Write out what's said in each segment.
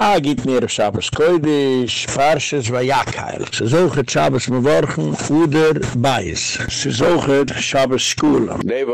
Ah, geht mir auf Schabes Koidisch, Farsches war Jakheil. Sie suchen Schabes Meworchen oder Beis. Sie suchen Schabes Schule. Die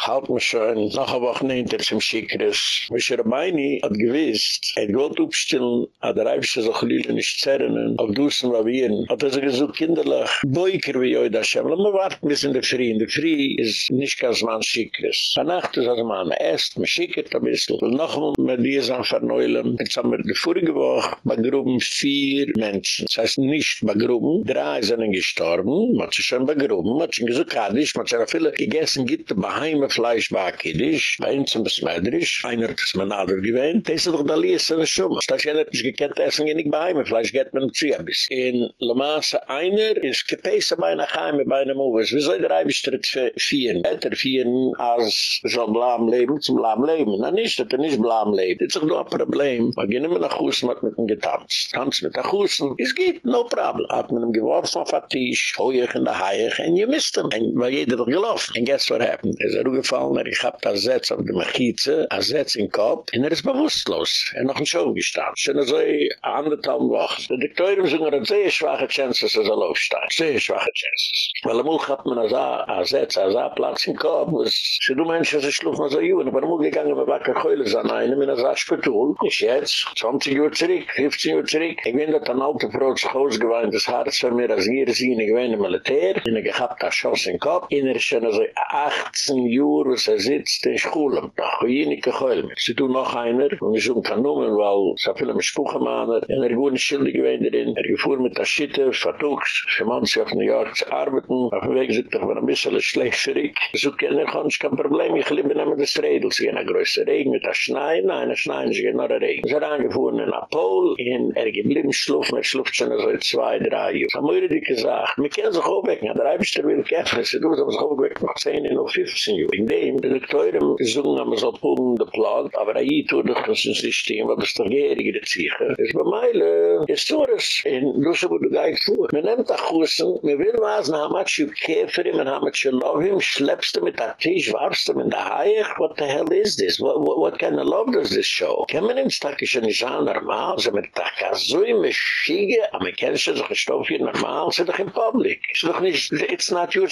halt mir schon noch eine Woche nehmt er zum Schickres. Mischer Rameini hat gewiss, er gewollt aufstellen, hat er einfach so geliehle nicht zerrenen, auf Dusen wir. Hat er sich gesucht kinderlich, Boiker wie Oida Shem. Lass mal warten bis in der Frie. In der Frie ist nicht ganz man Schickres. Bei Nacht ist also man erst, man schickert ein. Noch mit dir sein Verneuillen. Jetzt haben vorige Woche begrüben vier Menschen. Das heißt nicht begrüben, drei sind gestorben, man hat sich schon begrüben, man hat sich gesagt, Kaddisch, man hat sich viele gegessen, gibt es Baheime Fleisch bei Kaddisch, bei uns ein bisschen Mädrisch, einer hat es mir nader gewähnt, das ist doch da liest in der Schumme. Das ist nicht gekannt, essen geht nicht Baheime Fleisch, geht man zu ein bisschen. In Le Mans, einer ist gepäße bei einer Heime, bei einem Uwes. Wie soll der Eibestritt vieren? Better vieren, als so blam leben, zum blam leben. Na nicht, dass er nicht blam lebt. Das ist doch ein Problem. Wir gehen immer nach Hussen hat mit ihm getanzt. Tanz mit der Hussen. Es geht, no problem. Hat man ihm geworfen auf den Tisch, hoiig in der Haig, und you missed him. Und war jeder doch gelaufen. And guess what happened? Er ist er gefallen, er ich hab da Setz auf der Mechize, a Setz in Kopf, und er ist bewusstlos. Er noch ein Show gestanden. Schon so ein anderthalb Wochen. Der Dektorium sind er sehr schwache Chances, er soll aufstehen. Sehr schwache Chances. Weil am Ulch hat man a Setz, Setz, Platz in Kopf, was sie du Menschen, sie schlufen so jungen, aber am Ulch gegangen, wir wacker Keule, so an einem, in Setz, Spetul, nicht jetzt, 20 Uhr zurück, 15 Uhr zurück. Ich bin dort an alte Frau zu Hause geweint, das Herz von mir, als ihr sie, ich bin im Militär, und ich hab das Schoss den Kopf, und er ist schon so 18 Uhr, was er sitzt in Schule, da habe ich nicht geheult. Sie tun noch einer, und ich suche kann nummen, weil so viele Spuchenmahner, und er wurde schildig geweint darin, er gefuhr mit der Schitte, vertugs, für manche auf New York zu arbeiten, auf dem Weg sind doch mal ein bisschen schlecht für ich. Ich suche keine, kein Problem, ich liebe nicht das Rädel, sie gehen ein größer Regen mit der Schnee, nein, ein Schnee, sie gehen noch ein Regen. Sie sind angefuhren in Apol, in er geblieben schlufen, er schluft schon so zwei, drei Jahre. So moire die gesagt, wir kennen sich aufwecken, der Reibster will kämpfen, sie tun sich aufwecken, noch 10 und noch 15 Jahre. In dem, die Teure gesungen haben, so pullen de Plot, aber er hier tut doch das System, was ist doch gärige der Ziege. Es war meile, es tut es, in Lusse, wo du gehst vor. Man nimmt auch Gussen, man will was, for him, and how much you love him, schleppst du mit der Tisch, warfst du mit der Haie, what the hell is this? What, what, what kind of love does this show? Kann man ist ja nicht so normal, der so im Schiege, aber man kennt sich doch Stoff hier normal, sie doch im Publik. Ist doch nicht, it's not your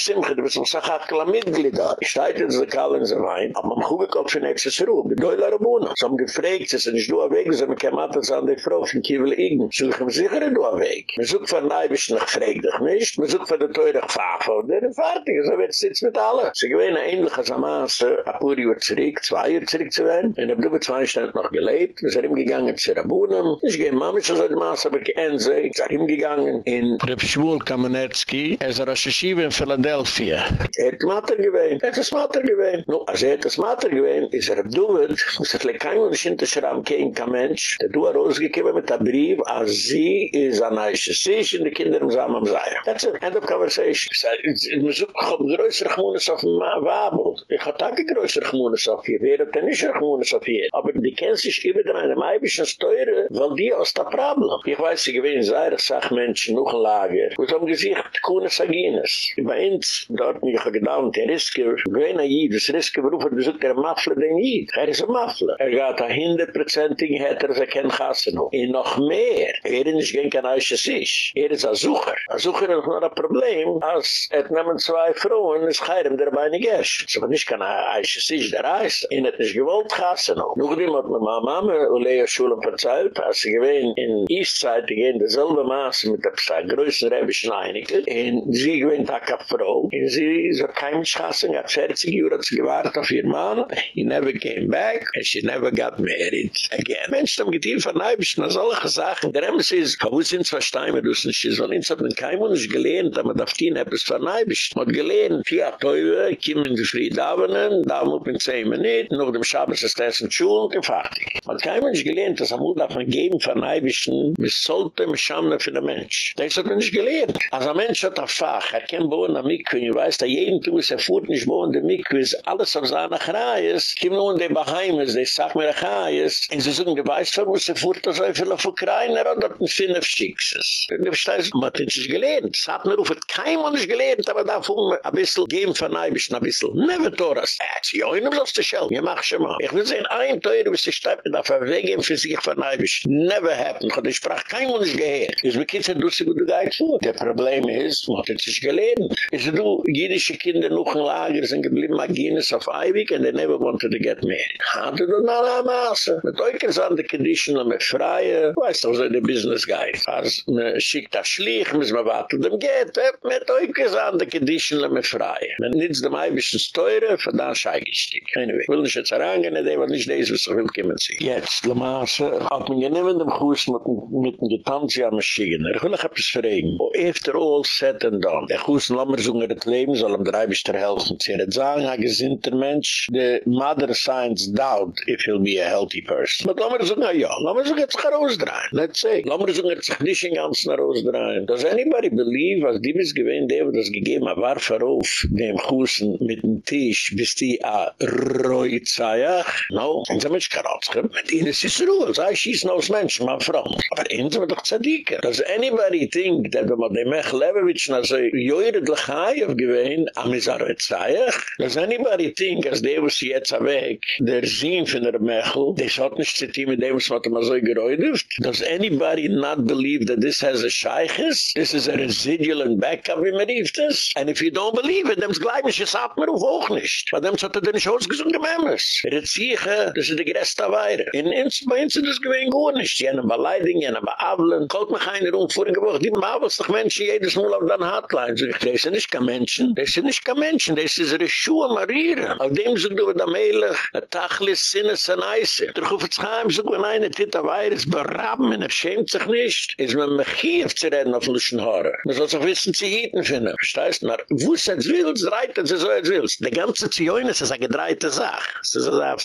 ein Sachatkel am Mitglieder. Ich steigte in der Kalle in der Wein, aber man gucke Kopf für nächstes Ruhe, die Deule Rabuna. So haben gefragt, sie sind nicht du weg, sie haben kemat das an der Frau von Kiewel Igen. Sie sind sicher du weg. Man sucht von Neibisch noch fragt dich nicht, man sucht von der Teure Pfaffe, und der ist fertig, so wird es jetzt mit allen. Sie gewinnen ähnliches am Maße, ein paar Jahre zurück, zwei Jahre zurück zu werden, und hab du zwei Stunden noch gelebt, wir sind ihm gegangen zu Rabunem, ich gehe Mama schon so die Maße, aber kein See, ich sag ihm gegangen in Reb Schwul Kamenetski, er ist ein Rashi-Shiva in Philadelphia. Er hat Mater gewähnt, er hat das Mater gewähnt. No, als er hat das Mater gewähnt, ist er abduwet, muss er vielleicht kein Mensch hinterschrauben, kein Mensch, der du er rausgekommen mit der Brief, als sie ist ein Eiche, sie ist in die Kinder im Samen am Seier. That's it, end of conversation. Ich suche, ich habe größere Gmoenes auf dem Wabel. Ich habe auch größere Gmoenes auf hier, wer hat denn nicht Gmoenes auf hier? Aber die kennen sich über einem Eibischen Steuere, weil die aus der Problem. Ich weiß, ich gewinne sehr, ich sage Menschen, noch ein Lager. Wir haben gesagt, Kuhne Sagines. Bei uns, dort mich gedauert, der Riske, gewinne Jid, das Riske berufen, du sucht der Maffle den Jid. Er ist ein Maffle. Er geht ein hinderprozentig, hätte er kein Gassen hoch. Und noch mehr, er ist nicht gegen kein Eich sich. Er ist ein Sucher. Ein Sucher hat noch ein Problem, als er nehmen zwei Frauen, es geirem der Beine Gesch. So, nicht kein Eich sich, der Eich. Er hat nicht gewollt Gassen hoch. Noch dem hat mir meine Mama, Lea Schule verzeiht, als sie gewinne in Eastside, die gehen derselbe Maße mit der Psa, größten Rebischen Einige, und sie gewinnt auch eine Frau, und sie ist auch kein Schassen, hat 40 Jahre hat sie gewartet auf ihr Mann, he never came back, and she never got married again. Mensch, da geht hier von Eibischen, das alle Sachen, der Emes ist, wo sind zwei Steine, du sind nicht, weil uns hat man kein Mensch gelernt, aber darf die etwas von Eibischen. Man hat gelernt, vier Teure, kommen die Friedavenen, da muss man zehn Minuten, noch dem Schabes ist das in Schulen, gefertigt. Man hat kein Mensch gelernt, dass er muss davon geben von Eibischen, bis sollte man schamne für den Mensch. Das hat man nicht gelernt. Als ein Mensch hat ein Fach, er kann bohren am Mikve, ich weiß, dass jeden Tuss, er fuhrt nicht bohren der Mikve, ist alles auf seiner Chreis, kommt nun in den Baheimes, der sagt mir, Chreis, und sie sagen, du weißt, wo er fuhrt das so viel auf Ukraine, oder dort ein Finnef Schickses. Du verstehst, man hat nicht gelernt. Es hat mir rufet, kein Mann nicht gelernt, aber da fuhren wir ein bisschen geben von Eibischen, ein bisschen. Never Toras. Ja, sie haben bloß zu schellen. Ja, mach schon mal. Ich will sehen, ein Teuer, bis sie steigt, da verwegen für sich von von Eibisch. Never happened. Ich sprach kein Mensch gehört. Es bekitzt du sie gut geit vor. Der Problem ist, man hat sich geleden. Es du, jüdische Kinder noch in Lager sind geblieben, Maginis auf Eibig, and they never wanted to get married. Hatte du na la Masse. Mit Eukers an der Condition, mit Freie, weißt du, so der Business Guy. Als man schickt das Schlich, muss man warten, dem geht, mit Eukers an der Condition, mit Freie. Man nitzt dem Eibisch das Teure, von da schei gestieg. Anyway, will nicht jetzt herangehen, war nicht des, was ich will kommen sie. Jetzt, la Masse, hat man genehm dem Kuss mit dem Getanzi am Maschinen. Ich will noch etwas verregen. After all said and done. Der Kuss, lass mir so ein Leben, soll Eibisch der helfen. Sie hat sagen, ein gesinnter Mensch, the mother signs doubt if he'll be a healthy person. Aber lass mir so ein, ja, lass mir so jetzt rausdrehen. Let's say. Lass mir so jetzt nicht in ganz rausdrehen. Does anybody believe, als die bis gewähnt, der das gegeben, war verauf dem Kuss mit dem Tisch, bis die a Roizayach? No, in so much karatschem, mit ihnen ist es Ruhe, sei schießen aus Menschen, mein Freund. Aber ihnen sind wir doch Zadika. Does anybody think, that wenn man dem Mech Levovich na so joire Dlachayef gewähnt, am is a Roizayach? Does anybody think, as they was jetzt weg, der Sinn von der Mechel, des hat nicht ziti mit dem, was man so geräudet? Does anybody not believe that this has a Sheiches? This is a residual and backup, wie man rief das? And if you don't believe it, dem's gleich nicht, es hat man auf auch nicht. Weil dem's hat er den Schoß gesungen, Memmes. Er hat sich, das ist die größte Weire. In uns, bei ist das gewinn gut nicht. Jenen beleidigen, jenen beablen. Kalt mich einer um vorige Woche. Die beabeln sich Menschen jedes Mal auf den Hotline. So ich, das sind nicht kein Menschen. Das sind nicht kein Menschen. Das ist ihre Schuhe marieren. Auf dem sind du da meilig. Ein Tachlis sinne sein Eise. Der Kufa Zchaim sagt, wenn einer Tita Weire ist beraben und er schämt sich nicht, ist man mich hier zu reden auf Luschen Haare. Man soll sich wissen, sie hieten finden. Versteißt? Na, wo es jetzt willst, reitet sie so jetzt willst. Die ganze Zioin ist eine gedreite Sache.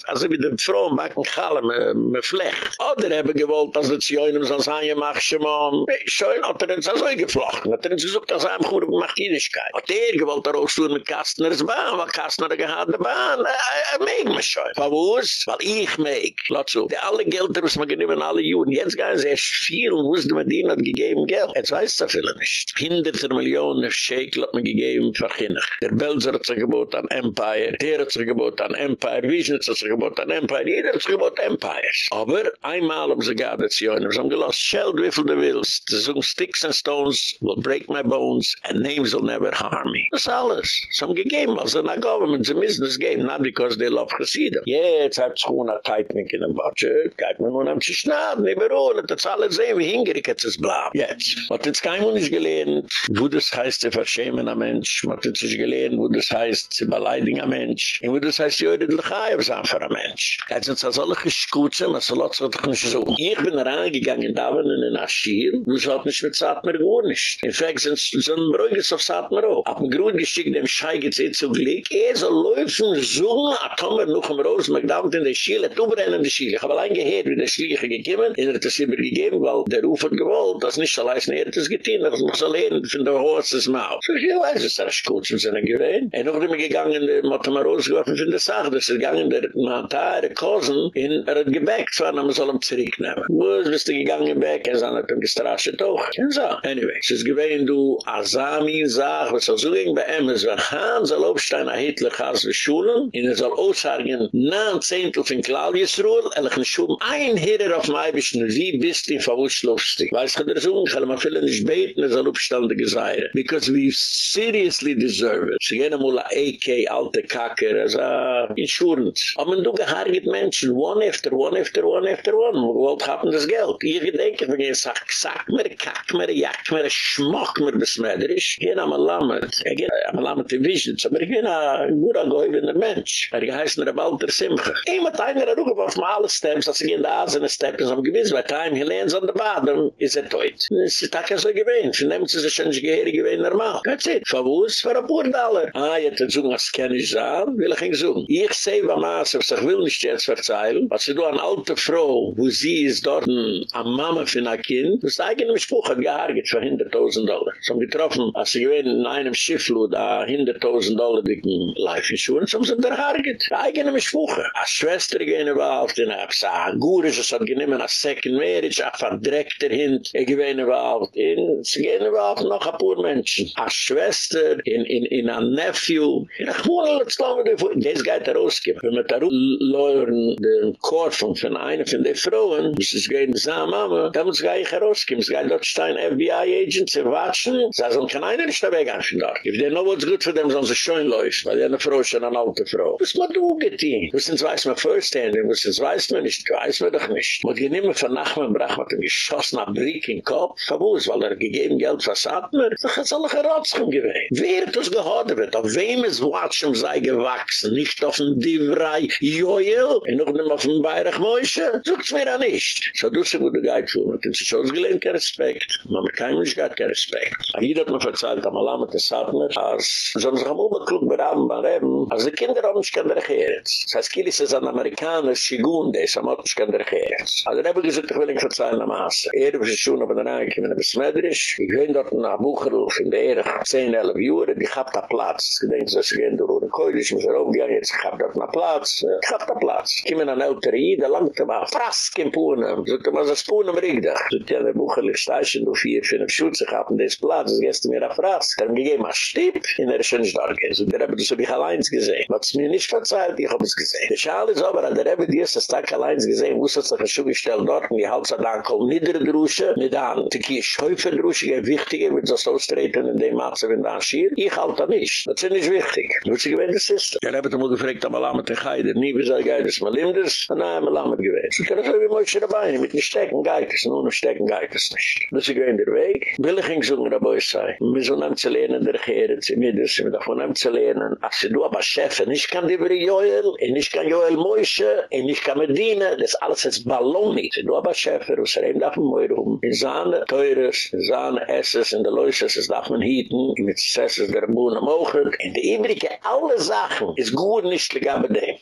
Also wie die Frau backen Kalle mit Flecht. Oder haben gewollt, dass die Zioin so sagen, ihr macht schon mal. Schön hat er uns also geflochten. Hat er uns gesagt, dass er gut gemacht Jüdischkeit. Hat er gewollt, er auszuhren mit Kastners Bahn, weil Kastner gehad der Bahn. Er mag mich schon. Verwus? Weil ich mag. Lass. Die alle Gelder, was man genommen, alle Juden. Jetzt gehen sie erst viel, wo es die Medina hat gegeben Geld. Jetzt weiß das viele nicht. Hinderter Millionen Shekel hat man gegeben, verkinnig. Der Belser hat sich gebot an Empire. Der hat sich gebot an Empire. Wiesnitz hat sich gebot an Empire. Jeder hat sich gebot Empires. Aber einmal haben sie gehabt, sie haben sie gelost. Shell, wiffel du willst. Sie sagen, sticks and stones will break my bones and names will never harm me. Das ist alles. Sie haben gegeben, also der Government, sie müssen es geben, not because they love Chassidim. Jetzt hat sich eine Teitnik in dem Budget. Geht man nun am zu schnaden, überall. Das alles sehen, wie hingerig hat es bleibt. Jetzt. Hat jetzt kein Mensch gelernt, wo das heißt, zu verschämen ein Mensch. Hat jetzt nicht gelernt, wo das heißt, zu beleidigen ein Mensch. Und wo das heißt, die Leute, die sein für ein Mensch. Jetzt sind es alle geschuzen, aber so lasst sich doch nicht so. Ich bin reingegangen, da waren in den Aschir, wo es hat nicht mit Satmer gewohnt ist. In fact, sind so ein Brügges auf Satmer auch. Hab mir gut geschickt, dem Schei geht's eh zu Glück. Er soll laufen, so, a Tomer noch im Rosen, McDonald in der Schiele, du in der Schiele. Ich hab allein gehört, wie der Schliege gekommen, er hat es immer gegeben, weil der Ruf hat gewollt, das nicht allein, er hat es getan, das muss allein von der Horstes Maul. So, ich weiß, es ist gut, sind gewesen. Er noch immer gegangen, der hat immer rausgeworfen von der Sache, das ist gegangen, der Mantare Kosen, in er hat gebackt, zwar, man soll ihn zurücknehmen. Wo ist, bist du gegangen im Back, er sagt, er gestrascht doch. Kein so. Anyway, es ist gewesen, du, Asami, sag, was soll so ging bei ihm, es war Hans, er lobstein, er hitler, Chas, wir schulen, in er soll aussagen, nahen Zehntel von Klaudjesruhl, er lech nicht schon ein Hirrer auf mei, bis du, wie bist du, verwusst lustig. Weiß ich, der so, ich kann mal viele nicht beten, er soll upständige Seire. Because we seriously deserve it. Sie gehen einmal AK, alte Kacker, er sagt, Insurance. Aber du gehargit Menschen, one after one after one after one, wollt haben das Geld. Ich denke, wenn ich sag, sag mir, kack mir, jack mir, schmock mir das Mäderisch, gehen am Alamed, er geht am Alamed in Wiesnitz, aber ich bin ein guter gehäubender Mensch. Er geheißen der Balter Simche. Ihm hat einer er auch auf alle Steps, als ich in der Asene Step ist, am gewiss, bei Time he lands on the bottom, is er teut. Es ist auch so gewähnt, für nehmt schon nicht gehörig gewähnt normal. That's it. Verwus, für ein paar Dollar. Ah, jetzt hat so, was kann ich sagen? Will ich ihn so. Ich sehe, was ich will nicht jetzt verzeilen, was du an alte Frau, wo sie ist dort, am Mama für ein Kind, das eigene Spruch hat gehargert für 100.000 Dollar. So haben getroffen, als sie gewähnt in einem Schifflud, a 100.000 Dollar dicken Life Insurance, haben sie der hargert. Der eigene Spruch. Als Schwester gehen überhaupt in der Psa, Gures, es hat genommen als Second Marriage, a verdreckter Hint, er gewähnt überhaupt in, sie gehen überhaupt noch ein paar Menschen. Als Schwester, in, in, in a Nephew, in a Chmur, let's go, das geht da rausgeben. Wenn man da leuren, den Korf von einer von den Frauen, das ist gehen, das Mama, da muss gar nicht herauskommen, es geht dort stein FBI-Agent zu watschen, sie sagen, kann einer nicht da weggehen von dort. If they know what's good for them, sonst es schön läuft, weil eine Frau ist schon eine alte Frau. Was man du getein? Was sind weiß man first hand, was sind weiß man nicht, weiß man doch nicht. Man geht nicht mehr von Nachmen, brach man den geschossen ab Brick in Kopf, verwus, weil er gegeben Geld was hat mir, doch hat alle geratschen gewesen. Wer hat das gehad wird, auf wem ist watschen sei gewachsen, nicht auf dem Divrei, Joel, und noch nicht auf dem Bayerich Moishe, sucht's ja nicht. So du sie gute Geid für, und es ist ausgelehnt kein Respekt, man hat kein Mensch gehabt kein Respekt. Aber jeder hat mir verzeiht, am Alam hat es hat mir, als sonst haben wir immer klug beraten, bei Reben, als die Kinder haben nicht kein Recherz. Das heißt, Kielis ist ein Amerikaner, Shigun, der ist am Ort nicht kein Recherz. Also er habe gesagt, ich will ihn verzeihen am Maße. Er ist schon auf der Reihe, ich bin ein Besmeidrisch, ich bin dort nach Bucherhof in der Ehre, 10, 11 Jahre, die hat da Platz. Ich denke, dass ich gehe durch den Keul, ich muss er aufgehen, jetzt ich hab dort noch Platz, ich hab da Platz. Ich komme in eine Autorie, da langt er mal, frask in Poonam, so kann man das Poonam riegda. So die an der Bucherhof steichen, du vier, ich hab in des Platz, das gehst du mir auf frask. Dann gehe ich mal stipp, in der schönen Starke. So der Rebbe, das hab ich allein gesehen. Was mir nicht verzeiht, ich hab es gesehen. Der Schal ist aber, der Rebbe, die ist das Tag allein gesehen, wo es sich ein Schuh gestellt dort, und die Hals hat dann kommen niedere Drusche, mit an, die Kie Schäufe Drusche, die wichtiger, wird das austreten in dem Matze, wenn da schier. Ich halte das nicht. Das ist nicht wichtig. Du sie gewähnt, das ist. Der Rebbe, der Mutter fragt, aber lass mich Geide, nie wie soll Geide, es mal das? Nein, mal lass mich gewähnt. So, das ist wie Mäusche dabei, mit nicht stecken Geide, nur noch stecken Geide, das nicht. Das ist gewähnt der Weg. Will ich ihn suchen, Rabeu sei. Wir sollen ihm zu lernen, der Gehere, sie mit uns, wir davon ihm zu lernen. Als du aber Chef, und ich kann die über Joel, und ich kann Joel Mäusche, und ich kann dienen, das alles jetzt Balloni. Sie du aber Chef, und sie reden davon mehr rum. In Sahne, Teures, in Sahne, Esses, in der Leuses, es darf man hieten, mit Sesses, der Bohnen mogen. In der Ibrige, alle Sachen, ist gut nicht, legabe dem.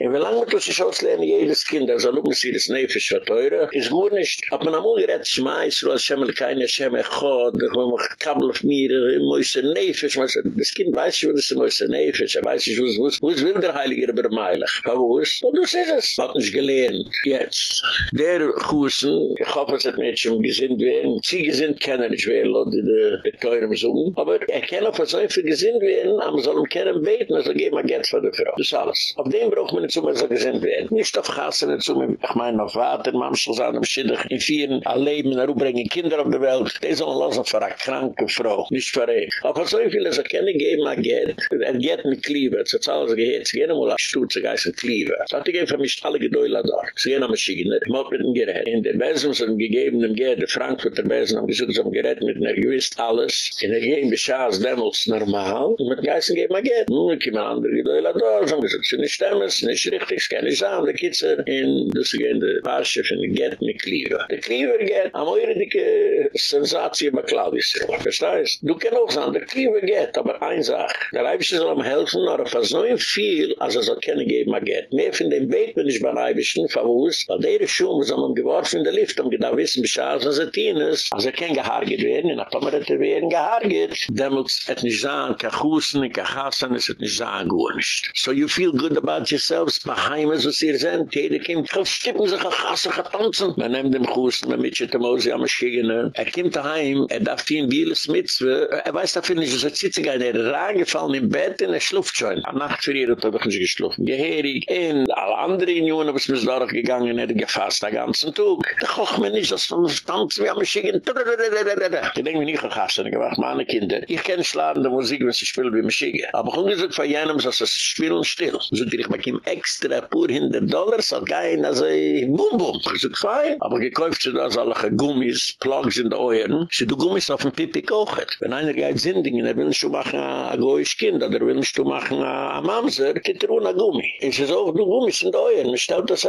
En wie lange muss ich auslehnen, jedes Kind, also lupen sie das Nefisch für teure, ist gut nicht. Ob man amul gerät schmeiß, so als schemmel keine schemmel chod, doch wenn man kabel auf mir, muss ein Nefisch, das Kind weiß nicht, wo das ein Nefisch, er weiß nicht, wo es will der Heilige über Meilig. Aber wo ist? Und du siehst es. Hat nicht gelehnt. Jetzt. Der Gusen, ich hoffe, es hat schon gesinnt werden, sie gesinnt kennen nicht werden, oder die teure Besuchen, aber er kann auch für so viel gesinnt werden, aber soll ihm kennen beten, also geben wir Geld für die Frau. Das ist alles. Auf dem braucht man zu mir so gesinnt werden. Nicht auf Gassen, zu mir, ich meine, auf Vater, Mamschel, sein, am Schiddich, in vielen, ein Leben, in der Rubringen, Kinder auf der Welt, die sollen lassen für eine kranke Frau, nicht für ihn. Aber so viele, so können geben, ein Geld, er geht mit Kliebe, so zahl alles gehört, sie gehen mal auf Stutz, sie gehen Kliebe. So hat ich einfach mich alle Gedäule da, sie gehen am Schiddich, ich mit dem Gerät. In der Besen, so ein gegebenem Geld, der Frankfurter Besen, haben gesagt, so ein Gerät mit einer gewiss alles, in der Gegend, beschaß, dämmels normal, und mit Geissen geben ein Geld. Nun, ich komme andere Gedäule da, so haben gesagt, sie nicht stemmen, sie nicht richtig, kann nicht sein, der Kitzer in das gehende Parche von der Gert mit Kliever. Der Kliever geht am eure dicke Sensatie bei Claudius. Verstehst? Du kann auch sagen, der Kliever geht, aber ein Sach. Der Leibische soll ihm helfen, aber für so viel, als er soll keine geben, er geht. Mehr von dem Bett bin ich bei Leibischen, verwusst, weil der Schuh muss am geworfen in der Lift, um gedacht wissen, Bescheid, was er tun ist, als er kein Gehaarget werden, und nachdem er hätte werden Gehaarget, demnus et nicht sagen, kachusen, kachassen, es et nicht sagen, gut nicht. So you feel good about yourselves, Baheimes, was ihr seht, jeder kommt, stippen sich an Gassen, kann tanzen. Man nimmt dem Chusen, man mitschert dem Osi am Schiegene. Er kommt daheim, er darf die in Bieles Mitzwe, er weiß dafür nicht, zitzig ein, er ist reingefallen im Bett und er schluft schon. Am Nacht für ihr er doch nicht geschluft. Geherig, und alle anderen Jungen, was mir dort gegangen, er gefasst den ganzen Tag. Da koch mir nicht, dass man tanzen, wie am Schiegene. Ich denke mir nicht an Gassen, ich wacht meine Kinder. Ich kenne schlagen die Musik, wenn sie spielen wie Maschige. Aber ich habe gesagt, von jenem, dass sie spielen still. So, ich mache ihm extra pur hinder Dollar, so gein, also, bum, bum. Ich sag, fein. Aber gekauft sie da, so alle Gummis, Plugs in der Euren. Sie du Gummis auf dem Pipi kochen. Wenn einer geht sindigen, er will nicht machen, a goisch Kind, oder will nicht machen, a Mamser, geht er ohne Gummi. Ich sag, so, du Gummis in Euren, man stellt das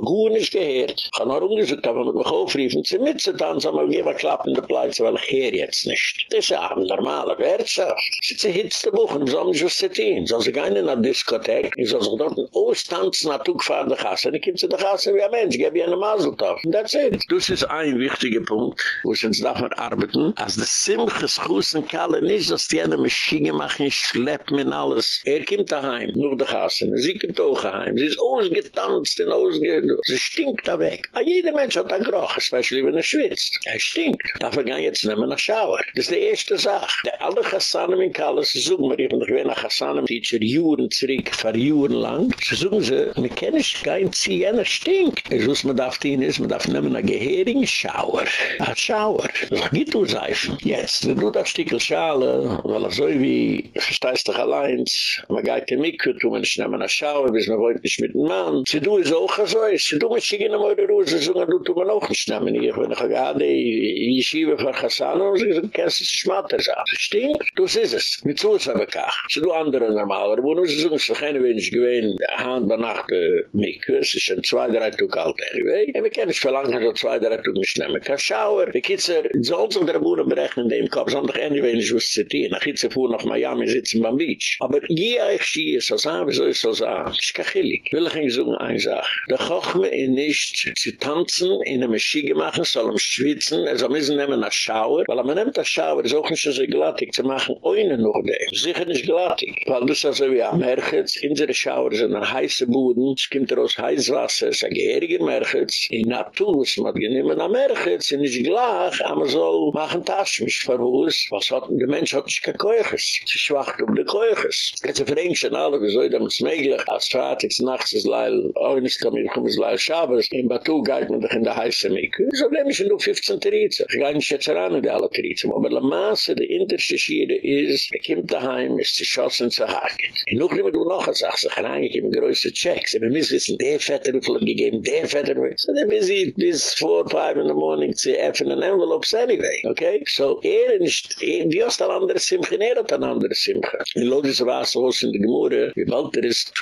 gut nicht gehört. Ich hab noch umgesucht, aber mit mich aufriefen, sie mitzutanzen, aber gehen wir klappen in der Pleize, weil ich hier jetzt nicht. Das ist ja eine normale Wirtschaft. Sie hitzte Buchen, so sie was zu tun. So sie gehen in der Diskothek, soll sich dort ein Ostanzen nach Tugfahren der Gasse, dann kommt sie der Gasse wie ein Mensch, gebe ihr eine Maseltoff. Und that's it. Das ist ein wichtiger Punkt, wo sie uns davon arbeiten, als der Simches Gussen Kalle nicht, dass die eine Maschine machen, schleppen und alles. Er kommt daheim, nur der Gasse, sie kommt auch daheim, sie ist ausgetanzt und ausgetanzt, sie stinkt da weg. Aber jeder Mensch hat ein Geruch, especially wenn er schwitzt. Er stinkt. Dafür gehen jetzt nehmen nach Schauer. Das ist die erste Sache. Der alle Gassanen in Kalle, sie suchen mir, ich bin doch wie nach Gassanen, Teacher, Juren zurück, für Juren lang, Sie suchen sie, wir kennen sich kein Zieh, Stink. Es muss man darf dienen, man darf nehmen eine Gehering-Schauer. Ein Schauer. Das geht du seifen. Jetzt, wenn du das Stickel Schale, weil er so wie, verstehst dich allein, man geht dir mit, du man nicht nehmen eine Schauer, bis man wollte nicht mit dem Mann. Sie du ist auch so, sie du mich in der Rose, so du tu man auch nicht nehmen. Ich bin gerade, ich schiebe von Hassan, und sie sagen, kennst du das Schmatter, Stink? Du ist es. Mit so ist aber kach. Sie du andere normaler, wo nur sie sagen, es ist keine wenig gewesen, Hand bei Nacht, mit Kurs, es sind zwei, drei Tug alt, anyway. Und wir kennen es verlangen, so zwei, drei Tug nicht nehmen. Kein Schauer. Die Kitzer, soll sich der Bude berechnen, dem Kopf, sondern anyway, nicht was zitieren. Nach Kitzer fuhr nach Miami sitzen beim Beach. Aber je ich schiehe, so sagen, wieso ist so sagen? Ich kann chillig. Will ich Ihnen sagen, eine Sache. Der Kochme ist nicht zu tanzen, in einer Maschine machen, soll ihm schwitzen, er soll müssen nehmen nach Schauer, weil man nimmt das Schauer, ist auch nicht so glattig zu machen, ohne noch dem. Sicher nicht glattig. Weil das ist also wie am Herkens, in der Schauer sind ein heißer Boden, es kommt aus Heißwasser, es ist ein gehiriger Merkens, in Natur, es muss geniemen am Merkens, es ist gleich, aber soll machen Taschmisch uns, was hat, der Mensch hat nicht kein Keuches, es ist schwach um die Keuches. Jetzt ist ein schon alle, wie soll das möglich, als Freitags nachts ist Leil, auch nicht kann ich komme es Leil Schabes, in Batu geht man doch in der heiße Miku, so nehme ich nur 15 Trize, ich gehe nicht jetzt ran in die alle Trize, aber la Masse, die interste Schiede ist, er kommt daheim, ist zu schossen, zu haken. Und noch nicht du noch eine Sache, so kann immer größte Checks, wir müssen wissen, der Vetter wird gegeben, der Vetter wird, so müssen sie bis 4, 5 in the morning zu öffnen Envelopes anyway, okay? So, er ist, wie hast ein anderes Simchen, er hat ein anderes Simchen. In Lodis war es aus in der Gemurre, wie bald er ist,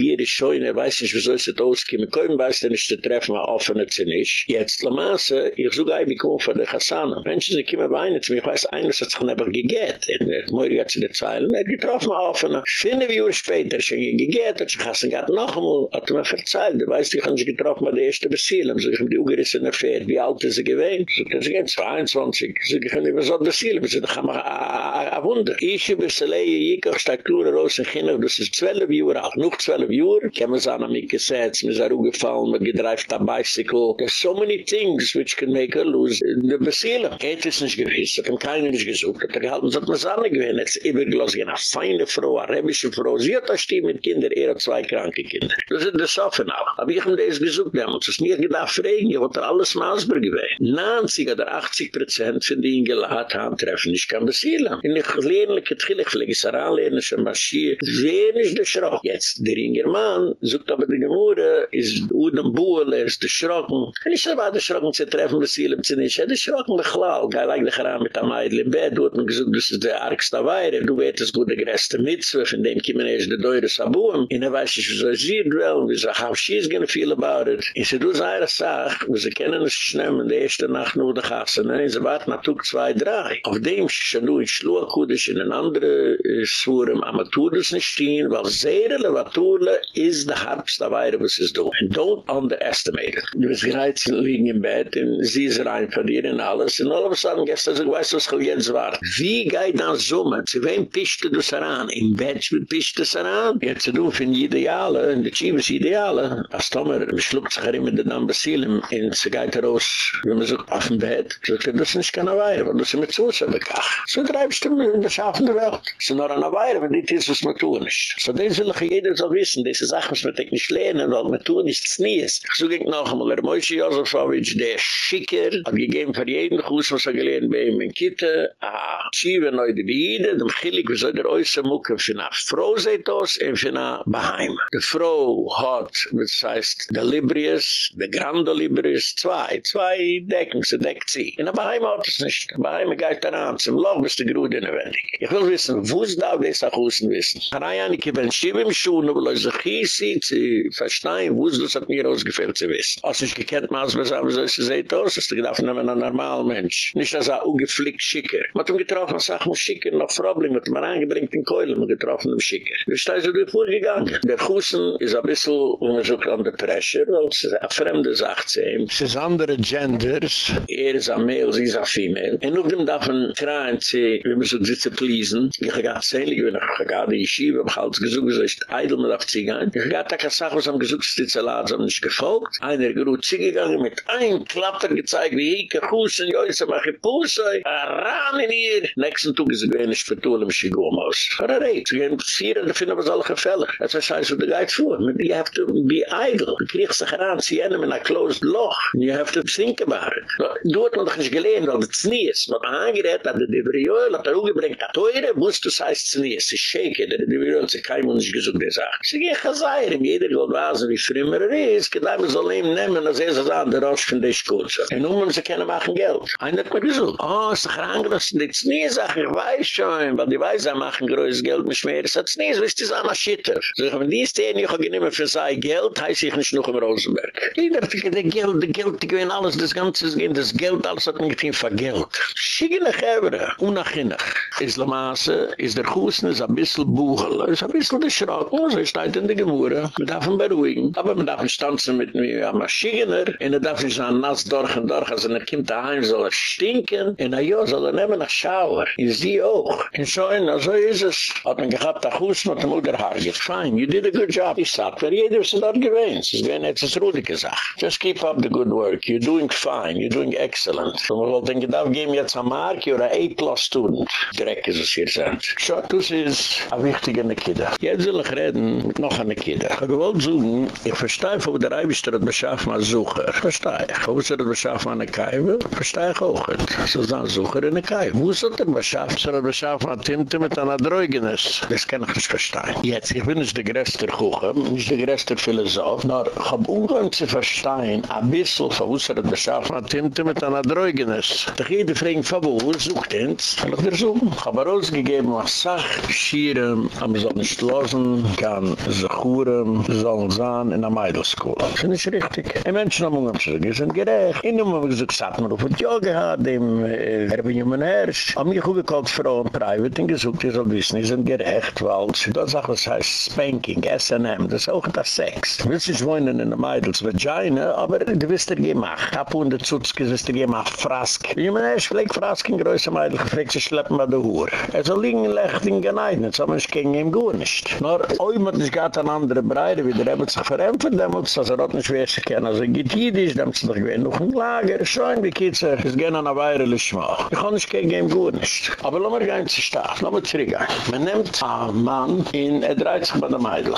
Bier ist schon, er weiß nicht, wieso ist es ausgekommen, kein weiß, denn ist zu treffen, aber offen ist sie nicht. Jetzt, La Masse, ich suche ein, wie kommen von der Hassana. Menschen, sie kommen bei einem, ich weiß, eines hat sich einfach gegett, in der Morgen hat sie die Zeilen, er hat getroffen, offen, finde wie Uhr später, schon gegett, hat sich Hassan gehabt, noch einmal, hat mir verzeiht, du weißt, ich habe sie getroffen, bei der erste Besielen, so ich habe die Ugerissene Pferd, wie alt ist sie gewesen? So, das ist 22, so ich habe nicht so Besielen, so, da kann man a Wunder. Ich habe sie lehe, ich gesagt, klure in Kinder, das ist 12 Uhr alt, noch 12 Uhr, ich habe sie an mich gesetzt, mir er gefallen, mir gedreift am Bicycle, there's so many things which can make her lose the Besielen. Geht es nicht gewiss, ich habe keinen nicht gesucht, hat er gehalten, so hat man alle gewinnt, jetzt übergelassen, eine feine Frau, eine rebische Frau, sie hat das Team mit Kindern, er hat zwei kranke Kinder. Das ist das Offen auch. Aber ich habe das gesucht, wir haben uns das nie gedacht, fragen, ich wollte alles Maasberg gewähnt. 90 oder 80 Prozent von denen geladen haben, treffen ich kann besielen. Und ich lerne, ich will ich lege es heranlehnen, es ist ein Maschier, wen ist der Schrock? Jetzt, der Ingerman, sucht aber die Gemüse, ist Uden Buhl, er ist der Schrocken. Und ich sage, der Schrocken zu treffen, besielen, sie nicht, der Schrocken, der Chlau, geh lag dich heran mit der Meidl im Bett, hat mir gesagt, das ist der argste Weire, du wehtest gut, der größte Mitzwe, von dem kommen erst der Deure Sabuam, und er weiß nicht, wieso sie dwell, wieso how she's gonna feel about it. Und sie du sei das sag, wo sie kennen es schnell in der ersten Nacht nur der Gasse, ne? Sie warten Tug 2, 3. Auf dem schon du in Schluakudisch in ein andere äh, Surem, aber tu das nicht stehen, weil sehr relevatule ist der Harbste Weire, was es do. And don't underestimate it. Du bist gereizt, liegen im Bett, und sie ist rein von dir und alles, und all of a sudden, gestern, ich weiß, was ich jetzt war. Wie geht das Summe? Sie wem pischte du es heran? Im Bett pischte es heran? Jetzt du, für Ideale, in der Chivas Ideale, als Tomer, man schluckt sich immer den Namen Basilim, in se geht er raus, wenn man so auf dem Bett, so sagt er, das ist nicht keine Weile, weil das ist mit Zuhause bekach. So treibst du in der Schafen der Welt. Ist nur eine Weile, wenn die ist, was man tun ist. So das will ich jeder so wissen, diese Sachen muss man nicht lernen, weil man tun nichts ist. So ging noch einmal, der Moishe Josefowitsch, der Schicker, hat gegeben für jeden Kuss, was er gelernt bei ihm in Kitte, a Chive neu die Biede, dem Chilik, wie soll der äußere Mucke für eine Frau seht aus, und für eine Baheim. Die Frau hat, das heißt, der Librius, der Grande Librius, zwei, zwei Decken, sie deckt sie. In der Baheim hat es nicht. Der Baheim geht daran, zum Loch bist du gut inwendig. Ich will wissen, wo es da, das auch wissen wissen. Raya, ich bin schieb im Schuh, nur weil er hier sieht, sie verstehen, wo es das hat mir ausgefällt zu wissen. Als ich gekannt habe, was haben sie seht aus, ist gedacht, nehmen ein normaler Mensch. Nicht als ein ungeflickt Schicker. Man hat ihm getroffen, sagt, man Schicker noch Problem, hat man angebringt in Keulen, man getroffen im Schicker. Wir stehen so durch vorgegangen. Der Kussen ist ein bisschen, wo man sucht an der Pressure, weil es ist eine fremde Sache zu ihm. Es ist andere Genders. Er ist ein Male, sie ist ein Female. Und noch dem darf man trauen, sie, wie man so sitzen, pleasen. Ich habe gerade zählig, ich habe gerade die ich habe alles gesucht, so ist eidel, man darf ziehen gehen. Ich habe gerade Sache, was am gesucht, die Zalad, haben nicht gefolgt. Einer gut ziehen gegangen, mit einem Klapper gezeigt, wie ich, Kussen, ja, ich mache Pusse, ran in hier. Nächsten Tag ist es gewähnt, ich vertue, im Schigum aus. Aber er redt, sie gehen vier, und finden wir es alle gefällig. Es ist scheiß, wo du gehit vor. You have to be idle. Du kriegst dich heran, sie jenem in a closed loch. You have to think about it. Du hat man doch nicht gelehnt, weil das nie ist. Man hat angerät, dass die Briol hat er ugebringt, hat teure, wusst du, es heißt es nie. Es ist schäke, der Briol hat sich kein Mensch gesucht, der sagt. Sie gehen chasayr, im jeder Gold wasen, wie frümmer er ist, gedei man soll ihm nehmen, als er so an, der Rost von der Schuze. Und nun sie keine machen Geld. Einer hat mir gesucht, oh, ist doch angelassen, die Znie, sag ich, weiß schon, weil die weiß, er machen größtes Geld, mich mehr, es hat Znie, so ist das an der Schitter. So ich, wenn die stehen, ich habe genommen für sein Geld, heißt ich nicht noch im Rosenberg. Jeder hat gesagt, der Geld, der Geld, die gewinnen alles, das Ganze ist, das Geld, alles hat nicht viel für Geld. Schickene Gebre, unachinnach. Is la Masse, is der Gusen, is a bissl Buchel, is a bissl de Schrocken, so ist halt in de Gemurre. Man darf ihn beruhigen, aber man darf ihn stanzen mit mir, ja, ma schickener, en er darf ihn so nass dorch und dorch, als er kommt daheim, soll er stinken, en er jo, soll er nehmen nach Schauer. In sie auch. In so ein, so is es. Hat man gehabt, der Gusen hat Uderhaar geht. Fine, you did a good job. Ich sag, wer jeder ist dort gewähnt. Es gewähnt, jetzt ist Rudi gesagt. Just keep up the good work. You're doing fine. You're doing excellent. So man wollte den Gedaff geben jetzt am Mark, you're a A-plus student. Direkt ist es hier sind. So, das ist a wichtige Nekida. Jetzt will ich reden mit noch eine Nekida. Ich wollte suchen, ich verstehe, wo der Eibischter hat beschaffen als Sucher. Verstehe. Wo ist er beschaffen an der Kaiwe? Verstehe ich auch. So ein Sucher in der Kaiwe. Wo ist er beschaffen? Er hat beschaffen an Tinte mit einer Dreugenes. Das kann ich nicht verstehen. Jetzt, ich bin nicht der größte Kuchen, nicht der größte Philosoph, nur ich habe umgehend zu verstehen, ein bisschen von es er beschaffen an Tinte mit einer Dreugenes. Doch jede Frage von wo, sucht ins, kann ich dir suchen. Ich habe rausgegeben, was sag, schieren, aber soll nicht losen, kann sich huren, sollen sein in der Meidelschool. Das ist nicht richtig. Die Menschen haben uns gesagt, die sind gerecht. In dem haben wir gesagt, es hat mir auf die Yoga gehabt, dem Erwin Jumann Herrsch. Haben mich auch gekallt, Frau und Private, und gesagt, die soll wissen, die sind gerecht, weil sie da sagen, das heißt Spanking, S&M, das ist auch das Sex. Du willst nicht wohnen in der Meidels Vagina, aber du wirst dir gemacht. Ab und der Zutzke wirst dir gemacht, Frask. Jumann Herrsch, vielleicht Frask in größer Meidel, gefragt, sie schleppen bei der Uhr. Er soll liegen in Lechting geneignet, so man ist gegen ihm gut nicht. Nur, oi, man nicht gatt an andere Breide, wie der Rebbe sich verämpfen, demnus, dass er dort nicht weiß, er kann also geht jüdisch, demnus doch gewähnt noch ein Lager, schon, wie geht's er, ist gerne an der Weire, Lischmach. Ich kann nicht gegen ihm gut nicht. Aber lass mal gehen zu Staat, lass mal zurückgehen. Man nimmt einen Mann, in er dreht sich bei der Meidl.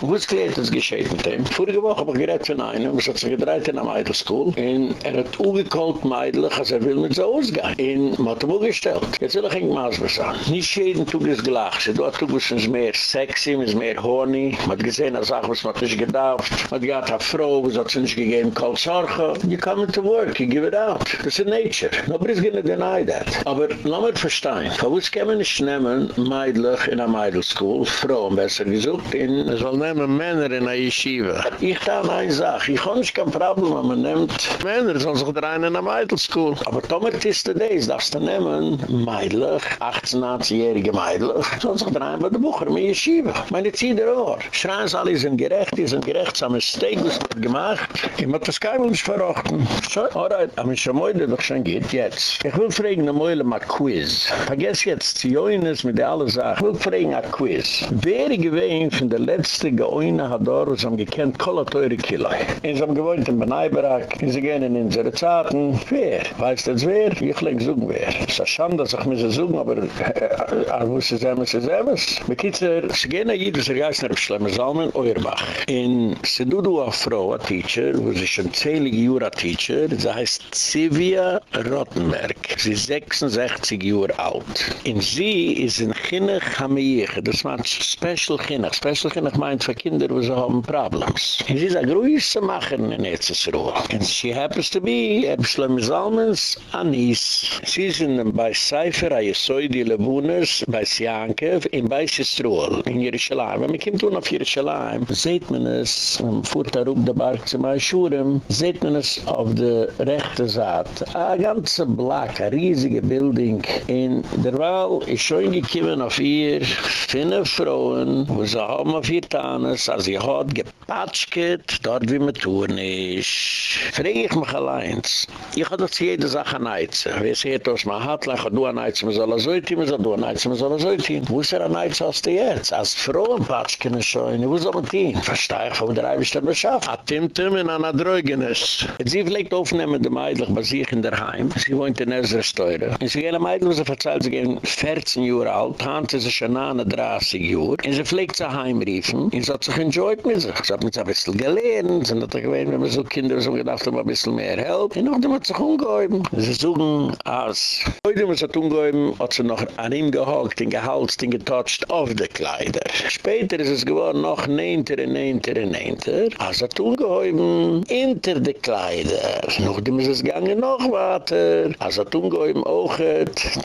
Wo ist klärt das geschehen mit ihm? Vorige Woche habe ich gerät von einem, was hat sich gedreht in der Meidl-School, und er hat ungekalt Meidl, als er will mit so ausgehen. Und man hat ihm auch gestellt. Jetzt will ich ein Maß besagen. Nicht jeden Tag ist gleich. Du hast Tag ist mehr sexy, ist mehr horny. Man hat gesehen, als auch was man nicht gedacht. Man hat eine Frau, was hat sich nicht gegeben, kalt Sorge. You come to work, you give it out. Das ist nature. Nobody's gonna deny that. Aber lass mich verstehen. Von uns kann man nicht nehmen, Meidlich in einer Meidl-School, Frauen besser gesucht, in, man soll nehmen Männer in einer Yeshiva. Ich kann eine Sache, ich habe nicht kein Problem, wenn man nimmt Männer, soll sich da in einer Meidl-School. Aber Tomer Tiste Days darfst du nehmen, Meidlich, 18, 19-jährige Meidlich, soll sich da bei der Bucher mit Yeshiva. Meine Zieh der Ohr. Schreien sie alle, sind gerecht, die sind gerecht, sie haben ein Steak, was wird gemacht. Ich muss das kein Mensch verrochten. So, alright, aber ich habe mir doch schon geht, jetzt. Ich will fragen, eine Meule mal Quiz. Vergesst jetzt, die Joines mit der alle Sachen. Ich will fragen, ein Quiz. Wer gewesen von der letzte Geoine da, was haben gekannt, kolla teure Kilo. Sie haben gewohnt in Benaibarak, sie gehen in unsere Zaten. Wer? Weißt du das wer? Ich lege suchen wer. Es ist eine Schande, dass ich mich suchen, aber ich wusste es immer, es ist immer. Bekitzer, sie gehen nach Jidus, der Geist nach Schlemmer Salmen, Euerbach. In Sedudu a Frau, a Teacher, wo sie schon zählige Jura Teacher, sie heißt Zivia Rottenberg. Sie ist 66 Jura alt. In sie ist ein Kinnach Hamiyich, das war ein Special Kinnach. Special Kinnach meint für Kinder, wo sie haben Problems. Sie ist ein größer Macher in Ezesruhe. And she happens to be, Eb Schlemmer Salmens, Anis. Sie in bei Seifer, a Yesoidi Lebunas, bei Siankev, in bei Sistruel, in Jerusalem. Wenn man kommt nun auf Jerusalem, seht man es, man fuhrt da rup der Barg zu Maashurem, seht man es auf der rechte Seite. A ganze Black, a riesige Building. In der Wahl ist schon gekommen auf ihr, finne Frauen, wo sie haben auf ihr Tannes, als sie hat gepatschket, dort wie man tun ist. Frage ich mich allein, ich habe das jede Sache an Eizen. Wie es hier aus meiner Hand, ich nur an Eizen, man soll er so tun, man soll nur an Eizen, man soll er so tun. Wo ist er an Eizen aus der jetzt? Als Frauen patschken schon, wo soll man tun? Verstehe ich, wo der Eizen dann beschafft. Hat Tim in einer Drögenes. Sie vielleicht aufnehmen dem Eidlich bei sich in der Heim. Sie wohnt in Ezra Steuere. Und sie gehen am Eidlich, sie verzeiht, sie gehen 14 Jahre alt, Tante ist schon 30 Jahre. Und sie gelegt zu heimriefen, und sie hat sich enjoyed mit sich. Sie hat mich ein bisschen gelernt, sie hat gewähnt, wenn man so Kinder so gedacht haben, ein bisschen mehr help. Und noch, die hat sich umgeheben. Sie suchen aus. Heute muss sie umgeheben, hat sie noch an ihm gehockt, den gehalst, den getotcht auf die Kleider. Später ist es geworden noch nehnter und nehnter und nehnter. Als er umgeheben, hinter die Kleider. Noch, die muss es gange noch weiter. Als er umgeheben auch,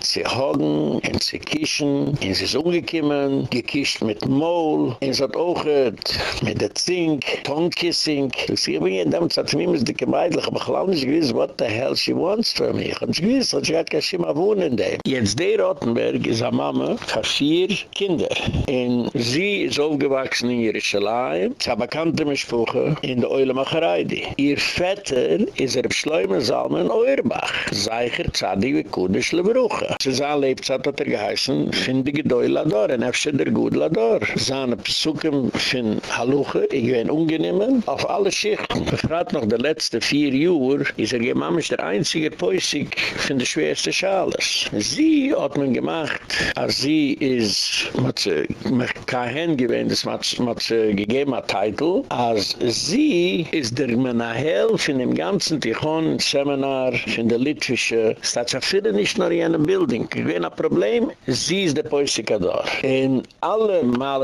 sie hocken, sie kischen, sie ist umgekommen, gekischt mit Maul, und sie hat auch mit der Zink, Tonkissing. Sie haben hier damals hat mir mit der Meidlich, aber ich glaube nicht gewiss, what the hell she wants from me. Ich habe nicht gewiss, weil sie hat kein Schimmer wohnen in dem. Jetzt der Rottenberg ist eine Mama für vier Kinder. Und sie ist aufgewachsen in Jerusalem. Sie hat bekannte Mischpuche in der Eulemacherei. Ihr Vetter ist er beschleumen Salmen Eurbach. Zeicher Zadi wie Kudisch Lebruche. Sie sah lebt, hat er geheißen, findige Doi Lador, en efsche der Gud Lador. Zahne Psukim fin Haluche, ich bin ungenehmen, auf alle Schichten. Gerade noch der letzte vier Jür, ist er gemamisch der einzige Poissig fin der schwerste Schales. Sie hat man gemacht, als sie ist, sie, mich kein gewähnt, das hat sie gegeben, ein Titel, als sie ist der Menahel fin dem ganzen Tichon-Seminar fin der Litwische, statt sie nicht nur in einem Building. Ich bin ein Problem, sie ist der Poissig da. In alle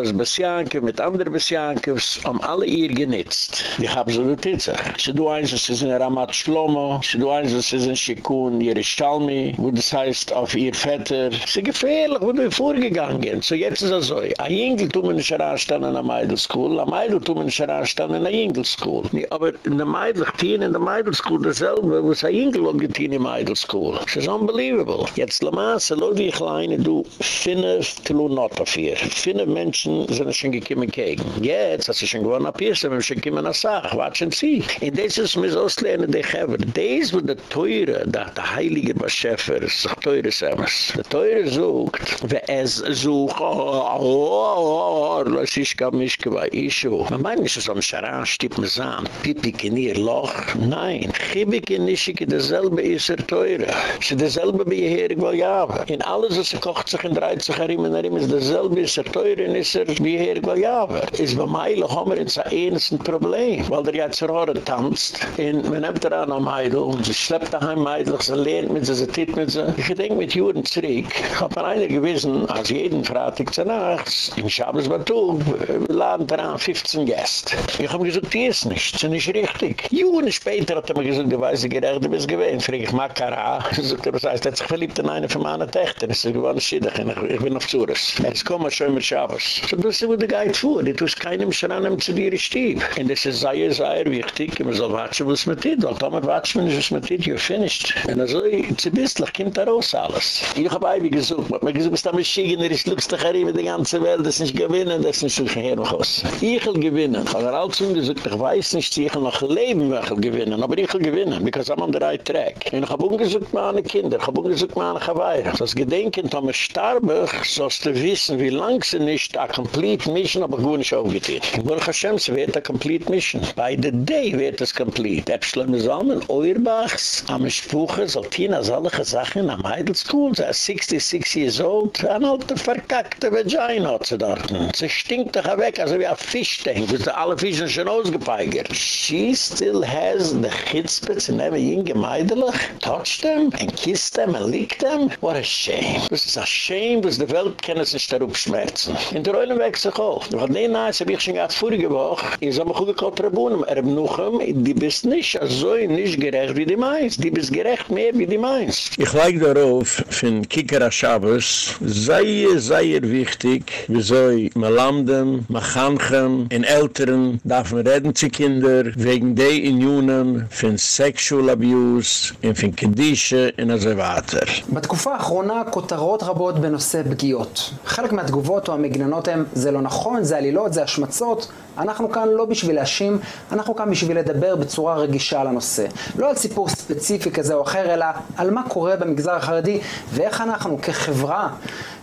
Malers Bessianke, mit anderen Bessianke, haben alle ihr genitzt. Die haben so eine Titze. Sie do eins, das ist in Ramat Shlomo, sie do eins, das ist in Shikun, Yerushalmi, wo das heißt auf ihr Vetter. Sie gefährlich, wo du vorgegangen. So jetzt ist das so. A Jingl tun wir nicht heranstehen in der Meidl-School, a Meidl tun wir nicht heranstehen in der Jingl-School. Nee, aber in der Meidl, tien in der Meidl-School dasselbe, wo es a Jingl auch getien in der Meidl-School. Das ist unbelievable. Jetzt Lamaße, lo wie kleine, du finnest, tlu not auf ihr. Finne Menschen sind schon gekommen gegen. Jetzt, als sie schon gewonnen ab hier, sind wir schon gekommen nach Sach. Watschen Sie. In des ist mir so auslernen, die Geber. Des, wo der Teure, der Heilige Beschäfer, ist doch Teure Semmers. Der Teure sucht, wer es sucht, oh, oh, oh, oh, lass ich gar mich gewei, ich so. Man meint nicht, so ein Scharan stippt mir Samen, Pipik in ihr Loch. Nein, Chibik in Nischik, derselbe ist er Teure. Sie derselbe wie hier, ich will ja. In alles, was er kocht sich in 30 Jahre, er immer ist derselbe, ist er teuer und ist er wie er ich will ja. Ist bei Meile, haben wir jetzt ein ähnliches Problem. Weil der jetzt Rohre tanzt, und man er an am Meidl, und sie schleppt daheim Meidl, sie lehnt mit sie, sie tit mit sie. Ich denke mit Juren zurück, hat man einer gewissen, als jeden Freitag zu nachts, im Schabelsbatug, wir laden daran 15 Gäste. Ich hab gesagt, die ist nicht, das ist nicht richtig. Juren später hat er mir gesagt, du weißt, gerecht, du bist gewähnt. Frag ich, Makara. Sie sagt, das heißt, er hat sich verliebt in eine von meinen Töchtern. Es ist gewonnen, ich bin auf Zures. Jetzt kommen schon mit Schabes. Das ist wo der Geid fuhr. Die tust keinem Schranem zu dir stieb. Und das ist sehr, sehr wichtig. Man soll watschen, was man tut. Weil Tomer watschen, wenn was man tut, you're finished. Und also, zu bisslich kommt da raus alles. Ich hab Eibi gesucht. Man gesucht, bis da mich schicken, er ist lustig, er in die ganze Welt, das nicht gewinnen, das nicht so her noch aus. Ich will gewinnen. Aber er hat gesagt, ich weiß nicht, ich will noch leben, ich will gewinnen. Aber ich will gewinnen, because I'm on the right track. Und ich hab ungesucht meine Kinder, ich hab ungesucht meine Geweihre. Das Gedenken, Tomer Starbach, sollst du wissen, wie lang sie nicht complete mission, aber nicht aufgetein. In Baruch Hashem, sie wird a complete mission. By the day wird es complete. Epschleim ist allen Eurbachs, am Spuche, soll Tina solche Sachen am Heidel School, ist 66 years old, an alte verkackte Vagina hat sie dort. Sie stinkt doch weg, also wie ein Fisch denkt, wo alle Fischen schon ausgepeigert. She still has the chitzpitz in every jinge Meidelach, touch them, and kiss them, and lick them. What a shame. Das ist a shame, was die Welt kennen sich darauf schmerzen. In der Eulen wächst sich auch. Weil den Nahes habe ich schon gehabt vorige Woche, ich sage mir gut gekocht Rabunem, er noch die bist nicht so nicht gerecht wie die meins. Die bist gerecht mehr wie die meins. Ich like darauf, von Kikara Shabbos, sei, sei wichtig, wie soll man landen, man chanchen, in Eltern, darf man reden zu Kinder, wegen der in Jungen, von Sexual Abuse, und von Kedische, und so weiter. בתקופה האחרונה כותרות רבות בנושא פגיעות. חלק מהתגובות או המגננות הם זה לא נכון, זה עלילות, זה השמצות. אנחנו כאן לא בשביל להאשים, אנחנו כאן בשביל לדבר בצורה רגישה על הנושא. לא על סיפור ספציפי כזה או אחר, אלא על מה קורה במגזר החרדי ואיך אנחנו כחברה,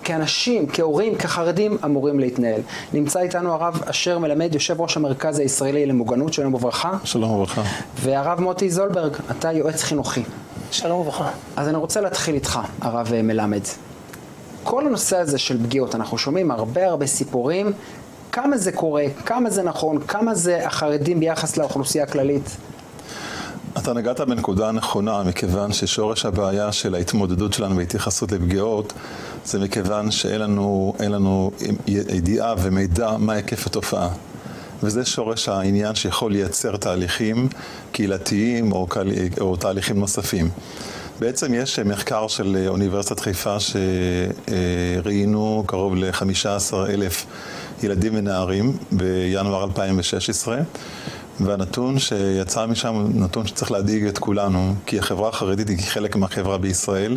כאנשים, כהורים, כחרדים, אמורים להתנהל. נמצא איתנו הרב אשר מלמד, יושב ראש המרכז הישראלי למוגנות, שלום וברכה. שלום וברכה. והרב מוטי זולברג, אתה יועץ חינוכי. שלום וברכה. אז אני רוצה להתחיל איתך, הרב מלמד. כל הנושא הזה של פגיעות, אנחנו שומעים הרבה הרבה סיפורים, כמה זה קורה, כמה זה נכון, כמה זה החרדים ביחס לאוכלוסייה הכללית? אתה נגעת בנקודה הנכונה, מכיוון ששורש הבעיה של ההתמודדות שלנו בהתייחסות לפגיעות, זה מכיוון שאין לנו, לנו ידיעה ומידע מה היקף התופעה. וזה שורש העניין שיכול לייצר תהליכים קהילתיים או, או תהליכים נוספים. בעצם יש מחקר של אוניברסיטת חיפה שראיינו קרוב ל-15 אלף ילדים ונערים בינואר 2016 והנתון שיצא משם נתון שצריך להדאיג את כולנו כי החברה החרדית היא חלק מהחברה בישראל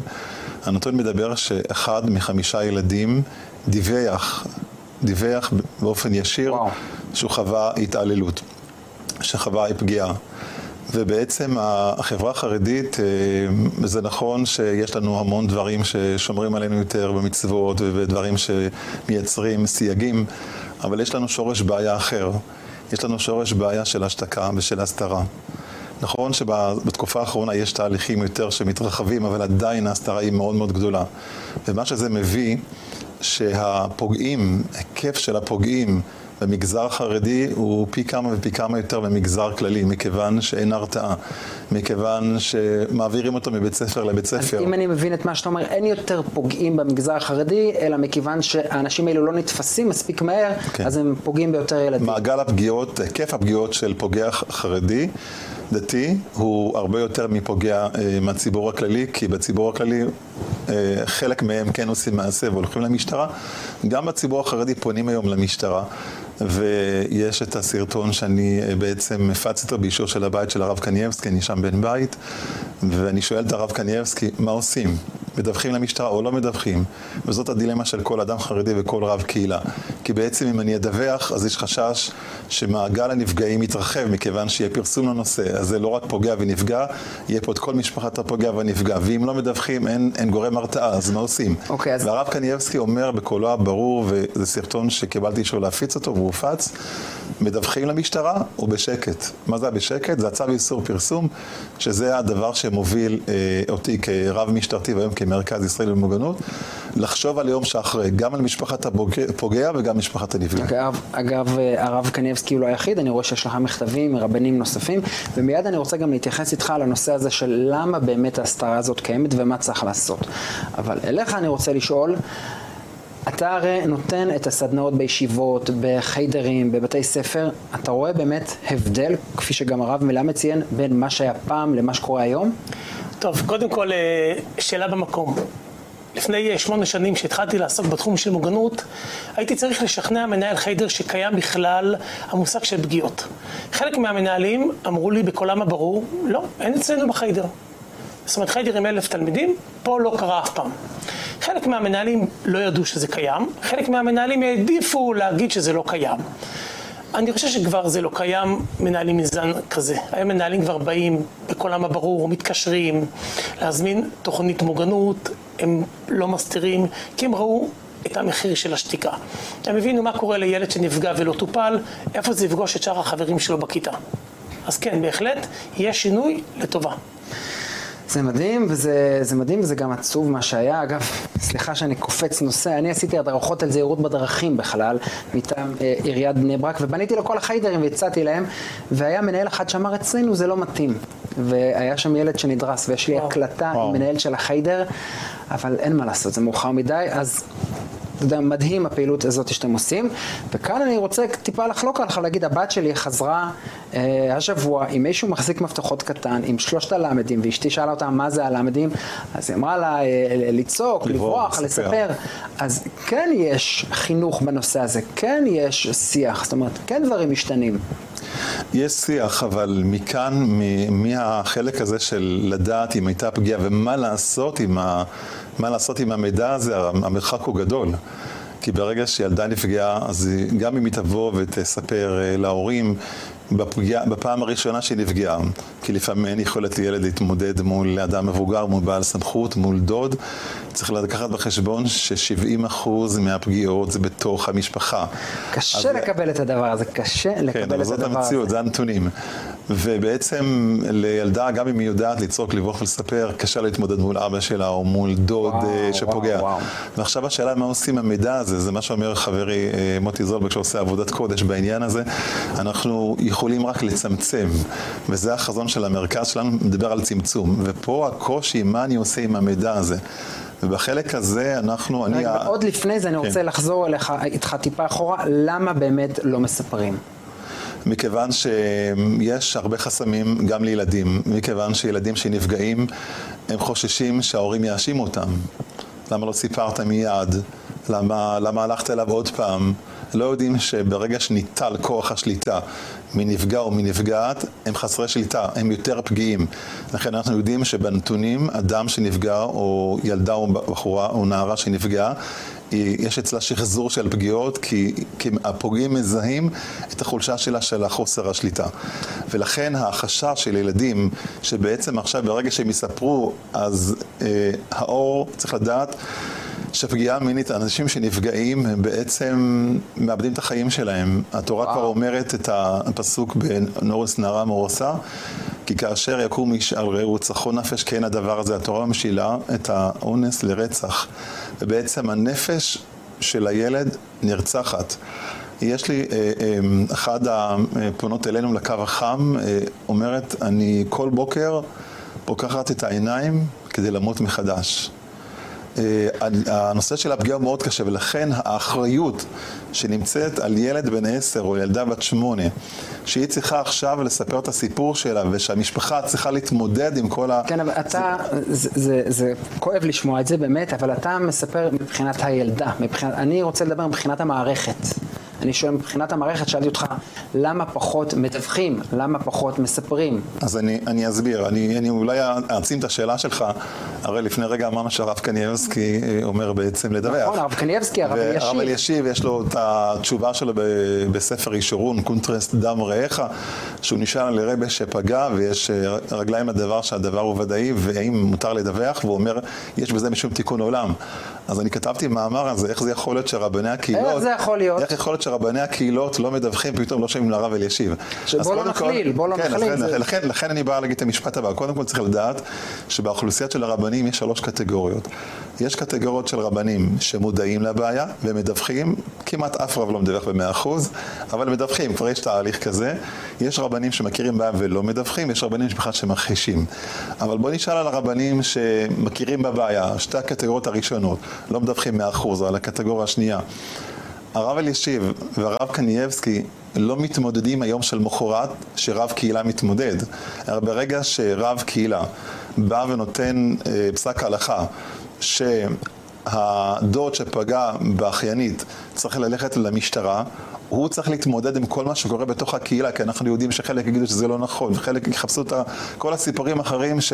הנתון מדבר שאחד מחמישה ילדים דיווח, דיווח באופן ישיר וואו. שהוא חווה התעללות, שחווה פגיעה ובעצם החברה החרדית, אה, זה נכון שיש לנו המון דברים ששומרים עלינו יותר במצוות ודברים שמייצרים סייגים, אבל יש לנו שורש בעיה אחר. יש לנו שורש בעיה של השתקה ושל הסתרה. נכון שבתקופה האחרונה יש תהליכים יותר שמתרחבים, אבל עדיין ההסתרה היא מאוד מאוד גדולה. ומה שזה מביא, שהפוגעים, היקף של הפוגעים במגזר החרדי הוא פי כמה ופי כמה יותר במגזר כללי, מכיוון שאין הרתעה, מכיוון שמעבירים אותו מבית ספר לבית ספר. אז אם אני מבין את מה שאתה אומר, אין יותר פוגעים במגזר החרדי, אלא מכיוון שהאנשים האלו לא נתפסים מספיק מהר, כן. אז הם פוגעים ביותר ילדים. מעגל הפגיעות, היקף הפגיעות של פוגע חרדי, דתי הוא הרבה יותר מפוגע אה, מהציבור הכללי, כי בציבור הכללי אה, חלק מהם כן עושים מעשה והולכים למשטרה. גם בציבור החרדי פונים היום למשטרה. ויש את הסרטון שאני אה, בעצם מפץ אותו באישור של הבית של הרב קנייבסקי, אני שם בן בית, ואני שואל את הרב קנייבסקי, מה עושים? מדווחים למשטרה או לא מדווחים? וזאת הדילמה של כל אדם חרדי וכל רב קהילה. כי בעצם אם אני אדווח, אז יש חשש שמעגל הנפגעים יתרחב, מכיוון שיהיה פרסום לנושא. אז זה לא רק פוגע ונפגע, יהיה פה את כל משפחת הפוגע והנפגע. ואם לא מדווחים, אין, אין גורם הרתעה, אז מה עושים? Okay, אוקיי, אז... והרב קנייבסקי אומר בקולו הברור, וזה סרטון שקיבלתי אישור להפיץ אותו, והוא הופץ, מדווחים למשטרה או בשקט. מה זה בשקט? זה הצו איסור פרסום, שזה הדבר שמוביל אה, אותי כרב משטרתי והיום כמרכז ישראל למוגנות, לחשוב על יום שאחרי, גם על משפחת הפוגע וגם משפחת הנפגע. אגב, אגב הרב קניבסקי הוא לא היחיד, אני רואה שיש לך מכתבים מרבנים נוספים, ומיד אני רוצה גם להתייחס איתך לנושא הזה של למה באמת ההסתרה הזאת קיימת ומה צריך לעשות. אבל אליך אני רוצה לשאול, אתה הרי נותן את הסדנאות בישיבות, בחיידרים, בבתי ספר, אתה רואה באמת הבדל, כפי שגם הרב מלמד ציין, בין מה שהיה פעם למה שקורה היום? טוב, קודם כל, אה, שאלה במקום. לפני אה, שמונה שנים שהתחלתי לעסוק בתחום של מוגנות, הייתי צריך לשכנע מנהל חיידר שקיים בכלל המושג של פגיעות. חלק מהמנהלים אמרו לי בקולם הברור, לא, אין אצלנו בחיידר. זאת אומרת, חיידר עם אלף תלמידים, פה לא קרה אף פעם. חלק מהמנהלים לא ידעו שזה קיים, חלק מהמנהלים העדיפו להגיד שזה לא קיים. אני חושב שכבר זה לא קיים מנהלים מזן כזה. היום מנהלים כבר באים בקולם הברור, מתקשרים, להזמין תוכנית מוגנות, הם לא מסתירים, כי הם ראו את המחיר של השתיקה. הם הבינו מה קורה לילד שנפגע ולא טופל, איפה זה יפגוש את שאר החברים שלו בכיתה. אז כן, בהחלט, יהיה שינוי לטובה. זה מדהים, וזה מדהים וזה גם עצוב מה שהיה. אגב, סליחה שאני קופץ נושא, אני עשיתי הדרכות על זהירות בדרכים בכלל, מטעם אה, עיריית בני ברק, ובניתי לכל החיידרים והצעתי להם, והיה מנהל אחד שאמר, אצלנו זה לא מתאים. והיה שם ילד שנדרס, ויש לי הקלטה עם מנהל של החיידר, אבל אין מה לעשות, זה מאוחר מדי, אז אתה יודע, מדהים הפעילות הזאת שאתם עושים. וכאן אני רוצה טיפה לחלוק עליך, להגיד, הבת שלי חזרה אה, השבוע עם מישהו מחזיק מפתחות קטן, עם שלושת הלמדים, ואשתי שאלה אותה מה זה הלמדים, אז היא אמרה לה אה, לצעוק, לברוח, לספר. אז כן יש חינוך בנושא הזה, כן יש שיח, זאת אומרת, כן דברים משתנים. יש שיח, אבל מכאן, מהחלק הזה של לדעת אם הייתה פגיעה ומה לעשות עם ה... מה לעשות עם המידע הזה, המרחק הוא גדול. כי ברגע שילדה נפגעה, אז גם אם היא תבוא ותספר אה, להורים בפגיע, בפעם הראשונה שהיא נפגעה, כי לפעמים אין יכולת לילד להתמודד מול אדם מבוגר, מול בעל סמכות, מול דוד, צריך לקחת בחשבון ש-70% מהפגיעות זה בתוך המשפחה. קשה אז... לקבל את הדבר הזה, קשה לקבל כן, את הדבר הזה. כן, אבל זאת המציאות, זה הנתונים. ובעצם לילדה, גם אם היא יודעת לצעוק, לבוך ולספר, קשה להתמודד מול אבא שלה או מול דוד וואו, אה, שפוגע. וואו, וואו. ועכשיו השאלה מה עושים עם המידע הזה, זה מה שאומר חברי אה, מוטי זולבק שעושה עבודת קודש בעניין הזה. אנחנו יכולים רק לצמצם, וזה החזון של המרכז שלנו, מדבר על צמצום. ופה הקושי, מה אני עושה עם המידע הזה. ובחלק הזה אנחנו, אני... עוד לפני זה אני כן. רוצה לחזור אליך, איתך טיפה אחורה, למה באמת לא מספרים? מכיוון שיש הרבה חסמים גם לילדים, מכיוון שילדים שנפגעים הם חוששים שההורים יאשימו אותם. למה לא סיפרת מיד? למה, למה הלכת אליו עוד פעם? לא יודעים שברגע שניטל כוח השליטה מנפגע או מנפגעת, הם חסרי שליטה, הם יותר פגיעים. לכן אנחנו יודעים שבנתונים, אדם שנפגע, או ילדה או בחורה או נערה שנפגעה, יש אצלה שחזור של פגיעות, כי, כי הפוגעים מזהים את החולשה שלה של החוסר השליטה. ולכן החשש של ילדים, שבעצם עכשיו ברגע שהם יספרו, אז אה, האור, צריך לדעת, שפגיעה מינית, אנשים שנפגעים הם בעצם מאבדים את החיים שלהם. התורה וואו. כבר אומרת את הפסוק בנורס נערה מורסה, כי כאשר יקום איש על רעהו צחו נפש, כן הדבר הזה, התורה משילה את האונס לרצח. ובעצם הנפש של הילד נרצחת. יש לי, אה, אה, אחת הפונות אלינו לקו החם אה, אומרת, אני כל בוקר פוקחת את העיניים כדי למות מחדש. הנושא של הפגיעה הוא מאוד קשה, ולכן האחריות שנמצאת על ילד בן עשר או ילדה בת שמונה, שהיא צריכה עכשיו לספר את הסיפור שלה, ושהמשפחה צריכה להתמודד עם כל ה... כן, אבל אתה, זה, זה, זה כואב לשמוע את זה באמת, אבל אתה מספר מבחינת הילדה, מבחינת, אני רוצה לדבר מבחינת המערכת. אני שואל מבחינת המערכת, שאלתי אותך, למה פחות מדווחים? למה פחות מספרים? אז אני, אני אסביר, אני, אני אולי אעצים את השאלה שלך, הרי לפני רגע אמרנו שהרב קנייבסקי אה, אומר בעצם לדווח. נכון, הרב קנייבסקי, הרב אלישיב. והרב אלישיב, יש לו את התשובה שלו בספר ישורון, קונטרסט דם רעך, שהוא נשאל לרבה שפגע, ויש אה, רגליים לדבר שהדבר הוא ודאי, והאם מותר לדווח, והוא אומר, יש בזה משום תיקון עולם. אז אני כתבתי מאמר על זה, איך זה יכול להיות שרבני הקהילות... איך זה יכול להיות? איך יכול להיות שרבני הקהילות לא מדווחים, פתאום לא שומעים לרב אלישיב. שבוא לא נכליל, בוא לא כן, נכליל. לכן, זה... לכן, לכן אני בא להגיד את המשפט הבא. קודם כל צריך לדעת שבאוכלוסיית של הרבנים יש שלוש קטגוריות. יש קטגוריות של רבנים שמודעים לבעיה ומדווחים, כמעט אף רב לא מדווח במאה אחוז, אבל מדווחים, כבר יש תהליך כזה. יש רבנים שמכירים בעיה ולא מדווחים, יש רבנים שבכלל שמכחישים. אבל בוא נשאל על הרבנים שמכירים בבעיה, שתי הקטגוריות הראשונות, לא מדווחים מאה אחוז, על הקטגוריה השנייה. הרב אלישיב והרב קנייבסקי לא מתמודדים היום של מחרת שרב קהילה מתמודד. ברגע שרב קהילה בא ונותן אה, פסק הלכה שהדוד שפגע באחיינית צריך ללכת למשטרה, הוא צריך להתמודד עם כל מה שקורה בתוך הקהילה, כי אנחנו יודעים שחלק יגידו שזה לא נכון, וחלק יחפשו את כל הסיפורים האחרים ש,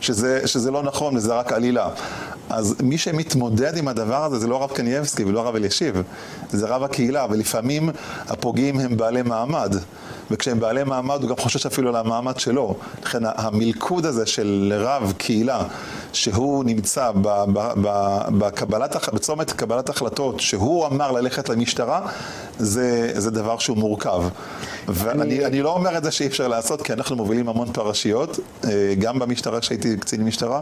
שזה, שזה לא נכון וזה רק עלילה. אז מי שמתמודד עם הדבר הזה זה לא הרב קנייבסקי ולא הרב אלישיב, זה רב הקהילה, ולפעמים הפוגעים הם בעלי מעמד. וכשהם בעלי מעמד הוא גם חושש אפילו על המעמד שלו. לכן המלכוד הזה של רב קהילה, שהוא נמצא בקבלת, בצומת קבלת החלטות, שהוא אמר ללכת למשטרה, זה, זה דבר שהוא מורכב. ואני אני לא אומר את זה שאי אפשר לעשות, כי אנחנו מובילים המון פרשיות, אה, גם במשטרה, כשהייתי קצין משטרה,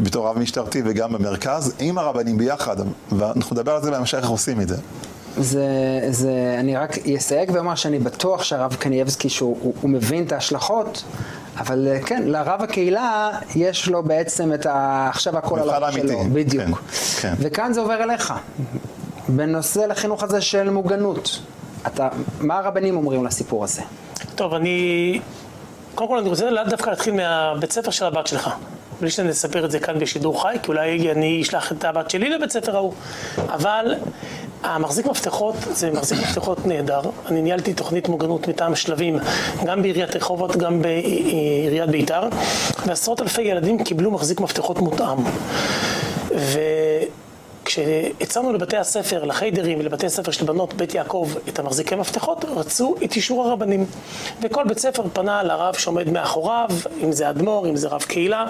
בתור רב משטרתי, וגם במרכז, עם הרבנים ביחד, ואנחנו נדבר על זה בהמשך איך עושים את זה. זה, זה, אני רק אסייג ואומר שאני בטוח שהרב קנייבסקי, שהוא הוא, הוא מבין את ההשלכות, אבל אה, כן, לרב הקהילה יש לו בעצם את ה... עכשיו הכל על הראש שלו. בדיוק. כן, כן. וכאן זה עובר אליך. בנושא לחינוך הזה של מוגנות. אתה, מה הרבנים אומרים לסיפור הזה? טוב, אני... קודם כל אני רוצה לאו דווקא להתחיל מהבית ספר של הבת שלך. בלי שנספר את זה כאן בשידור חי, כי אולי אני אשלח את הבת שלי לבית ספר ההוא. אבל המחזיק מפתחות זה מחזיק מפתחות נהדר. אני ניהלתי תוכנית מוגנות מטעם שלבים, גם בעיריית רחובות, גם בעיריית ביתר, ועשרות אלפי ילדים קיבלו מחזיק מפתחות מותאם. וכשהצענו לבתי הספר, לחיידרים ולבתי הספר של בנות בית יעקב את המחזיקי מפתחות, רצו את אישור הרבנים. וכל בית ספר פנה לרב שעומד מאחוריו, אם זה אדמו"ר, אם זה רב קהילה.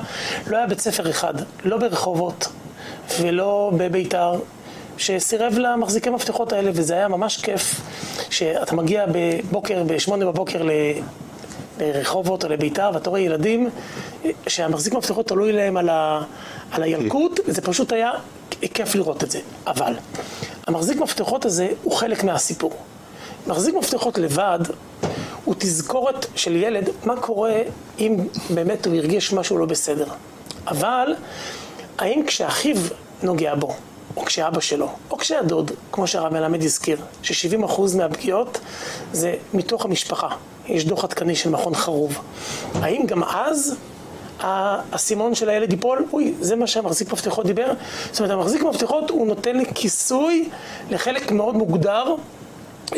לא היה בית ספר אחד, לא ברחובות ולא בביתר, שסירב למחזיקי מפתחות האלה, וזה היה ממש כיף, שאתה מגיע בבוקר, בשמונה בבוקר לרחובות או לביתר, ואתה רואה ילדים שהמחזיק מפתחות תלוי להם על, ה, על הילקוט, זה פשוט היה כיף לראות את זה. אבל המחזיק מפתחות הזה הוא חלק מהסיפור. מחזיק מפתחות לבד הוא תזכורת של ילד מה קורה אם באמת הוא הרגיש משהו לא בסדר. אבל האם כשאחיו נוגע בו, או כשאבא שלו, או כשהדוד, כמו שהרב מלמד הזכיר, ש-70% מהפגיעות זה מתוך המשפחה. יש דוח עדכני של מכון חרוב. האם גם אז האסימון של הילד ייפול? אוי, זה מה שהמחזיק מפתחות דיבר? זאת אומרת, המחזיק מפתחות הוא נותן כיסוי לחלק מאוד מוגדר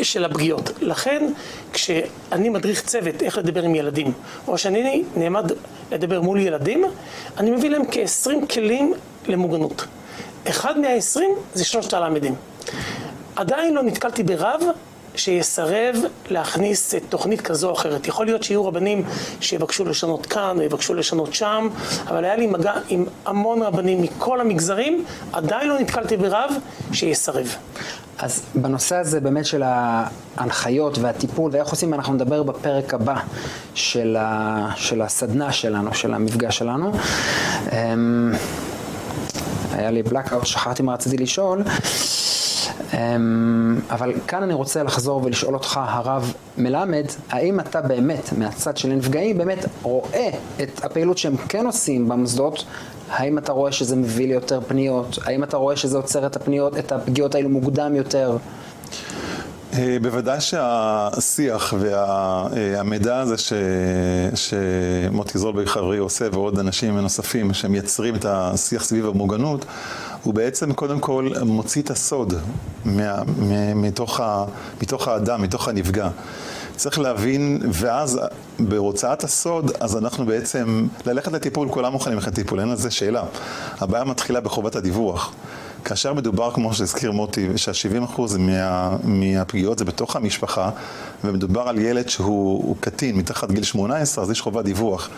של הפגיעות. לכן, כשאני מדריך צוות איך לדבר עם ילדים, או שאני נעמד לדבר מול ילדים, אני מביא להם כ-20 כלים למוגנות. אחד מה-20 זה שלושת הלמדים. עדיין לא נתקלתי ברב שיסרב להכניס תוכנית כזו או אחרת. יכול להיות שיהיו רבנים שיבקשו לשנות כאן או יבקשו לשנות שם, אבל היה לי מגע עם המון רבנים מכל המגזרים, עדיין לא נתקלתי ברב שיסרב. אז בנושא הזה באמת של ההנחיות והטיפול ואיך עושים, אנחנו נדבר בפרק הבא של, ה, של הסדנה שלנו, של המפגש שלנו. היה לי בלאקאוט, שכחתי מה רציתי לשאול. אמ, אבל כאן אני רוצה לחזור ולשאול אותך, הרב מלמד, האם אתה באמת, מהצד של הנפגעים, באמת רואה את הפעילות שהם כן עושים במוסדות, האם אתה רואה שזה מביא לי יותר פניות? האם אתה רואה שזה עוצר את הפניות, את הפגיעות האלו מוקדם יותר? אה, בוודאי שהשיח והמידע הזה ש... שמוטי זולברג חברי עושה ועוד אנשים נוספים שמייצרים את השיח סביב המוגנות הוא בעצם קודם כל מוציא את הסוד מה... מתוך, ה... מתוך האדם, מתוך הנפגע. צריך להבין, ואז בהוצאת הסוד, אז אנחנו בעצם, ללכת לטיפול, כולם מוכנים ללכת לטיפול, אין על זה שאלה. הבעיה מתחילה בחובת הדיווח. כאשר מדובר, כמו שהזכיר מוטי, שה-70% מה, מהפגיעות זה בתוך המשפחה, ומדובר על ילד שהוא קטין, מתחת גיל 18, אז יש חובת דיווח.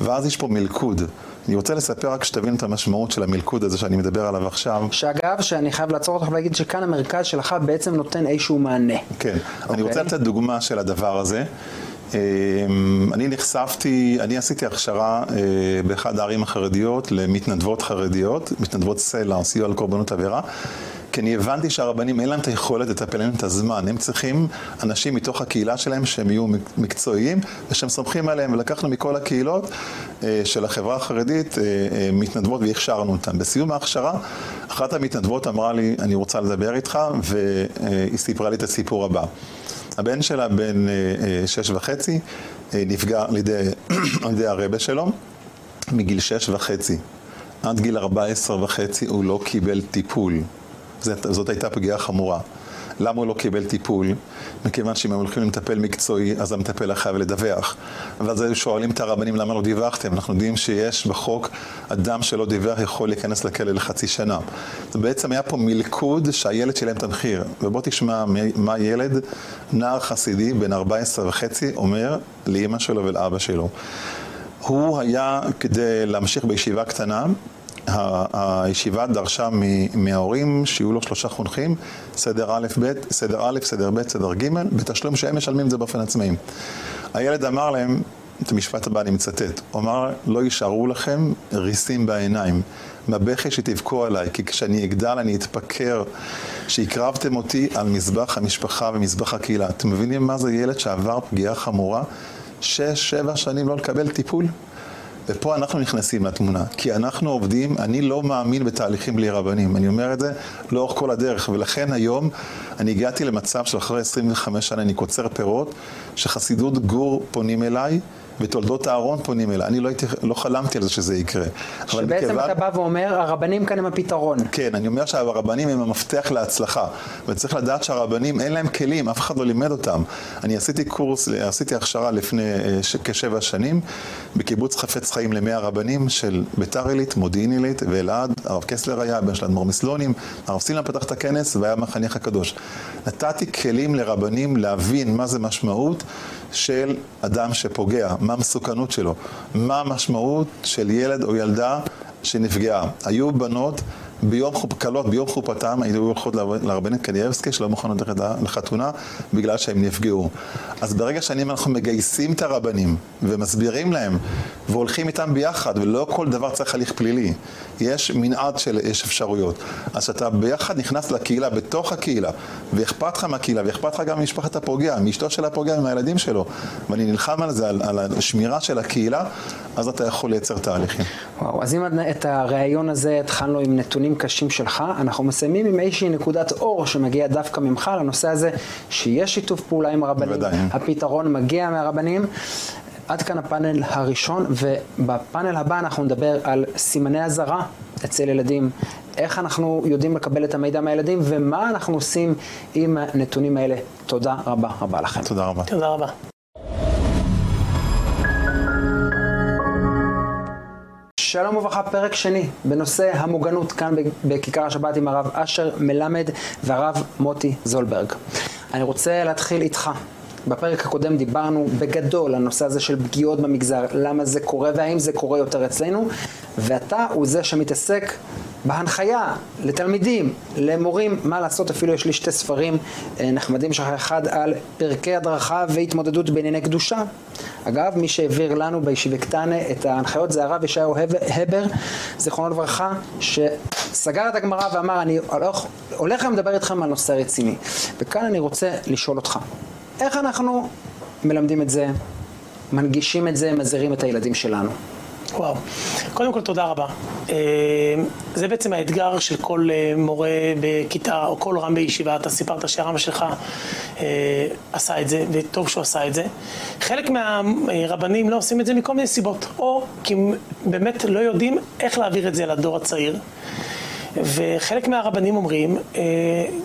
ואז יש פה מלכוד. אני רוצה לספר רק שתבין את המשמעות של המלכוד הזה שאני מדבר עליו עכשיו. שאגב, שאני חייב לעצור אותך ולהגיד שכאן המרכז שלך בעצם נותן איזשהו מענה. כן, okay. אני רוצה אוקיי? לתת דוגמה של הדבר הזה. אמ, אני נחשפתי, אני עשיתי הכשרה אה, באחד הערים החרדיות למתנדבות חרדיות, מתנדבות סלע, סיוע לקורבנות עבירה. כי אני הבנתי שהרבנים אין להם את היכולת לטפל, להם את הזמן, הם צריכים אנשים מתוך הקהילה שלהם שהם יהיו מקצועיים ושהם סומכים עליהם, ולקחנו מכל הקהילות אה, של החברה החרדית אה, מתנדבות והכשרנו אותן. בסיום ההכשרה, אחת המתנדבות אמרה לי, אני רוצה לדבר איתך, והיא סיפרה לי את הסיפור הבא. הבן שלה בן אה, אה, שש וחצי אה, נפגע על ידי, הרבה שלו מגיל שש וחצי. עד גיל ארבע עשרה וחצי הוא לא קיבל טיפול. זאת, זאת הייתה פגיעה חמורה. למה הוא לא קיבל טיפול? מכיוון שאם הם הולכים למטפל מקצועי, אז המטפל חייב לדווח. ואז היו שואלים את הרבנים למה לא דיווחתם. אנחנו יודעים שיש בחוק, אדם שלא דיווח יכול להיכנס לכלא לחצי שנה. זה בעצם היה פה מלכוד שהילד שילם את המחיר. ובוא תשמע מה ילד, נער חסידי, בן 14 וחצי, אומר לאימא שלו ולאבא שלו. הוא היה, כדי להמשיך בישיבה קטנה, הישיבה דרשה מההורים שיהיו לו שלושה חונכים, סדר א', ב', סדר א', סדר ב', סדר ג', בתשלום שהם משלמים את זה באופן עצמאי. הילד אמר להם, את המשפט הבא אני מצטט, הוא אמר, לא יישארו לכם ריסים בעיניים, בבכי שתבכו עליי, כי כשאני אגדל אני אתפקר, שהקרבתם אותי על מזבח המשפחה ומזבח הקהילה. אתם מבינים מה זה ילד שעבר פגיעה חמורה? שש, שבע שנים לא לקבל טיפול? ופה אנחנו נכנסים לתמונה, כי אנחנו עובדים, אני לא מאמין בתהליכים בלי רבנים, אני אומר את זה לאורך כל הדרך, ולכן היום אני הגעתי למצב של אחרי 25 שנה אני קוצר פירות, שחסידות גור פונים אליי, ותולדות אהרון פונים אליי. אני לא, הייתי, לא חלמתי על זה שזה יקרה. שבעצם מכיוון... אתה בא ואומר, הרבנים כאן הם הפתרון. כן, אני אומר שהרבנים הם המפתח להצלחה. וצריך לדעת שהרבנים אין להם כלים, אף אחד לא לימד אותם. אני עשיתי קורס, עשיתי הכשרה לפני אה, ש... כשבע שנים, בקיבוץ חפץ חיים למאה רבנים של ביתר עילית, מודיעין עילית ואלעד. הרב קסלר היה, בן של אדמו"ר מסלונים. הרב סילמן פתח את הכנס והיה מחניך הקדוש. נתתי כלים לרבנים להבין מה זה משמעות של אדם שפוגע, מה המסוכנות שלו, מה המשמעות של ילד או ילדה שנפגעה. היו בנות ביום חופקלות, ביום חופתם, היו הולכות לרבנית קניאבסקי, שלא מוכנות ללכת לחתונה, בגלל שהם נפגעו. אז ברגע שנים אנחנו מגייסים את הרבנים, ומסבירים להם, והולכים איתם ביחד, ולא כל דבר צריך הליך פלילי. יש מנעד של, יש אפשרויות. אז כשאתה ביחד נכנס לקהילה, בתוך הקהילה, ואכפת לך מהקהילה, ואכפת לך גם ממשפחת הפוגע, מאשתו של הפוגע, מהילדים שלו, ואני נלחם על זה, על, על השמירה של הקהילה, אז אתה יכול לייצר תהליכים. וואו, אז אם את הריאיון הזה התחלנו עם נתונים קשים שלך, אנחנו מסיימים עם איזושהי נקודת אור שמגיעה דווקא ממך לנושא הזה, שיש שיתוף פעולה עם הרבנים, בוודאי. הפתרון מגיע מהרבנים. עד כאן הפאנל הראשון, ובפאנל הבא אנחנו נדבר על סימני אזהרה אצל ילדים, איך אנחנו יודעים לקבל את המידע מהילדים, ומה אנחנו עושים עם הנתונים האלה. תודה רבה רבה לכם. תודה רבה. תודה רבה. שלום וברכה, פרק שני בנושא המוגנות כאן בכיכר השבת עם הרב אשר מלמד והרב מוטי זולברג. אני רוצה להתחיל איתך. בפרק הקודם דיברנו בגדול על הנושא הזה של פגיעות במגזר, למה זה קורה והאם זה קורה יותר אצלנו, ואתה הוא זה שמתעסק בהנחיה לתלמידים, למורים, מה לעשות, אפילו יש לי שתי ספרים אה, נחמדים שלך, אחד על פרקי הדרכה והתמודדות בענייני קדושה. אגב, מי שהעביר לנו בישיבי קטנה את ההנחיות זה הרב ישעיהו הבר, זיכרונו לברכה, שסגר את הגמרא ואמר, אני הולך, הולך לדבר איתכם על נושא רציני. וכאן אני רוצה לשאול אותך, איך אנחנו מלמדים את זה, מנגישים את זה, מזהירים את הילדים שלנו? וואו. קודם כל, תודה רבה. אה, זה בעצם האתגר של כל אה, מורה בכיתה, או כל רם בישיבה. אתה סיפרת שהרם שלך אה, עשה את זה, וטוב שהוא עשה את זה. חלק מהרבנים לא עושים את זה מכל מיני סיבות. או כי הם באמת לא יודעים איך להעביר את זה לדור הצעיר. וחלק מהרבנים אומרים,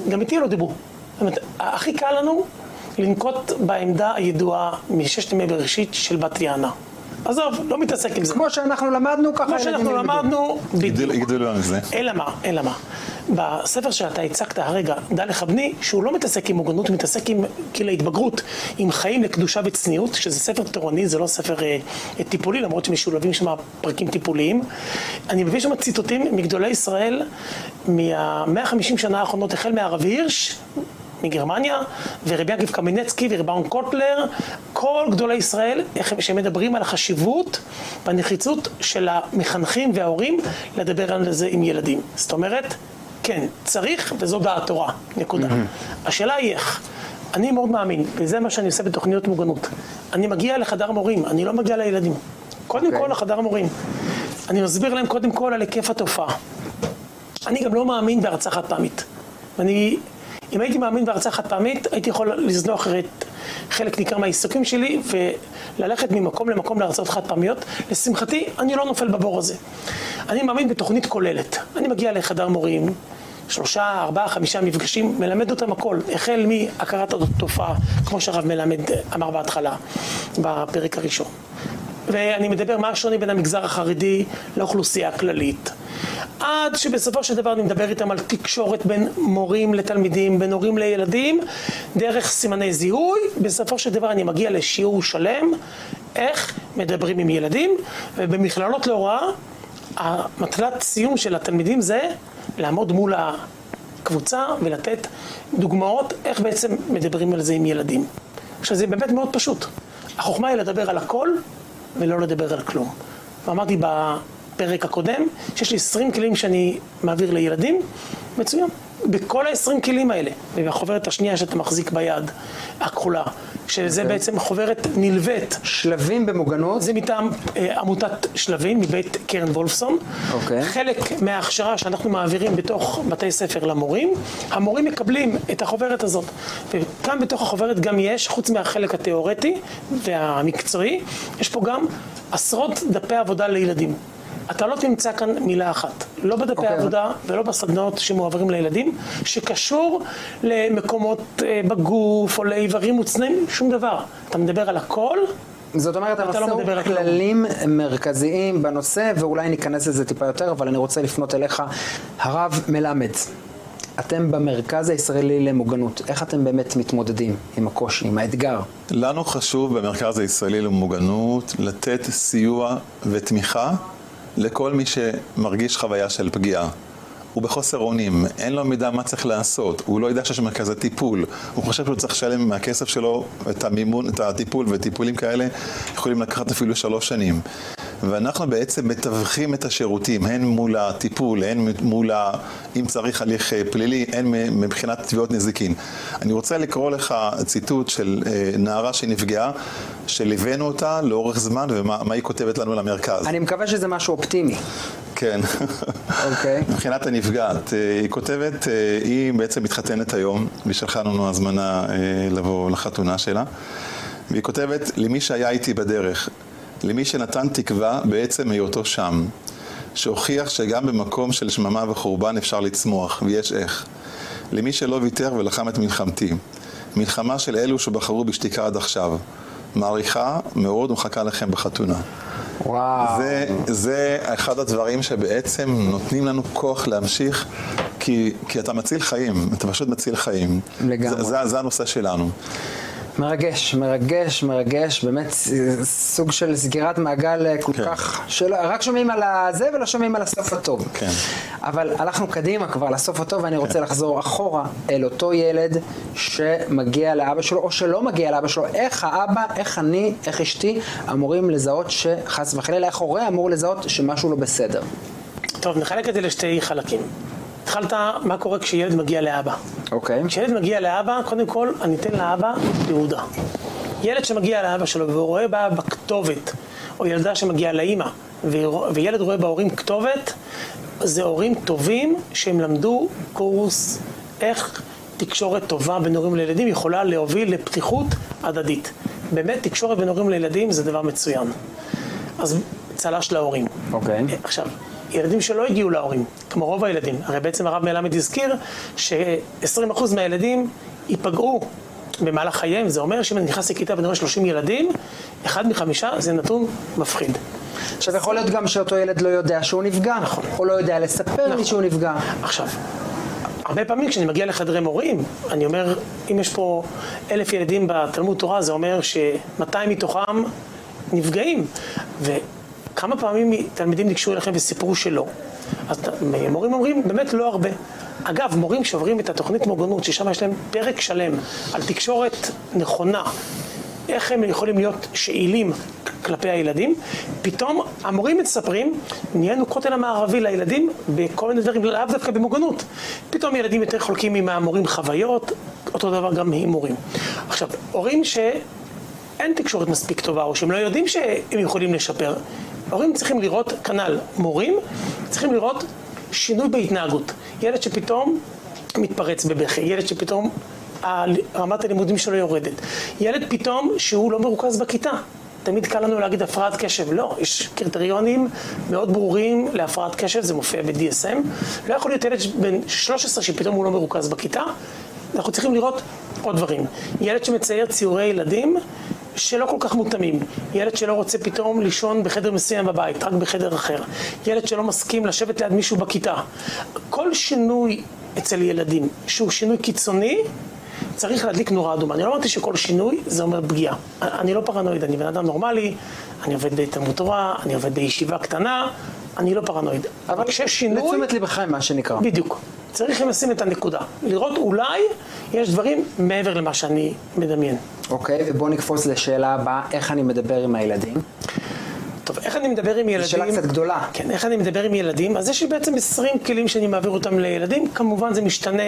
גם איתי לא דיברו. זאת אומרת, הכי קל לנו לנקוט בעמדה הידועה מששת ימי בראשית של בת יענה. עזוב, לא מתעסק עם זה. כמו שאנחנו למדנו, ככה כמו שאנחנו למדנו, בדיוק. יגדלו על זה. אלא מה, אלא מה. בספר שאתה הצגת הרגע, דע לך בני, שהוא לא מתעסק עם מוגנות, הוא מתעסק עם גיל ההתבגרות, עם חיים לקדושה וצניעות, שזה ספר תורני, זה לא ספר אה, טיפולי, למרות שמשולבים שם פרקים טיפוליים. אני מביא שם ציטוטים מגדולי ישראל, מה-150 שנה האחרונות, החל מהרב הירש, מגרמניה, ורבי אגיב קמינצקי ורבי קוטלר, כל גדולי ישראל, איך הם מדברים על החשיבות והנחיצות של המחנכים וההורים לדבר על זה עם ילדים. זאת אומרת, כן, צריך, וזו דעת תורה, נקודה. Mm-hmm. השאלה היא איך. אני מאוד מאמין, וזה מה שאני עושה בתוכניות מוגנות. אני מגיע לחדר מורים, אני לא מגיע לילדים. קודם okay. אוקיי. כל לחדר מורים. אני מסביר להם קודם כל על היקף התופעה. אני גם לא מאמין בהרצאה חד פעמית. ואני אם הייתי מאמין בהרצאה חד פעמית, הייתי יכול לזנוח את חלק ניכר מהעיסוקים שלי וללכת ממקום למקום להרצאות חד פעמיות. לשמחתי, אני לא נופל בבור הזה. אני מאמין בתוכנית כוללת. אני מגיע לחדר מורים, שלושה, ארבעה, חמישה מפגשים, מלמד אותם הכל, החל מהכרת התופעה, כמו שהרב מלמד אמר בהתחלה, בפרק הראשון. ואני מדבר מה השוני בין המגזר החרדי לאוכלוסייה הכללית. עד שבסופו של דבר אני מדבר איתם על תקשורת בין מורים לתלמידים, בין הורים לילדים, דרך סימני זיהוי. בסופו של דבר אני מגיע לשיעור שלם, איך מדברים עם ילדים, ובמכללות להוראה, המטלת סיום של התלמידים זה לעמוד מול הקבוצה ולתת דוגמאות איך בעצם מדברים על זה עם ילדים. עכשיו זה באמת מאוד פשוט. החוכמה היא לדבר על הכל ולא לדבר על כלום. ואמרתי בפרק הקודם, שיש לי 20 כלים שאני מעביר לילדים, מצוין. בכל ה-20 כלים האלה, ובחוברת השנייה שאתה מחזיק ביד, הכחולה, שזה okay. אוקיי. בעצם חוברת נלווית. שלבים במוגנות? זה מטעם אה, עמותת שלבים, מבית קרן וולפסון. Okay. אוקיי. חלק מההכשרה שאנחנו מעבירים בתוך בתי ספר למורים, המורים מקבלים את החוברת הזאת. וכאן בתוך החוברת גם יש, חוץ מהחלק התיאורטי והמקצועי, יש פה גם עשרות דפי עבודה לילדים. אתה לא תמצא כאן מילה אחת, לא בדפי okay. אוקיי. עבודה ולא בסדנאות שמועברים לילדים, שקשור למקומות אה, בגוף או לאיברים מוצנעים, שום דבר. אתה מדבר על הכל. זאת אומרת, הנושא לא הוא כללים מרכזיים בנושא, ואולי ניכנס לזה טיפה יותר, אבל אני רוצה לפנות אליך, הרב מלמד. אתם במרכז הישראלי למוגנות, איך אתם באמת מתמודדים עם הקושי, עם האתגר? לנו חשוב במרכז הישראלי למוגנות לתת סיוע ותמיכה לכל מי שמרגיש חוויה של פגיעה. הוא בחוסר אונים, אין לו מידע מה צריך לעשות, הוא לא יודע שיש מרכזי טיפול, הוא חושב שהוא צריך לשלם מהכסף שלו את המימון, את הטיפול, וטיפולים כאלה יכולים לקחת אפילו שלוש שנים. ואנחנו בעצם מתווכים את השירותים, הן מול הטיפול, הן מול, ה, אם צריך הליך אה, פלילי, הן מבחינת תביעות נזיקין. אני רוצה לקרוא לך ציטוט של אה, נערה שנפגעה, שליווינו אותה לאורך זמן, ומה היא כותבת לנו למרכז. אני מקווה שזה משהו אופטימי. כן. אוקיי. Okay. מבחינת הנפגעת, אה, היא כותבת, היא בעצם מתחתנת היום, והיא שלחה לנו הזמנה לבוא לחתונה שלה, והיא כותבת, למי שהיה איתי בדרך, למי שנתן תקווה בעצם היותו שם, שהוכיח שגם במקום של שממה וחורבן אפשר לצמוח, ויש איך. למי שלא ויתר ולחם את מלחמתי, מלחמה של אלו שבחרו בשתיקה עד עכשיו. מעריכה מאוד ומחכה לכם בחתונה. וואו. זה, זה אחד הדברים שבעצם נותנים לנו כוח להמשיך, כי, כי אתה מציל חיים, אתה פשוט מציל חיים. לגמרי. זה, זה, זה הנושא שלנו. מרגש, מרגש, מרגש, באמת סוג של סגירת מעגל אה, כל כן. כך, שלא, רק שומעים על הזה ולא שומעים על הסוף הטוב. כן. אבל הלכנו קדימה כבר לסוף הטוב ואני רוצה כן. לחזור אחורה אל אותו ילד שמגיע לאבא שלו או שלא מגיע לאבא שלו, איך האבא, איך אני, איך אשתי אמורים לזהות שחס וחלילה, איך הורה אמור לזהות שמשהו לא בסדר. טוב, נחלק את זה לשתי חלקים. התחלת מה קורה כשילד מגיע לאבא. אוקיי. Okay. כשילד מגיע לאבא, קודם כל אני אתן לאבא תעודה. ילד שמגיע לאבא שלו והוא רואה באבא כתובת, או ילדה שמגיעה לאימא, וילד רואה בהורים כתובת, זה הורים טובים שהם למדו קורס איך תקשורת טובה בין הורים לילדים יכולה להוביל לפתיחות הדדית. באמת תקשורת בין הורים לילדים זה דבר מצוין. אז צל"ש להורים. אוקיי. Okay. עכשיו, ילדים שלא הגיעו להורים, כמו רוב הילדים. הרי בעצם הרב מלמד הזכיר ש-20% מהילדים ייפגעו במהלך חייהם. זה אומר שאם אני נכנס לכיתה ואני רואה 30 ילדים, אחד מחמישה זה נתון מפחיד. עכשיו יכול להיות גם שאותו ילד לא יודע שהוא נפגע, נכון. או לא יודע לספר נכון. לי שהוא נפגע. עכשיו, הרבה פעמים כשאני מגיע לחדרי מורים, אני אומר, אם יש פה אלף ילדים בתלמוד תורה, זה אומר ש-200 מתוכם נפגעים. כמה פעמים תלמידים ניגשו אליכם וסיפרו שלא? אז מורים אומרים, באמת לא הרבה. אגב, מורים שעוברים את התוכנית מוגנות, ששם יש להם פרק שלם על תקשורת נכונה, איך הם יכולים להיות שאילים כלפי הילדים, פתאום המורים מספרים, נהיינו כותל המערבי לילדים בכל מיני דברים, לאו דווקא במוגנות. פתאום ילדים יותר חולקים עם המורים חוויות, אותו דבר גם עם מורים. עכשיו, הורים שאין תקשורת מספיק טובה, או שהם לא יודעים שהם יכולים לשפר, ההורים צריכים לראות, כנ"ל, מורים צריכים לראות שינוי בהתנהגות. ילד שפתאום מתפרץ בבכי, ילד שפתאום רמת הלימודים שלו יורדת, ילד פתאום שהוא לא מרוכז בכיתה. תמיד קל לנו להגיד הפרעת קשב, לא, יש קריטריונים מאוד ברורים להפרעת קשב, זה מופיע ב-DSM. לא יכול להיות ילד בן 13 שפתאום הוא לא מרוכז בכיתה, אנחנו צריכים לראות עוד דברים. ילד שמצייר ציורי ילדים, שלא כל כך מותאמים. ילד שלא רוצה פתאום לישון בחדר מסוים בבית, רק בחדר אחר. ילד שלא מסכים לשבת ליד מישהו בכיתה. כל שינוי אצל ילדים שהוא שינוי קיצוני, צריך להדליק נורה אדומה. אני לא אמרתי שכל שינוי זה אומר פגיעה. אני לא פרנואיד, אני בן אדם נורמלי, אני עובד בתלמוד תורה, אני עובד בישיבה קטנה, אני לא פרנואיד. אבל כשיש שינוי... לתשומת לבכם, מה שנקרא. בדיוק. צריך לשים את הנקודה. לראות אולי יש דברים מעבר למה שאני מדמיין. אוקיי, ובואו נקפוץ לשאלה הבאה, איך אני מדבר עם הילדים? טוב, איך אני מדבר עם ילדים? זו שאלה קצת גדולה. כן, איך אני מדבר עם ילדים? אז יש לי בעצם 20 כלים שאני מעביר אותם לילדים. כמובן זה משתנה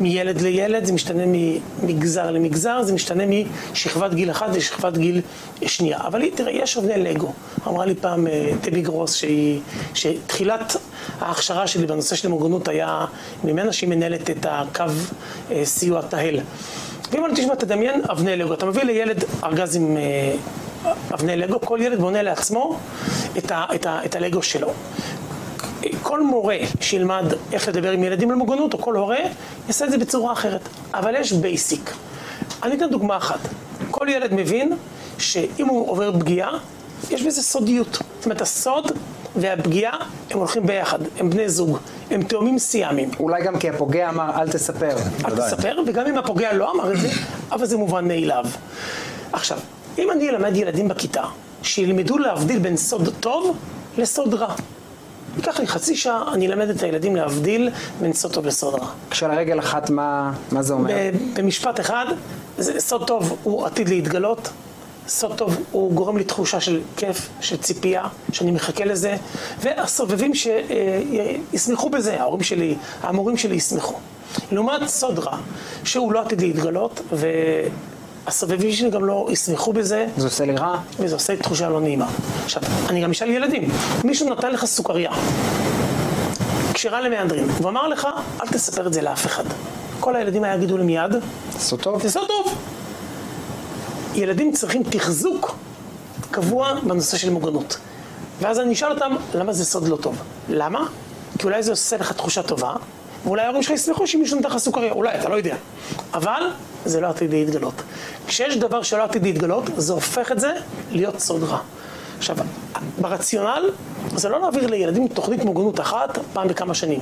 מילד לילד, זה משתנה ממגזר למגזר, זה משתנה משכבת גיל אחת לשכבת גיל שנייה. אבל תראה, יש אבני לגו. אמרה לי פעם טבי אה, גרוס, שהיא, שתחילת ההכשרה שלי בנושא של מוגנות היה ממנה שהיא מנהלת את הקו אה, סיוע תהל. אמרה לי, תשמע, תדמיין אבני לגו. אתה מביא לילד ארגז עם... אה, אבני לגו, כל ילד בונה לעצמו את, הלגו שלו. כל מורה שילמד איך לדבר עם ילדים על מוגנות, או כל הורה, יעשה את זה בצורה אחרת. אבל יש בייסיק. אני אתן דוגמה אחת. כל ילד מבין שאם הוא עובר פגיעה, יש בזה סודיות. זאת אומרת, הסוד והפגיעה הם הולכים ביחד, הם בני זוג, הם תאומים סיאמים. אולי גם כי הפוגע אמר אל תספר. אל תספר, וגם אם הפוגע לא אמר את זה, אבל זה מובן מאליו. עכשיו, אם אני אלמד ילדים בכיתה, שילמדו להבדיל בין סוד טוב לסוד רע. ייקח לי חצי שעה, אני אלמד את הילדים להבדיל בין סוד טוב לסוד רע. כשלרגל אחת, מה, מה זה אומר? במשפט אחד, זה, סוד טוב הוא עתיד להתגלות, סוד טוב הוא גורם לי תחושה של כיף, של ציפייה, שאני מחכה לזה, והסובבים שישמחו בזה, ההורים שלי, המורים שלי ישמחו. לעומת סוד רע, שהוא לא עתיד להתגלות, והסובבים שלי גם לא ישמחו בזה. זה עושה לי רע? וזה עושה לי תחושה לא נעימה. עכשיו, אני גם אשאל ילדים, מישהו נתן לך סוכריה, כשרה למהדרין, הוא אמר לך, אל תספר את זה לאף אחד. כל הילדים היה יגידו לי מיד, סוד טוב. זה סוד טוב. ילדים צריכים תחזוק קבוע בנושא של מוגנות. ואז אני אשאל אותם, למה זה סוד לא טוב? למה? כי אולי זה עושה לך תחושה טובה, ואולי ההורים שלך ישמחו שמישהו נתן לך סוכריה, אולי, אתה לא יודע. אבל זה לא עתיד להתגלות. כשיש דבר שלא עתיד להתגלות, זה הופך את זה להיות סוד רע. עכשיו, ברציונל, זה לא להעביר לילדים תוכנית מוגנות אחת פעם בכמה שנים.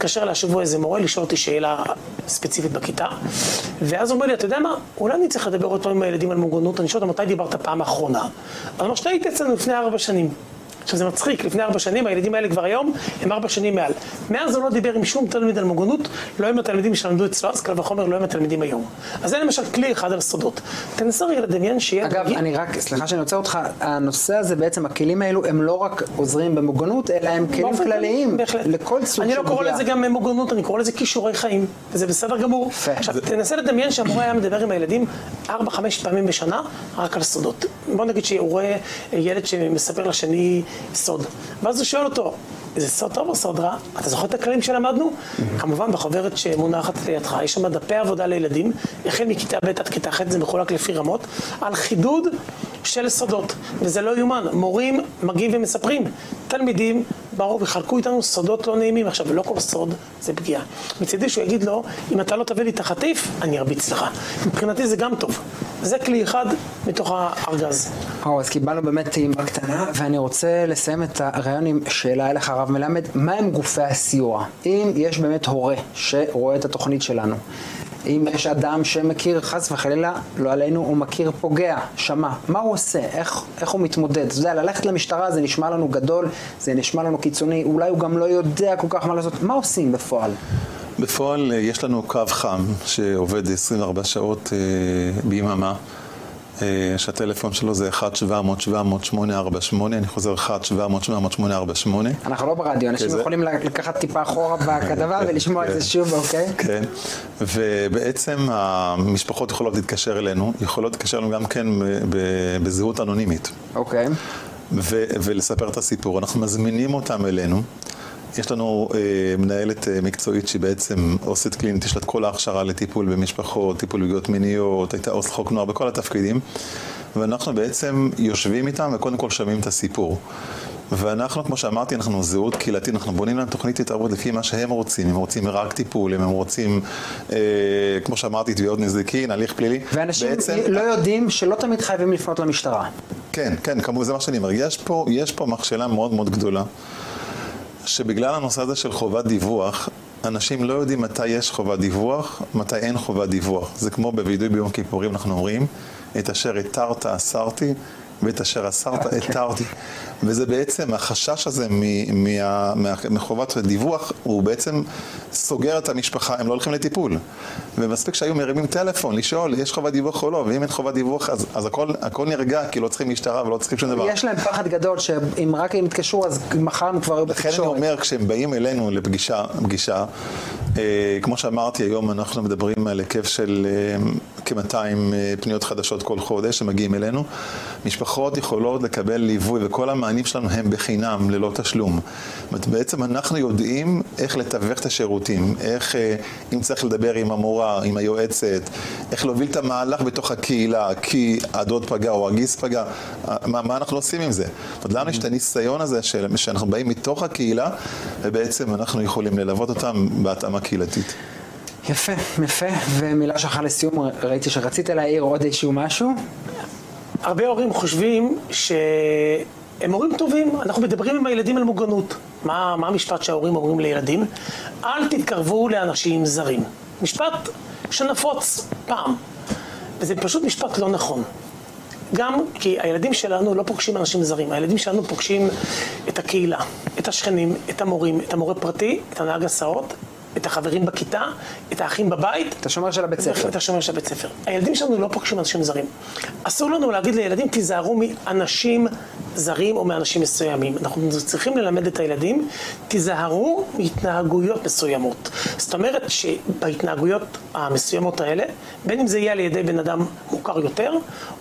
התקשר אליי השבוע איזה מורה לשאול אותי שאלה ספציפית בכיתה, ואז הוא אומר לי, אתה יודע מה, אולי אני צריך לדבר עוד פעם עם הילדים על מוגנות, אני שואל אותם, מתי דיברת פעם האחרונה? אז הוא אומר, שאתה היית אצלנו לפני ארבע שנים. עכשיו זה מצחיק, לפני ארבע שנים, הילדים האלה כבר היום, הם ארבע שנים מעל. מאז הוא לא דיבר עם שום תלמיד על מוגנות, לא עם התלמידים שלמדו אצלו, אז קל וחומר לא עם התלמידים היום. אז זה למשל כלי אחד על סודות. תנסה רגע לדמיין שיהיה... אגב, תרגיל- אני רק, סליחה שאני עוצר אותך, הנושא הזה בעצם, הכלים האלו הם לא רק עוזרים במוגנות, אלא הם כלים כלליים בהחלט. לכל סוג אני של לא קורא. לזה גם מוגנות, אני קורא לזה כישורי חיים, וזה בסדר גמור. יפה. עכשיו, תנסה לדמיין שהמורה היה מדבר עם הילדים ארבע, חמש פעמים בשנה, רק על סודות. בוא נגיד שהוא רואה ילד שמספר לשני סוד, ואז הוא שואל אותו, זה סוד טוב או סוד רע? אתה זוכר את הכללים שלמדנו? כמובן, בחוברת שמונחת לידך, יש שם דפי עבודה לילדים, החל מכיתה ב' עד כיתה ח', זה מחולק לפי רמות, על חידוד של סודות, וזה לא יאומן. מורים מגיעים ומספרים, תלמידים באו וחלקו איתנו סודות לא נעימים. עכשיו, לא כל סוד זה פגיעה. מצידי שהוא יגיד לו, אם אתה לא תביא לי את החטיף, אני ארביץ לך. מבחינתי זה גם טוב. זה כלי אחד מתוך הארגז. או, אז קיבלנו באמת טעימה קטנה, ואני רוצה לסיים את הרעיון עם שאלה אליך, הרב מלמד, מה הם גופי הסיוע? אם יש באמת הורה שרואה את התוכנית שלנו, אם יש אדם שמכיר, חס וחלילה, לא עלינו, הוא מכיר פוגע, שמע, מה הוא עושה? איך, איך הוא מתמודד? אתה יודע, ללכת למשטרה זה נשמע לנו גדול, זה נשמע לנו קיצוני, אולי הוא גם לא יודע כל כך מה לעשות, מה עושים בפועל? בפועל אה, יש לנו קו חם שעובד 24 שעות אה, ביממה, שהטלפון שלו זה 1-700-700-848, אני חוזר 1-700-700-848. אנחנו לא ברדיו, אנשים כזה? יכולים לקחת טיפה אחורה בכתבה ולשמוע את זה שוב, אוקיי? כן, ובעצם המשפחות יכולות להתקשר אלינו, יכולות להתקשר אלינו גם כן בזהות אנונימית. אוקיי. ולספר את הסיפור. אנחנו מזמינים אותם אלינו. יש לנו אה, מנהלת אה, מקצועית שהיא בעצם עו"סית קלינית, יש לה את כל ההכשרה לטיפול במשפחות, טיפול בפגיעות מיניות, הייתה עו"ס חוק נוער בכל התפקידים. ואנחנו בעצם יושבים איתם וקודם כל שומעים את הסיפור. ואנחנו, כמו שאמרתי, אנחנו זהות קהילתית, אנחנו בונים להם תוכנית התערבות לפי מה שהם רוצים. הם רוצים רק טיפול, אם הם רוצים, אה, כמו שאמרתי, תביעות נזיקין, הליך פלילי. ואנשים בעצם- לא יודעים שלא תמיד חייבים לפנות למשטרה. כן, כן, כמובן, זה מה שאני אומר. יש פה, יש פה מכשלה מאוד מאוד גדולה, שבגלל הנושא הזה של חובת דיווח, אנשים לא יודעים מתי יש חובת דיווח, מתי אין חובת דיווח. זה כמו בווידוי ביום כיפורים, אנחנו אומרים, את אשר התרת אסרתי, ואת אשר אסרת התרתי. וזה בעצם, החשש הזה מחובת דיווח, הוא בעצם סוגר את המשפחה, הם לא הולכים לטיפול. ומספיק שהיו מרימים טלפון, לשאול, יש חובת דיווח או לא, ואם אין חובת דיווח, אז, אז הכל, הכל נרגע, כי לא צריכים משטרה ולא צריכים שום דבר. יש להם פחד גדול שאם רק הם יתקשרו אז מחר הם כבר היו לכן אני בתקשורת. אומר, כשהם באים אלינו לפגישה, פגישה, אה, כמו שאמרתי, היום אנחנו מדברים על היקף של אה, כ-200 אה, פניות חדשות כל חודש שמגיעים אלינו. משפחות יכולות לקבל ליווי, וכל המענים שלנו הם בחינם, ללא תשלום. זאת אומרת, בעצם אנחנו יודעים איך לתווך את השירותים, איך, אה, אם צריך לדבר עם המורה, עם היועצת, איך להוביל את המהלך בתוך הקהילה, כי הדוד פגע או הגיס פגע, אה, מה, מה אנחנו עושים עם זה? זאת אומרת, לנו יש את הניסיון הזה של, שאנחנו באים מתוך הקהילה, ובעצם אנחנו יכולים ללוות אותם בהתאמה קהילתית. יפה, יפה. ומילה שלך לסיום, ראיתי שרצית להעיר עוד איזשהו משהו. הרבה הורים חושבים שהם הורים טובים, אנחנו מדברים עם הילדים על מוגנות. מה, מה המשפט שההורים אומרים לילדים? אל תתקרבו לאנשים זרים. משפט שנפוץ פעם, וזה פשוט משפט לא נכון. גם כי הילדים שלנו לא פוגשים אנשים זרים, הילדים שלנו פוגשים את הקהילה, את השכנים, את המורים, את המורה פרטי, את הנהג הסעות, את החברים בכיתה, את האחים בבית. את השומר של הבית ספר. את השומר של הבית ספר. הילדים שלנו לא פוגשים אנשים זרים. אסור לנו להגיד לילדים, תיזהרו מאנשים זרים או מאנשים מסוימים. אנחנו צריכים ללמד את הילדים, תיזהרו מהתנהגויות מסוימות. זאת אומרת שבהתנהגויות המסוימות האלה, בין אם זה יהיה על ידי בן אדם מוכר יותר,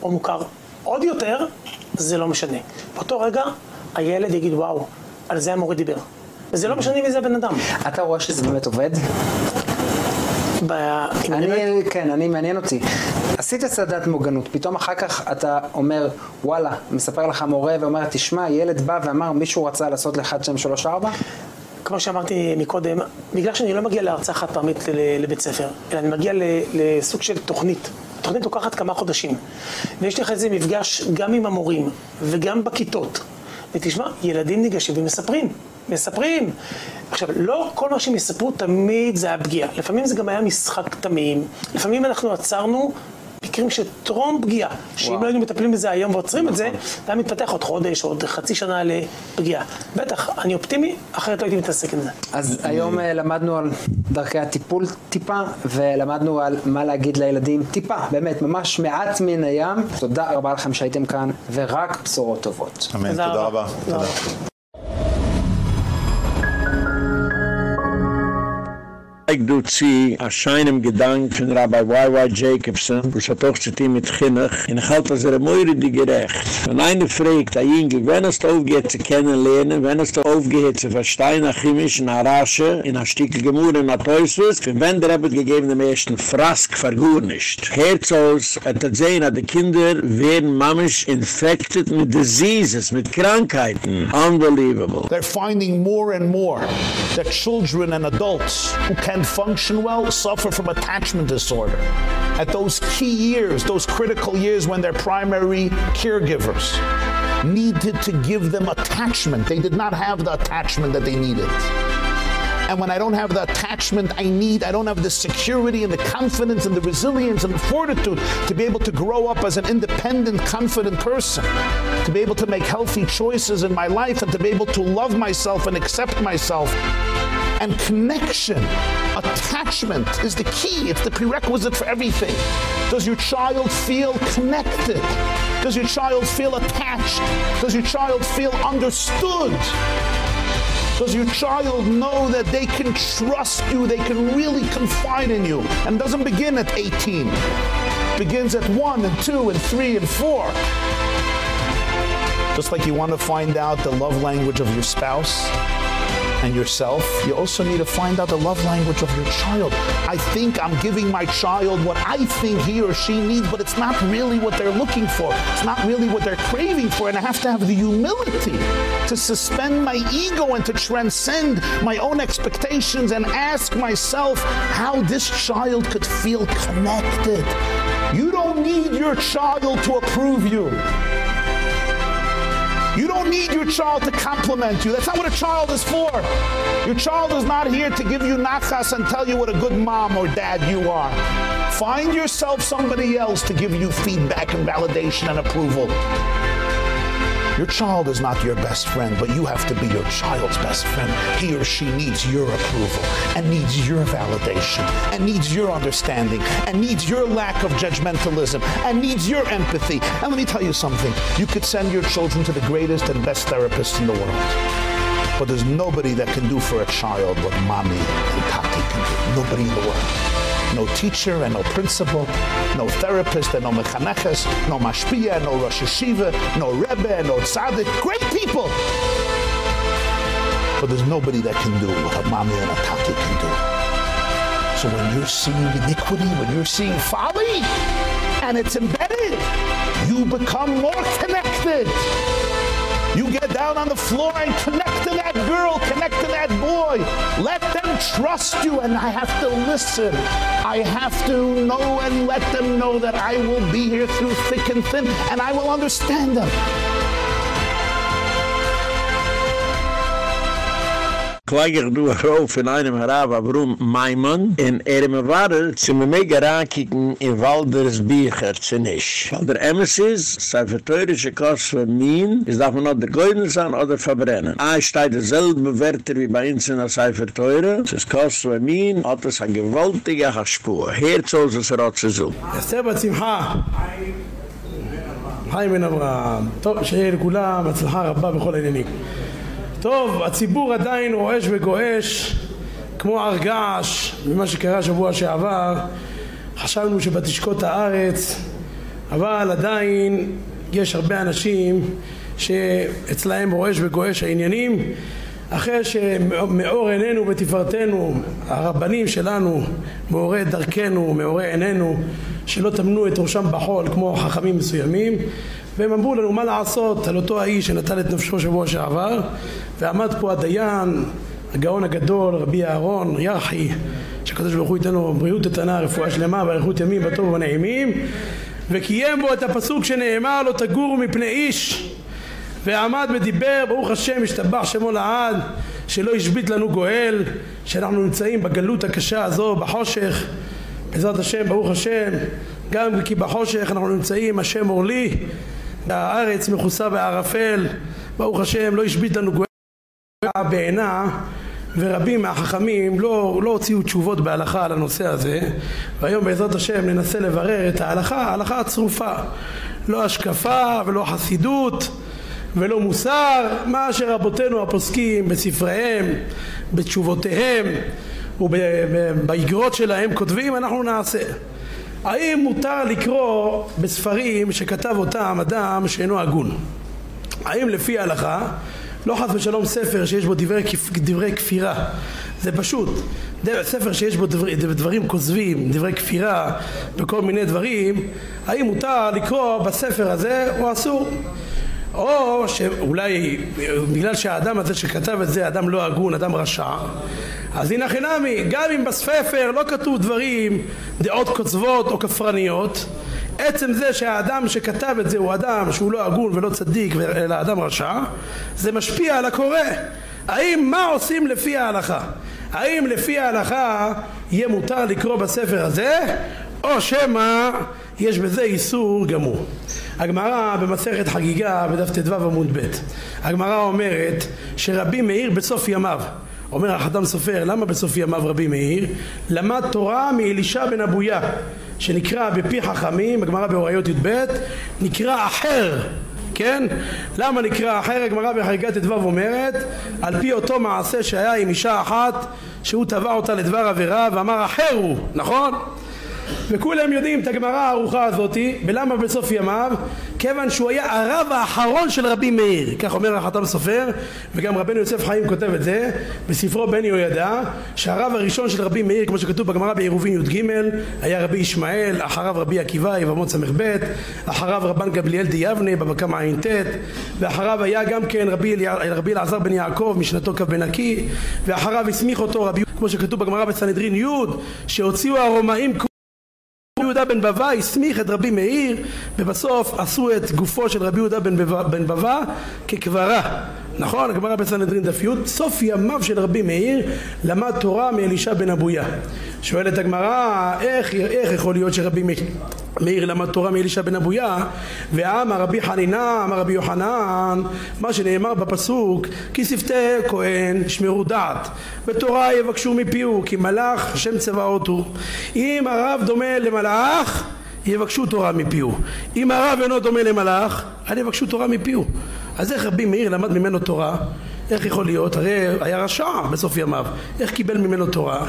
או מוכר עוד יותר, זה לא משנה. באותו רגע, הילד יגיד, וואו, על זה המורה דיבר. וזה לא משנה מי זה הבן אדם. אתה רואה שזה באמת עובד? אני, כן, אני, מעניין אותי. עשית סדנת מוגנות, פתאום אחר כך אתה אומר, וואלה, מספר לך מורה ואומר, תשמע, ילד בא ואמר, מישהו רצה לעשות לך 1, 2, 3, 4? כמו שאמרתי מקודם, בגלל שאני לא מגיע להרצאה חד פעמית לבית ספר, אלא אני מגיע לסוג של תוכנית. התוכנית לוקחת כמה חודשים, ויש לי אחרי זה מפגש גם עם המורים וגם בכיתות. ותשמע, ילדים ניגשים ומספרים. מספרים. עכשיו, לא כל מה שהם יספרו תמיד זה היה פגיעה. לפעמים זה גם היה משחק תמים. לפעמים אנחנו עצרנו מקרים של טרום פגיעה, שאם לא היינו מטפלים בזה היום ועוצרים את זה, נכון. זה היה מתפתח עוד חודש, עוד חצי שנה לפגיעה. בטח, אני אופטימי, אחרת לא הייתי מתעסק עם זה. אז היום אה, למדנו על דרכי הטיפול טיפה, ולמדנו על מה להגיד לילדים טיפה, באמת, ממש מעט מן הים. תודה רבה לכם שהייתם כאן, ורק בשורות טובות. אמן, תודה רבה. Ik doe zie a scheinem gedank von Rabbi Y.Y. Jacobson, es hat auch zu tun mit Chinnach, in halte, dass er moire die gerecht. Wenn eine fragt, a jinge, wenn es da aufgeht zu kennenlernen, wenn es da aufgeht zu verstehen, a chemisch, in a rasche, in a stickel gemur, in a teuswus, für wenn der Rebbe gegeben dem ersten Frask vergur nicht. Herzos, hat er sehen, a die Kinder werden mamisch infected mit diseases, mit Krankheiten. Unbelievable. They're finding more and more that children and adults who can and function well suffer from attachment disorder. At those key years, those critical years when their primary caregivers needed to give them attachment, they did not have the attachment that they needed. And when I don't have the attachment I need, I don't have the security and the confidence and the resilience and the fortitude to be able to grow up as an independent, confident person, to be able to make healthy choices in my life and to be able to love myself and accept myself and connection, attachment is the key. It's the prerequisite for everything. Does your child feel connected? Does your child feel attached? Does your child feel understood? Does your child know that they can trust you, they can really confide in you? And doesn't begin at 18. It begins at 1 and 2 and 3 and 4. Just like you want to find out the love language of your spouse, and yourself, you also need to find out the love language of your child. I think I'm giving my child what I think he or she needs, but it's not really what they're looking for. It's not really what they're craving for, and I have to have the humility to suspend my ego and to transcend my own expectations and ask myself how this child could feel connected. You don't need your child to approve you. Need your child to compliment you. That's not what a child is for. Your child is not here to give you nachas and tell you what a good mom or dad you are. Find yourself somebody else to give you feedback and validation and approval. Your child is not your best friend, but you have to be your child's best friend. He or she needs your approval and needs your validation and needs your understanding and needs your lack of judgmentalism and needs your empathy. And let me tell you something. You could send your children to the greatest and best therapists in the world. But there's nobody that can do for a child what mommy and tati can do. Nobody in the world no teacher and no principal, no therapist and no mechaneches, no mashpia, no Rosh Yeshiva, no Rebbe no tzaddik. Great people! But there's nobody that can do what a mommy and a tati can do. So when you're seeing iniquity, when you're seeing folly, and it's embedded, you become more connected. You get down on the floor and connect to that girl, connect to that boy. Let them trust you and I have to listen. I have to know and let them know that I will be here through thick and thin and I will understand them. Kleiger du rauf in einem Harab, aber warum Maimon? In Ereme Wadel, zu mir mega rankicken in Walders Biecher, zu nisch. Weil der Emes ist, sei für teurische Kost für Mien, ist darf man der Gäunen sein oder verbrennen. Ah, stehe derselbe Werte wie bei uns in der sei für teure, es ist Kost für Mien, hat es ein gewaltiger Spur. Herz aus es rot zu suchen. Es ist Simcha. חיים בן אברהם, טוב, שיהיה לכולם הצלחה רבה בכל העניינים. טוב, הציבור עדיין רועש וגועש כמו הר געש ממה שקרה שבוע שעבר. חשבנו שבתשקוט הארץ אבל עדיין יש הרבה אנשים שאצלהם רועש וגועש העניינים. אחרי שמאור עינינו ותפארתנו הרבנים שלנו מאורי דרכנו מאורי עינינו שלא טמנו את ראשם בחול כמו חכמים מסוימים והם אמרו לנו מה לעשות? על אותו האיש שנטל את נפשו שבוע שעבר ועמד פה הדיין הגאון הגדול רבי אהרון ירחי שהקדוש ברוך הוא ייתן לו בריאות איתנה רפואה שלמה ואריכות ימים בטוב ובנעימים וקיים בו את הפסוק שנאמר לו תגורו מפני איש. ועמד ודיבר ברוך השם השתבח שמו לעד שלא השבית לנו גואל שאנחנו נמצאים בגלות הקשה הזו בחושך. בעזרת השם ברוך השם גם כי בחושך אנחנו נמצאים השם אורלי והארץ מכוסה בערפל. ברוך השם לא השבית לנו גואל בעינה ורבים מהחכמים לא, לא הוציאו תשובות בהלכה על הנושא הזה. והיום בעזרת השם ננסה לברר את ההלכה, ההלכה הצרופה. לא השקפה ולא חסידות ולא מוסר, מה שרבותינו הפוסקים בספריהם, בתשובותיהם ובאגרות שלהם כותבים אנחנו נעשה. האם מותר לקרוא בספרים שכתב אותם אדם שאינו הגון? האם לפי ההלכה לא חס ושלום ספר שיש בו דברי, דברי כפירה זה פשוט ספר שיש בו דבר, דברים כוזבים דברי כפירה וכל מיני דברים האם מותר לקרוא בספר הזה או אסור או שאולי בגלל שהאדם הזה שכתב את זה אדם לא הגון, אדם רשע אז הנה חינמי, גם אם בספר לא כתוב דברים, דעות כוזבות או כפרניות עצם זה שהאדם שכתב את זה הוא אדם שהוא לא הגון ולא צדיק אלא אדם רשע זה משפיע על הקורא האם מה עושים לפי ההלכה? האם לפי ההלכה יהיה מותר לקרוא בספר הזה או שמא יש בזה איסור גמור הגמרא במסכת חגיגה בדף ט"ו עמוד ב' הגמרא אומרת שרבי מאיר בסוף ימיו אומר החתם סופר למה בסוף ימיו רבי מאיר למד תורה מאלישע בן אבויה שנקרא בפי חכמים הגמרא באוריות י"ב נקרא אחר כן? למה נקרא אחר? הגמרא בחגיגת ט"ו אומרת על פי אותו מעשה שהיה עם אישה אחת שהוא תבע אותה לדבר עבירה ואמר אחר הוא, נכון? וכולם יודעים את הגמרא הארוכה הזאתי ולמה בסוף ימיו? כיוון שהוא היה הרב האחרון של רבי מאיר. כך אומר החתם סופר וגם רבנו יוסף חיים כותב את זה בספרו בן יהוידע שהרב הראשון של רבי מאיר כמו שכתוב בגמרא בעירובין י"ג היה רבי ישמעאל אחריו רבי עקיבא יבמות ס"ב אחריו רבן גבליאל דיבנה בבקם ע"ט ואחריו היה גם כן רבי, אלעזר בן יעקב משנתו כ' בן עקי ואחריו הסמיך אותו רבי כמו שכתוב בגמרא בסנהדרין י' שהוציאו הרומאים יהודה בן בבא הסמיך את רבי מאיר ובסוף עשו את גופו של רבי יהודה בן בבא כקברה נכון? הגמרא בסנהדרין דף י' סוף ימיו של רבי מאיר למד תורה מאלישע בן אבויה. שואלת הגמרא איך, איך יכול להיות שרבי מאיר למד תורה מאלישע בן אבויה? ואמר רבי חנינה אמר רבי יוחנן מה שנאמר בפסוק כי שפתי כהן שמרו דעת ותורה יבקשו מפיהו כי מלאך השם צבאות הוא אם הרב דומה למלאך יבקשו תורה מפיהו. אם הרב אינו דומה למלאך אל יבקשו תורה מפיהו אז איך רבי מאיר למד ממנו תורה? איך יכול להיות? הרי היה רשע בסוף ימיו, איך קיבל ממנו תורה?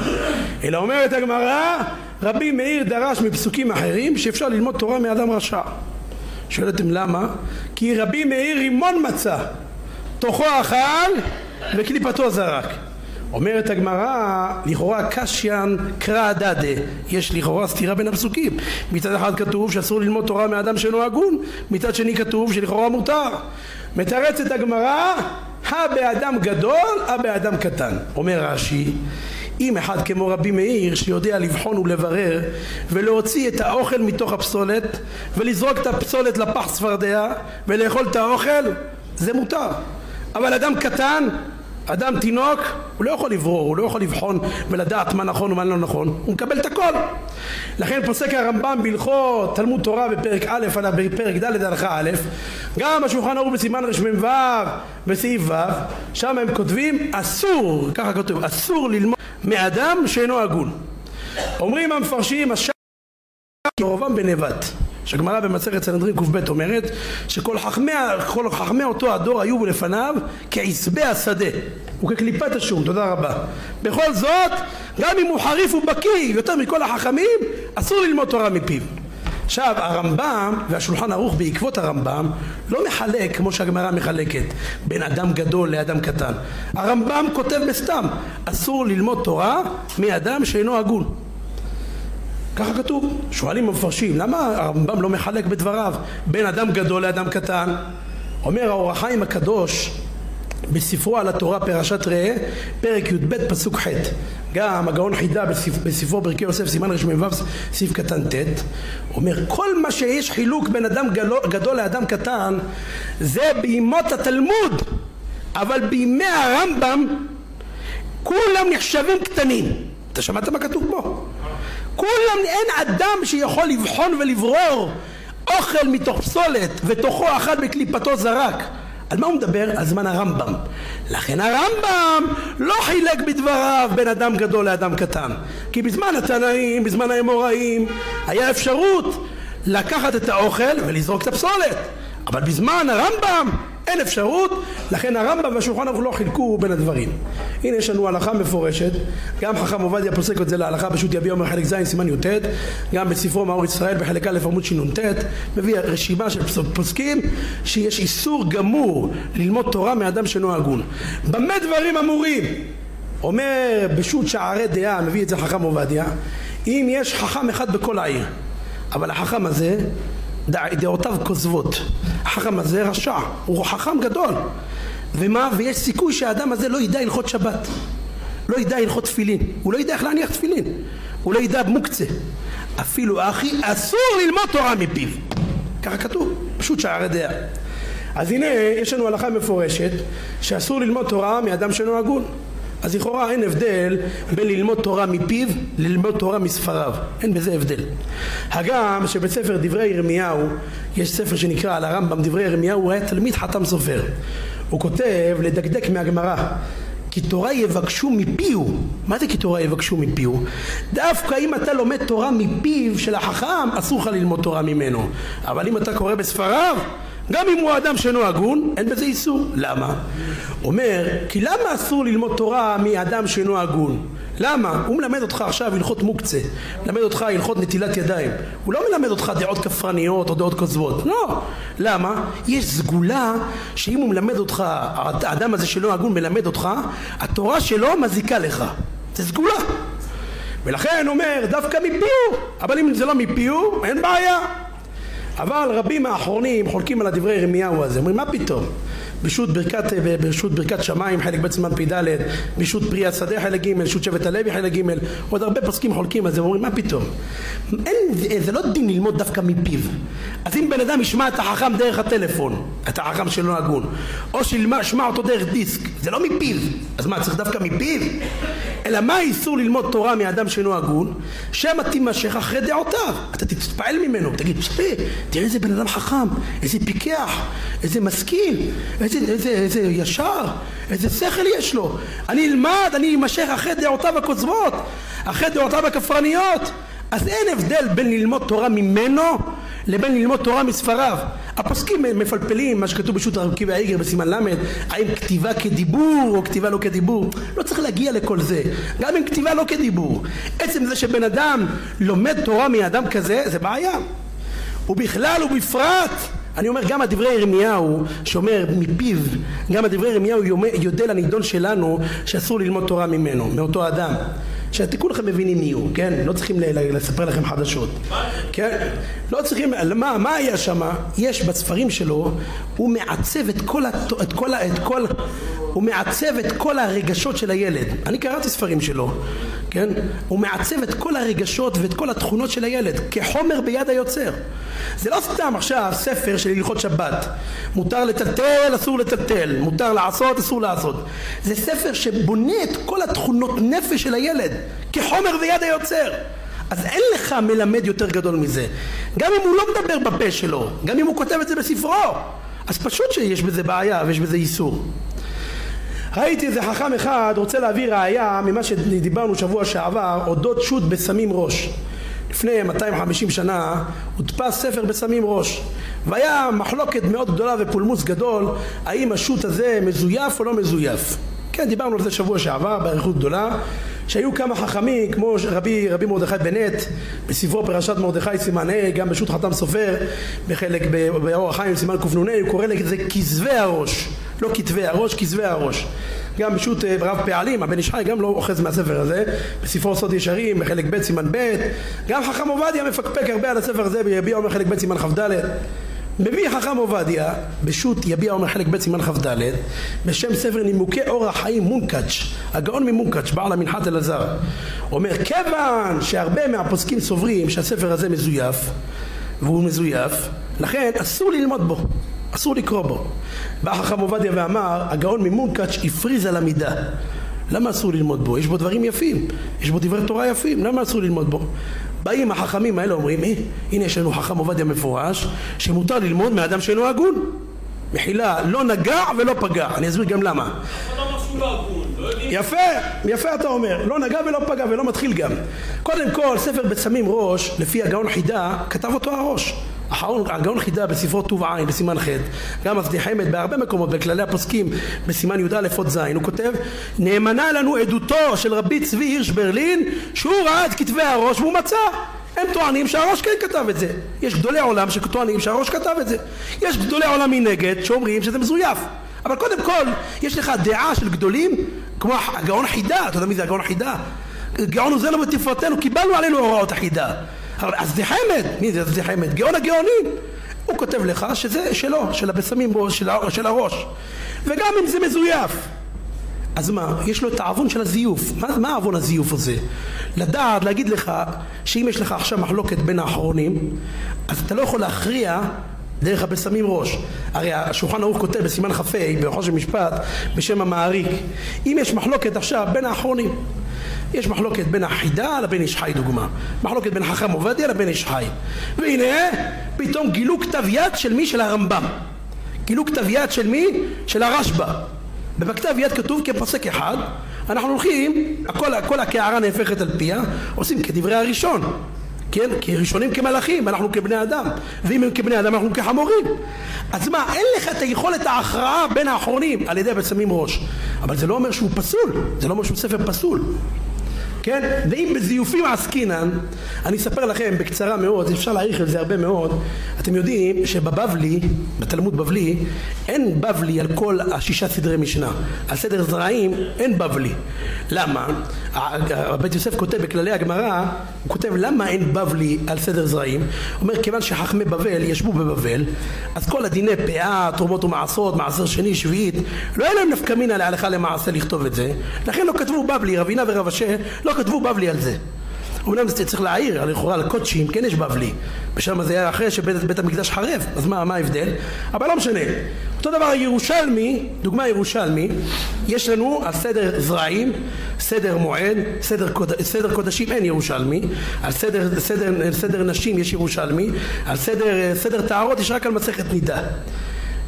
אלא אומרת הגמרא, רבי מאיר דרש מפסוקים אחרים שאפשר ללמוד תורה מאדם רשע. שואלתם למה? כי רבי מאיר רימון מצא, תוכו אכל וקליפתו זרק. אומרת הגמרא, לכאורה קשיין קרא דדה, יש לכאורה סתירה בין הפסוקים. מצד אחד כתוב שאסור ללמוד תורה מאדם שאינו הגון, מצד שני כתוב שלכאורה מותר. מתרצת הגמרא, הא באדם גדול, הא באדם קטן. אומר רש"י, אם אחד כמו רבי מאיר שיודע לבחון ולברר ולהוציא את האוכל מתוך הפסולת ולזרוק את הפסולת לפח צפרדע ולאכול את האוכל זה מותר אבל אדם קטן אדם תינוק, הוא לא יכול לברור, הוא לא יכול לבחון ולדעת מה נכון ומה לא נכון, הוא מקבל את הכל. לכן פוסק הרמב"ם בהלכות תלמוד תורה בפרק א', בפרק ד' הלכה א', גם השולחן ערוך בסימן רמ"ו בסעיף ו', שם הם כותבים אסור, ככה כתוב, אסור ללמוד מאדם שאינו הגון. אומרים המפרשים, השם ירובעם בן נבט. שהגמרא במסכת סנהדרין קב אומרת שכל חכמי, חכמי אותו הדור היו לפניו כעשבי השדה וכקליפת השום, תודה רבה. בכל זאת, גם אם הוא חריף ובקיא יותר מכל החכמים, אסור ללמוד תורה מפיו. עכשיו הרמב"ם והשולחן ערוך בעקבות הרמב"ם לא מחלק כמו שהגמרא מחלקת בין אדם גדול לאדם קטן הרמב"ם כותב בסתם אסור ללמוד תורה מאדם שאינו הגון ככה כתוב. שואלים המפרשים, למה הרמב"ם לא מחלק בדבריו בין אדם גדול לאדם קטן? אומר האור החיים הקדוש בספרו על התורה פרשת ראה, פרק י"ב פסוק ח' גם הגאון חידה בספרו ברכי יוסף סימן רמ"ו סעיף קטן ט' אומר כל מה שיש חילוק בין אדם גדול לאדם קטן זה בימות התלמוד אבל בימי הרמב"ם כולם נחשבים קטנים אתה שמעת מה כתוב פה? כולם, אין אדם שיכול לבחון ולברור אוכל מתוך פסולת ותוכו אכל בקליפתו זרק על מה הוא מדבר? על זמן הרמב"ם. לכן הרמב"ם לא חילק בדבריו בין אדם גדול לאדם קטן. כי בזמן התנאים, בזמן האמוראים, היה אפשרות לקחת את האוכל ולזרוק את הפסולת. אבל בזמן הרמב"ם אין אפשרות, לכן הרמב"ם והשולחן ערוך לא חילקו בין הדברים. הנה יש לנו הלכה מפורשת, גם חכם עובדיה פוסק את זה להלכה פשוט יביע אומר חלק ז' סימן י"ט, גם בספרו מאור ישראל בחלק א' עמוד שנ"ט, מביא רשימה של פוסקים שיש איסור גמור ללמוד תורה מאדם שאינו הגון. במה דברים אמורים? אומר בשו"ת שערי דעה, מביא את זה חכם עובדיה, אם יש חכם אחד בכל העיר, אבל החכם הזה דעותיו כוזבות. החכם הזה רשע, הוא חכם גדול. ומה? ויש סיכוי שהאדם הזה לא ידע הלכות שבת. לא ידע הלכות תפילין. הוא לא ידע איך להניח תפילין. הוא לא ידע מוקצה. אפילו אחי אסור ללמוד תורה מפיו. ככה כתוב, פשוט שערי דעה. אז הנה יש לנו הלכה מפורשת שאסור ללמוד תורה מאדם שאינו הגון. אז לכאורה אין הבדל בין ללמוד תורה מפיו ללמוד תורה מספריו, אין בזה הבדל. הגם שבספר דברי ירמיהו, יש ספר שנקרא על הרמב"ם דברי ירמיהו, הוא היה תלמיד חתם סופר. הוא כותב לדקדק מהגמרא כי תורה יבקשו מפיו. מה זה כי תורה יבקשו מפיו? דווקא אם אתה לומד תורה מפיו של החכם, אסור לך ללמוד תורה ממנו. אבל אם אתה קורא בספריו, גם אם הוא אדם שאינו הגון, אין בזה איסור. למה? אומר, כי למה אסור ללמוד תורה מאדם שאינו הגון? למה? הוא מלמד אותך עכשיו הלכות מוקצה, מלמד אותך הלכות נטילת ידיים. הוא לא מלמד אותך דעות כפרניות או דעות כוזבות. לא. למה? יש סגולה שאם הוא מלמד אותך, האדם הזה שלא הגון מלמד אותך, התורה שלו מזיקה לך. זה סגולה. ולכן אומר דווקא מפיהו, אבל אם זה לא מפיהו, אין בעיה. אבל רבים האחרונים חולקים על הדברי ירמיהו הזה, אומרים מה פתאום? בשו"ת ברכת, בשו"ת ברכת שמיים חלק ב' סימן פ"ד, בשו"ת פרי השדה חלק ג', שו"ת שבט הלוי חלק ג', עוד הרבה פוסקים חולקים על זה, אומרים מה פתאום? אין, זה לא דין ללמוד דווקא מפיו. אז אם בן אדם ישמע את החכם דרך הטלפון, את החכם שלא הגון, או שישמע אותו דרך דיסק, זה לא מפיו. אז מה, צריך דווקא מפיו? אלא מה האיסור ללמוד תורה מאדם שאינו הגון? שמא תימשך אחרי דעותיו. אתה תתפעל ממנו, תגיד, תראה איזה בן אדם חכם, איזה פיקח, איזה משכיל, איזה, איזה ישר, איזה שכל יש לו. אני אלמד, אני אמשך אחרי דעותיו הכוזבות, אחרי דעותיו הכפרניות. אז אין הבדל בין ללמוד תורה ממנו לבין ללמוד תורה מספריו. הפוסקים מפלפלים מה שכתוב בשו"ת הרב והאיגר בסימן ל', האם כתיבה כדיבור או כתיבה לא כדיבור. לא צריך להגיע לכל זה. גם אם כתיבה לא כדיבור. עצם זה שבן אדם לומד תורה מאדם כזה, זה בעיה. ובכלל ובפרט אני אומר גם הדברי ירמיהו שאומר מפיו גם הדברי ירמיהו יודע לנידון שלנו שאסור ללמוד תורה ממנו מאותו אדם שכולכם מבינים מי הוא כן לא צריכים לספר לכם חדשות כן לא צריכים מה, מה היה שם יש בספרים שלו הוא מעצב את כל, את כל, את כל הוא מעצב את כל הרגשות של הילד. אני קראתי ספרים שלו, כן? הוא מעצב את כל הרגשות ואת כל התכונות של הילד כחומר ביד היוצר. זה לא סתם עכשיו ספר של הלכות שבת. מותר לטלטל, אסור לטלטל. מותר לעשות, אסור לעשות. זה ספר שבונה את כל התכונות נפש של הילד כחומר ביד היוצר. אז אין לך מלמד יותר גדול מזה. גם אם הוא לא מדבר בפה שלו, גם אם הוא כותב את זה בספרו, אז פשוט שיש בזה בעיה ויש בזה איסור. ראיתי איזה חכם אחד רוצה להביא ראייה ממה שדיברנו שבוע שעבר אודות שוט בסמים ראש לפני 250 שנה הודפס ספר בסמים ראש והיה מחלוקת מאוד גדולה ופולמוס גדול האם השוט הזה מזויף או לא מזויף כן דיברנו על זה שבוע שעבר באריכות גדולה שהיו כמה חכמים כמו רבי, רבי מרדכי בנט בספרו פרשת מרדכי סימן ה' גם בשו"ת חתם סופר בחלק באור החיים סימן קנ"ה הוא קורא לזה כזבי הראש לא כתבי הראש כזבי הראש. גם בשו"ת אה, רב פעלים הבן איש חי גם לא אוחז מהספר הזה בספרו סוד ישרים בחלק ב' סימן ב' גם חכם עובדיה מפקפק הרבה על הספר הזה ביביע אומר חלק ב' סימן כ"ד מביא חכם עובדיה בשו"ת יביע אומר חלק ב' סימן כ"ד בשם ספר נימוקי אור החיים מונקאץ' הגאון ממונקאץ' בעל המנחת אלעזר אומר כיוון שהרבה מהפוסקים סוברים שהספר הזה מזויף והוא מזויף לכן אסור ללמוד בו אסור לקרוא בו בא חכם עובדיה ואמר הגאון ממונקאץ' הפריז על המידה למה אסור ללמוד בו? יש בו דברים יפים, יש בו דברי תורה יפים, למה אסור ללמוד בו? באים החכמים האלה אומרים, אה, הנה יש לנו חכם עובדיה מפורש, שמותר ללמוד מאדם שאינו הגון. מחילה, לא נגע ולא פגע, אני אסביר גם למה. יפה, יפה אתה אומר, לא נגע ולא פגע ולא מתחיל גם. קודם כל, ספר בסמים ראש, לפי הגאון חידה, כתב אותו הראש. הגאון חידה בספרו טוב עין בסימן ח' גם עבדי חמד בהרבה מקומות בכללי הפוסקים בסימן י"א עוד ז' הוא כותב נאמנה לנו עדותו של רבי צבי הירש ברלין שהוא ראה את כתבי הראש והוא מצא. הם טוענים שהראש כן כתב את זה. יש גדולי עולם שטוענים שהראש כתב את זה. יש גדולי עולם מנגד שאומרים שזה מזויף. אבל קודם כל יש לך דעה של גדולים כמו הגאון חידה אתה יודע מי זה הגאון חידה? גאון עוזרנו בתפארתנו קיבלנו עלינו הוראות החידה אז זה חמד, מי זה זה חמד? גאון הגאונים. הוא כותב לך שזה שלו, של הבשמים של, של הראש. וגם אם זה מזויף. אז מה, יש לו את העוון של הזיוף. מה, מה העוון הזיוף הזה? לדעת, להגיד לך שאם יש לך עכשיו מחלוקת בין האחרונים אז אתה לא יכול להכריע דרך הבשמים ראש. הרי השולחן ערוך כותב בסימן כ"ה בחושן משפט בשם המעריק אם יש מחלוקת עכשיו בין האחרונים יש מחלוקת בין החידה לבין איש חי דוגמה. מחלוקת בין חכם עובדיה לבין איש חי והנה פתאום גילו כתב יד של מי? של הרמב"ם. גילו כתב יד של מי? של הרשב"א. ובכתב יד כתוב כפוסק אחד אנחנו הולכים הכל, כל הקערה נהפכת על פיה עושים כדברי הראשון. כן? כי ראשונים כמלאכים, אנחנו כבני אדם. ואם הם כבני אדם אנחנו כחמורים. אז מה, אין לך את היכולת ההכרעה בין האחרונים? על ידי הבצמים ראש. אבל זה לא אומר שהוא פסול, זה לא אומר שהוא ספר פסול כן? ואם בזיופים עסקינן, אני אספר לכם בקצרה מאוד, אפשר להעריך את זה הרבה מאוד, אתם יודעים שבבבלי, בתלמוד בבלי, אין בבלי על כל השישה סדרי משנה. על סדר זרעים אין בבלי. למה? בית יוסף כותב בכללי הגמרא, הוא כותב למה אין בבלי על סדר זרעים? הוא אומר כיוון שחכמי בבל ישבו בבבל, אז כל הדיני פאה, תרומות ומעשרות, מעשר שני, שביעית, לא היה להם נפקא מינא להלכה למעשה לכתוב את זה, לכן לא כתבו בבלי, רבינה ורב אשר לא כתבו בבלי על זה. אומנם זה צריך להעיר, לכאורה לקודשים כן יש בבלי, ושם זה היה אחרי שבית בית המקדש חרב, אז מה, מה ההבדל? אבל לא משנה. אותו דבר ירושלמי, דוגמה ירושלמי, יש לנו על סדר זרעים, סדר מועד, סדר, קוד, סדר קודשים אין ירושלמי, על סדר, סדר, סדר נשים יש ירושלמי, על סדר, סדר טהרות יש רק על מסכת נידה.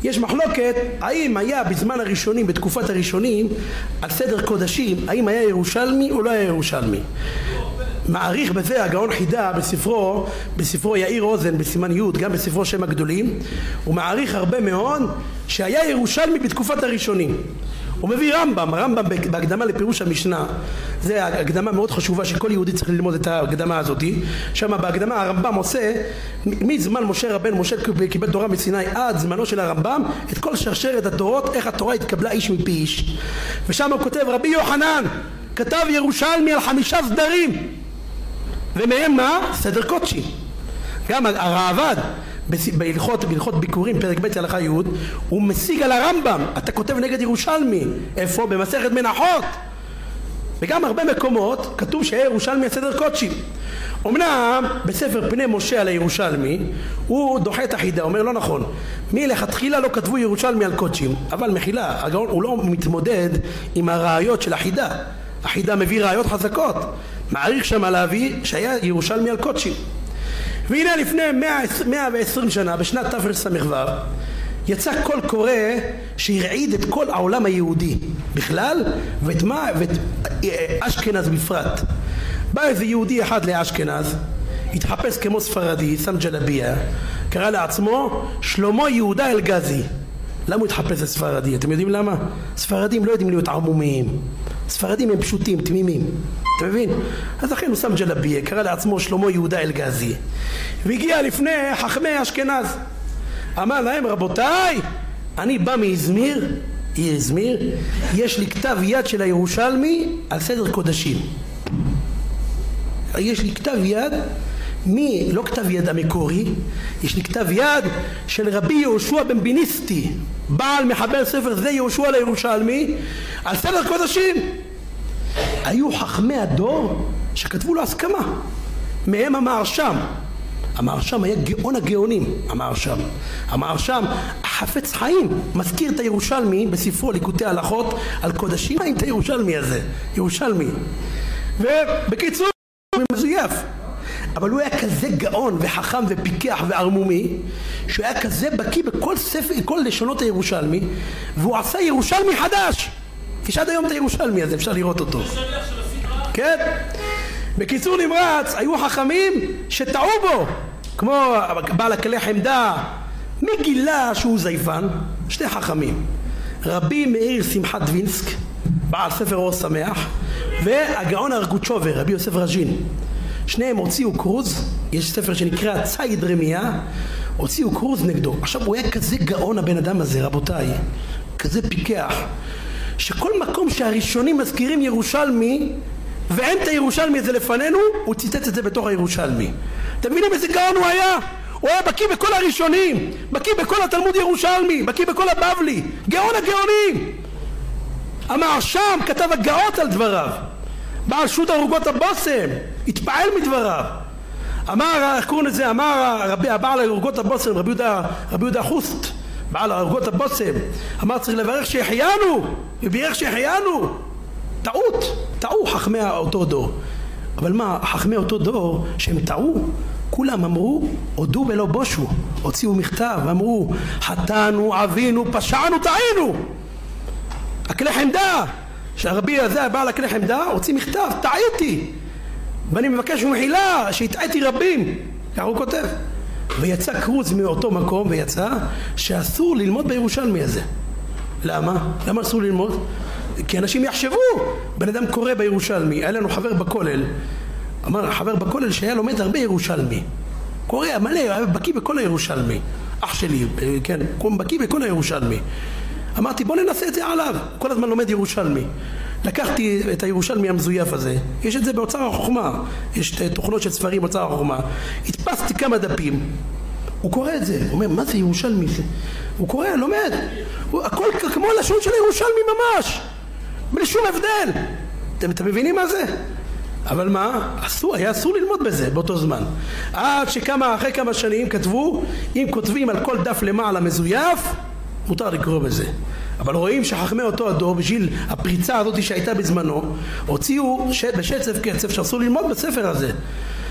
יש מחלוקת האם היה בזמן הראשונים, בתקופת הראשונים, על סדר קודשים, האם היה ירושלמי או לא היה ירושלמי. מעריך בזה הגאון חידה בספרו, בספרו יאיר אוזן בסימן י', גם בספרו שם הגדולים, הוא מעריך הרבה מאוד שהיה ירושלמי בתקופת הראשונים. הוא מביא רמב"ם, רמב"ם בהקדמה לפירוש המשנה זה הקדמה מאוד חשובה שכל יהודי צריך ללמוד את ההקדמה הזאתי שם בהקדמה הרמב"ם עושה מזמן משה רבן משה קיבל תורה מסיני עד זמנו של הרמב"ם את כל שרשרת התורות איך התורה התקבלה איש מפי איש ושם הוא כותב רבי יוחנן כתב ירושלמי על חמישה סדרים ומהם מה? סדר קודשי גם הראב"ד בהלכות, בהלכות ביקורים, פרק ב' הלכה י', הוא משיג על הרמב"ם, אתה כותב נגד ירושלמי, איפה? במסכת מנחות. וגם הרבה מקומות כתוב שהיה ירושלמי הסדר קודשים. אמנם בספר פני משה על הירושלמי הוא דוחה את החידה, אומר לא נכון מלכתחילה לא כתבו ירושלמי על קודשים אבל מחילה, הגאון הוא לא מתמודד עם הראיות של החידה החידה מביא ראיות חזקות מעריך שם להביא שהיה ירושלמי על קודשים והנה לפני 120 שנה בשנת תרס"ו יצא קול קורא שהרעיד את כל העולם היהודי בכלל ואת מה ואת אשכנז בפרט. בא איזה יהודי אחד לאשכנז התחפש כמו ספרדי שם ג'לביה קרא לעצמו שלמה יהודה אלגזי למה הוא התחפש לספרדי? אתם יודעים למה? ספרדים לא יודעים להיות ערמומיים. ספרדים הם פשוטים, תמימים. אתה מבין? אז לכן הוא שם ג'לביה קרא לעצמו שלמה יהודה אלגזי והגיע לפני חכמי אשכנז. אמר להם רבותיי אני בא מאזמיר. עיר אזמיר? יש לי כתב יד של הירושלמי על סדר קודשים. יש לי כתב יד מי, לא כתב יד המקורי, יש לי כתב יד של רבי יהושע בן ביניסטי, בעל מחבר ספר זה יהושע לירושלמי, על סדר קודשים. היו חכמי הדור שכתבו לו הסכמה, מהם המהרשם. המהרשם היה גאון הגאונים, המהרשם. המהרשם, החפץ חיים, מזכיר את הירושלמי בספרו ליקוטי הלכות על קודשים, מה עם את הירושלמי הזה? ירושלמי. ובקיצור מזויף אבל הוא היה כזה גאון וחכם ופיקח וערמומי שהוא היה כזה בקיא בכל ספר, כל לשונות הירושלמי והוא עשה ירושלמי חדש! יש עד היום את הירושלמי הזה אפשר לראות אותו. כן. בקיצור נמרץ היו חכמים שטעו בו כמו בעל הכלי חמדה מי גילה שהוא זייפן? שני חכמים רבי מאיר שמחת דווינסק בעל ספר אור שמח והגאון הרגוצ'ובר רבי יוסף רז'ין שניהם הוציאו כרוז, יש ספר שנקרא ציד רמיה, הוציאו כרוז נגדו. עכשיו הוא היה כזה גאון הבן אדם הזה רבותיי, כזה פיקח, שכל מקום שהראשונים מזכירים ירושלמי ואין את הירושלמי הזה לפנינו, הוא ציטט את זה בתוך הירושלמי. אתם מבינים איזה גאון הוא היה? הוא היה בקיא בכל הראשונים, בקיא בכל התלמוד ירושלמי, בקיא בכל הבבלי, גאון הגאונים. המהרשם כתב הגאות על דבריו. בעל שו"ת ערוגות הבושם התפעל מדבריו. אמר, איך קוראים לזה, אמר רבי, הבעל ערוגות הבושם, רבי יהודה, רבי יהודה חוסט בעל ערוגות הבושם. אמר צריך לברך שהחיינו ובירך שהחיינו. טעות, טעו חכמי אותו דור. אבל מה, חכמי אותו דור שהם טעו? כולם אמרו הודו ולא בושו. הוציאו מכתב אמרו חטאנו עווינו פשענו טעינו. הכלי חמדה שהרבי הזה הבעל הכלי חמדה הוציא מכתב טעיתי ואני מבקש מחילה שהטעיתי רבים. כך הוא כותב. ויצא כרוז מאותו מקום ויצא שאסור ללמוד בירושלמי הזה. למה? למה אסור ללמוד? כי אנשים יחשבו בן אדם קורא בירושלמי היה לנו חבר בכולל אמר חבר בכולל שהיה לומד הרבה ירושלמי קורא מלא היה בקיא בכל הירושלמי. אח שלי כן בקיא בכל הירושלמי אמרתי בוא ננסה את זה עליו, כל הזמן לומד ירושלמי. לקחתי את הירושלמי המזויף הזה, יש את זה באוצר החוכמה, יש תוכנות של ספרים באוצר החוכמה, הדפסתי כמה דפים, הוא קורא את זה, הוא אומר מה זה ירושלמי? הוא קורא, לומד, הוא, הכל כמו לשון של ירושלמי ממש, בלי שום הבדל. אתם, אתם מבינים מה זה? אבל מה? אסור, היה אסור ללמוד בזה באותו זמן. עד שכמה, אחרי כמה שנים כתבו, אם כותבים על כל דף למעלה מזויף, מותר לקרוא בזה. אבל רואים שחכמי אותו הדור בשביל הפריצה הזאת שהייתה בזמנו הוציאו ש... בשצף קצף שאסור ללמוד בספר הזה.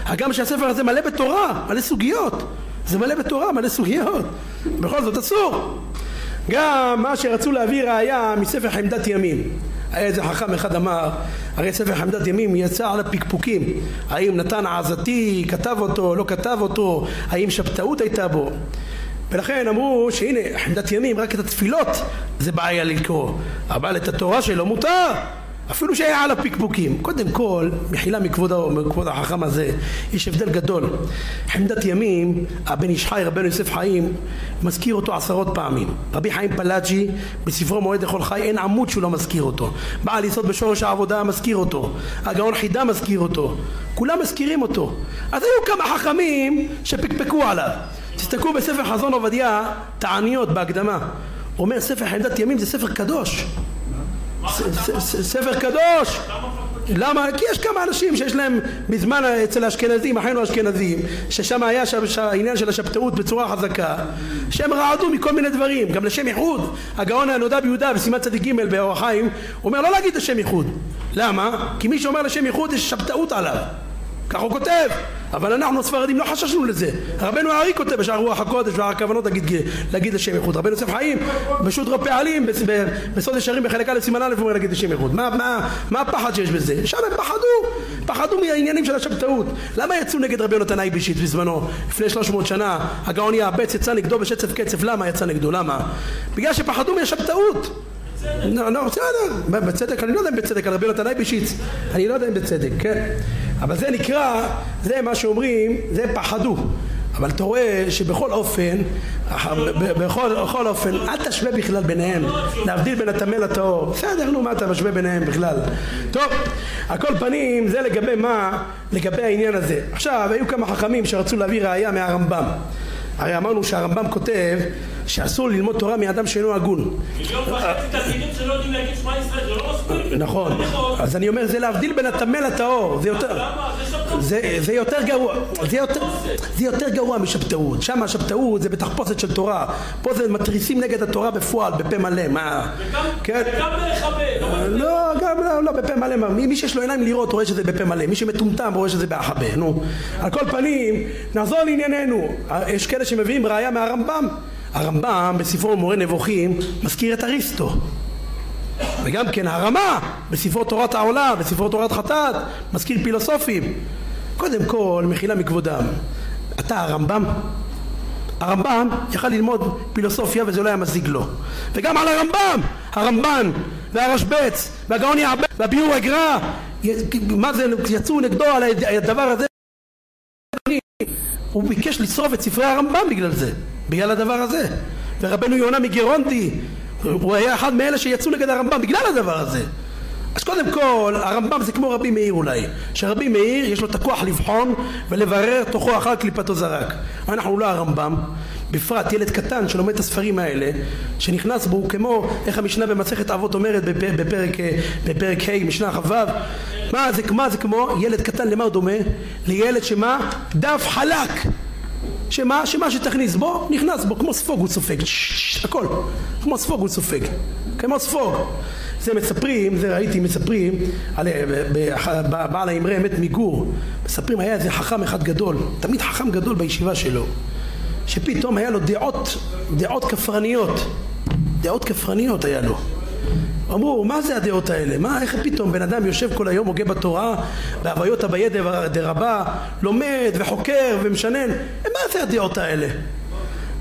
הגם שהספר הזה מלא בתורה, מלא סוגיות. זה מלא בתורה, מלא סוגיות. בכל זאת אסור. גם מה שרצו להביא ראייה מספר חמדת ימים היה איזה חכם אחד אמר הרי ספר חמדת ימים יצא על הפקפוקים. האם נתן עזתי כתב אותו לא כתב אותו? האם שבתאות הייתה בו ולכן אמרו שהנה חמדת ימים רק את התפילות זה בעיה לקרוא. אבל את התורה שלו מותר אפילו שהיה על הפקפוקים. קודם כל מחילה מכבוד, מכבוד החכם הזה יש הבדל גדול. חמדת ימים הבן איש חי רבנו יוסף חיים מזכיר אותו עשרות פעמים. רבי חיים פלאג'י בספרו מועד לכל חי אין עמוד שהוא לא מזכיר אותו. בעל יסוד בשורש העבודה מזכיר אותו. הגאון חידה מזכיר אותו. כולם מזכירים אותו. אז היו כמה חכמים שפקפקו עליו תסתכלו בספר חזון עובדיה, תעניות בהקדמה. אומר ספר חמדת ימים זה ספר קדוש. ספר קדוש! למה? כי יש כמה אנשים שיש להם בזמן אצל האשכנזים, אחינו האשכנזים, ששם היה שם העניין של השבתאות בצורה חזקה, שהם רעדו מכל מיני דברים, גם לשם איחוד. הגאון הנודע ביהודה בסימן צדיק ג' באור החיים, אומר לא להגיד לשם איחוד. למה? כי מי שאומר לשם איחוד יש שבתאות עליו. כך הוא כותב. אבל אנחנו הספרדים לא חששנו לזה. רבנו הארי כותב בשער רוח הקודש וער הכוונות להגיד, להגיד לשם איחוד רבנו יוסף חיים בשו"ת רב פעלים בסוד ישרים בחלק א' סימן א' אומר להגיד לשם איחוד מה, מה, מה הפחד שיש בזה? שם הם פחדו. פחדו מהעניינים של השבתאות למה יצאו נגד רבי יונתן אייבישיט בזמנו לפני 300 שנה? הגאון יעבץ יצא נגדו בשצף קצף. למה יצא נגדו? למה? בגלל שפחדו מהשבתאות לא, לא, בסדר, בצדק, אני לא יודע אם בצדק, על רבי יונתן אייבישיץ, אני לא יודע אם בצדק, כן? אבל זה נקרא, זה מה שאומרים, זה פחדו. אבל אתה רואה שבכל אופן, בכל, בכל אופן, אל תשווה בכלל ביניהם, להבדיל בין הטמא לטהור. בסדר, נו, מה אתה משווה ביניהם בכלל? טוב, על כל פנים, זה לגבי מה? לגבי העניין הזה. עכשיו, היו כמה חכמים שרצו להביא ראייה מהרמב"ם. הרי אמרנו שהרמב"ם כותב שאסור ללמוד תורה מאדם שאינו הגון. נכון. אז אני אומר זה להבדיל בין הטמא לטהור. זה יותר גרוע. זה יותר גרוע משבתאות. שם השבתאות זה בתחפושת של תורה. פה זה מתריסים נגד התורה בפועל, בפה מלא. מה? כן? וגם לחבר. לא, גם לא, לא, בפה מלא. מי שיש לו עיניים לראות רואה שזה בפה מלא. מי שמטומטם רואה שזה בהחבה. נו. על כל פנים, נחזור לענייננו. יש כאלה שמביאים ראייה מהרמב"ם. הרמב"ם בספרו מורה נבוכים מזכיר את אריסטו וגם כן הרמה בספרו תורת העולה, בספרו תורת חטאת, מזכיר פילוסופים. קודם כל, מחילה מכבודם, אתה הרמב"ם? הרמב"ם יכל ללמוד פילוסופיה וזה לא היה מזיג לו. וגם על הרמב"ם, הרמב"ן והרשב"ץ והגאון יעבד והביאור הגר"א, מה זה, יצאו נגדו על הדבר הזה. הוא ביקש לשרוף את ספרי הרמב"ם בגלל זה. בגלל הדבר הזה. ורבנו יונה מגרונטי הוא היה אחד מאלה שיצאו נגד הרמב"ם בגלל הדבר הזה. אז קודם כל הרמב"ם זה כמו רבי מאיר אולי. שרבי מאיר יש לו את הכוח לבחון ולברר תוכו אחר קליפתו זרק. אנחנו לא הרמב"ם בפרט ילד קטן שלומד את הספרים האלה שנכנס בו כמו איך המשנה במסכת אבות אומרת בפרק, בפרק ה' משנה כ"ו מה זה, מה זה כמו ילד קטן למה הוא דומה? לילד שמה? דף חלק שמה? שמה שתכניס בו, נכנס בו, כמו ספוג הוא סופג, הכל, כמו ספוג הוא סופג, כמו ספוג. זה מספרים, זה ראיתי, מספרים, על, בעל האמרי אמת מגור, מספרים היה איזה חכם אחד גדול, תמיד חכם גדול בישיבה שלו, שפתאום היה לו דעות, דעות כפרניות, דעות כפרניות היה לו. אמרו מה זה הדעות האלה? מה איך פתאום בן אדם יושב כל היום הוגה בתורה בהוויות אביה דרבה לומד וחוקר ומשנן? מה זה הדעות האלה?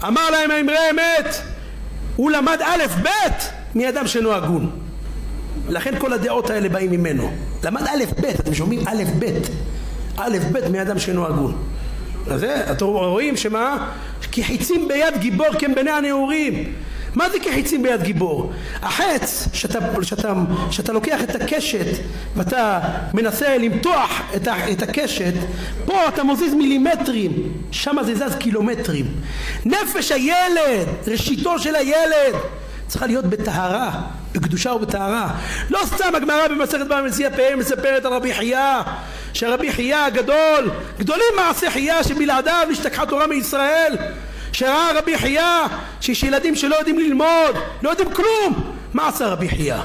אמר להם האמרי אמת? הוא למד א' ב' מאדם שאינו הגון. לכן כל הדעות האלה באים ממנו. למד א' ב' אתם שומעים? א' ב' א' ב' מאדם שאינו הגון אז אתם רואים שמה? כי חיצים ביד גיבור כבני הנעורים מה זה כחיצים ביד גיבור? החץ שאתה, שאתה, שאתה לוקח את הקשת ואתה מנסה למתוח את, את הקשת פה אתה מוזיז מילימטרים שם זה זז קילומטרים נפש הילד ראשיתו של הילד צריכה להיות בטהרה בקדושה ובטהרה לא סתם הגמרא במסכת בבא מציע פאר מספרת על רבי חייא שרבי חייא הגדול גדולים מעשי חייא שבלעדיו נשתכחה תורה מישראל שראה רבי חייא שיש ילדים שלא יודעים ללמוד לא יודעים כלום מה עשה רבי חייא?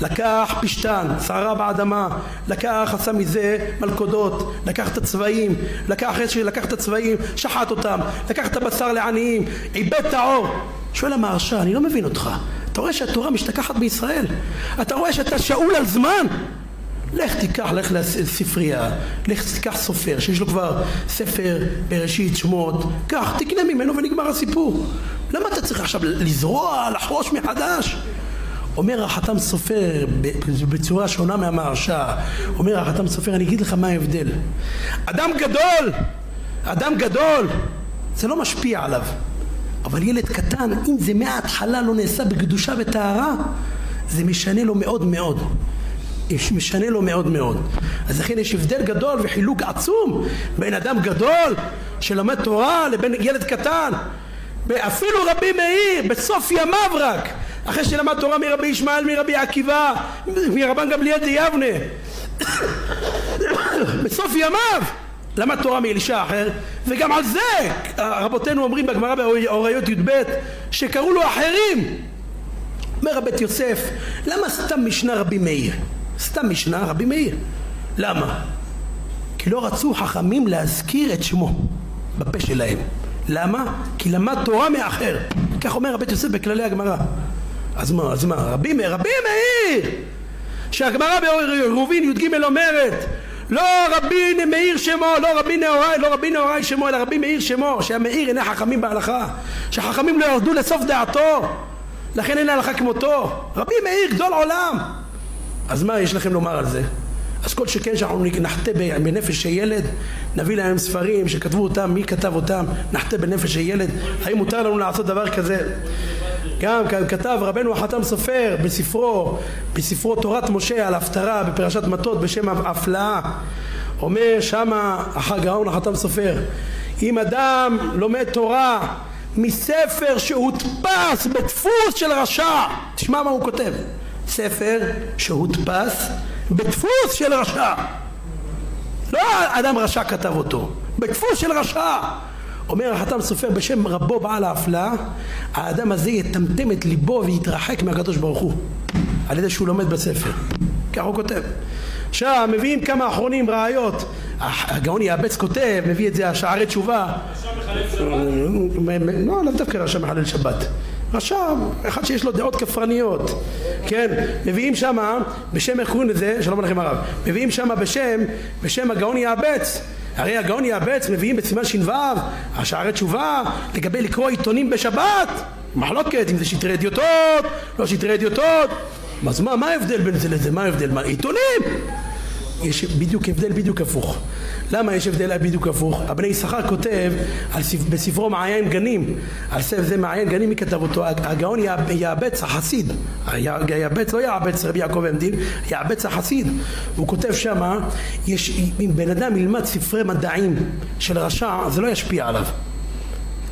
לקח פשתן, שערה באדמה, לקח, עשה מזה מלכודות, לקח את הצבעים, לקח אחרי שלקח את הצבעים, שחט אותם, לקח את הבשר לעניים, עיבד את העור. שואל המהרש"א, אני לא מבין אותך. אתה רואה שהתורה משתכחת בישראל? אתה רואה שאתה שאול על זמן? לך תיקח, לך לספרייה, לך תיקח סופר שיש לו כבר ספר בראשית שמות, קח, תקנה ממנו ונגמר הסיפור. למה אתה צריך עכשיו לזרוע, לחרוש מחדש? אומר החתם סופר בצורה שונה מהמהרש"א, אומר החתם סופר, אני אגיד לך מה ההבדל. אדם גדול, אדם גדול, זה לא משפיע עליו. אבל ילד קטן, אם זה מההתחלה לא נעשה בקדושה וטהרה, זה משנה לו מאוד מאוד. משנה לו מאוד מאוד. אז לכן יש הבדל גדול וחילוק עצום בין אדם גדול שלומד תורה לבין ילד קטן אפילו רבי מאיר בסוף ימיו רק אחרי שלמד תורה מרבי ישמעאל מרבי עקיבא מרבן גמליאל דיבנה בסוף ימיו למד תורה מאלישע אחר? וגם על זה רבותינו אומרים בגמרא באוריות י"ב שקראו לו אחרים. אומר הבית יוסף למה סתם משנה רבי מאיר? סתם משנה רבי מאיר. למה? כי לא רצו חכמים להזכיר את שמו בפה שלהם. למה? כי למד תורה מאחר. כך אומר הבית יוסף בכללי הגמרא. אז מה, אז מה, רבי מאיר, רבי מאיר! שהגמרא בעירובין י"ג אומרת לא רבי מאיר שמו, לא רבי נאורי, לא רבי נאורי שמו, אלא רבי מאיר שמו, שהמאיר אינה חכמים בהלכה, שהחכמים לא ירדו לסוף דעתו, לכן אין להלכה כמותו. רבי מאיר גדול עולם. אז מה יש לכם לומר על זה? אז כל שכן שאנחנו נחטא בנפש של ילד, נביא להם ספרים שכתבו אותם, מי כתב אותם, נחטא בנפש של ילד, האם מותר לנו לעשות דבר כזה? גם כתב רבנו החתם סופר בספרו, בספרו תורת משה על הפטרה בפרשת מטות בשם הפלאה. אומר שמה הגאון החתם סופר אם אדם לומד תורה מספר שהודפס בדפוס של רשע. תשמע מה הוא כותב. ספר שהודפס בדפוס של רשע. לא אדם רשע כתב אותו בדפוס של רשע. אומר החתם סופר בשם רבו בעל ההפלאה האדם הזה יטמטם את ליבו ויתרחק מהקדוש ברוך הוא על ידי שהוא לומד בספר. כך הוא כותב. עכשיו מביאים כמה אחרונים ראיות. הגאון יעבץ כותב מביא את זה השערי תשובה. לא לאו דווקא רשם מחלל שבת רשם, אחד שיש לו דעות כפרניות, כן, מביאים שמה, בשם איך קוראים לזה, שלום עליכם הרב, מביאים שמה בשם, בשם הגאון יעבץ, הרי הגאון יעבץ מביאים בסימן ש"ו, השערי תשובה, לגבי לקרוא עיתונים בשבת, מחלוקת אם זה שטרי אדיוטות, לא שטרי אדיוטות, אז מה, מה ההבדל בין זה לזה, מה ההבדל, מה, עיתונים! יש בדיוק הבדל בדיוק הפוך. למה יש הבדל בדיוק הפוך? הבני יששכר כותב בספרו מעיין גנים, על ספר זה מעיין גנים, מי כתב אותו? הגאון יעבץ החסיד, יעבץ, לא יעבץ רבי יעקב עמדין, יעבץ החסיד. הוא כותב שמה, יש, אם בן אדם ילמד ספרי מדעים של רשע, זה לא ישפיע עליו.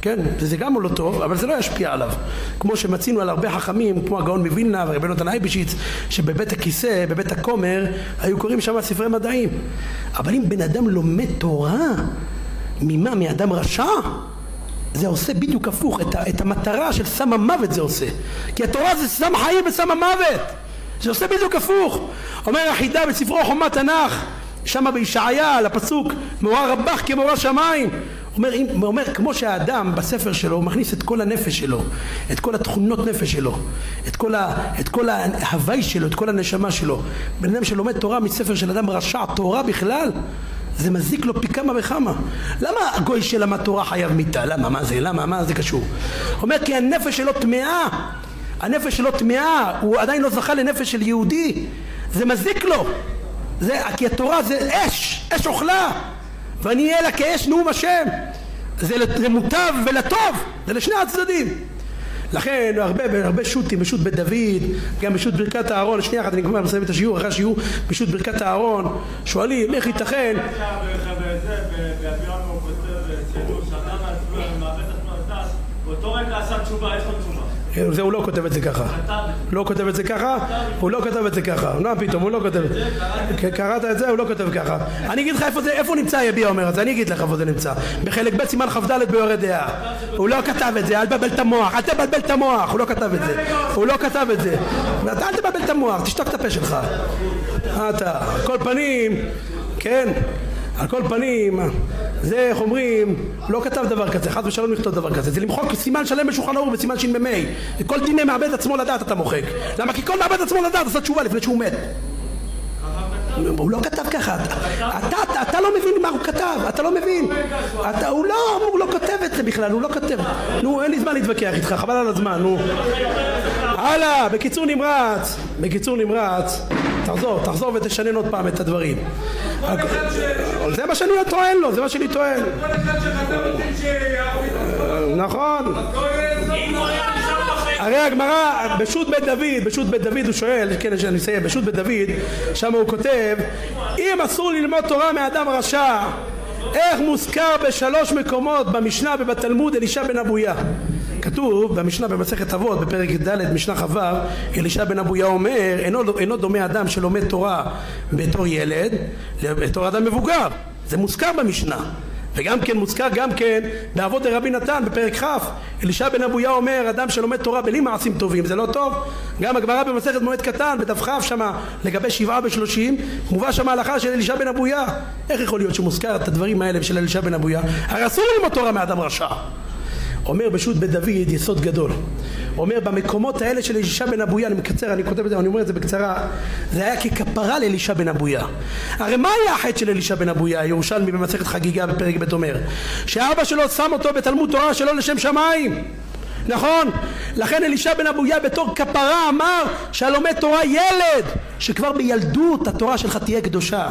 כן, וזה גם לא טוב, אבל זה לא ישפיע עליו. כמו שמצינו על הרבה חכמים, כמו הגאון מווילנה ורבי נותן אייבשיץ, שבבית הכיסא, בבית הכומר, היו קוראים שם ספרי מדעים. אבל אם בן אדם לומד תורה, ממה? מאדם רשע? זה עושה בדיוק הפוך, את, את המטרה של סם המוות זה עושה. כי התורה זה סם חיים וסם המוות. זה עושה בדיוק הפוך. אומר החידה בספרו חומת תנ"ך, שמה בישעיה, על הפסוק, מורה רבך כמורה שמיים. אומר, אם, אומר כמו שהאדם בספר שלו מכניס את כל הנפש שלו, את כל התכונות נפש שלו, את כל, ה, את כל ההוואי שלו, את כל הנשמה שלו. בן אדם שלומד תורה מספר של אדם רשע, תורה בכלל, זה מזיק לו פי כמה וכמה. למה הגוי שלמד תורה חייב מיתה? למה? מה זה? למה? מה זה קשור? אומר כי הנפש שלו טמאה. הנפש שלו טמאה, הוא עדיין לא זכה לנפש של יהודי. זה מזיק לו. זה, כי התורה זה אש, אש אוכלה. ואני לה כאש נאום השם זה למוטב ולטוב זה לשני הצדדים לכן הרבה, הרבה שו"תים, בשו"ת בית דוד, גם בשו"ת ברכת אהרון, שנייה אחת אני כבר מסיים את השיעור, אחרי השיעור בשו"ת ברכת אהרון, שואלים איך ייתכן באותו רגע עשה תשובה, יש לו תשובה זה הוא לא כותב את זה ככה. לא כותב את זה ככה? הוא לא כותב את זה ככה. מה פתאום, הוא לא כותב את זה. קראת את זה? הוא לא כותב ככה. אני אגיד לך איפה זה, איפה נמצא יביע אומר את זה, אני אגיד לך איפה זה נמצא. בחלק ב' סימן כ"ד ביורה דעה. הוא לא כתב את זה, אל תבלבל את המוח, אל תבלבל את המוח, הוא לא כתב את זה. הוא לא כתב את זה. אל תבלבל את המוח, תשתוק את הפה שלך. אתה, כל פנים, כן? על כל פנים, זה איך אומרים, לא כתב דבר כזה, חס ושלום לכתוב דבר כזה, זה למחוק סימן שלם בשולחן ערוך בסימן שמ"מ, כל דיני מאבד עצמו לדעת אתה מוחק, למה? כי כל מאבד עצמו לדעת עשה תשובה לפני שהוא מת. הוא לא כתב ככה, אתה, לא מבין מה הוא כתב, אתה לא מבין, אתה, הוא לא, הוא לא כותב את זה בכלל, הוא לא כותב, נו אין לי זמן להתווכח איתך, חבל על הזמן, נו, הלאה, בקיצור נמרץ, בקיצור נמרץ, תחזור, תחזור ותשנן עוד פעם את הדברים, זה מה שאני טוען לו, זה מה שאני טוען, נכון, הרי הגמרא, בשו"ת בית דוד, בשו"ת בית דוד הוא שואל, כן, אני אסיים, בשו"ת בית דוד, שם הוא כותב, אם אסור ללמוד תורה מאדם רשע, איך מוזכר בשלוש מקומות במשנה ובתלמוד אלישע בן אבויה? כתוב במשנה במסכת אבות בפרק ד' משנה כ"ו אלישע בן אבויה אומר אינו, אינו דומה אדם שלומד תורה בתור ילד בתור אדם מבוגר. זה מוזכר במשנה וגם כן מוזכר גם כן באבות דרבי נתן בפרק כ' אלישע בן אבויה אומר אדם שלומד תורה בלי מעשים טובים זה לא טוב. גם הגמרא במסכת מועד קטן בדף כ' שמה לגבי שבעה בשלושים מובא שם ההלכה של אלישע בן אבויה. איך יכול להיות שמוזכר את הדברים האלה של אלישע בן אבויה? הרי אסור ללמוד תורה מאדם רשע אומר בשו"ת בית דוד יסוד גדול. אומר במקומות האלה של אלישע בן אבויה אני מקצר אני כותב את זה אני אומר את זה בקצרה זה היה ככפרה לאלישע בן אבויה הרי מה היה החטא של אלישע בן אבויה ירושלמי במסכת חגיגה בפרק ב' אומר? שאבא שלו שם אותו בתלמוד תורה שלא לשם שמיים נכון? לכן אלישע בן אבויה בתור כפרה אמר שהלומד תורה ילד שכבר בילדות התורה שלך תהיה קדושה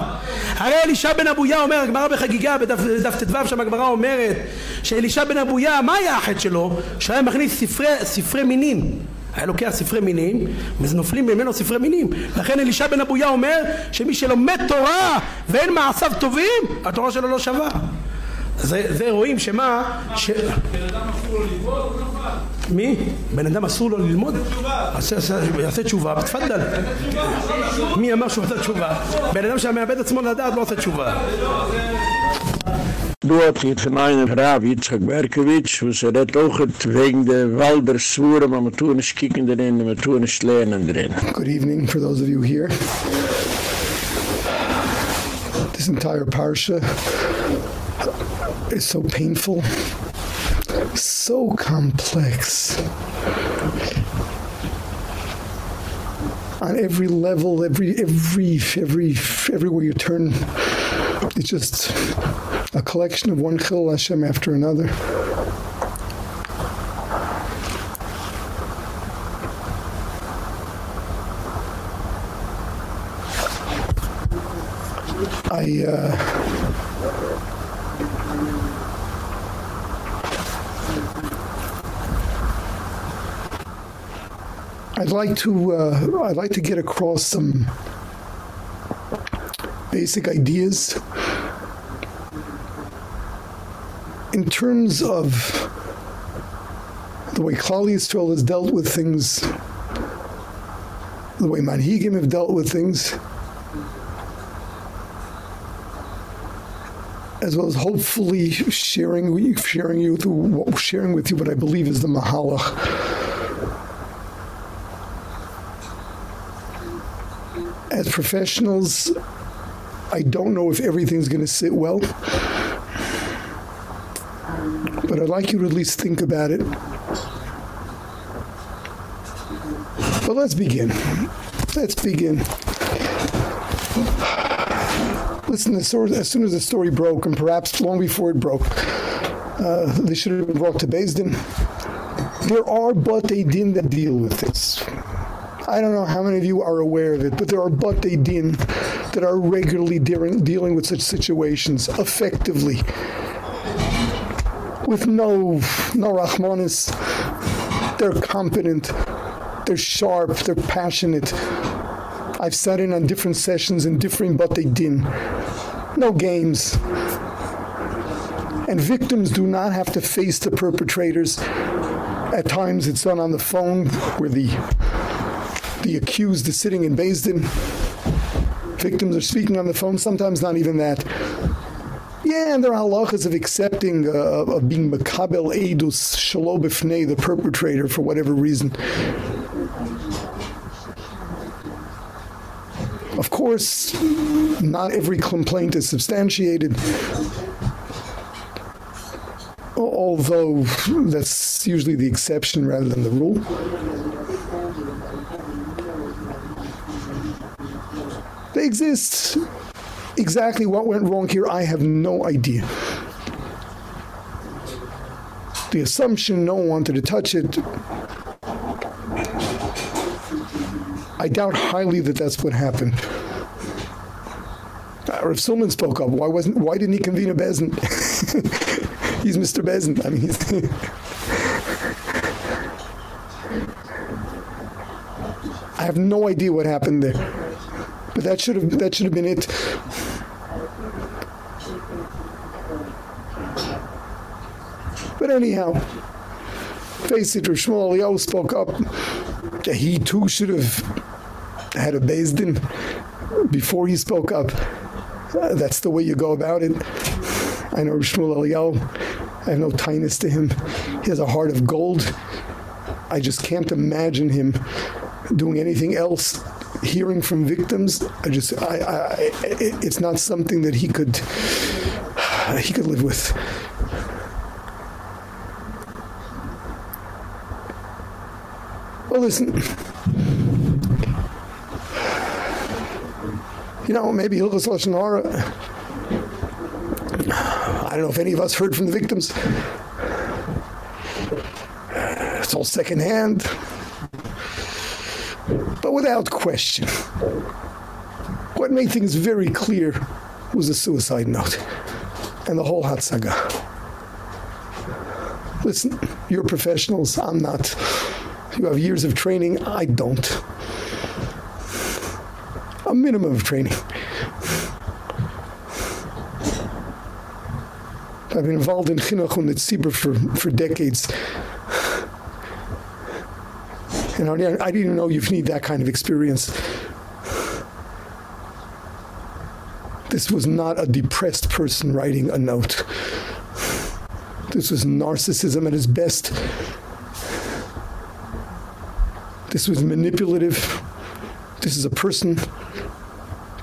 הרי אלישע בן אבויה אומר הגמרא בחגיגה בדף ט"ו שם הגמרא אומרת שאלישע בן אבויה מה היה החטא שלו? שהיה מכניס ספרי, ספרי מינים היה לוקח ספרי מינים ונופלים ממנו ספרי מינים לכן אלישע בן אבויה אומר שמי שלומד תורה ואין מעשיו טובים התורה שלו לא שווה זה, זה רואים שמה... ש... בן אדם אסור לו ללמוד, הוא נפל. מי? בן אדם אסור לו ללמוד? יעשה תשובה, תפדל. מי אמר שהוא עושה תשובה? בן אדם שמאבד עצמו לדעת לא עושה תשובה. Du hat hier von einem Rav, Yitzchak Berkowitsch, wo sie redt auch wegen der Walder Svura, ma ma tun nicht kicken drin, ma tun nicht lernen drin. Good evening for those of you here. This entire parsha is so painful, so complex. On every level, every every every everywhere you turn, it's just a collection of one Chillul Hashem after another. I uh, I'd like to uh, I'd like to get across some basic ideas. In terms of the way Klal Yisrael has dealt with things, the way Manhigim have dealt with things, as well as hopefully sharing sharing you sharing with you what I believe is the Mahalach as professionals, I don't know if everything's going to sit well. But I'd like you to at least think about it. But let's begin. Let's begin. Listen, as soon as the story broke, and perhaps long before it broke, uh, they should have been brought to Beis Din. There are but they that deal with this. I don't know how many of you are aware of it, but there are batei din that are regularly dealing, dealing with such situations effectively with no no rahmanis. They're competent. They're sharp, they're passionate. I've sat in on different sessions in different batei din. No games. And victims do not have to face the perpetrators. At times it's done on the phone where the the accused is sitting in Din. Victims are speaking on the phone, sometimes not even that. Yeah, and there are halachas of accepting, uh, of being makabel edus shalo b'fnei, the perpetrator, for whatever reason. Of course, not every complaint is substantiated, although that's usually the exception rather than the rule. They exist. Exactly what went wrong here, I have no idea. The assumption no one wanted to touch it I doubt highly that that's what happened. Uh, Rav Silman spoke up. Why wasn't why didn't he convene a Din? he's Mr. Din. I mean he's I have no idea what happened there. But that should have that should have been it. But anyhow, face it, Shmuel Eliyahu spoke up. that He too should have had a Din before he spoke up. That's the way you go about it. I know Shmuel Eliyahu. I have no tightness to him. He has a heart of gold. I just can't imagine him doing anything else hearing from victims i just I, I it's not something that he could he could live with. Well listen. You know maybe Hilchos Lashon Hara I don't know if any of us heard from the victims. It's all secondhand but without question, what made things very clear was the suicide note and the whole Hatzaga. Listen, you're professionals, I'm not. You have years of training, I don't. A minimum of training. I've been involved in chinuch and tzibur for for decades. You know, I didn't know you need that kind of experience. This was not a depressed person writing a note. This was narcissism at its best. This was manipulative. This is a person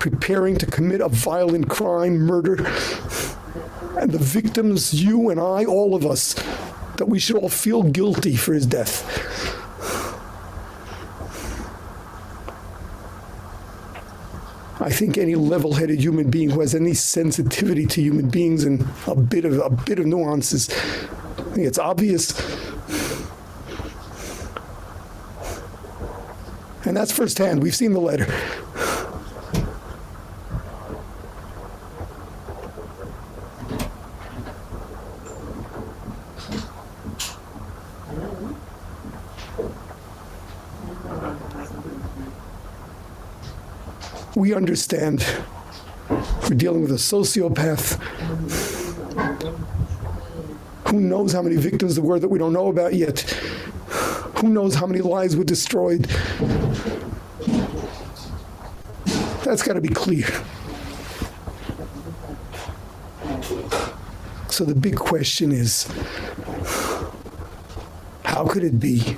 preparing to commit a violent crime, murder. And the victims, you and I, all of us, that we should all feel guilty for his death. I think any level-headed human being who has any sensitivity to human beings and a bit of a bit of nuances it's obvious. And that's firsthand. We've seen the letter we understand we're dealing with a sociopath who knows how many victims there were that we don't know about yet who knows how many lives were destroyed. That's got to be clear. So the big question is how could it be?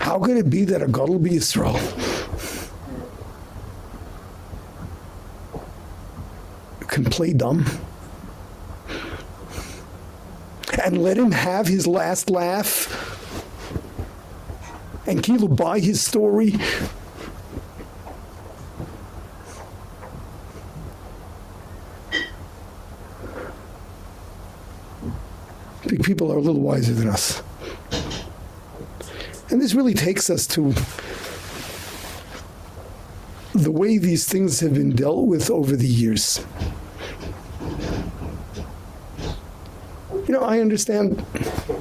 How could it be that a God will be Israel play dumb and let him have his last laugh and Kilo buy his story Big people are a little wiser than us. And this really takes us to the way these things have been dealt with over the years. You know, I understand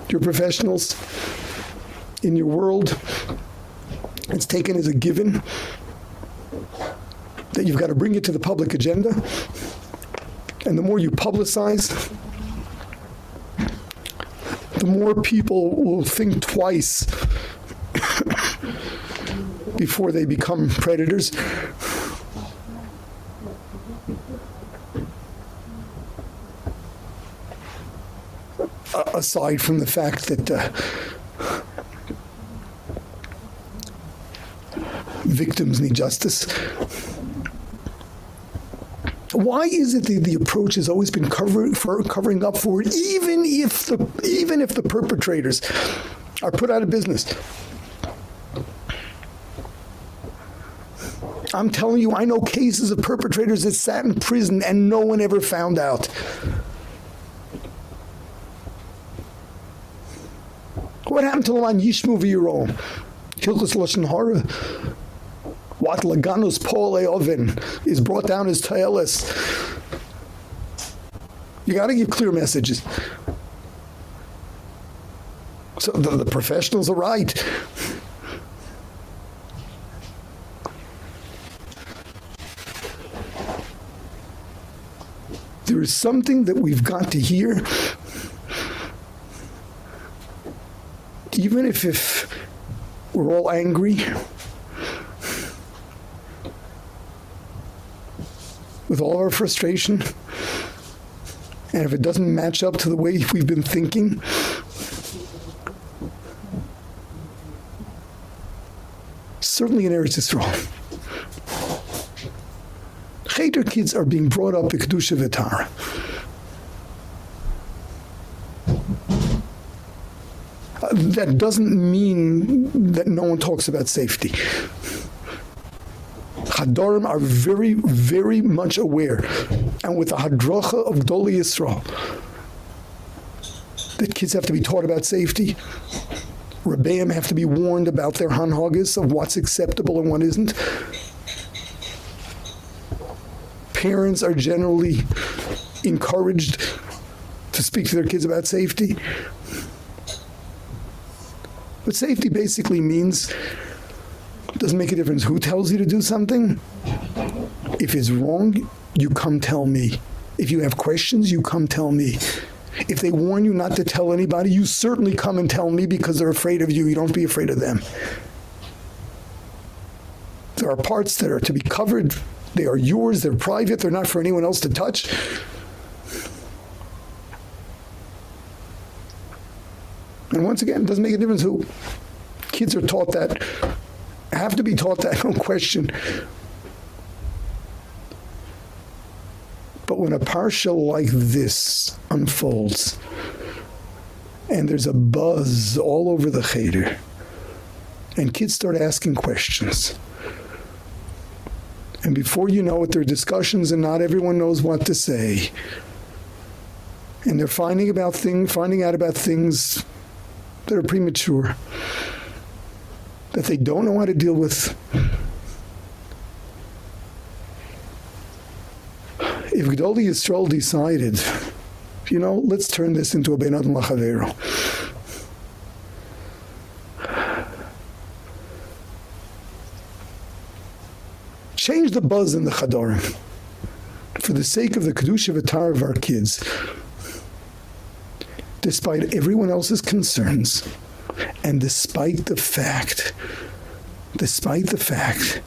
you're professionals in your world. It's taken as a given that you've got to bring it to the public agenda. And the more you publicize, the more people will think twice before they become predators. Aside from the fact that uh, victims need justice why is it that the approach has always been covering for covering up for it even if the even if the perpetrators are put out of business? I'm telling you I know cases of perpetrators that sat in prison and no one ever found out What happened to the line Yishmu v'Yirom? Hilchos Lashon Hara. What Laganus Paul Oven is brought down as to'eles. You got to give clear messages. So the, the professionals are right. there is something that we've got to hear even if if we're all angry with all our frustration and if it doesn't match up to the way we've been thinking certainly in Eretz Yisrael. Cheder kids are being brought up in Kedusha V'Tahara that doesn't mean that no one talks about safety. Hadorim are very, very much aware, and with the hadracha of Gedolei Yisrael, that kids have to be taught about safety. Rebbeim have to be warned about their hanhagis of what's acceptable and what isn't. Parents are generally encouraged to speak to their kids about safety. But safety basically means it doesn't make a difference who tells you to do something. If it's wrong, you come tell me. If you have questions, you come tell me. If they warn you not to tell anybody, you certainly come and tell me because they're afraid of you. You don't be afraid of them. There are parts that are to be covered. They are yours, they're private, they're not for anyone else to touch. And once again, it doesn't make a difference who. Kids are taught that, have to be taught that, no question. But when a parsha like this unfolds, and there's a buzz all over the cheder, and kids start asking questions, and before you know it, there are discussions and not everyone knows what to say, and they're finding about thing, finding out about things that are premature. That they don't know how to deal with if Gedolei Yisrael decided you know let's turn this into a Benad Lachavero change the buzz in the Chadorim. For the sake of the Kedusha V'Tar of our kids despite everyone else's concerns and despite the fact despite the fact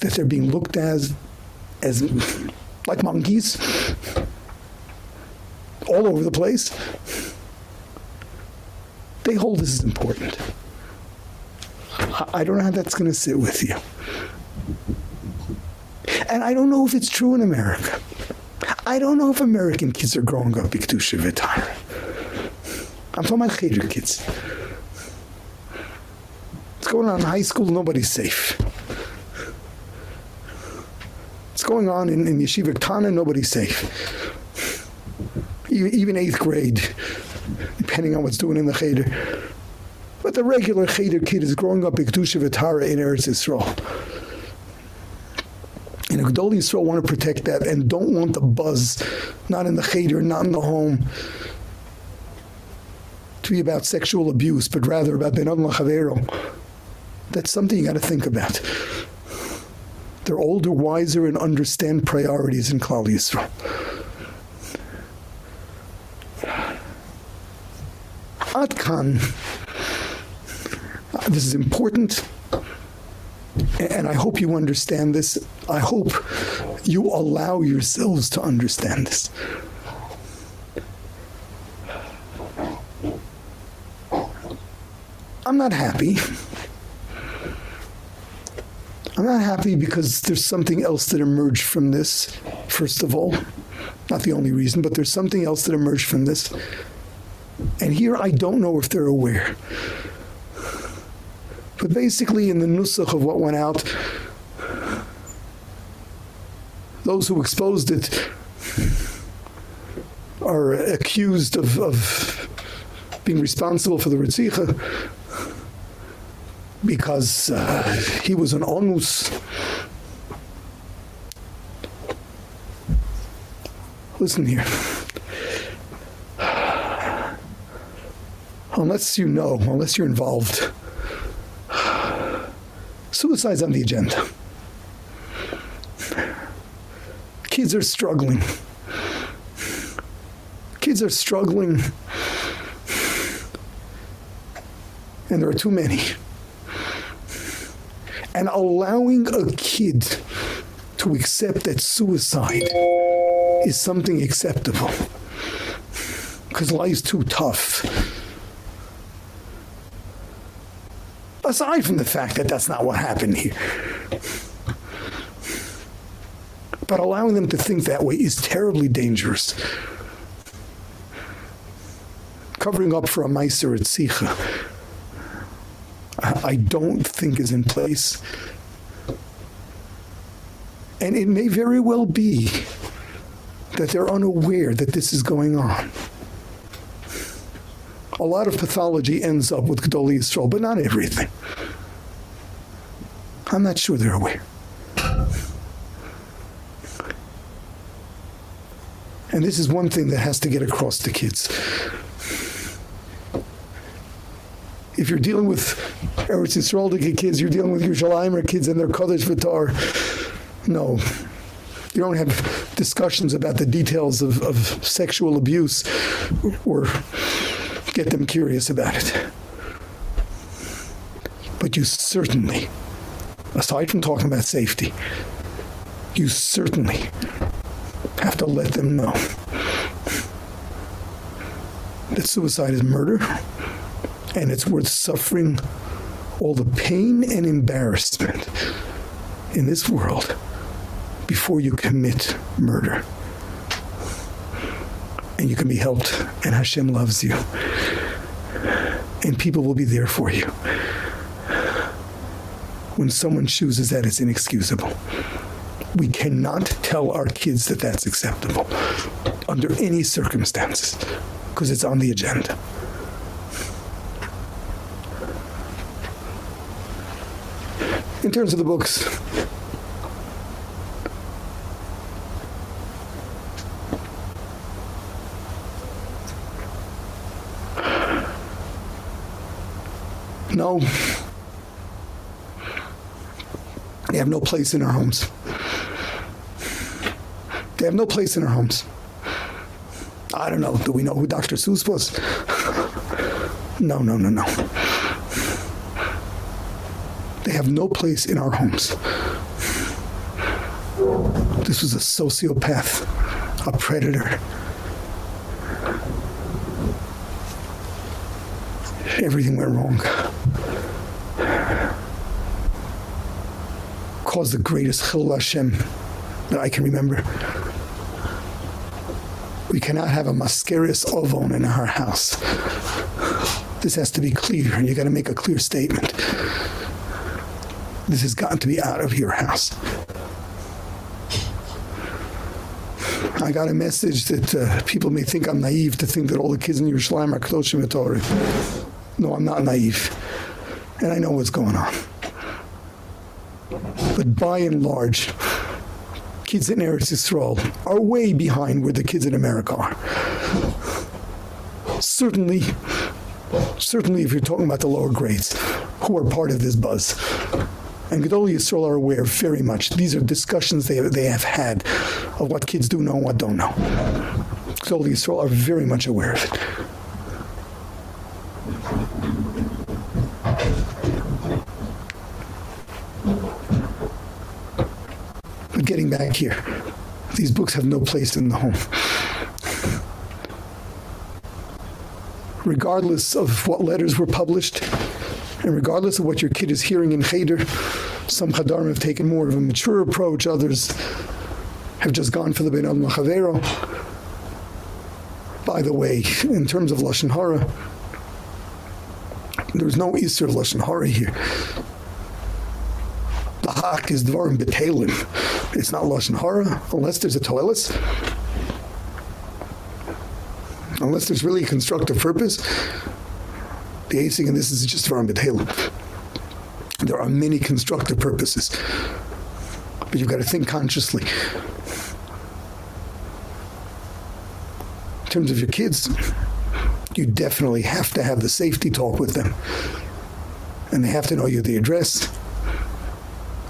that they're being looked as as like monkeys all over the place they hold this is important. I don't know how that's going to sit with you. And I don't know if it's true in America. I don't know if American kids are growing up Biktusha V'Tara I'm talking about cheder kids. What's going on in high school? Nobody's safe. What's going on in, in Yeshiva Ketana? Nobody's safe. Even, even eighth grade, depending on what's doing in the cheder. But the regular cheder kid is growing up in Kedusha V'Tahara in Eretz Yisrael. And Gedolei Yisrael want to protect that and don't want the buzz, not in the cheder, not in the home, to be about sexual abuse, but rather about Ben Chavero. That's something you got to think about. They're older, wiser, and understand priorities in Klal Yisrael. Atkan. Uh, this is important and I hope you understand this. I hope you allow yourselves to understand this. I'm not happy. I'm not happy because there's something else that emerged from this, first of all. Not the only reason, but there's something else that emerged from this. And here I don't know if they're aware. But basically in the nusach of what went out, those who exposed it are accused of, of being responsible for the Ritzicha because uh, he was an onus listen here unless you know unless you're involved suicide's on the agenda kids are struggling Kids are struggling. And there are too many. And allowing a kid to accept that suicide is something acceptable. Because life's too tough. Aside from the fact that that's not what happened here. But allowing them to think that way is terribly dangerous. Covering up for a miser at Sicha, I don't think is in place. And it may very well be that they're unaware that this is going on. A lot of pathology ends up with Gedolei Yisrael, but not everything. I'm not sure they're aware. And this is one thing that has to get across to kids. If you're dealing with Eretz Yisrael kids, you're dealing with Yerushalayim kids and their Kodesh Vitar. No. You don't have discussions about the details of, of sexual abuse or get them curious about it. But you certainly, aside from talking about safety, you certainly have to let them know that suicide is murder and it's worth suffering all the pain and embarrassment in this world before you commit murder. And you can be helped and Hashem loves you. And people will be there for you. When someone chooses that it's inexcusable. We cannot tell our kids that that's acceptable under any circumstances because it's on the agenda. In terms of the books, no they have no place in our homes they have no place in our homes. I don't know. Do we know who Dr. Seuss was? no, no, no, no. Have no place in our homes. This was a sociopath, a predator. Everything went wrong. Caused the greatest chillul Hashem that I can remember. We cannot have a mascaris ovon in our house. This has to be clear, and you got to make a clear statement. This has got to be out of your house. I got a message that uh, people may think I'm naive to think that all the kids in Yerushalayim are Kedoshim Torah. No, I'm not naive. And I know what's going on. But by and large, kids in Eretz Yisrael are way behind where the kids in America are. Certainly, certainly if you're talking about the lower grades who are part of this buzz. And Gedolei Yisrael are aware very much. These are discussions they, they have had of what kids do know and what don't know. Gedolei Yisrael are very much aware of it. But getting back here. These books have no place in the home. Regardless of what letters were published, and regardless of what your kid is hearing in Cheder, some Chadarim have taken more of a mature approach, others have just gone for the Ben Al Machavero. By the way, in terms of Lashon Hara, there's no issur Lashon Hara here. The Hak is Dvarim Betelim. It's not Lashon Hara unless there's a to'eles. Unless there's really a constructive purpose. Acing in this is just Dvarim Betelim. There are many constructive purposes. But you've got to think consciously. In terms of your kids, you definitely have to have the safety talk with them. And they have to know you the address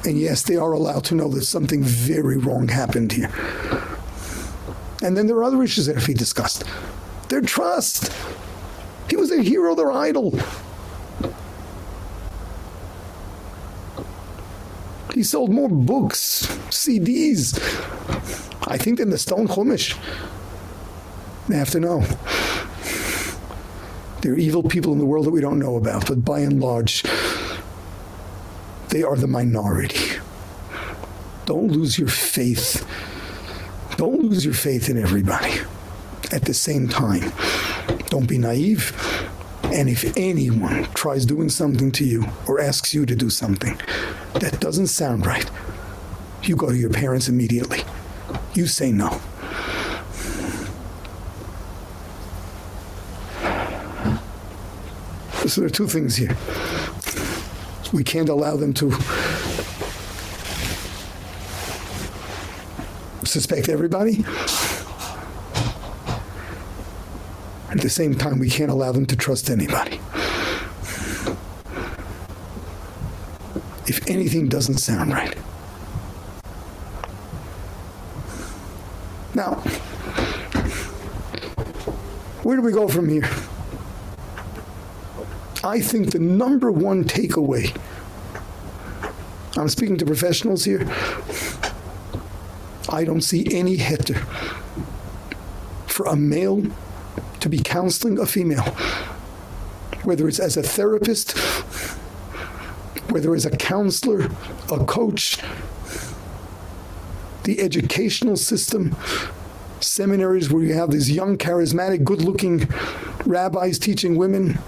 and yes, they are allowed to know that something very wrong happened here. And then there are other issues that have to be discussed. their trust. He was their hero, their idol. He sold more books, CDs, I think than the Stone Chumash. They have to know. There are evil people in the world that we don't know about, but by and large, they are the minority. Don't lose your faith. Don't lose your faith in everybody. At the same time, don't be naive. And if anyone tries doing something to you or asks you to do something that doesn't sound right, you go to your parents immediately. You say no. So there are two things here. We can't allow them to suspect everybody. At the same time, we can't allow them to trust anybody. If anything doesn't sound right. Now, where do we go from here? I think the number one takeaway I'm speaking to professionals here. I don't see any heter for a male to be counseling a female whether it's as a therapist whether it's a counselor a coach the educational system seminaries where you have these young charismatic good-looking rabbis teaching women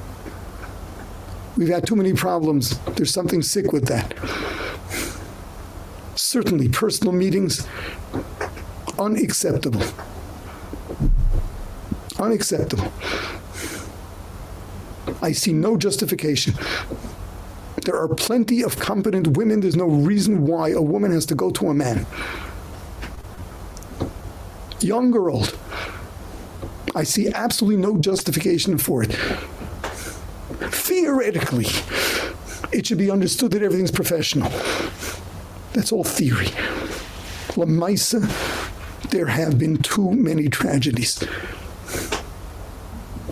We've had too many problems. There's something sick with that. Certainly personal meetings unacceptable. Unacceptable. I see no justification. There are plenty of competent women. There's no reason why a woman has to go to a man. Young or old. I see absolutely no justification for it theoretically it should be understood that everything's professional that's all theory La lamaisa there have been too many tragedies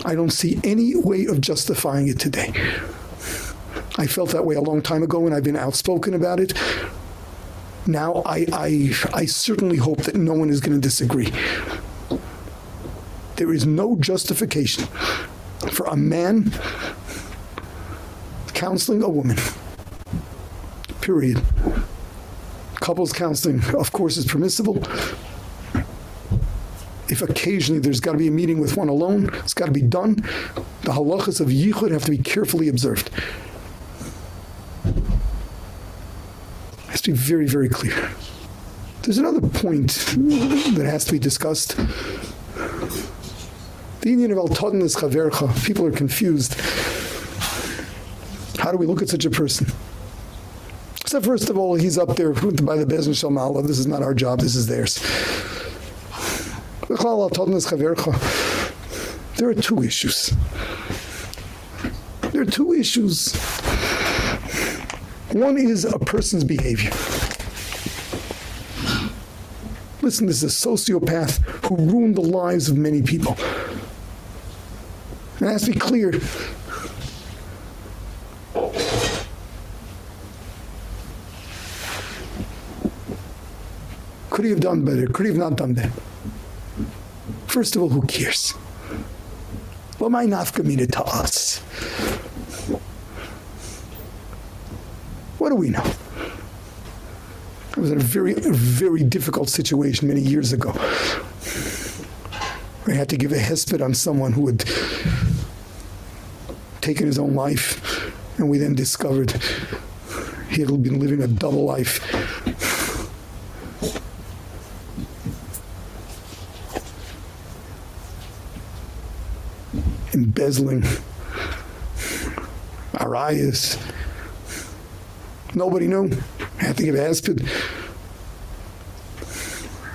I don't see any way of justifying it today I felt that way a long time ago and I've been outspoken about it now I I I certainly hope that no one is going to disagree there is no justification for a man counseling a woman. Period. Couples counseling of course is permissible. If occasionally there's got to be a meeting with one alone, it's got to be done. The halachas of yichud have to be carefully observed. It has to be very very clear. There's another point that has to be discussed. The Indian of al is chavercha. People are confused. How do we look at such a person? So first of all, he's up there by the Beis Din shel Maalah. This is not our job, this is theirs. There are two issues. There are two issues. One is a person's behavior. Listen, this is a sociopath who ruined the lives of many people. And it has to be clear Could he have done better? Could he have not done that? First of all, who cares? What my not committed to us? What do we know? I was in a very very difficult situation many years ago. I had to give a hesped on someone who had taken his own life and we then discovered he had been living a double life embezzling Arias. Nobody knew. I had to give hesped.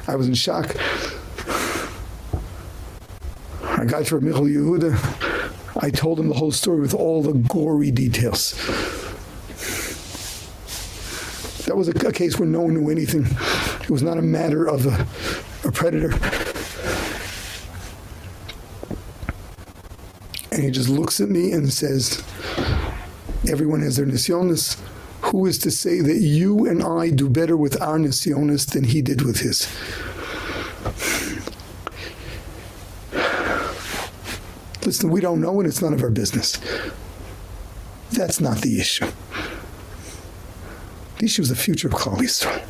I was in shock. I got to Michel Yehuda. I told him the whole story with all the gory details. That was a, a case where no one knew anything. It was not a matter of a, a predator and he just looks at me and says, everyone has their nisyonis. Who is to say that you and I do better with our nisyonis than he did with his? Listen, we don't know and it's none of our business. That's not the issue. The issue is the future of Klal Yisrael.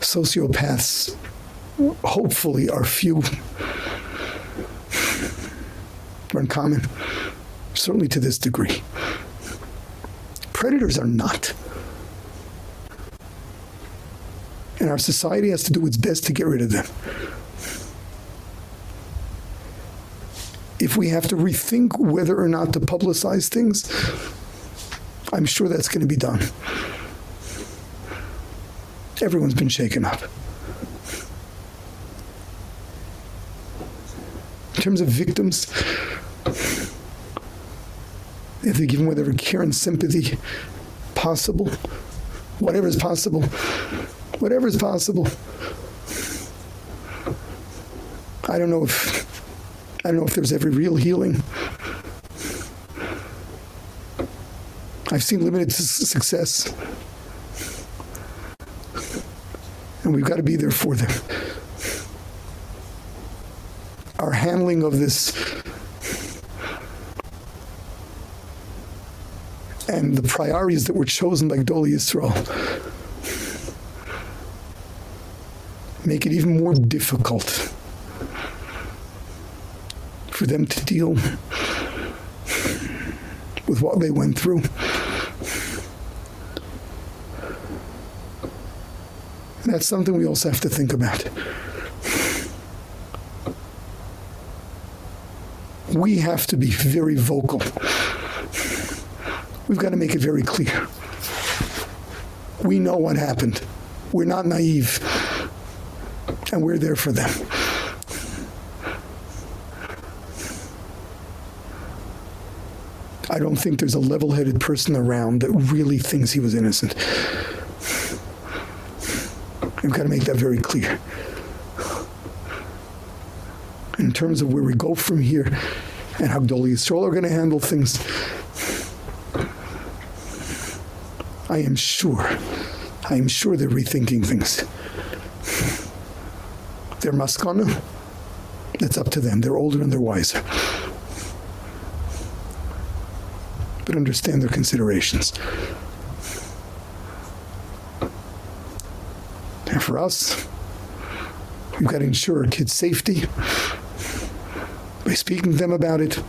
Sociopaths hopefully are few or uncommon, certainly to this degree. Predators are not. And our society has to do its best to get rid of them. If we have to rethink whether or not to publicize things, I'm sure that's going to be done. Everyone's been shaken up. In terms of victims, if they give them whatever care and sympathy possible, whatever is possible, whatever is possible. I don't know if I don't know if there's every real healing. I've seen limited success. And we've got to be there for them. Our handling of this and the priorities that were chosen by Gedolei Yisrael make it even more difficult for them to deal with what they went through. And that's something we also have to think about. We have to be very vocal. We've got to make it very clear. We know what happened. We're not naive. And we're there for them. I don't think there's a level-headed person around that really thinks he was innocent. We've got to make that very clear. In terms of where we go from here and how Gedolei Yisrael are going to handle things, I am sure, I am sure they're rethinking things. They're maskana. It's up to them. They're older and they're wiser. but understand their considerations. And for us, we've got to ensure our kids' safety speaking to them about it,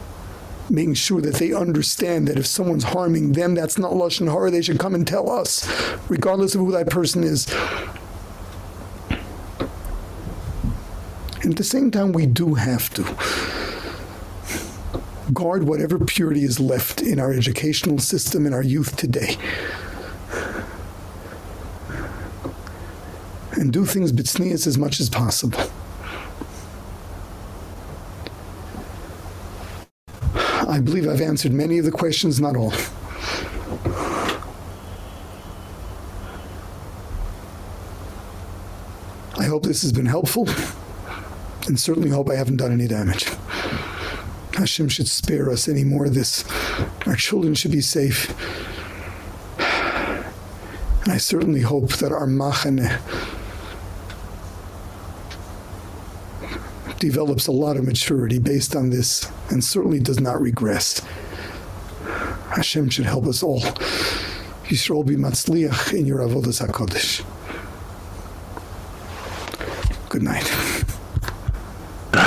making sure that they understand that if someone's harming them, that's not Lashon Hara, they should come and tell us, regardless of who that person is. And at the same time, we do have to guard whatever purity is left in our educational system in our youth today. And do things bitsnias as much as possible. I believe I've answered many of the questions, not all. I hope this has been helpful and certainly hope I haven't done any damage. Hashem should spare us any more of this. Our children should be safe. And I certainly hope that our machane develops a lot of maturity based on this and certainly does not regress. Hashem should help us all. Yisrael be matzliach in your avodas HaKodesh. Good night.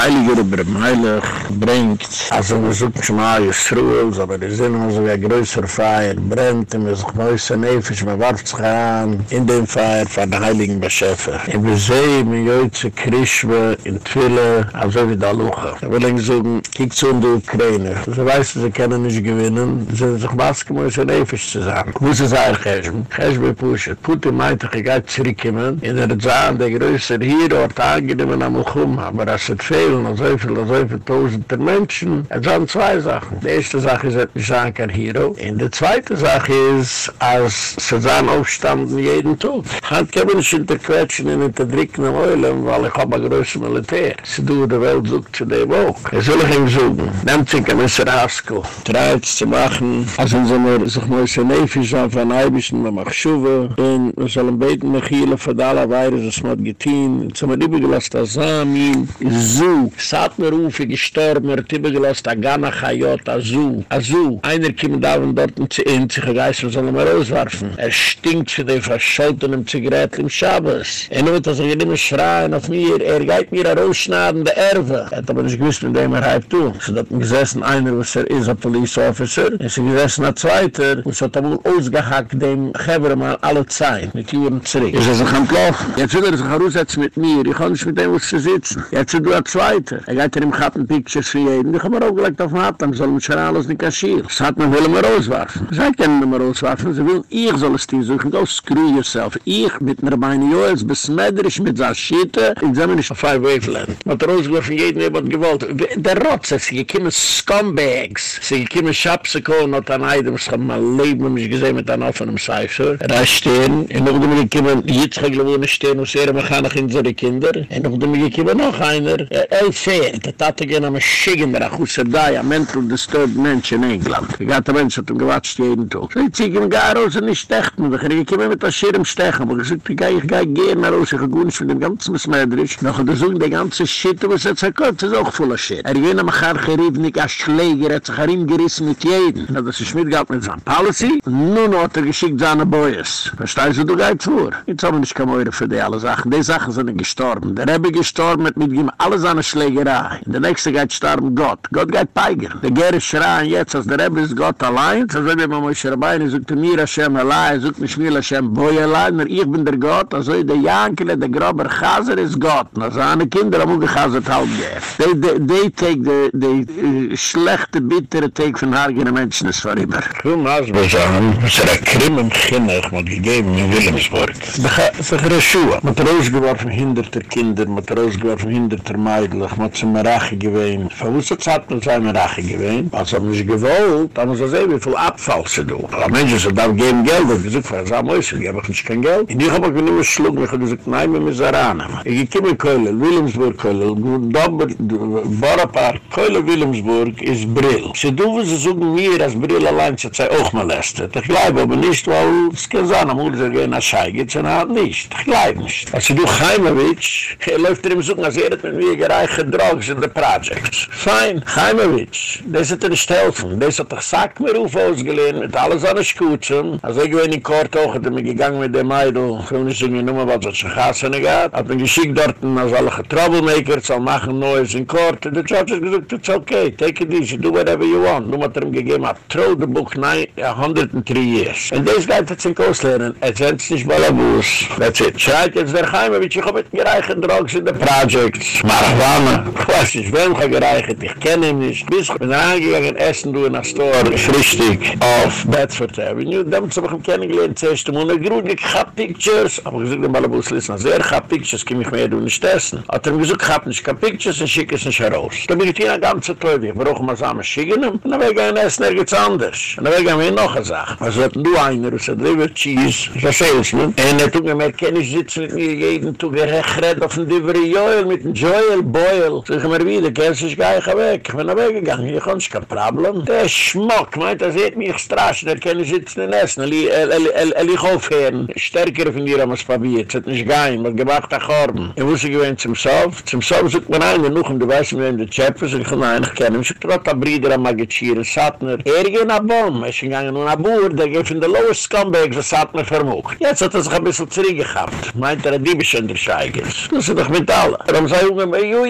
Heilige Rebbe Meilig bringt, als er besucht schon mal Yisroel, so bei der Sinne, so wie ein größer Feier brennt, und wir sich größer Nefisch, man warft sich an, in dem Feier von der Heiligen Beschefe. Und wir sehen, mit Jöitze Krishwe, in Twille, also wie da Lucha. Ich will ihnen kiek zu in die Ukraine. Sie weiß, sie können nicht gewinnen, sie sind sich Maske, muss ein Nefisch zu sein. Wo sie sagen, Cheshm, Cheshm pushet, Putin meint, ich gehe zurückkommen, in der Zahn, der größer hier, dort angenehmen am Uchum, aber als es fehlt, Eulen, so viel, so viel tausender Menschen. Es sind zwei Sachen. Die erste Sache ist, dass ich sagen kann, Hero. Und die zweite Sache ist, als sie sagen, aufstanden jeden Tag. Halt kann man nicht hinterquetschen in den Dricken am Eulen, weil ich habe ein größer Militär. Sie tun die Welt sucht zu dem auch. Es soll ich ihm suchen. Nehmt sich ein Messer Hasko. Treibt zu machen, als so einer, sich mal so nefisch auf ein Eibischen, man macht Schuwe. Und wir sollen beten, mich hier, für alle Weihre, das man getein. Jetzt haben wir übergelost, das Samin, Zu. Saat mir rufe, gestorben, er hat übergelost, Agana Chayot, Azu. Azu. Einer kommt da und dort zu ihm, sich ein Geist, wir sollen mal rauswerfen. Er stinkt für die verscholtenen Zigaretten im Schabes. Er nimmt das, er nimmt schreien auf mir, er geht mir rausschneiden, der Erwe. Er hat aber nicht gewusst, mit dem er halt tun. So hat gesessen, einer, was er ist, ein Police Officer. Er ist gesessen, ein Zweiter, und so hat er wohl ausgehackt, dem Geber mal alle Zeit, mit Juren zurück. Er ist also kann laufen. Jetzt will er sich heraussetzen mit mir, ich kann nicht mit dem, was zu sitzen. Jetzt du ein Zweiter. Er geht er im Kappen Pictures für jeden. Ich habe mir auch gelegt auf dem Atem, soll mich schon alles nicht kaschieren. Das hat man will immer rauswerfen. Sie können immer rauswerfen, sie will, ich soll es dir suchen, go screw yourself. Ich mit einer Beine Joels besmetterisch mit so Schiete, ich sage mir nicht auf Five Waveland. Man hat rausgeworfen, jeden jemand gewollt. Der Rotz, sie kommen Scumbags, sie kommen Schapsiko, not an Eidem, ich habe mein Leben mich gesehen mit einem offenen Cipher. Er ist stehen, und noch einmal kommen, jetzt habe ich stehen, und sehr mechanisch in seine Kinder, und noch einmal kommen noch einer, El Feer, der Tate gehen am Schigen, der Achusser Dai, ein mental disturbed Mensch in England. Ich hatte Mensch, hat ihm gewatscht jeden Tag. So, ich ziege ihm gar raus und nicht stecht mir. Ich komme mit der Schirm stechen, aber ich sage, ich gehe, ich gehe gerne raus, ich gehe gut von dem ganzen Smedrisch. Noch und er sagt, die ganze Shit, was er kommt, ist auch voller Shit. Er gehen am Achar gerieben, als Schläger, er hat sich herin gerissen mit jedem. Na, das ist mitgehalten mit seiner Policy. Nun hat er geschickt seine Boys. Verstehst du, du gehst vor? Jetzt haben wir nicht keine für die alle Sachen. Die Sachen sind gestorben. Der Rebbe gestorben mit ihm alle seine Schlägerei. In der nächste geht sterben Gott. Gott geht peigern. Der Gere schreien jetzt, als der Rebbe ist Gott allein. So wenn man mal schreien, sagt er mir Hashem allein, sagt mich mir Hashem boi allein, aber ich bin der Gott, also der Jankele, der grober Chaser ist Gott. Na seine Kinder haben auch gechasert halb gehört. They, they, take the, the uh, schlechte, bittere Take von hargene Menschen ist vor immer. Ich will mal sagen, es ist ein Krim und Kinder, ich gegeben in Wilhelmsburg. Es ist ein Schuhe. Man hat rausgeworfen hinderter Kinder, man hat rausgeworfen hinderter Meidlich, man hat sie mir Rache gewähnt. Ist das hat man sie mir Rache gewähnt? Als man nicht gewollt, dann muss man sehen, wie viel Abfall sie tun. Aber Menschen, sie darf geben Geld, und ich sage, ich sage, ich habe nicht kein Geld. Und ich habe auch genug geschluckt, ich habe gesagt, nein, wir müssen ran. Ich komme in Köln, Wilhelmsburg, Köln, Borapark, Köln, Wilhelmsburg, ist Brill. Sie tun, sie suchen mir, als Brill allein, sie sei auch molestet. Ich glaube aber nicht, weil es kann sein, am sie gehen nach Schei, geht sie nach nicht. Ich glaube nicht. Als sie du Chaimowitsch, er läuft im Suchen, als er hat mit mir gereiche Drogs in the projects. Fein, Chaimowitsch, das hat er nicht helfen. Das hat er gesagt mir auf ausgelehnt, mit alles an der Schuzen. Also ich bin in Kort auch, hat er mir gegangen mit dem Eidl, ich will nicht sagen, nur mal was hat sich Gassene gehabt. Hat mir geschickt dort, als alle Troublemakers, soll machen Neues in Kort. Der Judge hat gesagt, it's okay, take it easy, do whatever you want. Nun hat er ihm gegeben, hat throw the book 103 years. Und das geht jetzt in Kurs lernen, er senzt nicht mal am Bus. That's it. Schreit jetzt der Chaimowitsch, ich hab mit gereichen Drogs in the projects. Ich weiß nicht, wem ich gereicht, ich kenne ihn nicht. Bis ich bin reingegangen, essen du in der Store, frischtig, auf Bedford Avenue. Damit habe ich ihn kennengelernt, zuerst er grün, ich hab Pictures. Aber ich gesagt, der Malabus listen, als er hab Pictures, kann ich mehr du nicht essen. Hat er gesagt, ich hab nicht kein Pictures, und schick es nicht heraus. Da bin ich hier eine ganze Teufel, ich brauche mal zusammen schicken, und dann werde ich ein Essen nirgends anders. Und dann werde ich mir noch eine Sache. Was wird du einer, was hat Liver Cheese, das ist ein Salesman, und er tut mir mehr, kann ich sitzen mit mir jeden Tag, gerecht, auf dem Diver Joel, mit dem Joel Boyle. Sag ich mir wieder, kennst du dich gar nicht weg? Ich bin da weggegangen, ich habe kein Problem. Der Schmuck, meint, er sieht mich straschen, er kann nicht sitzen und essen. Er liegt aufhören. Stärker von dir haben wir es probiert, es hat nicht gehen, man gemacht nach Korben. Ich wusste, ich bin zum Sof. Zum Sof sucht man einen, noch, und du weißt, wie der Chef ist, ich kann eigentlich kennen. Ich sagte, was der Bruder am Magichieren, Satner. Er ging nach Bonn, er und nach Buhr, der geht von der Lowest Scumbag, was Satner vermogt. Jetzt hat er sich ein bisschen zurückgehabt. Meint er, die bist in der Scheigers. Das ist doch mit allen. Warum sei Junge,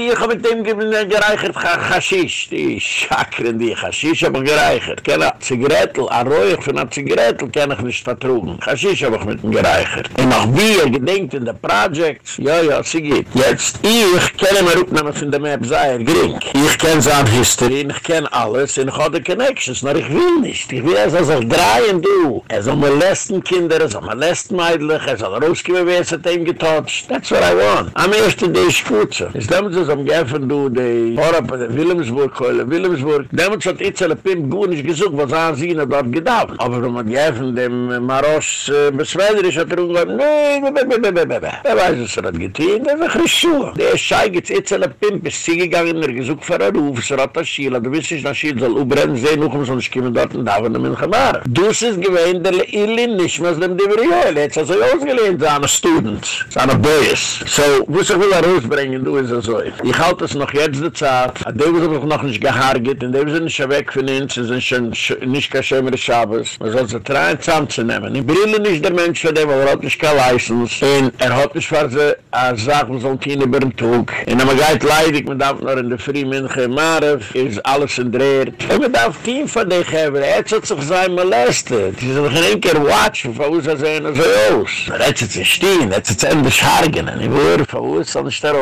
ich habe mit dem gereichert Haschisch. Die Schakren, die Haschisch habe ich gereichert. Keine Zigarettel, ein Räuch von einer Zigarettel kann ich nicht vertrugen. Haschisch habe ich mit ihm gereichert. Und noch wie er gedenkt in der Project, ja, ja, sie geht. Jetzt, ich kenne mir Rücknahmen von der Map, sei er gering. Ich kenne seine History, ich kenne alles, und ich habe die Connections, aber ich will nicht. Ich will, er soll sich drehen, du. Er soll molesten Kinder, er soll molesten Meidlich, er soll rausgeben, wer es hat ihm getotcht. That's what I want. Am ersten Day ist gut so. Es lemmt sich am geffen du de Horab de Wilhelmsburg, Keule Wilhelmsburg. Demons hat Itzele Pimp gut nicht gesucht, was an sie noch dort gedauert. Aber wenn man geffen dem Marosch äh, beswederisch hat er umgegangen, nee, be, be, be, be, be, be. Er weiß, was er hat getein, der ist Rischuhe. Der Schei gibt's Itzele Pimp, ist sie gegangen, er gesucht für einen Ruf, es hat das Schiele, du wirst nicht, das Schiele soll ubrennen, sehen, noch um so ein Schimmen dort und da, wenn er mich gemacht. Du ist es gewähnt, der Illin nicht mehr, dem Diverjöl, jetzt hat er ausgelehnt, seine Students, seine Boys. So, wo sich will er rausbringen, du ist er so. Ich halte es noch jetzt der Zeit, hat der Wieso noch nicht gehargit, in dem sind nicht weg von uns, sie sind schon nicht schön mit Schabes. Man soll sie drei zusammenzunehmen. In Brille nicht der Mensch für den, weil er hat nicht kein Leistens. Und er hat nicht für sie eine Sache, man soll ihn über den Tug. Und wenn man geht leidig, man darf noch in der Früh München in Marev, ist alles entdreht. Und man darf Team von dich haben, er hat sich sein molestet. Sie sind noch ein Enker watchen, von uns sehen so aus. Er hat sich stehen, er hat sich endlich hargen. Und ich würde von uns soll nicht da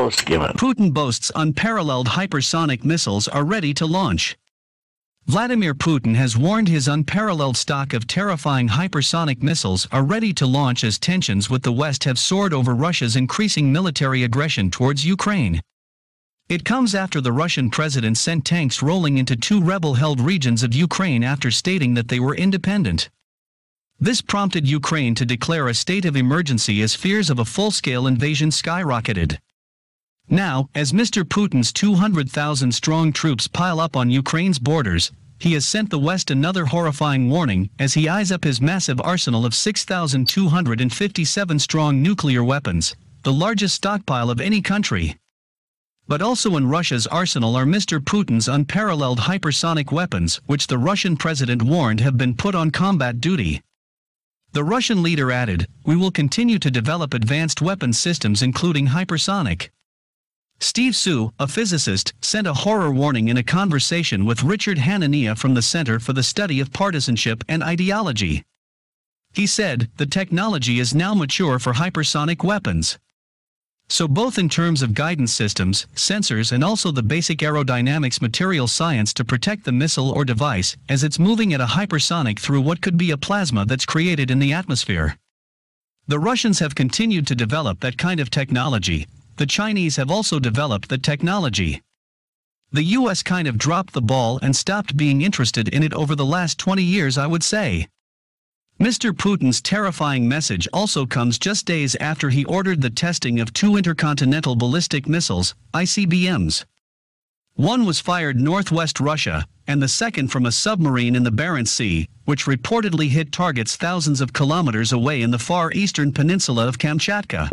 Boasts unparalleled hypersonic missiles are ready to launch. Vladimir Putin has warned his unparalleled stock of terrifying hypersonic missiles are ready to launch as tensions with the West have soared over Russia's increasing military aggression towards Ukraine. It comes after the Russian president sent tanks rolling into two rebel held regions of Ukraine after stating that they were independent. This prompted Ukraine to declare a state of emergency as fears of a full scale invasion skyrocketed. Now, as Mr. Putin's 200,000 strong troops pile up on Ukraine's borders, he has sent the West another horrifying warning as he eyes up his massive arsenal of 6,257 strong nuclear weapons, the largest stockpile of any country. But also in Russia's arsenal are Mr. Putin's unparalleled hypersonic weapons, which the Russian president warned have been put on combat duty. The Russian leader added, We will continue to develop advanced weapon systems including hypersonic. Steve Hsu, a physicist, sent a horror warning in a conversation with Richard Hanania from the Center for the Study of Partisanship and Ideology. He said, the technology is now mature for hypersonic weapons. So both in terms of guidance systems, sensors and also the basic aerodynamics material science to protect the missile or device, as it's moving at a hypersonic through what could be a plasma that's created in the atmosphere. The Russians have continued to develop that kind of technology, the Chinese have also developed the technology. The US kind of dropped the ball and stopped being interested in it over the last 20 years, I would say. Mr. Putin's terrifying message also comes just days after he ordered the testing of two intercontinental ballistic missiles, ICBMs. One was fired northwest Russia, and the second from a submarine in the Barents Sea, which reportedly hit targets thousands of kilometers away in the far eastern peninsula of Kamchatka.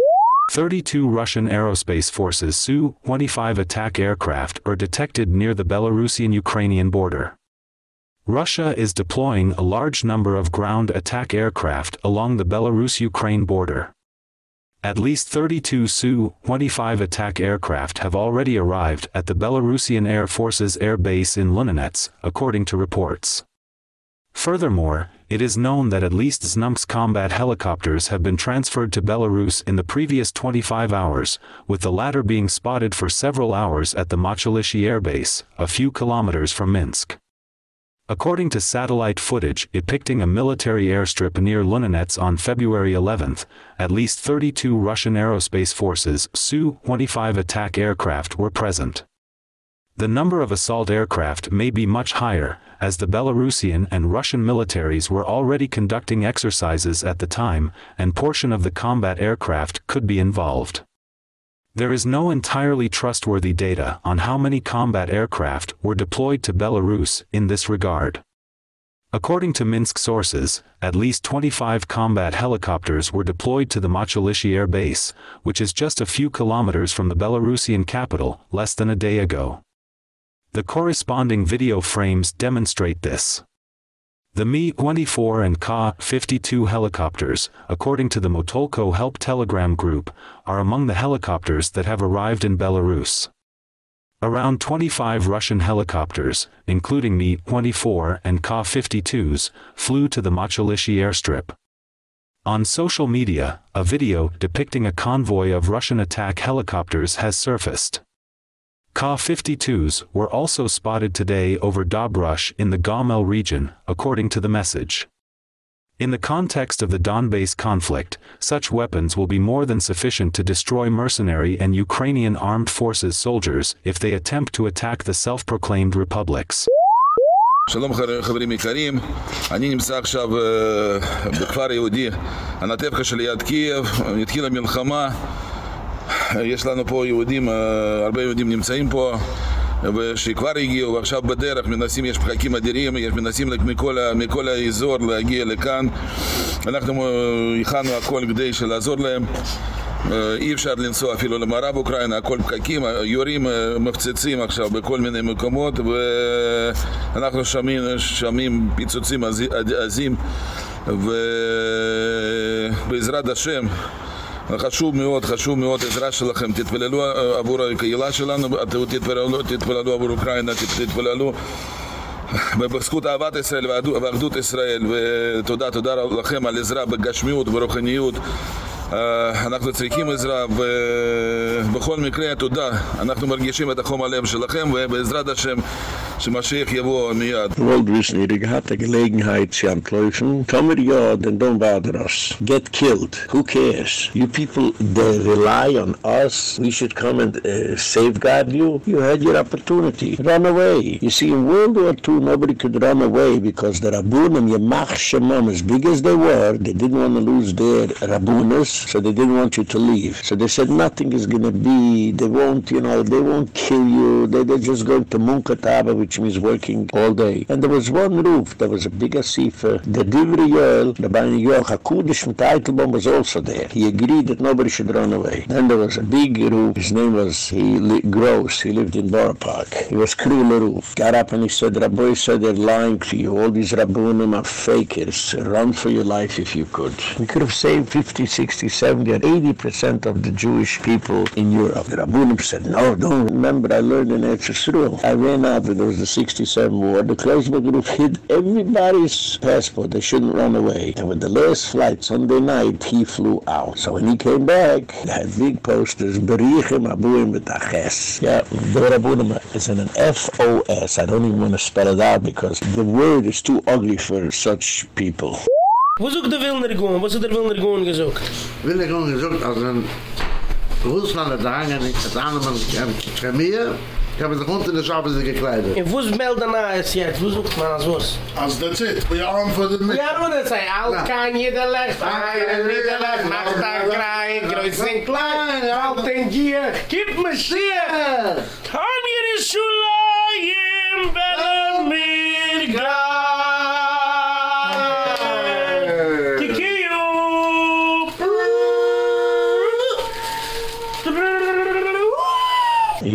32 Russian Aerospace Forces Su-25 attack aircraft are detected near the Belarusian-Ukrainian border. Russia is deploying a large number of ground attack aircraft along the Belarus-Ukraine border. At least 32 Su-25 attack aircraft have already arrived at the Belarusian Air Force's air base in Luninets, according to reports. Furthermore, it is known that at least Znum's combat helicopters have been transferred to Belarus in the previous 25 hours, with the latter being spotted for several hours at the Machulishchy airbase, a few kilometers from Minsk. According to satellite footage depicting a military airstrip near Luninets on February 11, at least 32 Russian aerospace forces Su-25 attack aircraft were present. The number of assault aircraft may be much higher, as the Belarusian and Russian militaries were already conducting exercises at the time, and portion of the combat aircraft could be involved. There is no entirely trustworthy data on how many combat aircraft were deployed to Belarus in this regard. According to Minsk sources, at least 25 combat helicopters were deployed to the Machulishchy Air Base, which is just a few kilometers from the Belarusian capital, less than a day ago. The corresponding video frames demonstrate this. The Mi-24 and Ka-52 helicopters, according to the Motolko Help Telegram group, are among the helicopters that have arrived in Belarus. Around 25 Russian helicopters, including Mi-24 and Ka-52s, flew to the Machulishchy airstrip. On social media, a video depicting a convoy of Russian attack helicopters has surfaced. Ka-52s were also spotted today over Dobrush in the Gomel region, according to the message. In the context of the Donbass conflict, such weapons will be more than sufficient to destroy mercenary and Ukrainian armed forces soldiers if they attempt to attack the self-proclaimed republics. שלום חברים יקרים, אני נמצא עכשיו בכפר יהודי, הנטבחה שליד קייב, התחילה מלחמה, יש לנו פה יהודים, הרבה יהודים נמצאים פה ושכבר הגיעו ועכשיו בדרך מנסים, יש פקקים אדירים, יש מנסים מכל, מכל האזור להגיע לכאן. אנחנו הכנו הכל כדי לעזור להם. אי אפשר לנסוע אפילו למערב אוקראינה, הכל פקקים, יורים מפציצים עכשיו בכל מיני מקומות ואנחנו שומעים, שומעים פיצוצים עזים ובעזרת השם חשוב מאוד, חשוב מאוד עזרה שלכם, תתפללו עבור הקהילה שלנו, תתפללו, תתפללו עבור אוקראינה, תתפללו בזכות אהבת ישראל ואחדות ישראל. ותודה, תודה לכם על עזרה בגשמיות, ברוחניות אנחנו צריכים עזרה ובכל מקרה תודה אנחנו מרגישים את החום הלב שלכם ובעזרת השם שמשיח יבוא מיד. World wissen, ihr gehabt eine Gelegenheit zu antläufen. Tomer ja, then don't bother us. Get killed. Who cares? You people, they rely on us. We should come and uh, safeguard you. You had your opportunity. Run away. You see, in World War II, nobody could run away because the Rabbunim, Yemach Shemam, as big as they were, they didn't want to lose their Rabbunas, so they didn't want you to leave. So they said nothing is going to be, they won't, you know, they won't kill you. They, they're just going to Munkataba, which means working all day. And there was one roof, there was a big asifa. The Divrei Yoel, the Bani Yoel HaKudish from Teitelbaum was also there. He agreed that nobody should run away. Then there was a big roof, his name was he Gross, he lived in Borough Park. He was Krula roof. Got up and he said, Rabbi said they're lying to you. All these Rabbunim are fakers. Run for your life if you could. We could have saved 50, 60, 70 or 80% of the Jewish people in Europe. The Rabbunim said, no, don't. Remember, I learned in Eretz. I ran out when there was the 67 war. The Kreuzberg group hid everybody's passport. They shouldn't run away. And with the last flight, Sunday night, he flew out. So when he came back, they had big posters, Berichim Abuim B'Taches. Yeah, the Rabbunim is in an F-O-S. I don't even want to spell it out because the word is too ugly for such people. Wo sucht der Wilner Goon? Was hat der Wilner Goon gesucht? Wilner Goon gesucht, als ein Russland hat gehangen, als Ahnemann Kremir, ich habe sich unten in der Schabe gekleidet. Und wo ist Melden ist jetzt? Wo sucht man als was? Als that's it, we are on for the next. Ja, man sagt, alt kann jeder leicht, ein jeder leicht, macht da klein, größt sind klein, alt in Gier, gib mir! Kann ihr die Schulayim, wenn mir grad?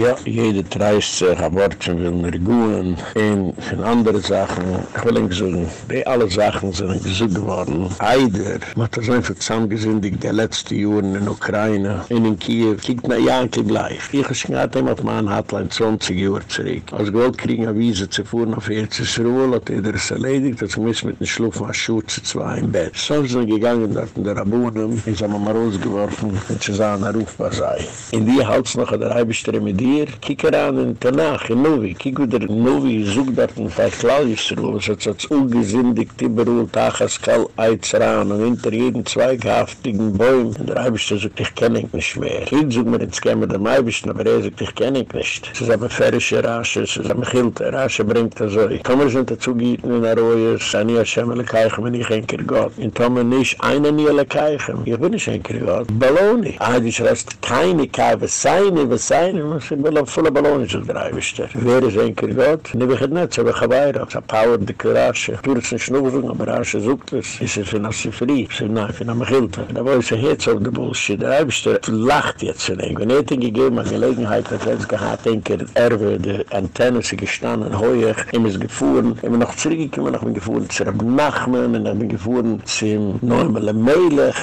Ja, jede treist sich ein Wort von Wilner Gouen und von anderen Sachen. Ich will nicht sagen, die alle Sachen sind gesucht geworden. Eider, man hat das einfach zusammengesündigt, der letzte Jahren in Ukraine, in in Kiew, kiegt nach Janke gleich. Ich habe schon gesagt, auf meinen Hotline 20 Jahre zurück. Als Gold kriegen eine Wiese zu fuhren auf Erzes Ruhl, hat jeder es erledigt, dass wir mit einem Schluff von Schuhe zu zwei im Bett. So sind wir gegangen dort in der Rabunen, und haben mal rausgeworfen, und sie sahen, er rufbar sei. In die Hals noch hat er ein bisschen dir, kiek er an in Tanach, in Novi, wie der Novi sucht dort ein paar Klaujusruhe, so hat es ungesündigt, überall Tachas, Kall, Eizran, und hinter jedem zweighaftigen Bäum, und der Eibischte sucht, ich kenne ihn nicht mehr. Hier sucht mir ins Kämmer der Eibischte, aber er sucht, ich kenne ihn nicht. Es ist aber ferische Rasche, es ist aber Chilte, Rasche bringt er so. Tomer sind dazu gieten in Arroyes, Ani Hashem ele Keichen, wenn ich ein Kir Gott. In Tomer nicht, eine nie ele Keichen. Ich bin nicht ein Kir Gott. Balloni. Ah, die schreist, keine Kai, was seine, was seine, was seine, was volle Balloni zu dreibischter. Wer ist ein Kir Gott? Ne, wir gehen nicht, so wir haben es ist Power in der. Du hast nicht nur aber Rasche sucht es. Es ist für sie frie, es ist für eine Chilte. Da war es ein Herz auf der Bullshit. Der Eibischter lacht jetzt in Eng. Wenn er hätte gegeben, eine Gelegenheit, dass er es gehad, denke, Erwe, die Antenne, sie gestanden, heuer, ihm ist gefahren, immer noch zurückgekommen, noch bin gefahren zu Rab Nachman, und dann bin gefahren zum Neumele Melech,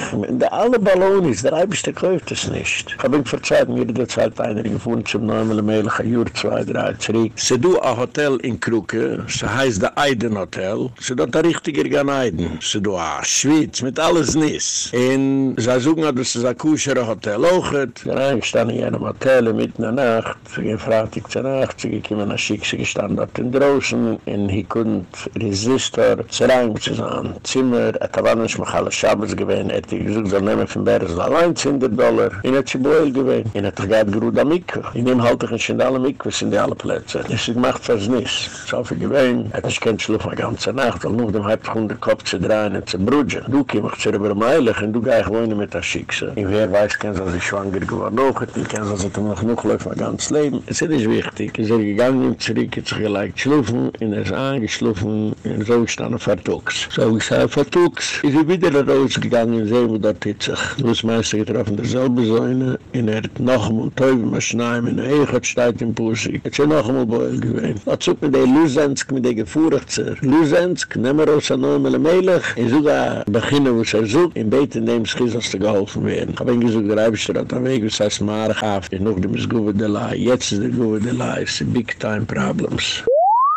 alle Ballonis, der Eibischter kauft es nicht. Ich habe ihm verzeiht, mir der Zeit einer gefahren zum Neumel ein Jahr, zwei, drei, zurück. Se du a Hotel in Kruke, se heißt der Eiden Hotel, se dort a richtiger Gan Eiden. Se du a Schwitz, mit alles Nis. In, se suchen, dass es a kuschere Hotel ochet. Ja, ich stand in einem Hotel, in der Nacht, sie gehen fratig zur Nacht, sie gehen nach Schick, sie gestanden dort in draußen, und he couldn't resist her, sie rein, sie sahen, Zimmer, et a wannisch mach alle Schabes gewesen, et such, soll nehmen von Beres allein 10 Dollar, in et sie boel gewesen, in et geruht am Mikve. In dem halte ich in alle Mikve, sind die alle Plätze. Es ist gemacht fürs Nis. So viel gewesen, et ich kenn schluff ma ganze Nacht, weil nur dem halb von der Kopf zu drehen und zu brudgen. Du kiem ich zu rüber meilig, und du geh ich wohnen mit der Schickse. In wer weiß, kenn sie sich schwanger geworden auch, die kenn sie sich noch noch läuft mein ganzes Leben. Es ist nicht wichtig. Es ist gegangen, zurück, hat sich gleich schluffen, in er ist angeschluffen, in so gestanden, vertux. So ich sage, vertux, ist er wieder rausgegangen, sehen wir dort jetzt. Du hast meister getroffen, derselbe Säune, in er hat noch einmal Teufel, ma schnaim, er hat steigt in Pussy. Hat sie noch einmal Beul gewesen. Was zuck mit der Lusensk, mit der Gefuhrachzer. Lusensk, nemmer aus an Neumele Melech, in sogar beginnen, wo es er sucht, in beten dem Schiss, als er geholfen werden. Hab ihn gesagt, der Eibischter hat am Weg, was heißt Marach, in noch dem ist Guwe jetzt ist der Guwe de Lai, sind big time problems.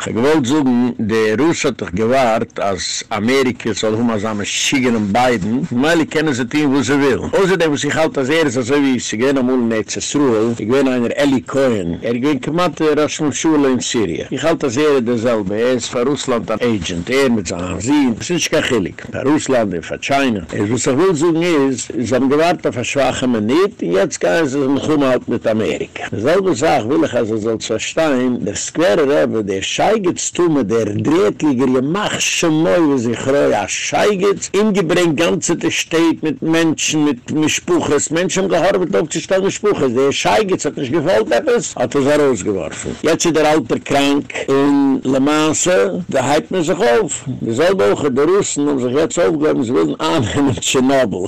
Ich wollte sagen, der Russ hat doch gewahrt, als Amerika soll immer zusammen schicken und beiden. Meili kennen sie die, wo sie will. Außerdem muss ich halt als er also wie sie gehen am Ulm nicht zu Ich bin einer Eli Cohen. Er ging gemacht in der Schule in Syrien. Ich halt als er derselbe. Er ist für Russland ein Agent. Er mit seinen Ansehen. Das ist kein Chilik. Für Russland und für China. Er was ich will sagen ist, sie haben gewahrt auf eine schwache Minute. Jetzt gehen sie in Chumalt mit Amerika. Selbe Sache will ich also so verstehen, der Square Rebbe, der Schei Scheigitz tume der Drehtliger, je mach schon neu, wie sich roi a Scheigitz, ihm gebringt ganze de Steht mit Menschen, mit Mischbuches, Menschen gehorbet auf die Stadt Mischbuches, der Scheigitz hat nicht gefolgt etwas, hat es herausgeworfen. Jetzt ist der Alter krank in Le Masse, da heit man sich auf. Die Selboche der Russen haben sich jetzt aufgegeben, sie wollen annehmen Tschernobyl.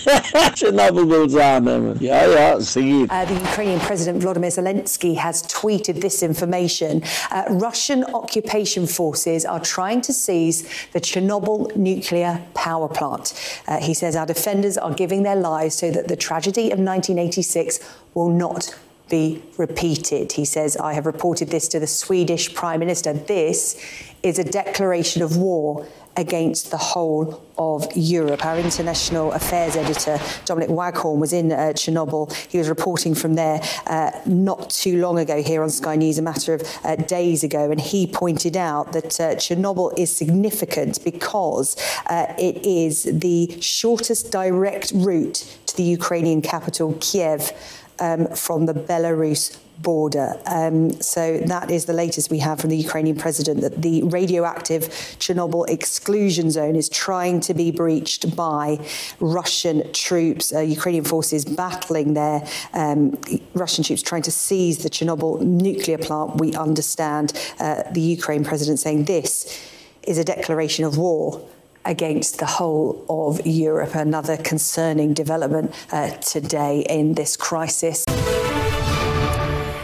Tschernobyl will sie annehmen. Ja, ja, sie geht. Uh, the Ukrainian President Volodymyr Zelensky has tweeted this information. Uh, Russian occupation forces are trying to seize the Chernobyl nuclear power plant. Uh, he says our defenders are giving their lives so that the tragedy of 1986 will not be repeated. He says, I have reported this to the Swedish Prime Minister. This is a declaration of war against the whole of Europe. Our international affairs editor, Dominic Waghorn, was in uh, Chernobyl. He was reporting from there uh, not too long ago here on Sky News, a matter of uh, days ago, and he pointed out that uh, Chernobyl is significant because uh, it is the shortest direct route to the Ukrainian capital, Kiev, um, from the Belarus border. Um, so that is the latest we have from the Ukrainian president that the radioactive Chernobyl exclusion zone is trying to be breached by Russian troops, uh, Ukrainian forces battling there, um, Russian troops trying to seize the Chernobyl nuclear plant. We understand uh, the Ukraine president saying this is a declaration of war against the whole of Europe. Another concerning development uh, today in this crisis.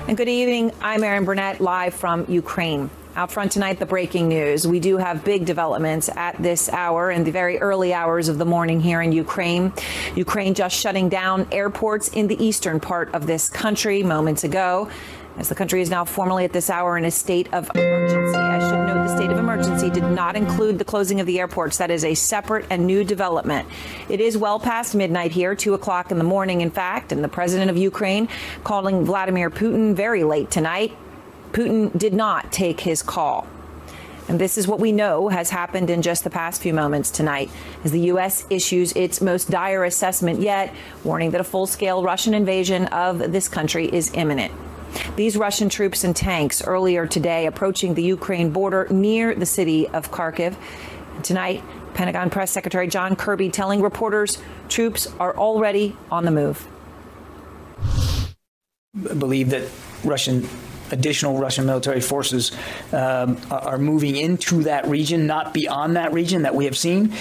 And good evening. I'm Erin Burnett live from Ukraine. Out front tonight, the breaking news. We do have big developments at this hour in the very early hours of the morning here in Ukraine. Ukraine just shutting down airports in the eastern part of this country moments ago as the country is now formally at this hour in a state of emergency. I should note the state of emergency did not include the closing of the airports. That is a separate and new development. It is well past midnight here, 2 o'clock in the morning, in fact, and the president of Ukraine calling Vladimir Putin very late tonight. Putin did not take his call. And this is what we know has happened in just the past few moments tonight as the U.S. issues its most dire assessment yet, warning that a full scale Russian invasion of this country is imminent. These Russian troops and tanks earlier today approaching the Ukraine border near the city of Kharkiv. Tonight, Pentagon Press Secretary John Kirby telling reporters troops are already on the move. I believe that Russian additional Russian military forces um, are moving into that region, not beyond that region that we have seen.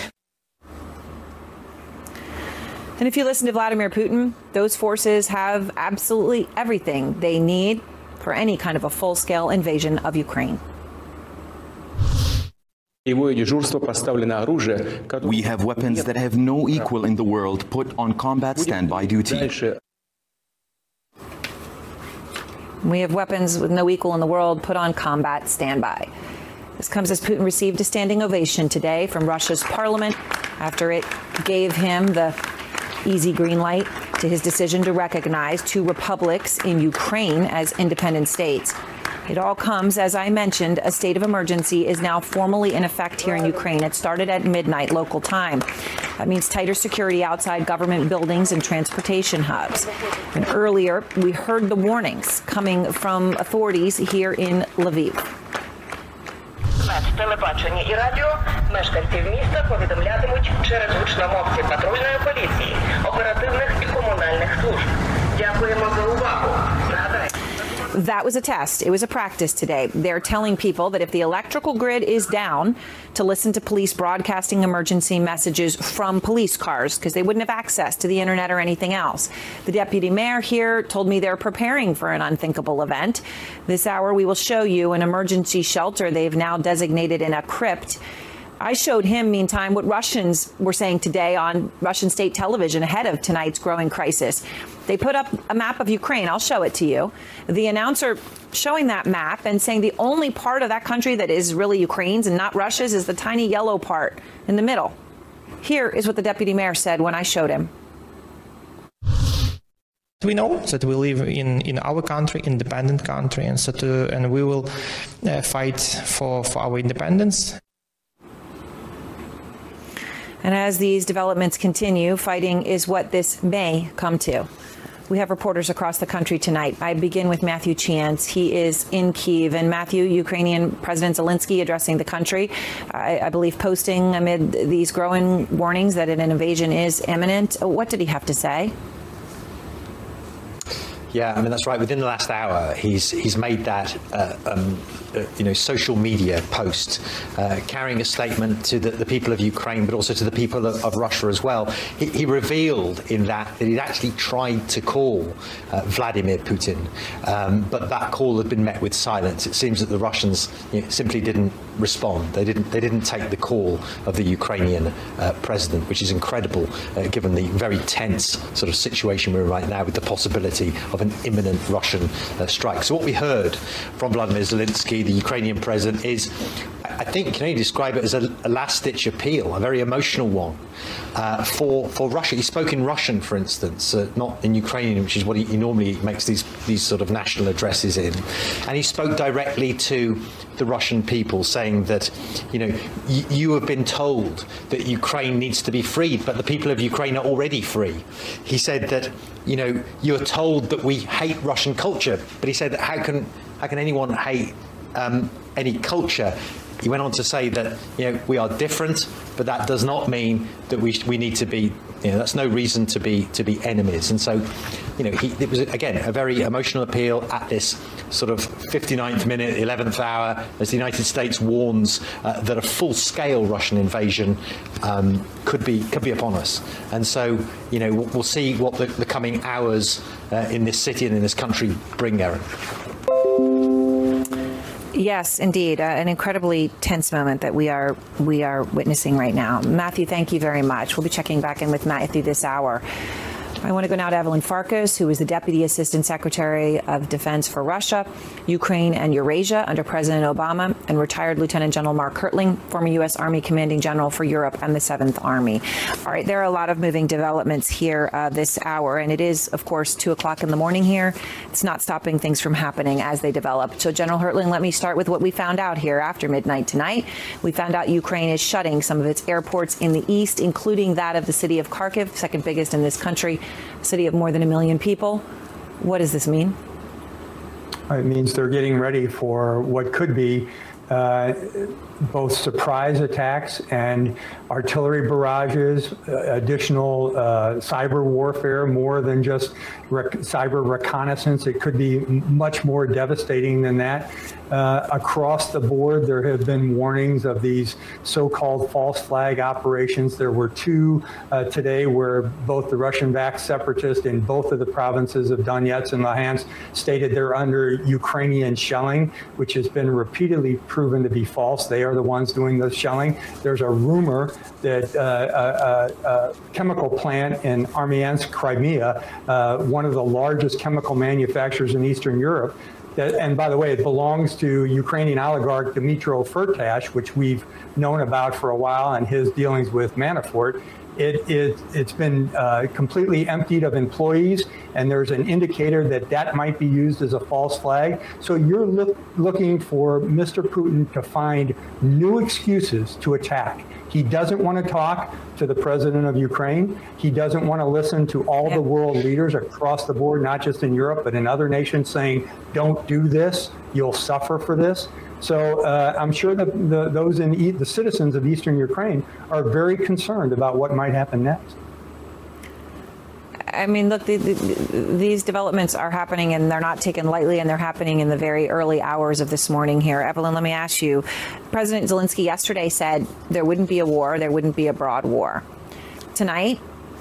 And if you listen to Vladimir Putin, those forces have absolutely everything they need for any kind of a full-scale invasion of Ukraine. We have weapons that have no equal in the world put on combat standby duty. We have weapons with no equal in the world. Put on combat standby. This comes as Putin received a standing ovation today from Russia's parliament after it gave him the easy green light to his decision to recognize two republics in Ukraine as independent states. It all comes, as I mentioned, a state of emergency is now formally in effect here in Ukraine. It started at midnight local time. That means tighter security outside government buildings and transportation hubs. And earlier, we heard the warnings coming from authorities here in Lviv. Телебачення і радіо мешканців міста повідомлятимуть через гучномовці патрульної поліції, оперативних і комунальних служб. Дякуємо за увагу. that was a test. It was a practice today. They're telling people that if the electrical grid is down, to listen to police broadcasting emergency messages from police cars because they wouldn't have access to the internet or anything else. The deputy mayor here told me they're preparing for an unthinkable event. This hour we will show you an emergency shelter they've now designated in a crypt. I showed him meantime what Russians were saying today on Russian state television ahead of tonight's growing crisis. They put up a map of Ukraine. I'll show it to you. The announcer showing that map and saying the only part of that country that is really Ukraine's and not Russia's is the tiny yellow part in the middle. Here is what the deputy mayor said when I showed him. We know that we live in, in our country, independent country, and so to, and we will uh, fight for, for our independence. And as these developments continue, fighting is what this may come to. We have reporters across the country tonight. I begin with Matthew Chance. He is in Kiev. And Matthew, Ukrainian President Zelensky addressing the country, I, I believe posting amid these growing warnings that an invasion is imminent. What did he have to say? Yeah, I mean that's right. Within the last hour, he's he's made that uh, um, uh, you know social media post uh, carrying a statement to the, the, people of Ukraine, but also to the people of, of Russia as well. He, he, revealed in that that he'd actually tried to call uh, Vladimir Putin, um, but that call had been met with silence. It seems that the Russians you know, simply didn't respond. They didn't they didn't take the call of the Ukrainian uh, president, which is incredible uh, given the very tense sort of situation we're in right now with the possibility of an imminent Russian strike. So what we heard from Vladimir Zelensky, the Ukrainian president, is I think can only describe it as a, a last-ditch appeal, a very emotional one uh, for for Russia. He spoke in Russian, for instance, uh, not in Ukrainian, which is what he, he, normally makes these these sort of national addresses in, and he spoke directly to the Russian people, saying that you know you have been told that Ukraine needs to be freed, but the people of Ukraine are already free. He said that you know you're told that we hate Russian culture, but he said that how can how can anyone hate um, any culture he went on to say that you know we are different but that does not mean that we we need to be you know that's no reason to be to be enemies. And so you know he it was again a very emotional appeal at this sort of 59th minute 11th hour as the United States warns uh, that a full scale Russian invasion um, could be could be upon us. And so you know we'll, we'll see what the, the coming hours uh, in this city and in this country bring Erin Yes, indeed, uh, an incredibly tense moment that we are we are witnessing right now. Matthew, thank you very much. We'll be checking back in with Matthew this hour. I want to go now to Evelyn Farkas, who is the Deputy Assistant Secretary of Defense for Russia, Ukraine, and Eurasia under President Obama, and retired Lieutenant General Mark Hertling, former U.S. Army Commanding General for Europe and the 7th Army. All right, there are a lot of moving developments here uh, this hour, and it is, of course, 2 o'clock in the morning here. It's not stopping things from happening as they develop. So, General Hertling, let me start with what we found out here after midnight tonight. We found out Ukraine is shutting some of its airports in the east, including that of the city of Kharkiv, second biggest in this country city of more than a million people. What does this mean? It means they're getting ready for what could be uh, both surprise attacks and artillery barrages, uh, additional uh, cyber warfare, more than just rec cyber reconnaissance. It could be much more devastating than that. Uh, across the board, there have been warnings of these so-called false flag operations. There were two uh, today where both the Russian-backed separatists in both of the provinces of Donetsk and Luhansk stated they're under Ukrainian shelling, which has been repeatedly proven to be false. They are the ones doing the shelling. There's a rumor that uh, a, a, a, chemical plant in Armyansk, Crimea, uh, one of the largest chemical manufacturers in Eastern Europe, that, and by the way, it belongs to Ukrainian oligarch Dmytro Firtash, which we've known about for a while, and his dealings with Manafort. It, it, it's been uh, completely emptied of employees, and there's an indicator that that might be used as a false flag. So you're look, looking for Mr. Putin to find new excuses to attack. He doesn't want to talk to the president of Ukraine. He doesn't want to listen to all the world leaders across the board, not just in Europe, but in other nations saying, don't do this, you'll suffer for this. So uh, I'm sure that the, those in e the citizens of eastern Ukraine are very concerned about what might happen next. I mean, look, the, the, these developments are happening and they're not taken lightly and they're happening in the very early hours of this morning here. Evelyn, let me ask you, President Zelensky yesterday said there wouldn't be a war, there wouldn't be a broad war. Tonight,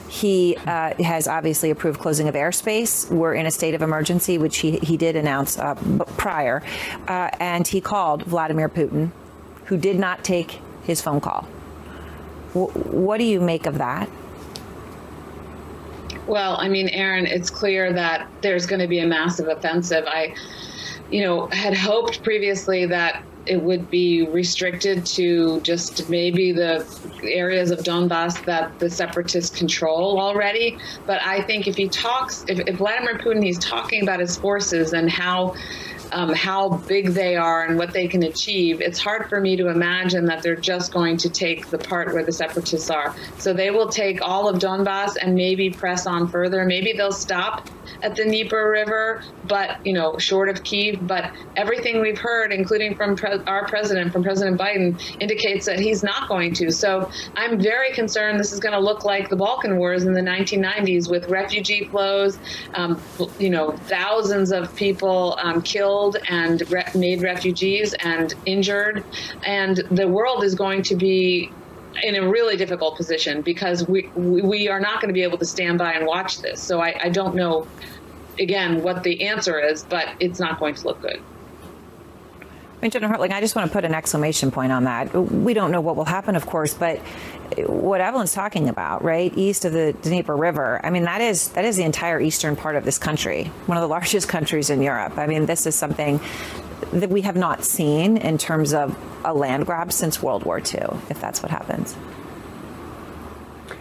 he uh, has obviously approved closing of airspace. We're in a state of emergency, which he, he did announce uh, prior. Uh, and he called Vladimir Putin, who did not take his phone call. W what do you make of that? Well, I mean, Erin, it's clear that there's going to be a massive offensive. I, you know, had hoped previously that it would be restricted to just maybe the areas of Donbass that the separatists control already. But I think if he talks, if, if Vladimir Putin, he's talking about his forces and how um, how big they are and what they can achieve, it's hard for me to imagine that they're just going to take the part where the separatists are. So they will take all of Donbass and maybe press on further. Maybe they'll stop at the Dnieper River, but you know, short of Kiev. But everything we've heard, including from pre our president, from President Biden, indicates that he's not going to. So I'm very concerned. This is going to look like the Balkan Wars in the 1990s, with refugee flows. Um, you know, thousands of people um, killed and re made refugees and injured, and the world is going to be in a really difficult position because we we are not going to be able to stand by and watch this. So I, I don't know, again, what the answer is, but it's not going to look good. I mean, General Hertling, I just want to put an exclamation point on that. We don't know what will happen, of course, but what Evelyn's talking about, right, east of the Dnieper River, I mean, that is that is the entire eastern part of this country, one of the largest countries in Europe. I mean, this is something that we have not seen in terms of a land grab since World War II, if that's what happens.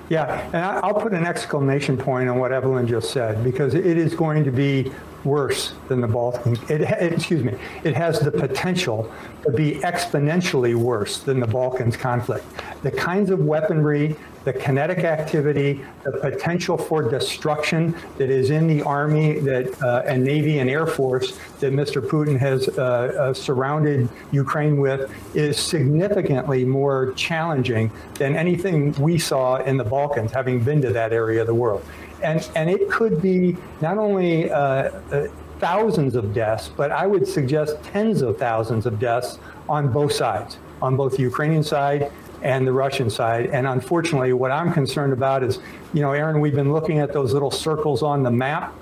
Yeah, and I'll put an exclamation point on what Evelyn just said because it is going to be worse than the Balkan. It, excuse me. It has the potential to be exponentially worse than the Balkans conflict. The kinds of weaponry the kinetic activity, the potential for destruction that is in the Army that uh, and Navy and Air Force that Mr. Putin has uh, uh, surrounded Ukraine with is significantly more challenging than anything we saw in the Balkans, having been to that area of the world. And, and it could be not only uh, uh, thousands of deaths, but I would suggest tens of thousands of deaths on both sides, on both the Ukrainian side and the Russian side. And unfortunately, what I'm concerned about is, you know, Erin, we've been looking at those little circles on the map.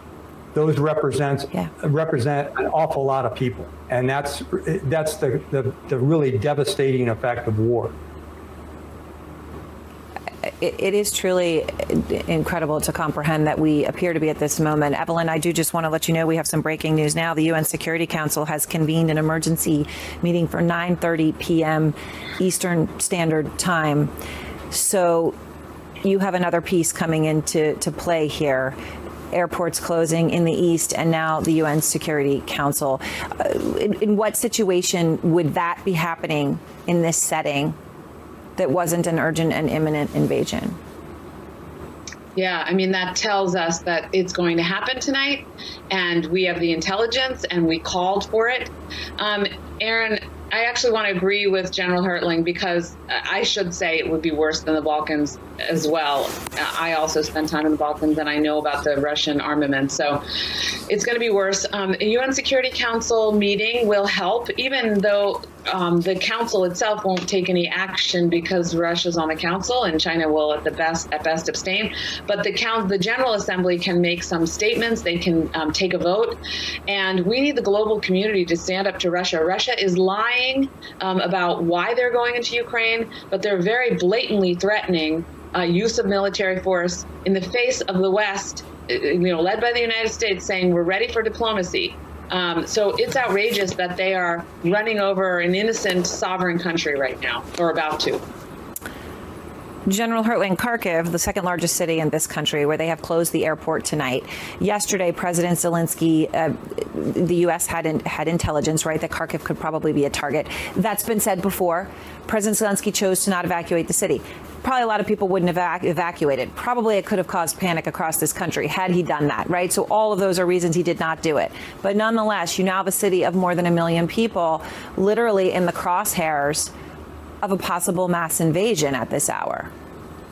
Those represent yeah. represent an awful lot of people, and that's that's the, the the really devastating effect of war it, it is truly incredible to comprehend that we appear to be at this moment. Evelyn, I do just want to let you know we have some breaking news now. The UN Security Council has convened an emergency meeting for 9:30 p.m. Eastern Standard Time. So you have another piece coming into to play here airports closing in the east and now the UN Security Council. Uh, in, in, what situation would that be happening in this setting that wasn't an urgent and imminent invasion. Yeah, I mean, that tells us that it's going to happen tonight, and we have the intelligence and we called for it. Um, Erin, I actually want to agree with General Hertling because I should say it would be worse than the Balkans as well. I also spend time in the Balkans and I know about the Russian armament. So it's going to be worse. Um, a UN Security Council meeting will help, even though um, the council itself won't take any action because Russia's on the council and China will at the best at best abstain. But the count, the General Assembly can make some statements. They can um, take a vote, and we need the global community to stand up to Russia. Russia is lying um, about why they're going into Ukraine, but they're very blatantly threatening uh, use of military force in the face of the West, uh, you know, led by the United States, saying we're ready for diplomacy. Um, so it's outrageous that they are running over an innocent sovereign country right now, or about to. General Hertling, Kharkiv, the second largest city in this country, where they have closed the airport tonight. Yesterday, President Zelensky, uh, the U.S. had in, had intelligence, right, that Kharkiv could probably be a target. That's been said before. President Zelensky chose to not evacuate the city. Probably a lot of people wouldn't have evac evacuated. Probably it could have caused panic across this country had he done that, right? So all of those are reasons he did not do it. But nonetheless, you now have a city of more than a million people literally in the crosshairs of a possible mass invasion at this hour.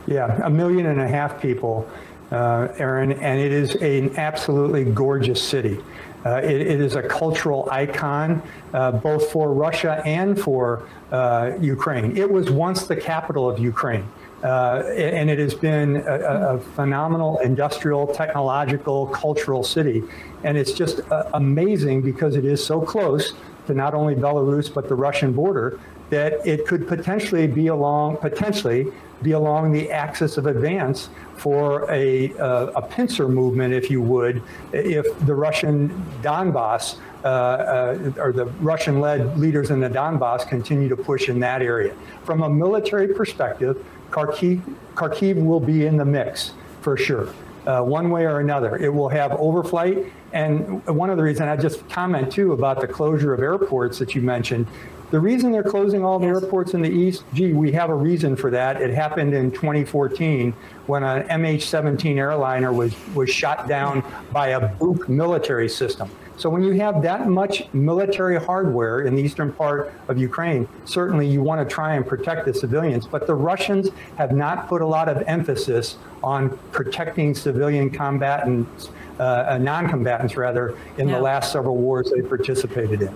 Yeah, a million and a half people, uh, Erin, and it is an absolutely gorgeous city. Uh, it, it is a cultural icon, uh, both for Russia and for uh, Ukraine. It was once the capital of Ukraine. Uh, and it has been a, a, phenomenal industrial, technological, cultural city. And it's just uh, amazing because it is so close to not only Belarus, but the Russian border that it could potentially be along, potentially be along the axis of advance for a, uh, a pincer movement, if you would, if the Russian Donbass uh, uh, or the Russian-led leaders in the Donbass continue to push in that area. From a military perspective, Kharkiv, Kharkiv will be in the mix for sure. Uh, one way or another. It will have overflight. And one of the reasons I just comment too about the closure of airports that you mentioned the reason they're closing all the airports in the east, gee, we have a reason for that. It happened in 2014 when an MH17 airliner was was shot down by a Buk military system. So when you have that much military hardware in the eastern part of Ukraine, certainly you want to try and protect the civilians, but the Russians have not put a lot of emphasis on protecting civilian combatants, uh, non-combatants rather, in no. the last several wars they participated in.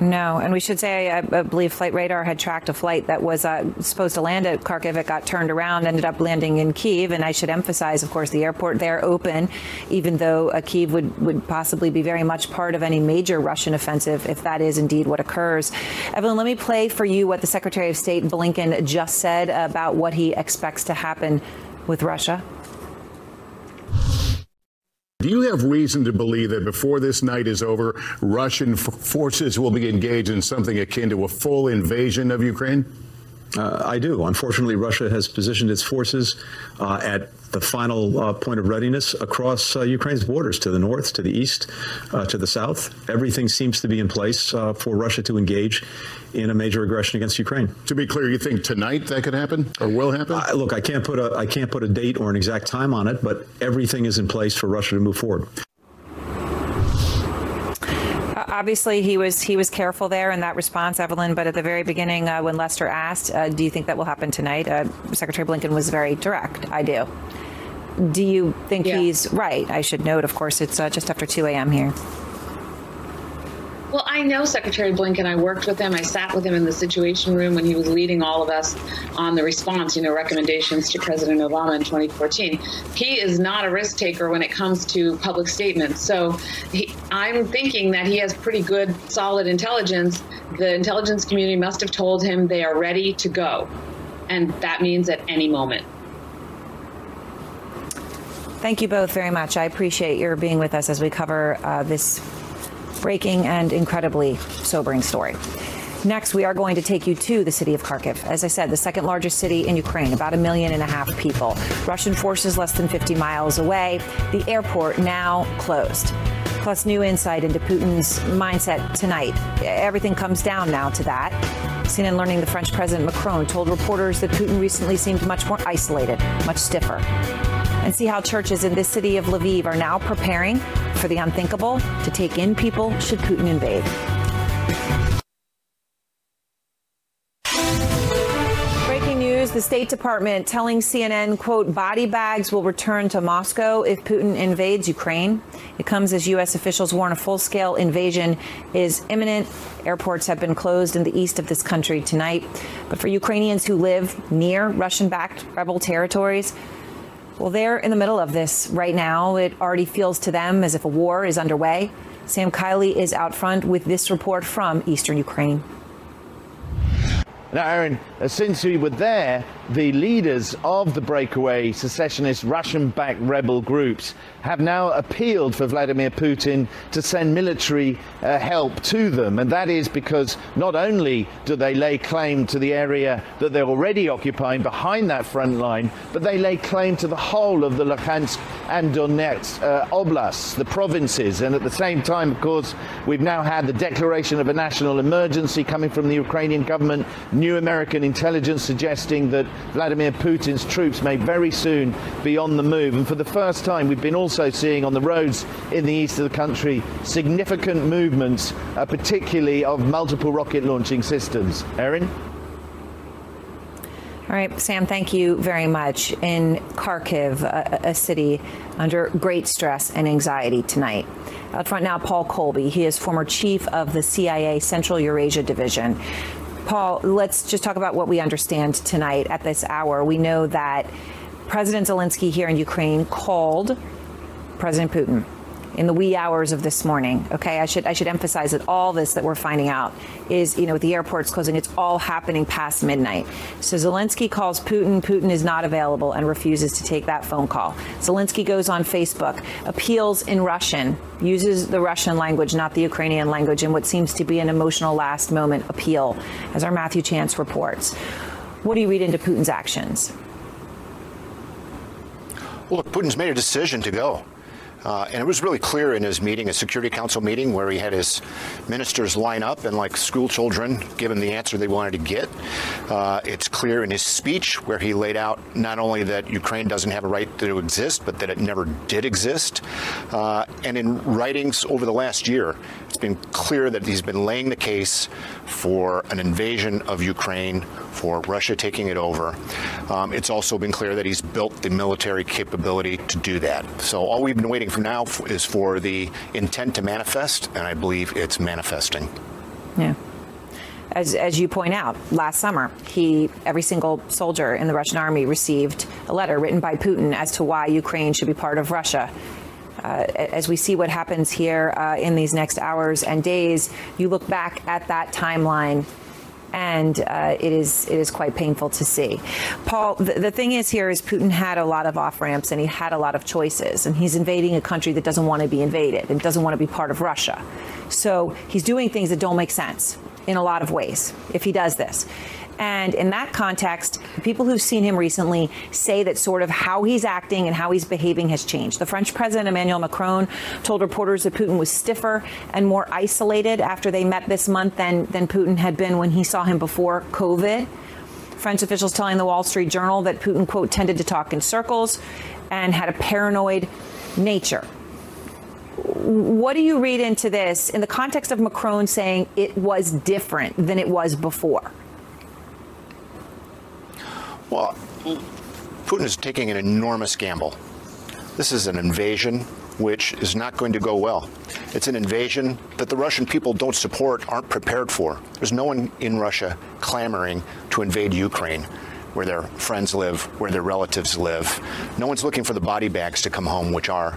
No, and we should say I, believe Flight Radar had tracked a flight that was uh, supposed to land at Kharkiv. It got turned around, ended up landing in Kiev. And I should emphasize, of course, the airport there open, even though uh, Kiev would would possibly be very much part of any major Russian offensive if that is indeed what occurs. Evelyn, let me play for you what the Secretary of State Blinken just said about what he expects to happen with Russia. Do you have reason to believe that before this night is over, Russian forces will be engaged in something akin to a full invasion of Ukraine? Uh, I do. Unfortunately, Russia has positioned its forces uh, at the final uh, point of readiness across uh, Ukraine's borders to the north, to the east, uh, to the south. Everything seems to be in place uh, for Russia to engage in a major aggression against Ukraine. To be clear, you think tonight that could happen or will happen? look, I can't put a I can't put a date or an exact time on it, but everything is in place for Russia to move forward obviously he was he was careful there in that response, Evelyn. But at the very beginning, uh, when Lester asked, uh, "Do you think that will happen tonight?" Uh, Secretary Blinken was very direct. I do. Do you think yeah. he's right? I should note, of course, it's uh, just after 2 a.m. here. Well, I know Secretary Blinken. I worked with him. I sat with him in the Situation Room when he was leading all of us on the response, you know, recommendations to President Obama in 2014. He is not a risk taker when it comes to public statements. So he, I'm thinking that he has pretty good, solid intelligence. The intelligence community must have told him they are ready to go. And that means at any moment. Thank you both very much. I appreciate your being with us as we cover uh, this breaking and incredibly sobering story. Next, we are going to take you to the city of Kharkiv. As I said, the second largest city in Ukraine, about a million and a half people. Russian forces less than 50 miles away. The airport now closed. Plus new insight into Putin's mindset tonight. Everything comes down now to that. CNN learning the French President Macron told reporters that Putin recently seemed much more isolated, much stiffer. And see how churches in this city of Lviv are now preparing for the unthinkable to take in people should Putin invade. Breaking news, the State Department telling CNN, quote, body bags will return to Moscow if Putin invades Ukraine. It comes as U.S. officials warn a full-scale invasion is imminent. Airports have been closed in the east of this country tonight. But for Ukrainians who live near Russian-backed rebel territories, well, they're in the middle of this right now. It already feels to them as if a war is underway. Sam Kiley is out front with this report from eastern Ukraine. Now, Erin, since we were there, the leaders of the breakaway secessionist Russian backed rebel groups have now appealed for Vladimir Putin to send military uh, help to them. And that is because not only do they lay claim to the area that they're already occupying behind that front line, but they lay claim to the whole of the Luhansk and Donetsk uh, oblasts, the provinces. And at the same time, of course, we've now had the declaration of a national emergency coming from the Ukrainian government new American intelligence suggesting that Vladimir Putin's troops may very soon be on the move. And for the first time, we've been also seeing on the roads in the east of the country significant movements, uh, particularly of multiple rocket launching systems. Erin? All right, Sam, thank you very much. In Kharkiv, a, a, city under great stress and anxiety tonight. Out front now, Paul Kolbe. He is former chief of the CIA Central Eurasia Division. Paul, let's just talk about what we understand tonight at this hour. We know that President Zelensky here in Ukraine called President Putin in the wee hours of this morning. Okay, I should I should emphasize that all this that we're finding out is, you know, the airports closing, it's all happening past midnight. So Zelensky calls Putin, Putin is not available and refuses to take that phone call. Zelensky goes on Facebook, appeals in Russian, uses the Russian language, not the Ukrainian language in what seems to be an emotional last moment appeal, as our Matthew Chance reports. What do you read into Putin's actions? Look, Putin's made a decision to go. Uh, and it was really clear in his meeting, a Security Council meeting, where he had his ministers line up and, like school children, give him the answer they wanted to get. Uh, it's clear in his speech where he laid out not only that Ukraine doesn't have a right to exist, but that it never did exist. Uh, and in writings over the last year, it's been clear that he's been laying the case for an invasion of Ukraine, for Russia taking it over. Um, it's also been clear that he's built the military capability to do that. So all we've been waiting for now is for the intent to manifest, and I believe it's manifesting. Yeah as as you point out, last summer, he every single soldier in the Russian army received a letter written by Putin as to why Ukraine should be part of Russia. Uh, as we see what happens here uh, in these next hours and days, you look back at that timeline and uh, it is it is quite painful to see. Paul, the, the, thing is here is Putin had a lot of off ramps and he had a lot of choices, and he's invading a country that doesn't want to be invaded and doesn't want to be part of Russia. So he's doing things that don't make sense in a lot of ways if he does this. And in that context, people who've seen him recently say that sort of how he's acting and how he's behaving has changed. The French President Emmanuel Macron told reporters that Putin was stiffer and more isolated after they met this month than than Putin had been when he saw him before COVID. French officials telling the Wall Street Journal that Putin quote tended to talk in circles and had a paranoid nature what do you read into this in the context of Macron saying it was different than it was before? Well, Putin is taking an enormous gamble. This is an invasion which is not going to go well. It's an invasion that the Russian people don't support, aren't prepared for. There's no one in Russia clamoring to invade Ukraine where their friends live, where their relatives live. No one's looking for the body bags to come home, which are.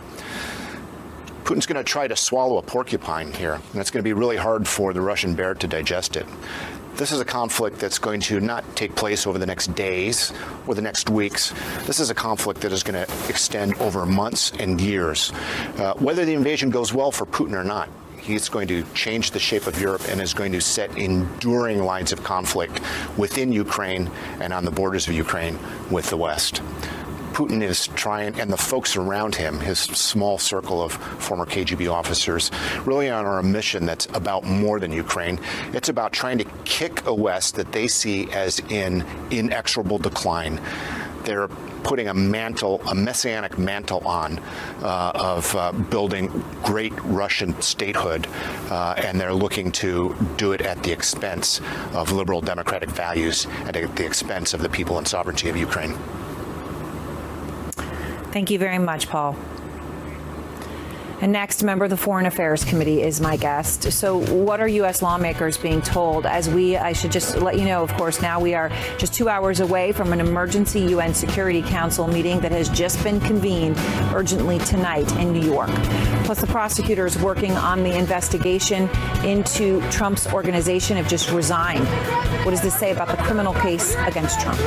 Putin's going to try to swallow a porcupine here, and it's going to be really hard for the Russian bear to digest it. This is a conflict that's going to not take place over the next days or the next weeks. This is a conflict that is going to extend over months and years. Uh, whether the invasion goes well for Putin or not, he's going to change the shape of Europe and is going to set enduring lines of conflict within Ukraine and on the borders of Ukraine with the West. Putin is trying, and the folks around him, his small circle of former KGB officers, really are on a mission that's about more than Ukraine. It's about trying to kick a West that they see as in inexorable decline they're putting a mantle, a messianic mantle on uh, of uh, building great Russian statehood, uh, and they're looking to do it at the expense of liberal democratic values and at the expense of the people and sovereignty of Ukraine. Thank you very much, Paul. And next, member of the Foreign Affairs Committee is my guest. So, what are U.S. lawmakers being told? As we, I should just let you know, of course, now we are just two hours away from an emergency UN Security Council meeting that has just been convened urgently tonight in New York. Plus, the prosecutors working on the investigation into Trump's organization have just resigned. What does this say about the criminal case against Trump?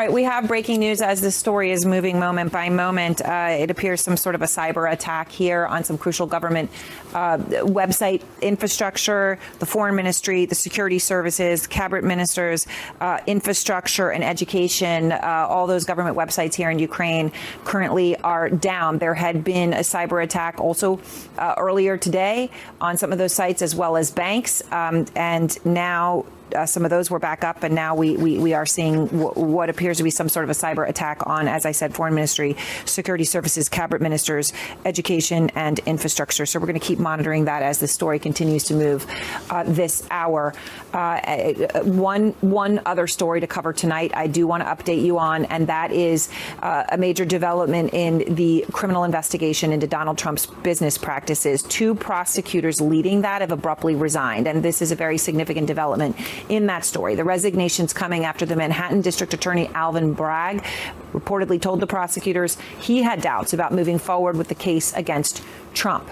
All right, we have breaking news as the story is moving moment by moment. Uh, it appears some sort of a cyber attack here on some crucial government uh, website infrastructure, the foreign ministry, the security services, cabinet ministers, uh, infrastructure and education. Uh, all those government websites here in Ukraine currently are down. There had been a cyber attack also uh, earlier today on some of those sites as well as banks, um, and now uh, some of those were back up, and now we we, we are seeing what appears to be some sort of a cyber attack on, as I said, foreign ministry, security services, cabinet ministers, education, and infrastructure. So we're going to keep monitoring that as the story continues to move uh, this hour. Uh, one one other story to cover tonight, I do want to update you on, and that is uh, a major development in the criminal investigation into Donald Trump's business practices. Two prosecutors leading that have abruptly resigned, and this is a very significant development in that story. The resignations coming after the Manhattan District Attorney Alvin Bragg reportedly told the prosecutors he had doubts about moving forward with the case against Trump.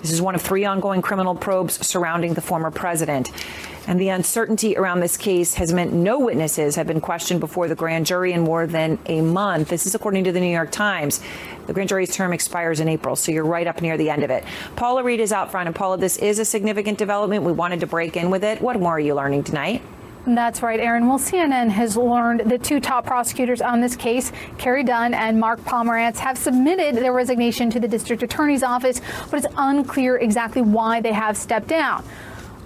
This is one of three ongoing criminal probes surrounding the former president. And the uncertainty around this case has meant no witnesses have been questioned before the grand jury in more than a month. This is according to the New York Times. The grand jury's term expires in April, so you're right up near the end of it. Paula Reid is out front. And Paula, this is a significant development. We wanted to break in with it. What more are you learning tonight? That's right, Erin. Well, CNN has learned the two top prosecutors on this case, Carey Dunn and Mark Pomerantz, have submitted their resignation to the district attorney's office, but it's unclear exactly why they have stepped down.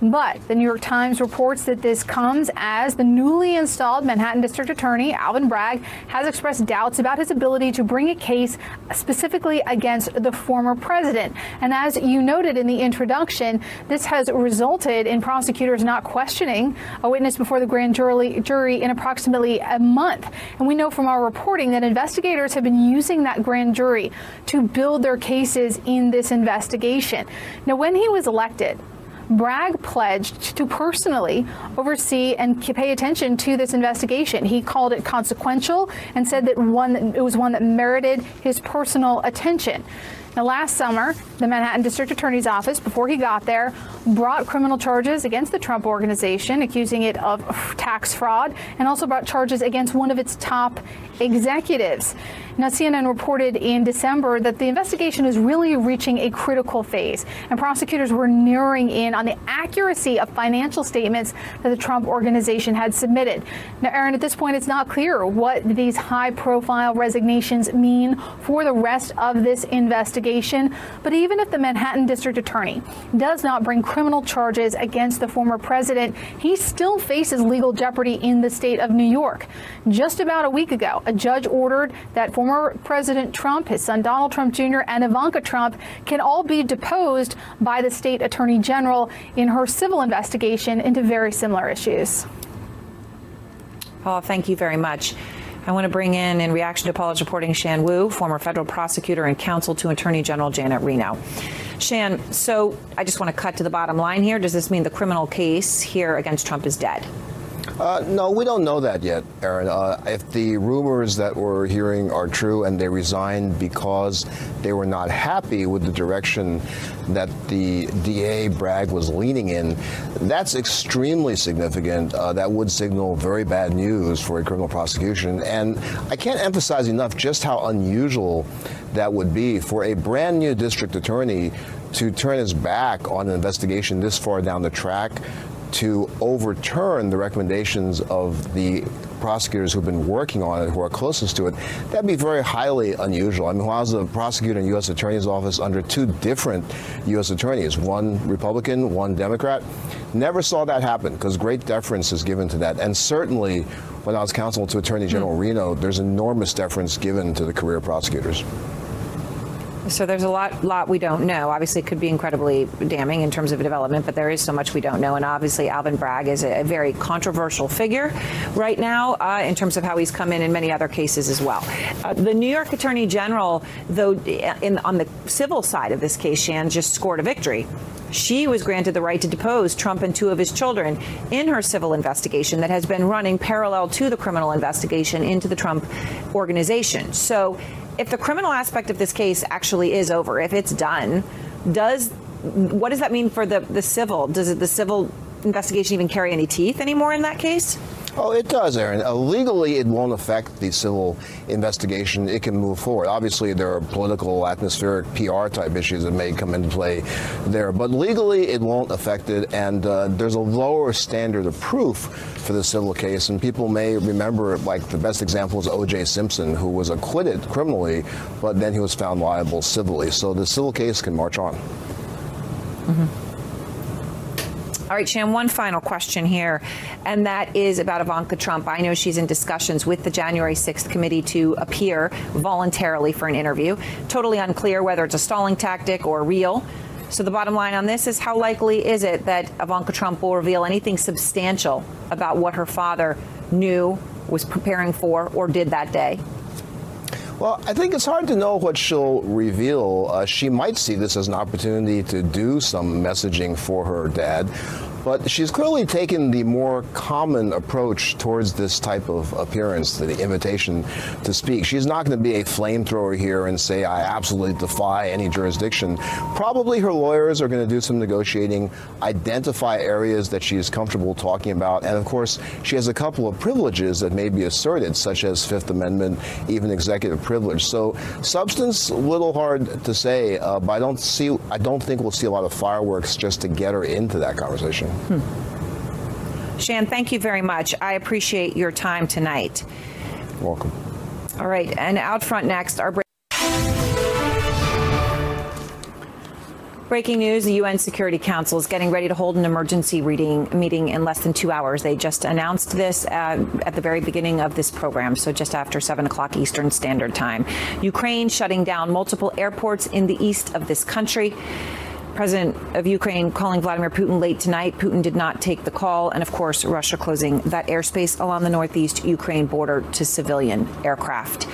But the New York Times reports that this comes as the newly installed Manhattan District Attorney, Alvin Bragg, has expressed doubts about his ability to bring a case specifically against the former president. And as you noted in the introduction, this has resulted in prosecutors not questioning a witness before the grand jury, jury in approximately a month. And we know from our reporting that investigators have been using that grand jury to build their cases in this investigation. Now, when he was elected, Bragg pledged to personally oversee and pay attention to this investigation. He called it consequential and said that one it was one that merited his personal attention. Now, last summer, the Manhattan District Attorney's Office, before he got there, brought criminal charges against the Trump Organization, accusing it of tax fraud, and also brought charges against one of its top executives. Now, CNN reported in December that the investigation is really reaching a critical phase, and prosecutors were narrowing in on the accuracy of financial statements that the Trump Organization had submitted. Now, Erin, at this point, it's not clear what these high profile resignations mean for the rest of this investigation. But even if the Manhattan District Attorney does not bring criminal charges against the former president, he still faces legal jeopardy in the state of New York. Just about a week ago, a judge ordered that former President Trump, his son Donald Trump Jr., and Ivanka Trump can all be deposed by the state attorney general in her civil investigation into very similar issues. Paul, thank you very much. I want to bring in, in reaction to Paula's reporting, Shan Wu, former federal prosecutor and counsel to Attorney General Janet Reno. Shan, so I just want to cut to the bottom line here. Does this mean the criminal case here against Trump is dead? Uh, no, we don't know that yet, Erin. Uh, if the rumors that we're hearing are true and they resigned because they were not happy with the direction that the DA Bragg was leaning in, that's extremely significant. Uh, that would signal very bad news for a criminal prosecution. And I can't emphasize enough just how unusual that would be for a brand new district attorney to turn his back on an investigation this far down the track to overturn the recommendations of the prosecutors who've been working on it, who are closest to it, that'd be very highly unusual. I mean, I was a prosecutor in the U.S. Attorney's Office under two different U.S. attorneys, one Republican, one Democrat, never saw that happen because great deference is given to that. And certainly, when I was counsel to Attorney General mm. Reno, there's enormous deference given to the career prosecutors. So there's a lot lot we don't know. Obviously, it could be incredibly damning in terms of development, but there is so much we don't know. And obviously, Alvin Bragg is a, a very controversial figure right now uh, in terms of how he's come in in many other cases as well. Uh, the New York Attorney General, though, in, on the civil side of this case, Shan just scored a victory. She was granted the right to depose Trump and two of his children in her civil investigation that has been running parallel to the criminal investigation into the Trump organization. So if the criminal aspect of this case actually is over, if it's done, does what does that mean for the the civil? Does it, the civil investigation even carry any teeth anymore in that case? Oh, it does, Erin. Uh, legally, it won't affect the civil investigation. It can move forward. Obviously, there are political, atmospheric, PR type issues that may come into play there. But legally, it won't affect it. And uh, there's a lower standard of proof for the civil case. And people may remember, like, the best example is O.J. Simpson, who was acquitted criminally, but then he was found liable civilly. So the civil case can march on. Mm -hmm. All right, Shan, one final question here, and that is about Ivanka Trump. I know she's in discussions with the January 6th committee to appear voluntarily for an interview. Totally unclear whether it's a stalling tactic or real. So the bottom line on this is how likely is it that Ivanka Trump will reveal anything substantial about what her father knew, was preparing for, or did that day? Well, I think it's hard to know what she'll reveal. Uh, she might see this as an opportunity to do some messaging for her dad. But she's clearly taken the more common approach towards this type of appearance, the invitation to speak. She's not going to be a flamethrower here and say, I absolutely defy any jurisdiction. Probably her lawyers are going to do some negotiating, identify areas that she's comfortable talking about. And of course, she has a couple of privileges that may be asserted, such as Fifth Amendment, even executive privilege. So substance, little hard to say, uh, but I don't see, I don't think we'll see a lot of fireworks just to get her into that conversation. Hmm. Shan, thank you very much. I appreciate your time tonight. Welcome. All right, and out front next, our Breaking news, the UN Security Council is getting ready to hold an emergency reading meeting in less than two hours. They just announced this uh, at the very beginning of this program, so just after 7 o'clock Eastern Standard Time. Ukraine shutting down multiple airports in the east of this country. President of Ukraine calling Vladimir Putin late tonight. Putin did not take the call. And of course, Russia closing that airspace along the northeast Ukraine border to civilian aircraft.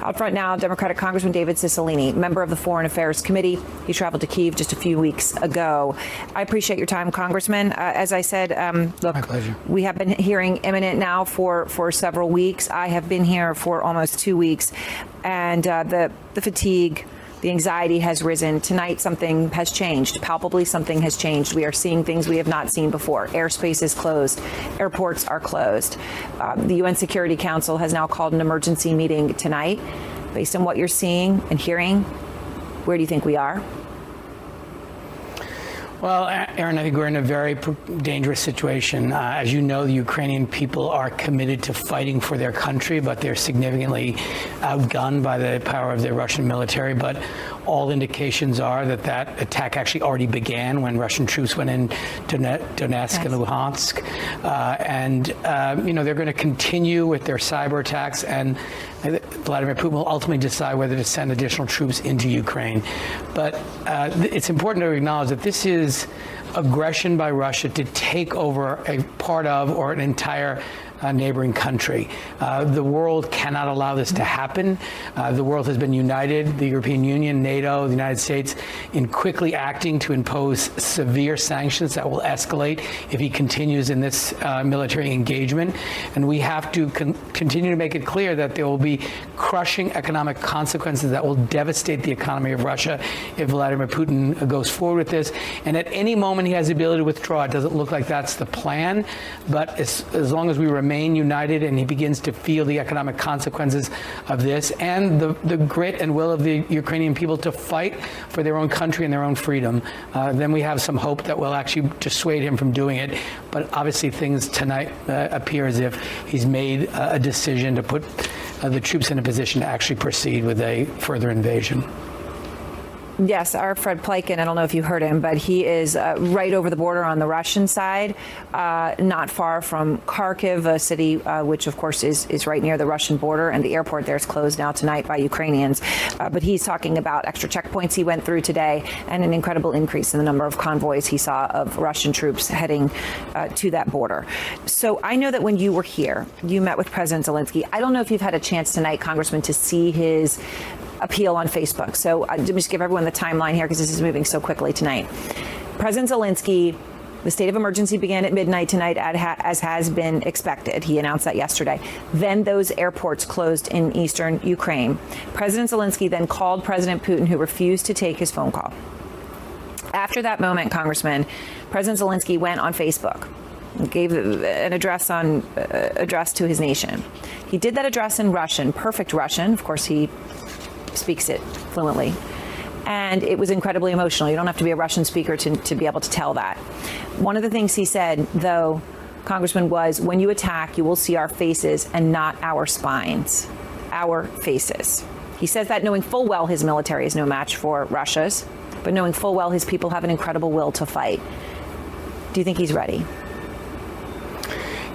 Out front now, Democratic Congressman David Cicilline, member of the Foreign Affairs Committee. He traveled to Kiev just a few weeks ago. I appreciate your time, Congressman. Uh, as I said, um, look, we have been hearing imminent now for, for several weeks. I have been here for almost two weeks. And uh, the, the fatigue, the anxiety has risen. Tonight, something has changed. Palpably, something has changed. We are seeing things we have not seen before. Airspace is closed. Airports are closed. Uh, the UN Security Council has now called an emergency meeting tonight. Based on what you're seeing and hearing, where do you think we are? Well, Erin, I think we're in a very dangerous situation. Uh, as you know, the Ukrainian people are committed to fighting for their country, but they're significantly outgunned by the power of the Russian military. But all indications are that that attack actually already began when Russian troops went in to Donetsk yes. and Luhansk. Uh, and, uh, you know, they're going to continue with their cyber attacks and Vladimir Putin will ultimately decide whether to send additional troops into Ukraine. But uh, it's important to acknowledge that this is aggression by Russia to take over a part of or an entire uh, neighboring country. Uh, the world cannot allow this to happen. Uh, the world has been united, the European Union, NATO, the United States, in quickly acting to impose severe sanctions that will escalate if he continues in this uh, military engagement. And we have to con continue to make it clear that there will be crushing economic consequences that will devastate the economy of Russia if Vladimir Putin goes forward with this. And at any moment he has the ability to withdraw. It doesn't look like that's the plan, but as, as long as we remain remain united and he begins to feel the economic consequences of this and the the grit and will of the Ukrainian people to fight for their own country and their own freedom, uh, then we have some hope that will actually dissuade him from doing it. But obviously things tonight uh, appear as if he's made a decision to put uh, the troops in a position to actually proceed with a further invasion. Yes, our Fred Pleitgen, I don't know if you heard him, but he is uh, right over the border on the Russian side, uh, not far from Kharkiv, a city uh, which, of course, is, is right near the Russian border, and the airport there is closed now tonight by Ukrainians. Uh, but he's talking about extra checkpoints he went through today and an incredible increase in the number of convoys he saw of Russian troops heading uh, to that border. So I know that when you were here, you met with President Zelensky. I don't know if you've had a chance tonight, Congressman, to see his appeal on Facebook. So uh, let me just give everyone the timeline here because this is moving so quickly tonight. President Zelensky the state of emergency began at midnight tonight as has been expected. He announced that yesterday. Then those airports closed in eastern Ukraine. President Zelensky then called President Putin who refused to take his phone call. After that moment, Congressman, President Zelensky went on Facebook and gave an address on uh, address to his nation. He did that address in Russian, perfect Russian. Of course, he speaks it fluently. And it was incredibly emotional. You don't have to be a Russian speaker to, to be able to tell that. One of the things he said, though, Congressman, was when you attack, you will see our faces and not our spines. Our faces. He says that knowing full well his military is no match for Russia's, but knowing full well his people have an incredible will to fight. Do you think he's ready?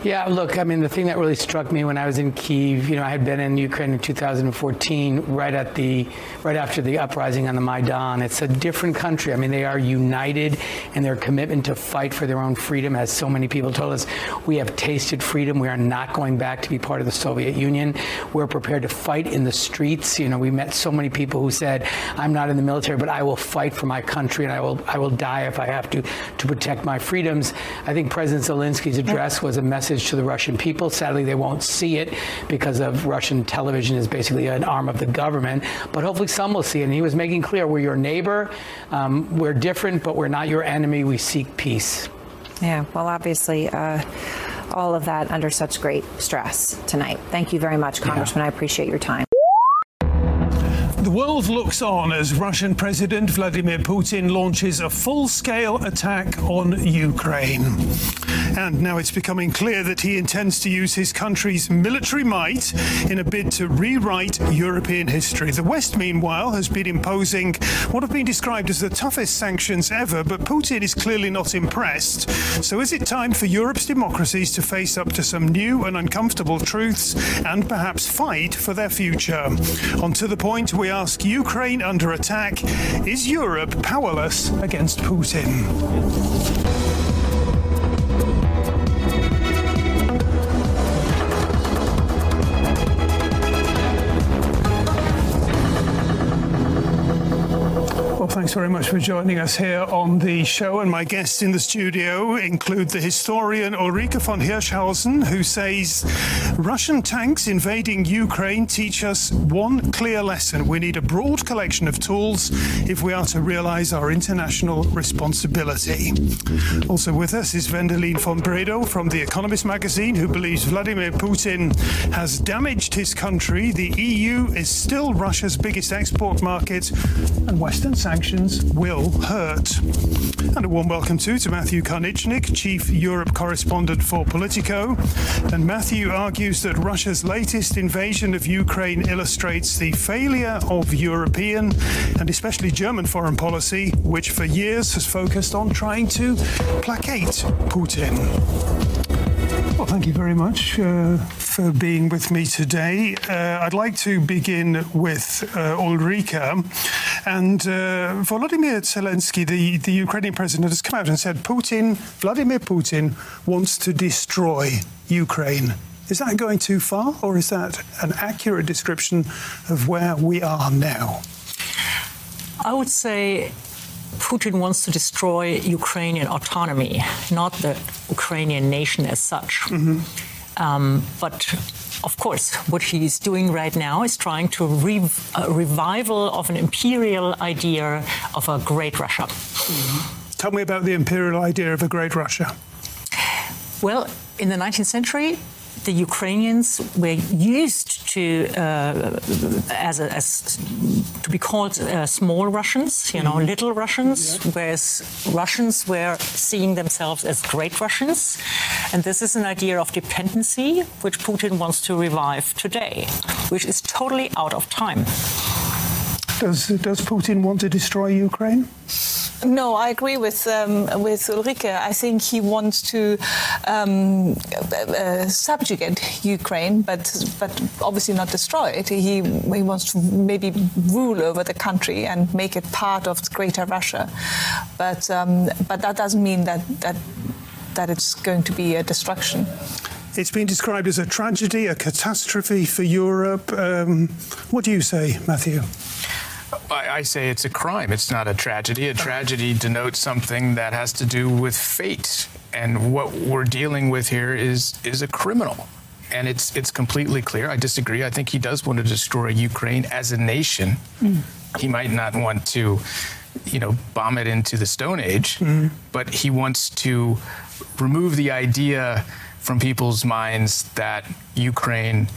Yeah, look, I mean, the thing that really struck me when I was in Kiev, you know, I had been in Ukraine in 2014, right at the right after the uprising on the Maidan. It's a different country. I mean, they are united in their commitment to fight for their own freedom as so many people told us, we have tasted freedom. We are not going back to be part of the Soviet Union. We're prepared to fight in the streets. You know, we met so many people who said, I'm not in the military, but I will fight for my country and I will I will die if I have to to protect my freedoms. I think President Zelensky's address was a message message to the Russian people. Sadly, they won't see it because of Russian television is basically an arm of the government, but hopefully some will see it. And he was making clear we're your neighbor. Um, we're different, but we're not your enemy. We seek peace. Yeah, well, obviously, uh, all of that under such great stress tonight. Thank you very much, Congressman. Yeah. I appreciate your time. The world looks on as Russian President Vladimir Putin launches a full-scale attack on Ukraine. And now it's becoming clear that he intends to use his country's military might in a bid to rewrite European history. The West meanwhile has been imposing what have been described as the toughest sanctions ever, but Putin is clearly not impressed. So is it time for Europe's democracies to face up to some new and uncomfortable truths and perhaps fight for their future? On to the point we ask Ukraine under attack, is Europe powerless against Putin? Thanks very much for joining us here on the show. And my guests in the studio include the historian Ulrike von Hirschhausen, who says Russian tanks invading Ukraine teach us one clear lesson. We need a broad collection of tools if we are to realize our international responsibility. Also with us is Vendeline von Bredow from The Economist magazine, who believes Vladimir Putin has damaged his country. The EU is still Russia's biggest export market, and Western sanctions sanctions will hurt. And a warm welcome too to Matthew Karnitschnig, Chief Europe Correspondent for Politico. And Matthew argues that Russia's latest invasion of Ukraine illustrates the failure of European and especially German foreign policy, which for years has focused on trying to placate Putin. Well, thank you very much uh, for being with me today. Uh, I'd like to begin with uh, Ulrike. And uh, Volodymyr Zelensky, the, the Ukrainian president, has come out and said Putin, Vladimir Putin, wants to destroy Ukraine. Is that going too far, or is that an accurate description of where we are now? I would say Putin wants to destroy Ukrainian autonomy, not the Ukrainian nation as such. Mm -hmm. um, but of course, what he's doing right now is trying to re a revival of an imperial idea of a great Russia. Mm -hmm. Tell me about the imperial idea of a great Russia. Well, in the 19th century, the Ukrainians were used to uh, as, a, as to be called uh, small Russians, you know, mm-hmm. little Russians, yeah. whereas Russians were seeing themselves as great Russians, and this is an idea of dependency which Putin wants to revive today, which is totally out of time. Does does Putin want to destroy Ukraine? No, I agree with um, with Ulrike. I think he wants to um, uh, subjugate Ukraine, but but obviously not destroy it. He he wants to maybe rule over the country and make it part of Greater Russia, but um, but that doesn't mean that that that it's going to be a destruction. It's been described as a tragedy, a catastrophe for Europe. Um, what do you say, Matthew? I, I, say it's a crime. It's not a tragedy. A tragedy denotes something that has to do with fate. And what we're dealing with here is is a criminal. And it's it's completely clear. I disagree. I think he does want to destroy Ukraine as a nation. Mm. He might not want to, you know, bomb it into the Stone Age, mm. but he wants to remove the idea from people's minds that Ukraine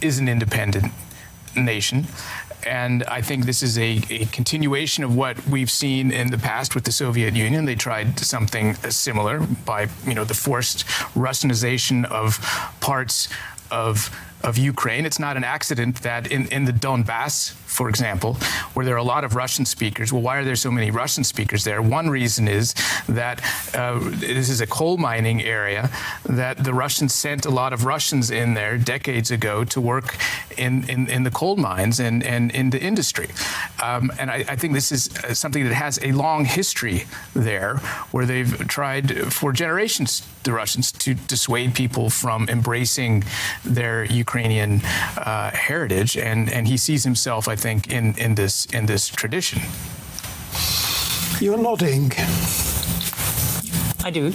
is an independent nation and I think this is a, a, continuation of what we've seen in the past with the Soviet Union. They tried something similar by, you know, the forced Russianization of parts of of Ukraine. It's not an accident that in, in the Donbass, for example, where there are a lot of Russian speakers, well, why are there so many Russian speakers there? One reason is that uh, this is a coal mining area, that the Russians sent a lot of Russians in there decades ago to work in, in, in the coal mines and, and in the industry. Um, and I, I, think this is uh, something that has a long history there, where they've tried for generations, the Russians, to dissuade people from embracing their Ukrainian uh, heritage, and and he sees himself, I think, in in this in this tradition. You're nodding. I do.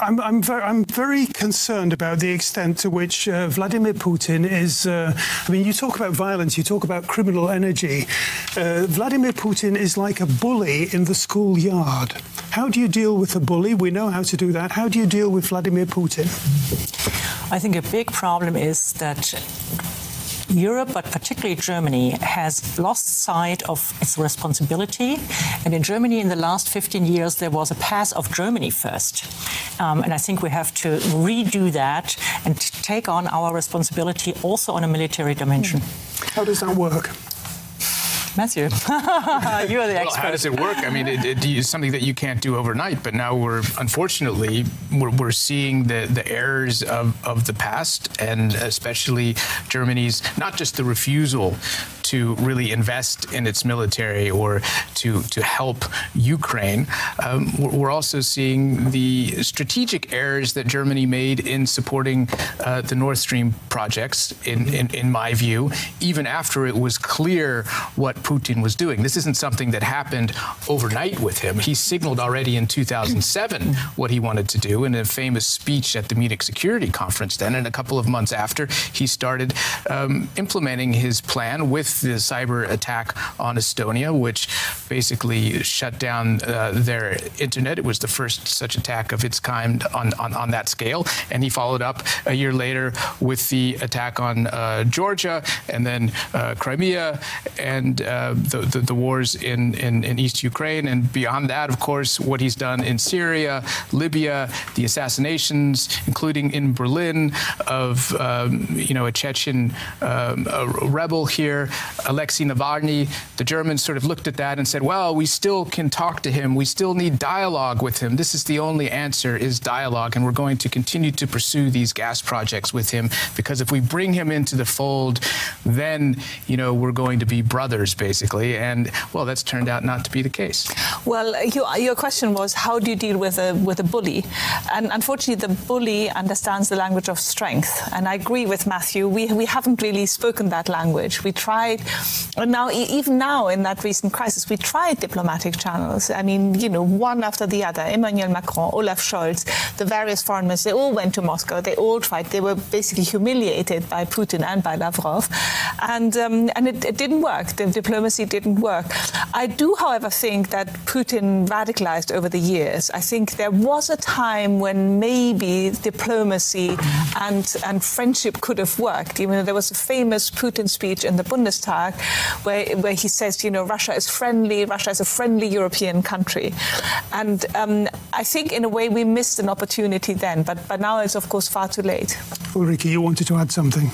I'm, I'm, very, I'm very concerned about the extent to which uh, Vladimir Putin is. Uh, I mean, you talk about violence, you talk about criminal energy. Uh, Vladimir Putin is like a bully in the schoolyard. How do you deal with a bully? We know how to do that. How do you deal with Vladimir Putin? I think a big problem is that Europe, but particularly Germany, has lost sight of its responsibility. And in Germany, in the last 15 years, there was a pass of Germany first. Um, and I think we have to redo that and take on our responsibility also on a military dimension. How does that work? Matthew, you are the expert. Well, how does it work? I mean, it, it, it's something that you can't do overnight, but now we're, unfortunately, we're, we're seeing the, the errors of, of the past, and especially Germany's, not just the refusal to really invest in its military or to to help Ukraine. Um, we're also seeing the strategic errors that Germany made in supporting uh, the Nord Stream projects. In, in in my view, even after it was clear what Putin was doing, this isn't something that happened overnight with him. He signaled already in 2007 what he wanted to do in a famous speech at the Munich Security Conference. Then, and a couple of months after, he started um, implementing his plan with the cyber attack on Estonia, which basically shut down uh, their internet. It was the first such attack of its kind on, on, on, that scale. And he followed up a year later with the attack on uh, Georgia and then uh, Crimea and uh, the, the, the, wars in, in, in East Ukraine. And beyond that, of course, what he's done in Syria, Libya, the assassinations, including in Berlin, of um, you know a Chechen um, a rebel here, Alexei Navalny, the Germans sort of looked at that and said, well, we still can talk to him. We still need dialogue with him. This is the only answer is dialogue. And we're going to continue to pursue these gas projects with him because if we bring him into the fold, then, you know, we're going to be brothers, basically. And, well, that's turned out not to be the case. Well, you, your question was, how do you deal with a, with a bully? And unfortunately, the bully understands the language of strength. And I agree with Matthew. We, we haven't really spoken that language. We and now, even now in that recent crisis, we tried diplomatic channels. I mean, you know, one after the other, Emmanuel Macron, Olaf Scholz, the various foreign ministers, they all went to Moscow. They all tried. They were basically humiliated by Putin and by Lavrov. and um, and it, it, didn't work. The diplomacy didn't work. I do, however, think that Putin radicalized over the years. I think there was a time when maybe diplomacy and and friendship could have worked. You know, there was a famous Putin speech in the Bundestag where where he says, you know, Russia is friendly. Russia is a friendly European country, and um, I think in a way we missed an opportunity then. But but now it's of course far too late. Ulrike, you wanted to add something.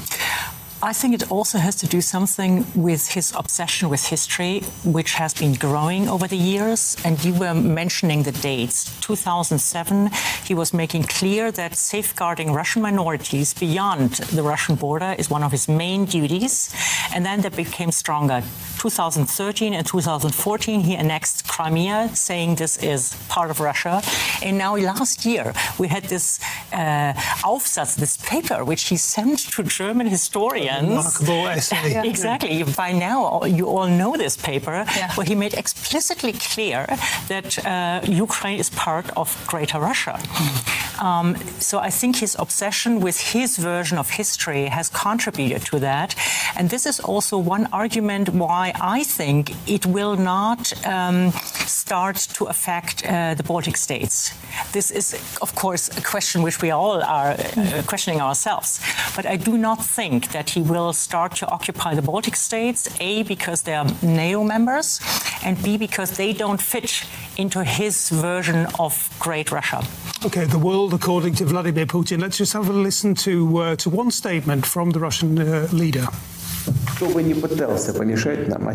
I think it also has to do something with his obsession with history, which has been growing over the years. And you were mentioning the dates. 2007, he was making clear that safeguarding Russian minorities beyond the Russian border is one of his main duties. And then that became stronger. 2013 and 2014, he annexed Crimea, saying this is part of Russia. And now last year, we had this uh, Aufsatz, this paper, which he sent to German historians Remarkable essay. exactly. By now, you all know this paper, yeah. where he made explicitly clear that uh, Ukraine is part of Greater Russia. Mm. Um, so I think his obsession with his version of history has contributed to that. And this is also one argument why I think it will not um, start to affect uh, the Baltic states. This is, of course, a question which we all are uh, questioning ourselves. But I do not think that he will start to occupy the Baltic states, A, because they are NATO members, and B, because they don't fit into his version of Great Russia. Okay, the world according to Vladimir Putin. Let's just have a listen to uh, to one statement from the Russian uh, leader.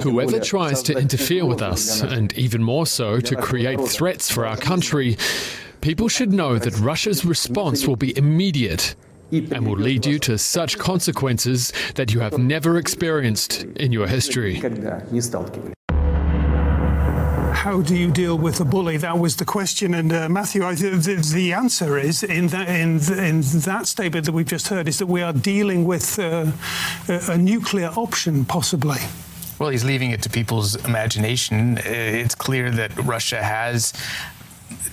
Whoever tries to interfere with us, and even more so to create threats for our country, people should know that Russia's response will be immediate and will lead you to such consequences that you have never experienced in your history. How do you deal with a bully? That was the question. And uh, Matthew, I, the, the, answer is in that, in, in, that statement that we've just heard is that we are dealing with uh, a, a nuclear option, possibly. Well, he's leaving it to people's imagination. Uh, it's clear that Russia has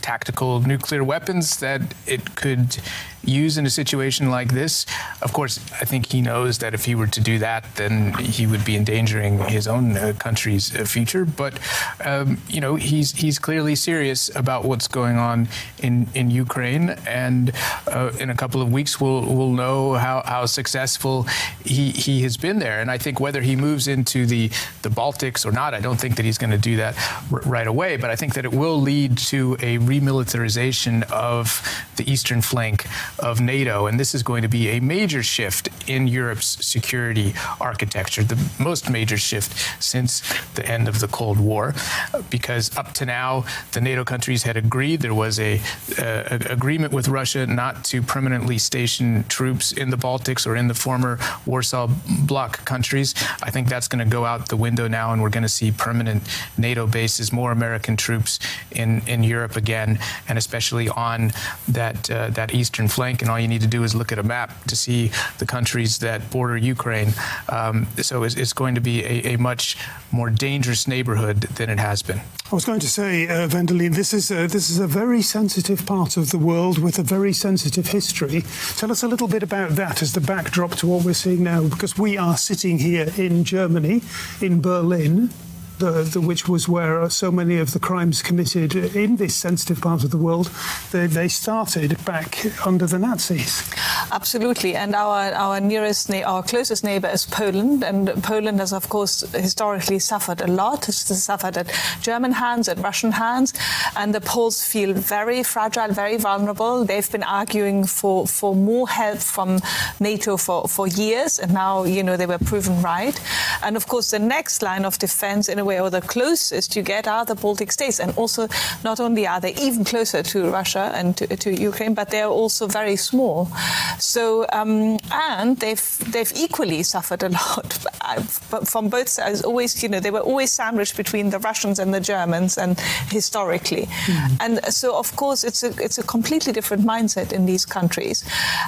tactical nuclear weapons that it could use in a situation like this. Of course, I think he knows that if he were to do that, then he would be endangering his own uh, country's uh, future. But um, you know, he's he's clearly serious about what's going on in in Ukraine, and uh, in a couple of weeks we'll we'll know how how successful he he has been there. And I think whether he moves into the the Baltics or not, I don't think that he's going to do that right away. But I think that it will lead to a remilitarization of the eastern flank of NATO, and this is going to be a major shift in Europe's security architecture, the most major shift since the end of the Cold War, because up to now the NATO countries had agreed there was a, uh, agreement with Russia not to permanently station troops in the Baltics or in the former Warsaw Bloc countries. I think that's going to go out the window now, and we're going to see permanent NATO bases, more American troops in in Europe again, and especially on that uh, that eastern flank flank, and all you need to do is look at a map to see the countries that border Ukraine. Um, so it's, it's, going to be a, a, much more dangerous neighborhood than it has been. I was going to say, uh, Vendeline, this is a, this is a very sensitive part of the world with a very sensitive history. Tell us a little bit about that as the backdrop to what we're seeing now, because we are sitting here in Germany, in Berlin the, the, which was where so many of the crimes committed in this sensitive part of the world, they, they started back under the Nazis. Absolutely, and our our nearest, our closest neighbor is Poland, and Poland has, of course, historically suffered a lot. It's suffered at German hands, at Russian hands, and the Poles feel very fragile, very vulnerable. They've been arguing for for more help from NATO for for years, and now you know they were proven right. And of course, the next line of defense, in a way, or the closest you get are the Baltic states. And also, not only are they even closer to Russia and to, to Ukraine, but they're also very small. So, um, and they've they've equally suffered a lot from both sides. Always, you know, they were always sandwiched between the Russians and the Germans, and historically, mm. and so of course it's a it's a completely different mindset in these countries,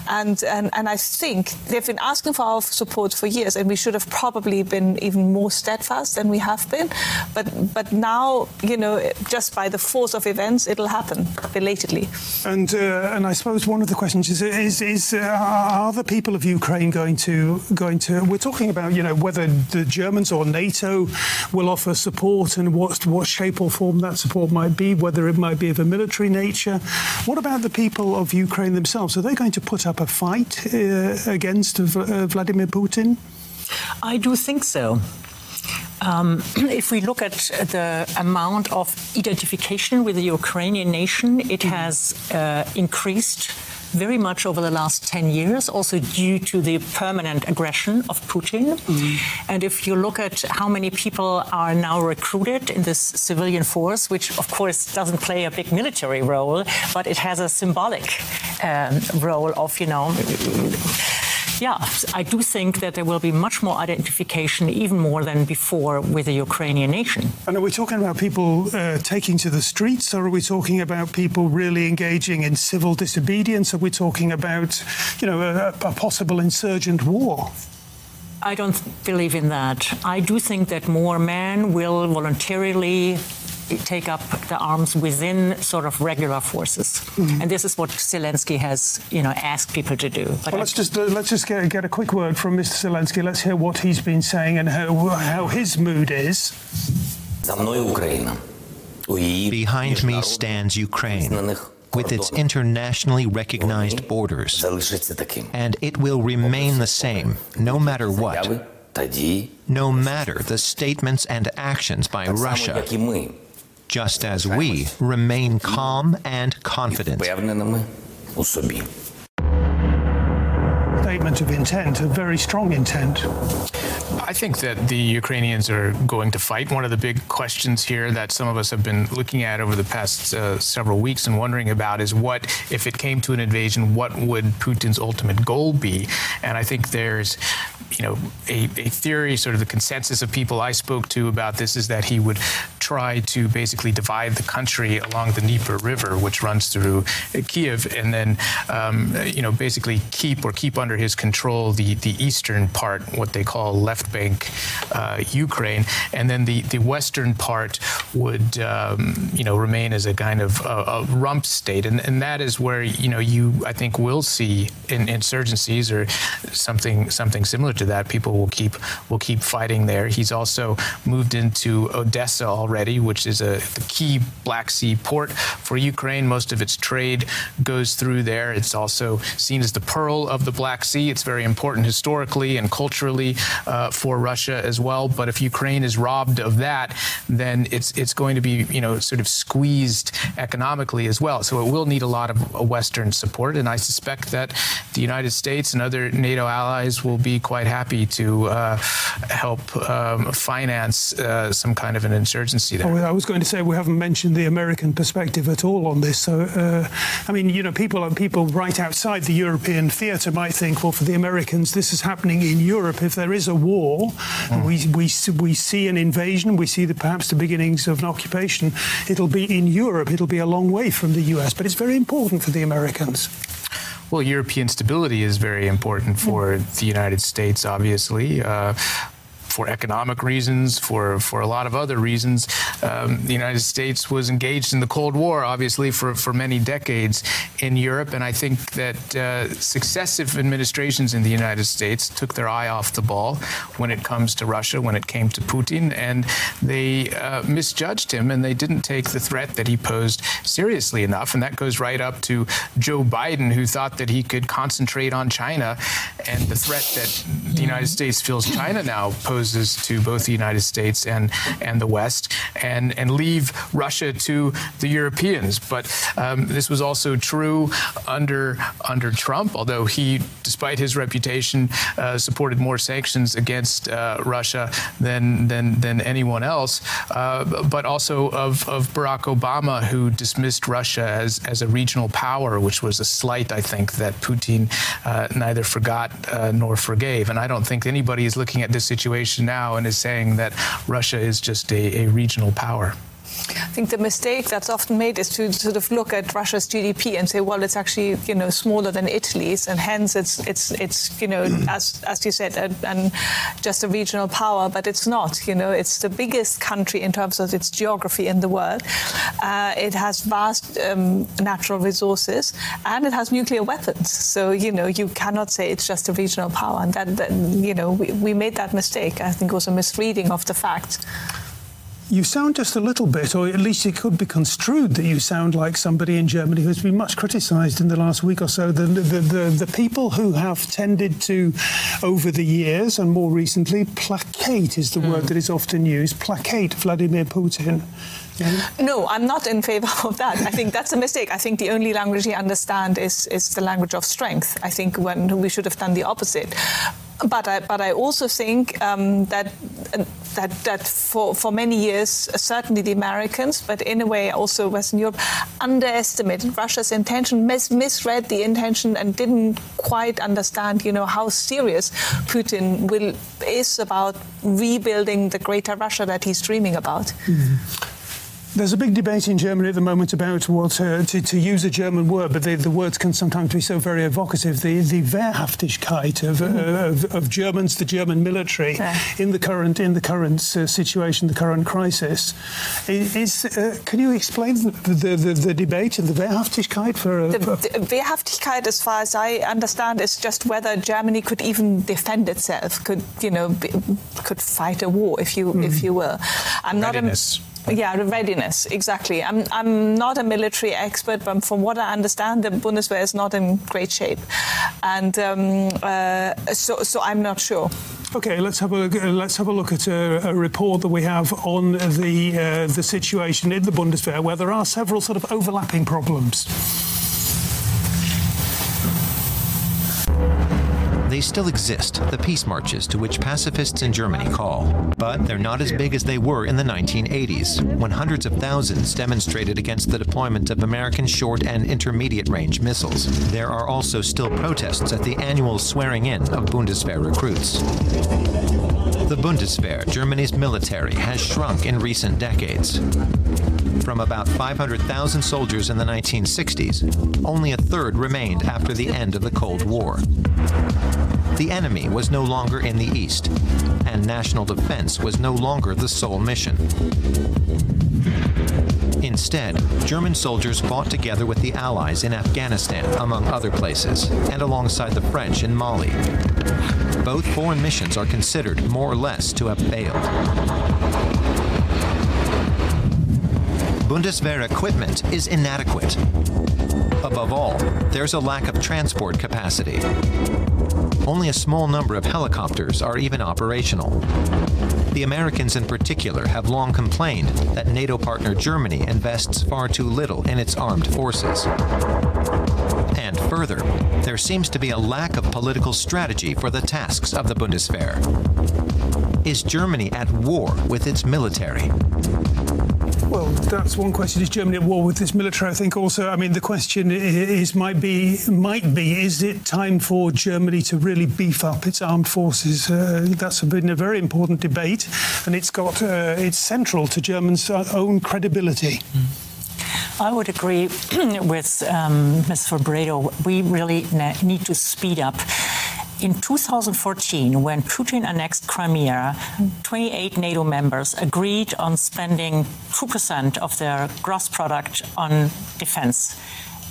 and and and I think they've been asking for our support for years, and we should have probably been even more steadfast than we have been. But but now, you know, just by the force of events, it'll happen belatedly. And uh, and I suppose one of the questions is is, is uh, are the people of Ukraine going to going to? We're talking about you know whether the Germans or NATO will offer support and what what shape or form that support might be, whether it might be of a military nature. What about the people of Ukraine themselves? Are they going to put up a fight uh, against uh, Vladimir Putin? I do think so. Um, if we look at the amount of identification with the Ukrainian nation, it has uh, increased very much over the last 10 years, also due to the permanent aggression of Putin. Mm. And if you look at how many people are now recruited in this civilian force, which of course doesn't play a big military role, but it has a symbolic um, role of, you know, yeah, I do think that there will be much more identification, even more than before, with the Ukrainian nation. And are we talking about people uh, taking to the streets, or are we talking about people really engaging in civil disobedience? Are we talking about, you know, a, a possible insurgent war? I don't believe in that. I do think that more men will voluntarily take up the arms within sort of regular forces. Mm -hmm. And this is what Zelensky has, you know, asked people to do. But well, let's just uh, let's just get, get a quick word from Mr. Zelensky. Let's hear what he's been saying and how, how his mood is. Behind me stands Ukraine with its internationally recognized borders. And it will remain the same, no matter what. No matter the statements and actions by Russia just as we remain calm and confident. Statement of intent, a very strong intent. I think that the Ukrainians are going to fight. One of the big questions here that some of us have been looking at over the past uh, several weeks and wondering about is what, if it came to an invasion, what would Putin's ultimate goal be? And I think there's, you know, a, a theory, sort of the consensus of people I spoke to about this is that he would try to basically divide the country along the Dnieper River, which runs through Kiev, and then, um, you know, basically keep or keep under his control the, the eastern part, what they call left bank bank uh, Ukraine, and then the the western part would um, you know remain as a kind of a, a, rump state, and and that is where you know you I think will see in insurgencies or something something similar to that. People will keep will keep fighting there. He's also moved into Odessa already, which is a key Black Sea port for Ukraine. Most of its trade goes through there. It's also seen as the pearl of the Black Sea. It's very important historically and culturally uh, for Russia as well. But if Ukraine is robbed of that, then it's it's going to be you know sort of squeezed economically as well. So it will need a lot of Western support, and I suspect that the United States and other NATO allies will be quite happy to uh, help um, finance uh, some kind of an insurgency there. Oh, I was going to say we haven't mentioned the American perspective at all on this. So uh, I mean, you know, people and people right outside the European theatre might think, well, for the Americans, this is happening in Europe. If there is a war, Mm. We, we, we see an invasion, we see the, perhaps the beginnings of an occupation. It'll be in Europe, it'll be a long way from the US, but it's very important for the Americans. Well, European stability is very important for mm. the United States, obviously. Uh, for economic reasons, for for a lot of other reasons. Um, the United States was engaged in the Cold War, obviously, for for many decades in Europe, and I think that uh, successive administrations in the United States took their eye off the ball when it comes to Russia, when it came to Putin, and they uh, misjudged him, and they didn't take the threat that he posed seriously enough, and that goes right up to Joe Biden, who thought that he could concentrate on China, and the threat that the United States feels China now poses to both the United States and and the West, and and leave Russia to the Europeans. But um, this was also true under under Trump, although he, despite his reputation, uh, supported more sanctions against uh, Russia than than than anyone else. Uh, but also of of Barack Obama, who dismissed Russia as as a regional power, which was a slight, I think, that Putin uh, neither forgot uh, nor forgave. And I don't think anybody is looking at this situation now and is saying that Russia is just a, a regional power. I think the mistake that's often made is to sort of look at Russia's GDP and say, well, it's actually you know smaller than Italy's, and hence it's it's it's you know as as you said, and just a regional power, but it's not. You know, it's the biggest country in terms of its geography in the world. Uh, it has vast um, natural resources, and it has nuclear weapons. So you know, you cannot say it's just a regional power, and that, that you know we, we made that mistake. I think it was a misreading of the facts you sound just a little bit, or at least it could be construed that you sound like somebody in Germany who's been much criticised in the last week or so. The, the, the, the, people who have tended to, over the years and more recently, placate is the mm. word that is often used, placate Vladimir Putin. No, I'm not in favor of that. I think that's a mistake. I think the only language he understands is, is the language of strength. I think when we should have done the opposite but I, but I also think um, that that that for for many years, certainly the Americans, but in a way also Western Europe, underestimated Russia's intention, mis misread the intention, and didn't quite understand, you know, how serious Putin will is about rebuilding the greater Russia that he's dreaming about. Mm -hmm. There's a big debate in Germany at the moment about what uh, to, to, use a German word, but the, the, words can sometimes be so very evocative. The, the Wehrhaftigkeit of, uh, of, of, Germans, the German military, yeah. in the current in the current uh, situation, the current crisis. Is, uh, can you explain the, the, the, the, debate and the Wehrhaftigkeit for, the, for the Wehrhaftigkeit, as far as I understand, is just whether Germany could even defend itself, could you know, be, could fight a war, if you mm. if you will. I'm Readiness. not. A, yeah, readiness, exactly. I'm, I'm not a military expert, but from what I understand, the Bundeswehr is not in great shape. And um, uh, so, so I'm not sure. Okay, let's have a look, let's have a look at a, a report that we have on the uh, the situation in the Bundeswehr, where there are several sort of overlapping problems. Still exist, the peace marches to which pacifists in Germany call. But they're not as big as they were in the 1980s, when hundreds of thousands demonstrated against the deployment of American short and intermediate range missiles. There are also still protests at the annual swearing in of Bundeswehr recruits. The Bundeswehr, Germany's military, has shrunk in recent decades. From about 500,000 soldiers in the 1960s, only a third remained after the end of the Cold War. The enemy was no longer in the east, and national defense was no longer the sole mission. Instead, German soldiers fought together with the Allies in Afghanistan, among other places, and alongside the French in Mali. Both foreign missions are considered more or less to have failed. Bundeswehr equipment is inadequate. Above all, there's a lack of transport capacity. Only a small number of helicopters are even operational. The Americans in particular have long complained that NATO partner Germany invests far too little in its armed forces. And further, there seems to be a lack of political strategy for the tasks of the Bundeswehr. Is Germany at war with its military? Well, that's one question. Is Germany at war with this military? I think also, I mean, the question is might be might be is it time for Germany to really beef up its armed forces? Uh, that's been a very important debate, and it's got uh, it's central to Germany's own credibility. Mm. I would agree with um, Ms. von Bredow. We really need to speed up in 2014, when Putin annexed Crimea, 28 NATO members agreed on spending 2% of their gross product on defense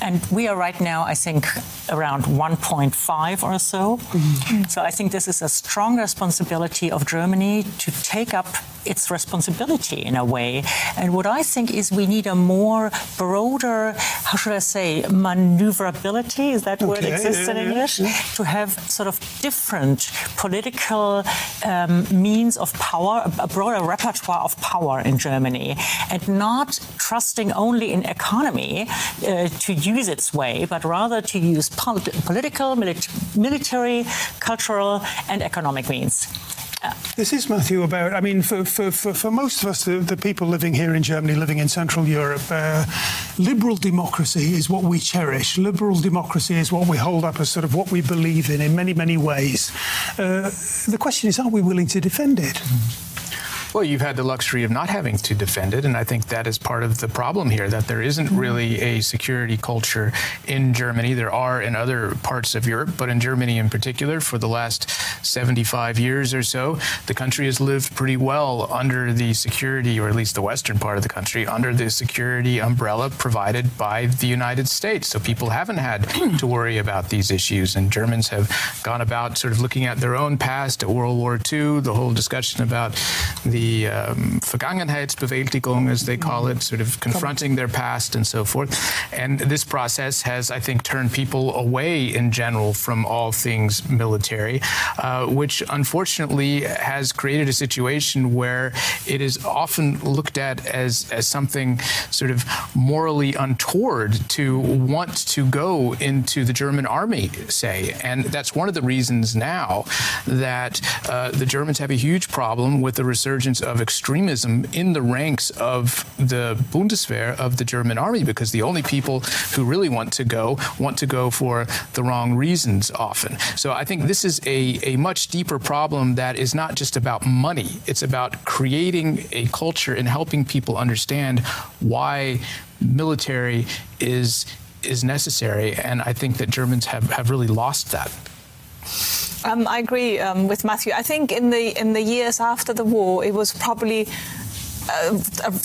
and we are right now I think around 1.5 or so. Mm -hmm. So I think this is a strong responsibility of Germany to take up its responsibility in a way. And what I think is we need a more broader, how should I say, maneuverability, is that okay. word exists in English? Yeah. To have sort of different political um, means of power, a broader repertoire of power in Germany, and not trusting only in economy uh, to use its way, but rather to use political, military, cultural, and economic means. This is Matthew about I mean for for for, for most of us the, the, people living here in Germany living in central Europe uh, liberal democracy is what we cherish liberal democracy is what we hold up as sort of what we believe in in many many ways uh, the question is are we willing to defend it mm. Well, you've had the luxury of not having to defend it, and I think that is part of the problem here that there isn't mm-hmm. really a security culture in Germany. There are in other parts of Europe, but in Germany in particular, for the last 75 years or so, the country has lived pretty well under the security, or at least the western part of the country, under the security umbrella provided by the United States. So people haven't had to worry about these issues, and Germans have gone about sort of looking at their own past, at World War II, the whole discussion about the um, Vergangenheitsbewältigung, as they call it, sort of confronting their past and so forth. And this process has, I think, turned people away in general from all things military, uh, which unfortunately has created a situation where it is often looked at as, as something sort of morally untoward to want to go into the German army, say. And that's one of the reasons now that uh, the Germans have a huge problem with the resurgence of extremism in the ranks of the Bundeswehr of the German army because the only people who really want to go want to go for the wrong reasons often. So I think this is a a much deeper problem that is not just about money. It's about creating a culture and helping people understand why military is is necessary and I think that Germans have have really lost that. Um, I agree um, with Matthew. I think in the in the years after the war, it was probably uh,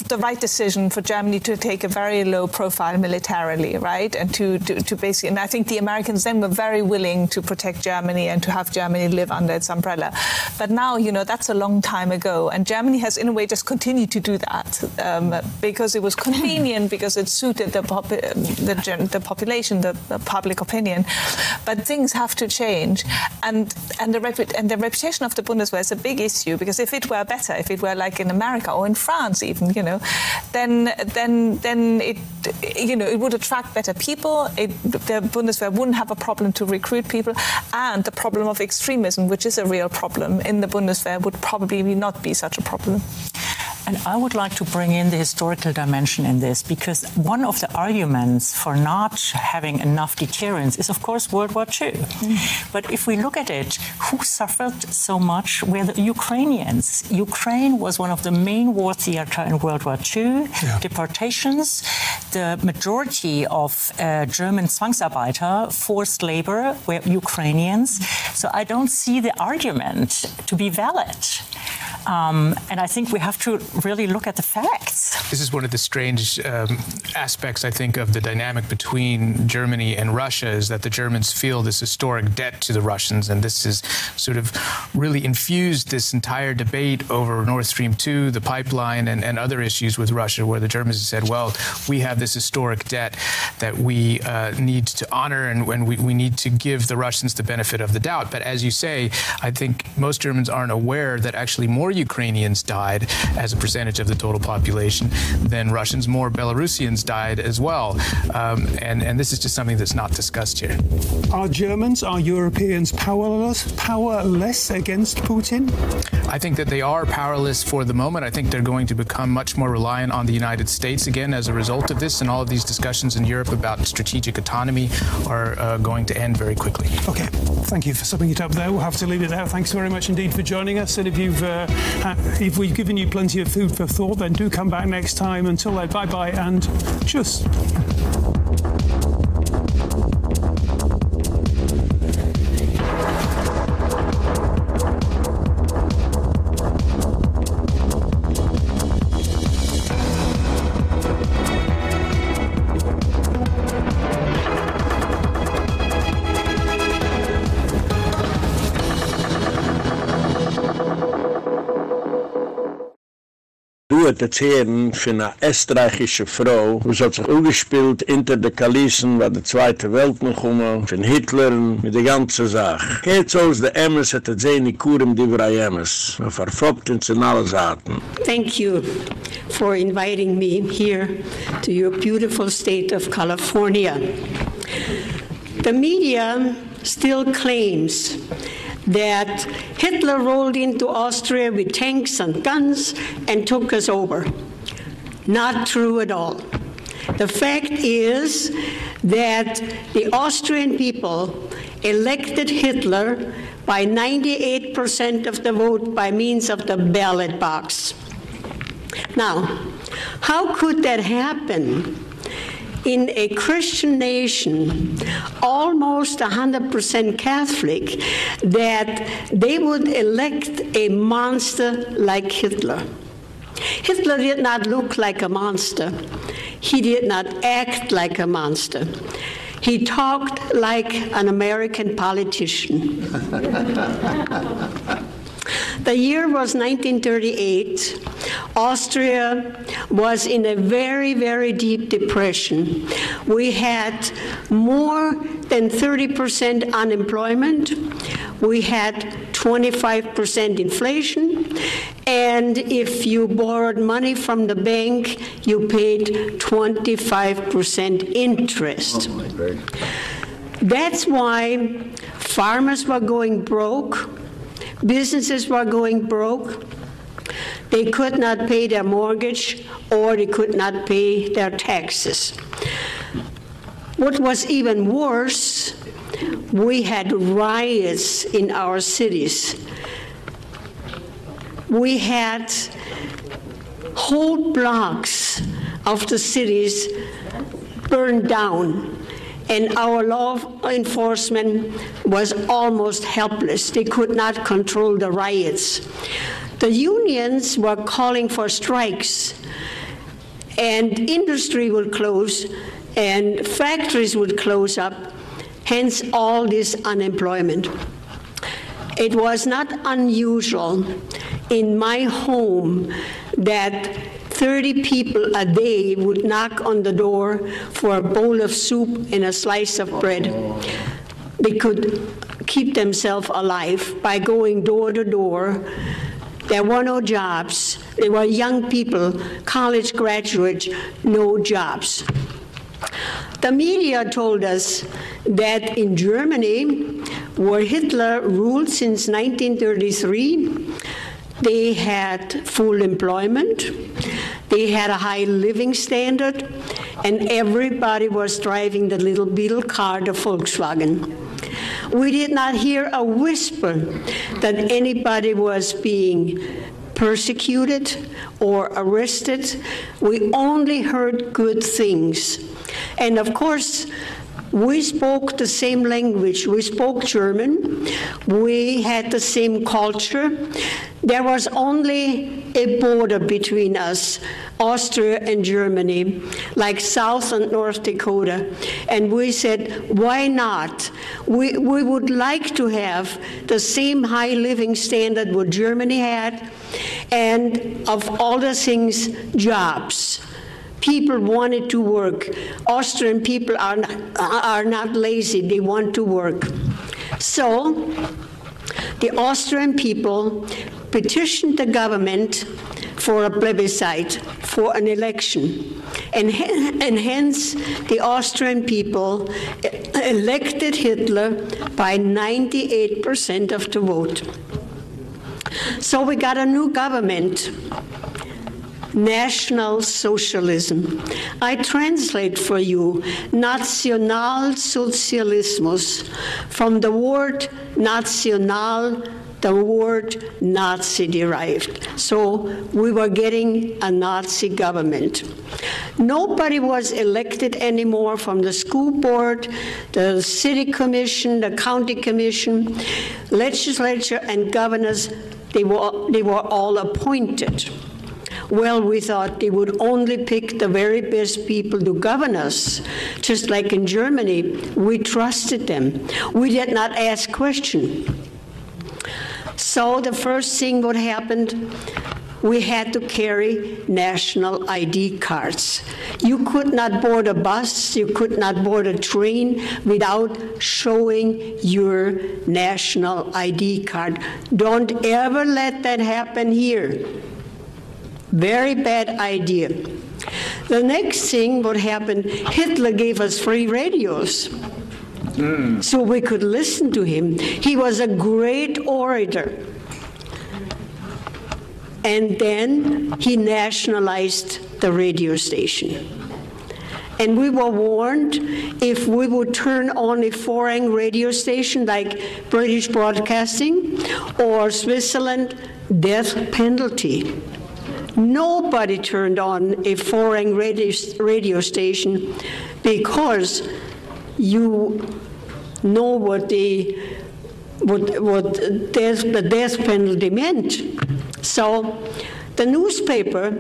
the right decision for Germany to take a very low profile militarily, right? And to, to, to basically, and I think the Americans then were very willing to protect Germany and to have Germany live under its umbrella. But now, you know, that's a long time ago. And Germany has, in a way, just continued to do that um, because it was convenient, because it suited the, the, the, population, the, the, public opinion. But things have to change. And, and, the, and the reputation of the Bundeswehr is a big issue because if it were better, if it were like in America or in France even, you know, then then then it you know, it would attract better people. It, the Bundeswehr wouldn't have a problem to recruit people and the problem of extremism, which is a real problem in the Bundeswehr would probably not be such a problem. And I would like to bring in the historical dimension in this because one of the arguments for not having enough deterrence is of course World War II. Mm. But if we look at it, who suffered so much were the Ukrainians. Ukraine was one of the main war theater in World War II. Yeah. Deportations, the majority of uh, German Zwangsarbeiter, forced labor were Ukrainians. So I don't see the argument to be valid. Um, and I think we have to really look at the facts. This is one of the strange um, aspects, I think, of the dynamic between Germany and Russia is that the Germans feel this historic debt to the Russians, and this has sort of really infused this entire debate over Nord Stream 2, the pipeline, and, and other issues with Russia, where the Germans have said, well, we have this historic debt that we uh, need to honor, and when we, we need to give the Russians the benefit of the doubt. But as you say, I think most Germans aren't aware that actually more Ukrainians died as a percentage of the total population than Russians. More Belarusians died as well. Um, and, and this is just something that's not discussed here. Are Germans, are Europeans powerless, powerless against Putin? I think that they are powerless for the moment. I think they're going to become much more reliant on the United States again as a result of this. And all of these discussions in Europe about strategic autonomy are uh, going to end very quickly. Okay. Thank you for summing it up there. We'll have to leave it there. Thanks very much indeed for joining us. And if you've uh, if we've given you plenty of food for thought, then do come back next time. Until then, bye bye and tschüss. Hat erzählen von einer österreichische Frau, wo hat sich umgespielt hinter der Kalissen bei der Zweite Welt noch um, von Hitler mit der ganzen Sache. Geht so aus der Emmes hat er sehen, die Kurem, die wir an Emmes. Man verfolgt uns in alle Saaten. Thank you for inviting me here to your beautiful state of California. The media still claims that Hitler rolled into Austria with tanks and guns and took us over. Not true at all. The fact is that the Austrian people elected Hitler by 98% of the vote by means of the ballot box. Now, how could that happen? In a Christian nation, almost 100% Catholic, that they would elect a monster like Hitler. Hitler did not look like a monster. He did not act like a monster. He talked like an American politician. The year was 1938. Austria was in a very, very deep depression. We had more than 30% unemployment. We had 25% inflation. And if you borrowed money from the bank, you paid 25% interest. Oh That's why farmers were going broke Businesses were going broke. They could not pay their mortgage or they could not pay their taxes. What was even worse, we had riots in our cities. We had whole blocks of the cities burned down and our law enforcement was almost helpless. They could not control the riots. The unions were calling for strikes, and industry would close, and factories would close up, hence all this unemployment. It was not unusual in my home that 30 people a day would knock on the door for a bowl of soup and a slice of bread. They could keep themselves alive by going door to door. There were no jobs. There were young people, college graduates, no jobs. The media told us that in Germany, where Hitler ruled since 1933, they had full employment. They had a high living standard, and everybody was driving the little Beetle car, the Volkswagen. We did not hear a whisper that anybody was being persecuted or arrested. We only heard good things. And of course, we spoke the same language. We spoke German. We had the same culture. There was only a border between us, Austria and Germany, like South and North Dakota. And we said, why not? We, we would like to have the same high living standard what Germany had, and of all the things, jobs people wanted to work. Austrian people are, are not lazy, they want to work. So the Austrian people petitioned the government for a plebiscite, for an election. And, and hence, the Austrian people elected Hitler by 98% of the vote. So we got a new government National Socialism. I translate for you Nationalsozialismus from the word national the word Nazi derived. So we were getting a Nazi government. Nobody was elected anymore from the school board, the city commission, the county commission, legislature, and governors. They were, they were all appointed. Well, we thought they would only pick the very best people to govern us. Just like in Germany, we trusted them. We did not ask questions. So the first thing what happened, we had to carry national ID cards. You could not board a bus, you could not board a train without showing your national ID card. Don't ever let that happen here. Very bad idea. The next thing what happened, Hitler gave us free radios. Mm. So we could listen to him. He was a great orator. And then he nationalized the radio station. And we were warned if we would turn on a foreign radio station like British Broadcasting or Switzerland, death penalty. Nobody turned on a foreign radio, radio station because you know what the what, what death, the death penalty meant. So the newspaper,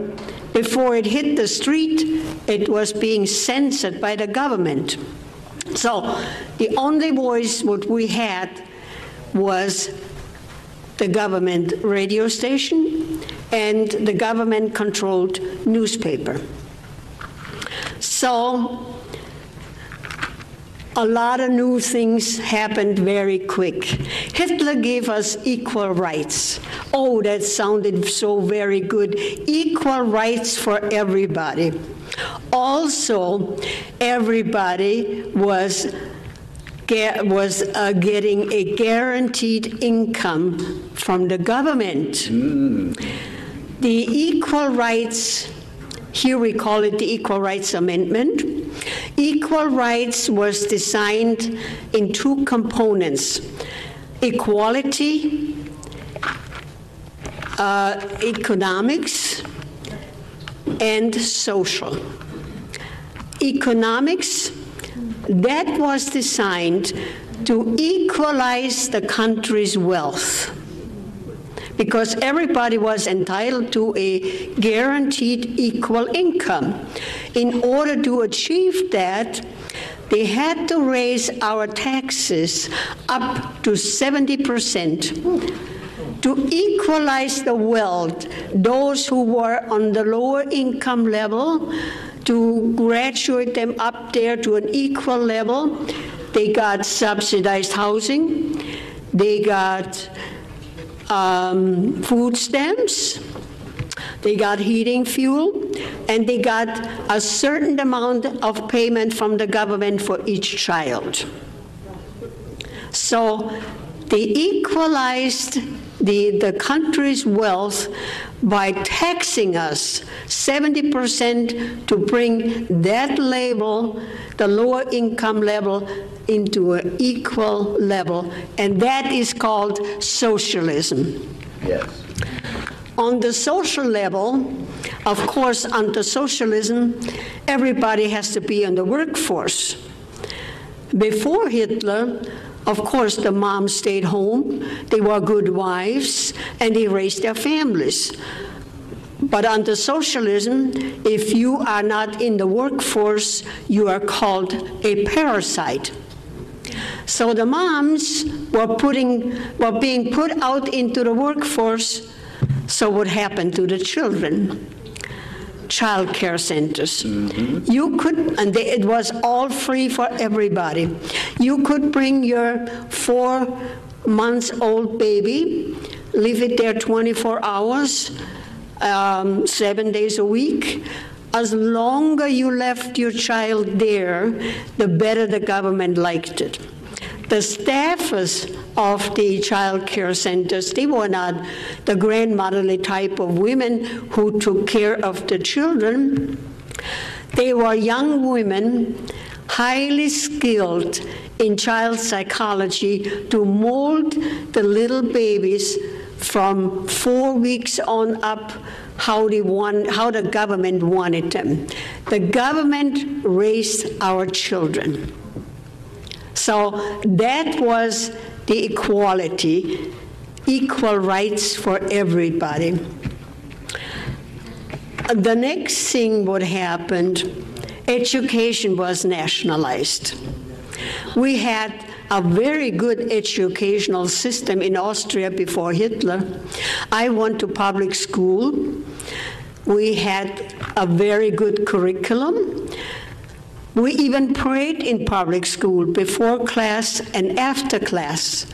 before it hit the street, it was being censored by the government. So the only voice what we had was the government radio station and the government controlled newspaper. So a lot of new things happened very quick. Hitler gave us equal rights. Oh, that sounded so very good. Equal rights for everybody. Also, everybody was was uh, getting a guaranteed income from the government. Mm. The equal rights, here we call it the Equal Rights Amendment. Equal rights was designed in two components equality, uh, economics, and social. Economics that was designed to equalize the country's wealth because everybody was entitled to a guaranteed equal income. In order to achieve that, they had to raise our taxes up to 70% to equalize the wealth. Those who were on the lower income level to graduate them up there to an equal level. They got subsidized housing, they got um, food stamps, they got heating fuel, and they got a certain amount of payment from the government for each child. So they equalized the, the country's wealth by taxing us 70% to bring that label, the lower income level, into an equal level. And that is called socialism. Yes. On the social level, of course, under socialism, everybody has to be in the workforce. Before Hitler, of course, the moms stayed home, they were good wives, and they raised their families. But under socialism, if you are not in the workforce, you are called a parasite. So the moms were putting were being put out into the workforce. So what happened to the children? Child care centers. Mm-hmm. You could, and they, it was all free for everybody. You could bring your four months old baby, leave it there 24 hours, um, seven days a week. As longer you left your child there, the better the government liked it. The staffers of the child care centers, they were not the grandmotherly type of women who took care of the children. They were young women, highly skilled in child psychology to mold the little babies from four weeks on up how they want how the government wanted them. The government raised our children. So that was the equality, equal rights for everybody. The next thing what happened, education was nationalized. We had a very good educational system in Austria before Hitler. I went to public school. We had a very good curriculum. We even prayed in public school before class and after class.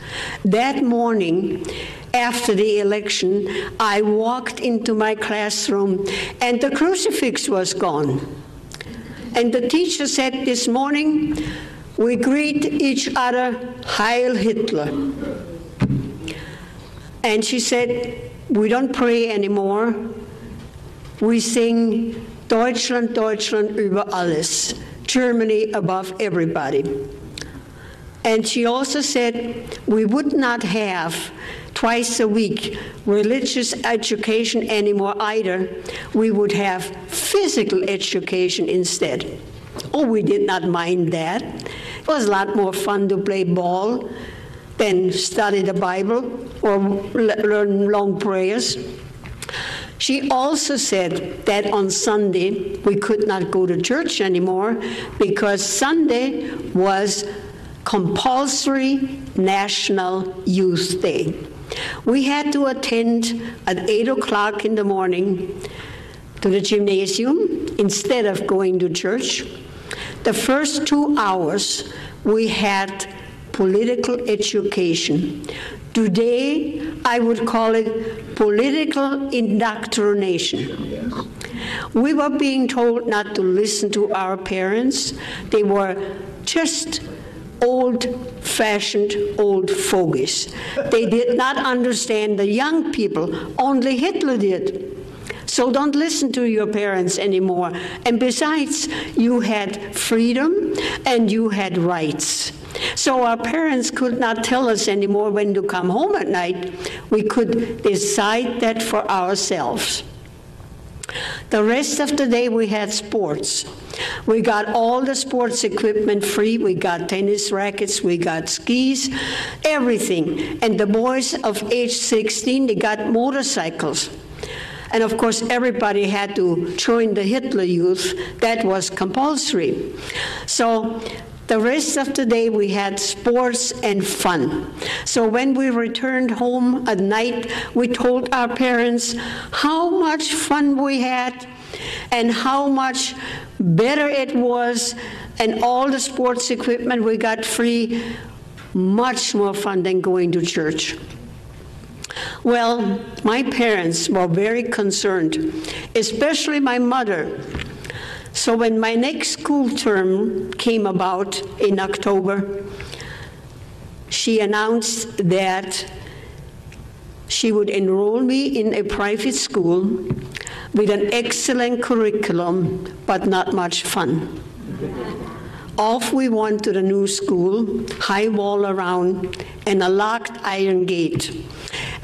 That morning, after the election, I walked into my classroom and the crucifix was gone. And the teacher said this morning, we greet each other, Heil Hitler. And she said, we don't pray anymore. We sing Deutschland, Deutschland über alles. Germany above everybody. And she also said we would not have twice a week religious education anymore either. We would have physical education instead. Oh, we did not mind that. It was a lot more fun to play ball than study the Bible or learn long prayers. She also said that on Sunday we could not go to church anymore because Sunday was compulsory National Youth Day. We had to attend at 8 o'clock in the morning to the gymnasium instead of going to church. The first two hours we had political education. Today, I would call it political indoctrination. We were being told not to listen to our parents. They were just old fashioned old fogies. They did not understand the young people, only Hitler did. So don't listen to your parents anymore. And besides, you had freedom and you had rights. So our parents could not tell us anymore when to come home at night. We could decide that for ourselves. The rest of the day we had sports. We got all the sports equipment free. We got tennis rackets, we got skis, everything. And the boys of age 16, they got motorcycles. And of course, everybody had to join the Hitler Youth. That was compulsory. So the rest of the day we had sports and fun. So when we returned home at night, we told our parents how much fun we had and how much better it was and all the sports equipment we got free, much more fun than going to church. Well, my parents were very concerned, especially my mother. So when my next school term came about in October, she announced that she would enroll me in a private school with an excellent curriculum, but not much fun. Off we went to the new school, high wall around, and a locked iron gate.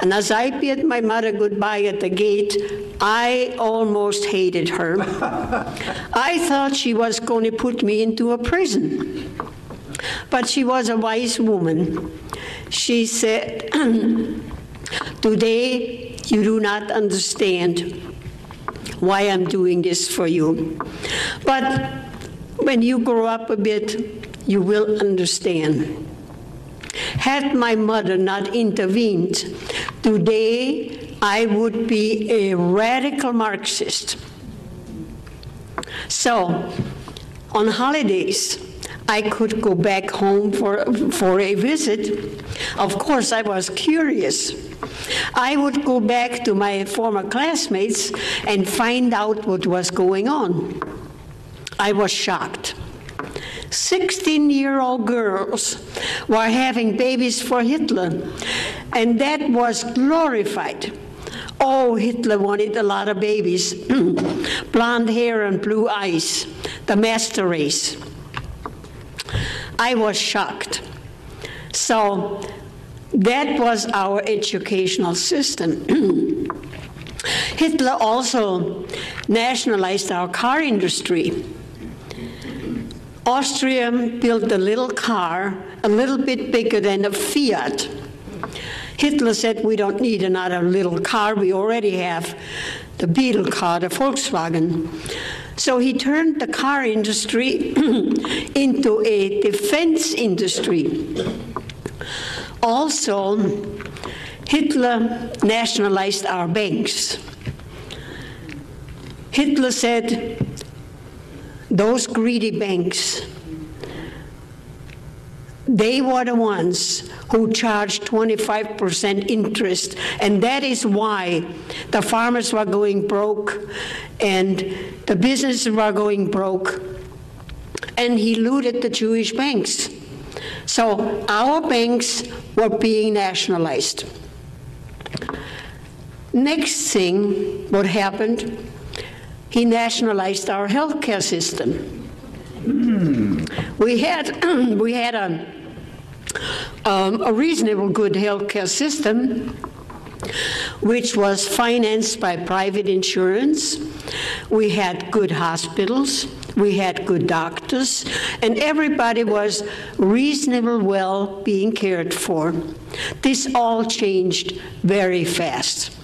And as I bid my mother goodbye at the gate, I almost hated her. I thought she was going to put me into a prison. But she was a wise woman. She said, Today, you do not understand why I'm doing this for you. But when you grow up a bit, you will understand. Had my mother not intervened, today I would be a radical Marxist. So, on holidays, I could go back home for, for a visit. Of course, I was curious. I would go back to my former classmates and find out what was going on. I was shocked. 16 year old girls were having babies for Hitler, and that was glorified. Oh, Hitler wanted a lot of babies, blonde hair and blue eyes, the master race. I was shocked. So that was our educational system. Hitler also nationalized our car industry. Austria built a little car, a little bit bigger than a Fiat. Hitler said, We don't need another little car, we already have the Beetle car, the Volkswagen. So he turned the car industry into a defense industry. Also, Hitler nationalized our banks. Hitler said, those greedy banks, they were the ones who charged 25% interest, and that is why the farmers were going broke and the businesses were going broke. And he looted the Jewish banks. So our banks were being nationalized. Next thing, what happened, he nationalized our healthcare system. we had we had a um, a reasonable good healthcare system which was financed by private insurance. We had good hospitals, we had good doctors, and everybody was reasonable well being cared for. This all changed very fast.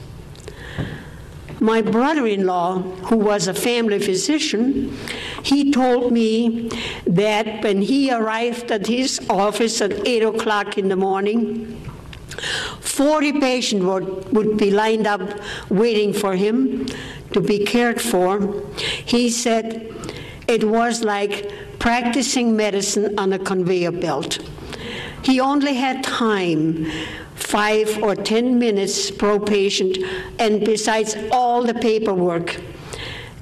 My brother in law, who was a family physician, he told me that when he arrived at his office at 8 o'clock in the morning, 40 patients would, would be lined up waiting for him to be cared for. He said it was like practicing medicine on a conveyor belt. He only had time five or ten minutes per patient, and besides all the paperwork.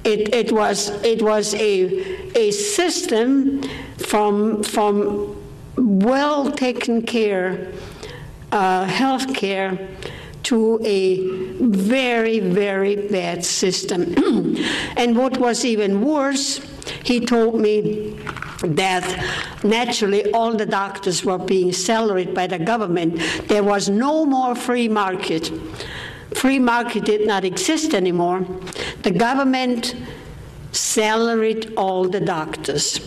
It, it was, it was a, a system from, from well taken care uh, health care to a very, very bad system. and what was even worse, he told me that naturally all the doctors were being salaried by the government. There was no more free market. Free market did not exist anymore. The government salaried all the doctors.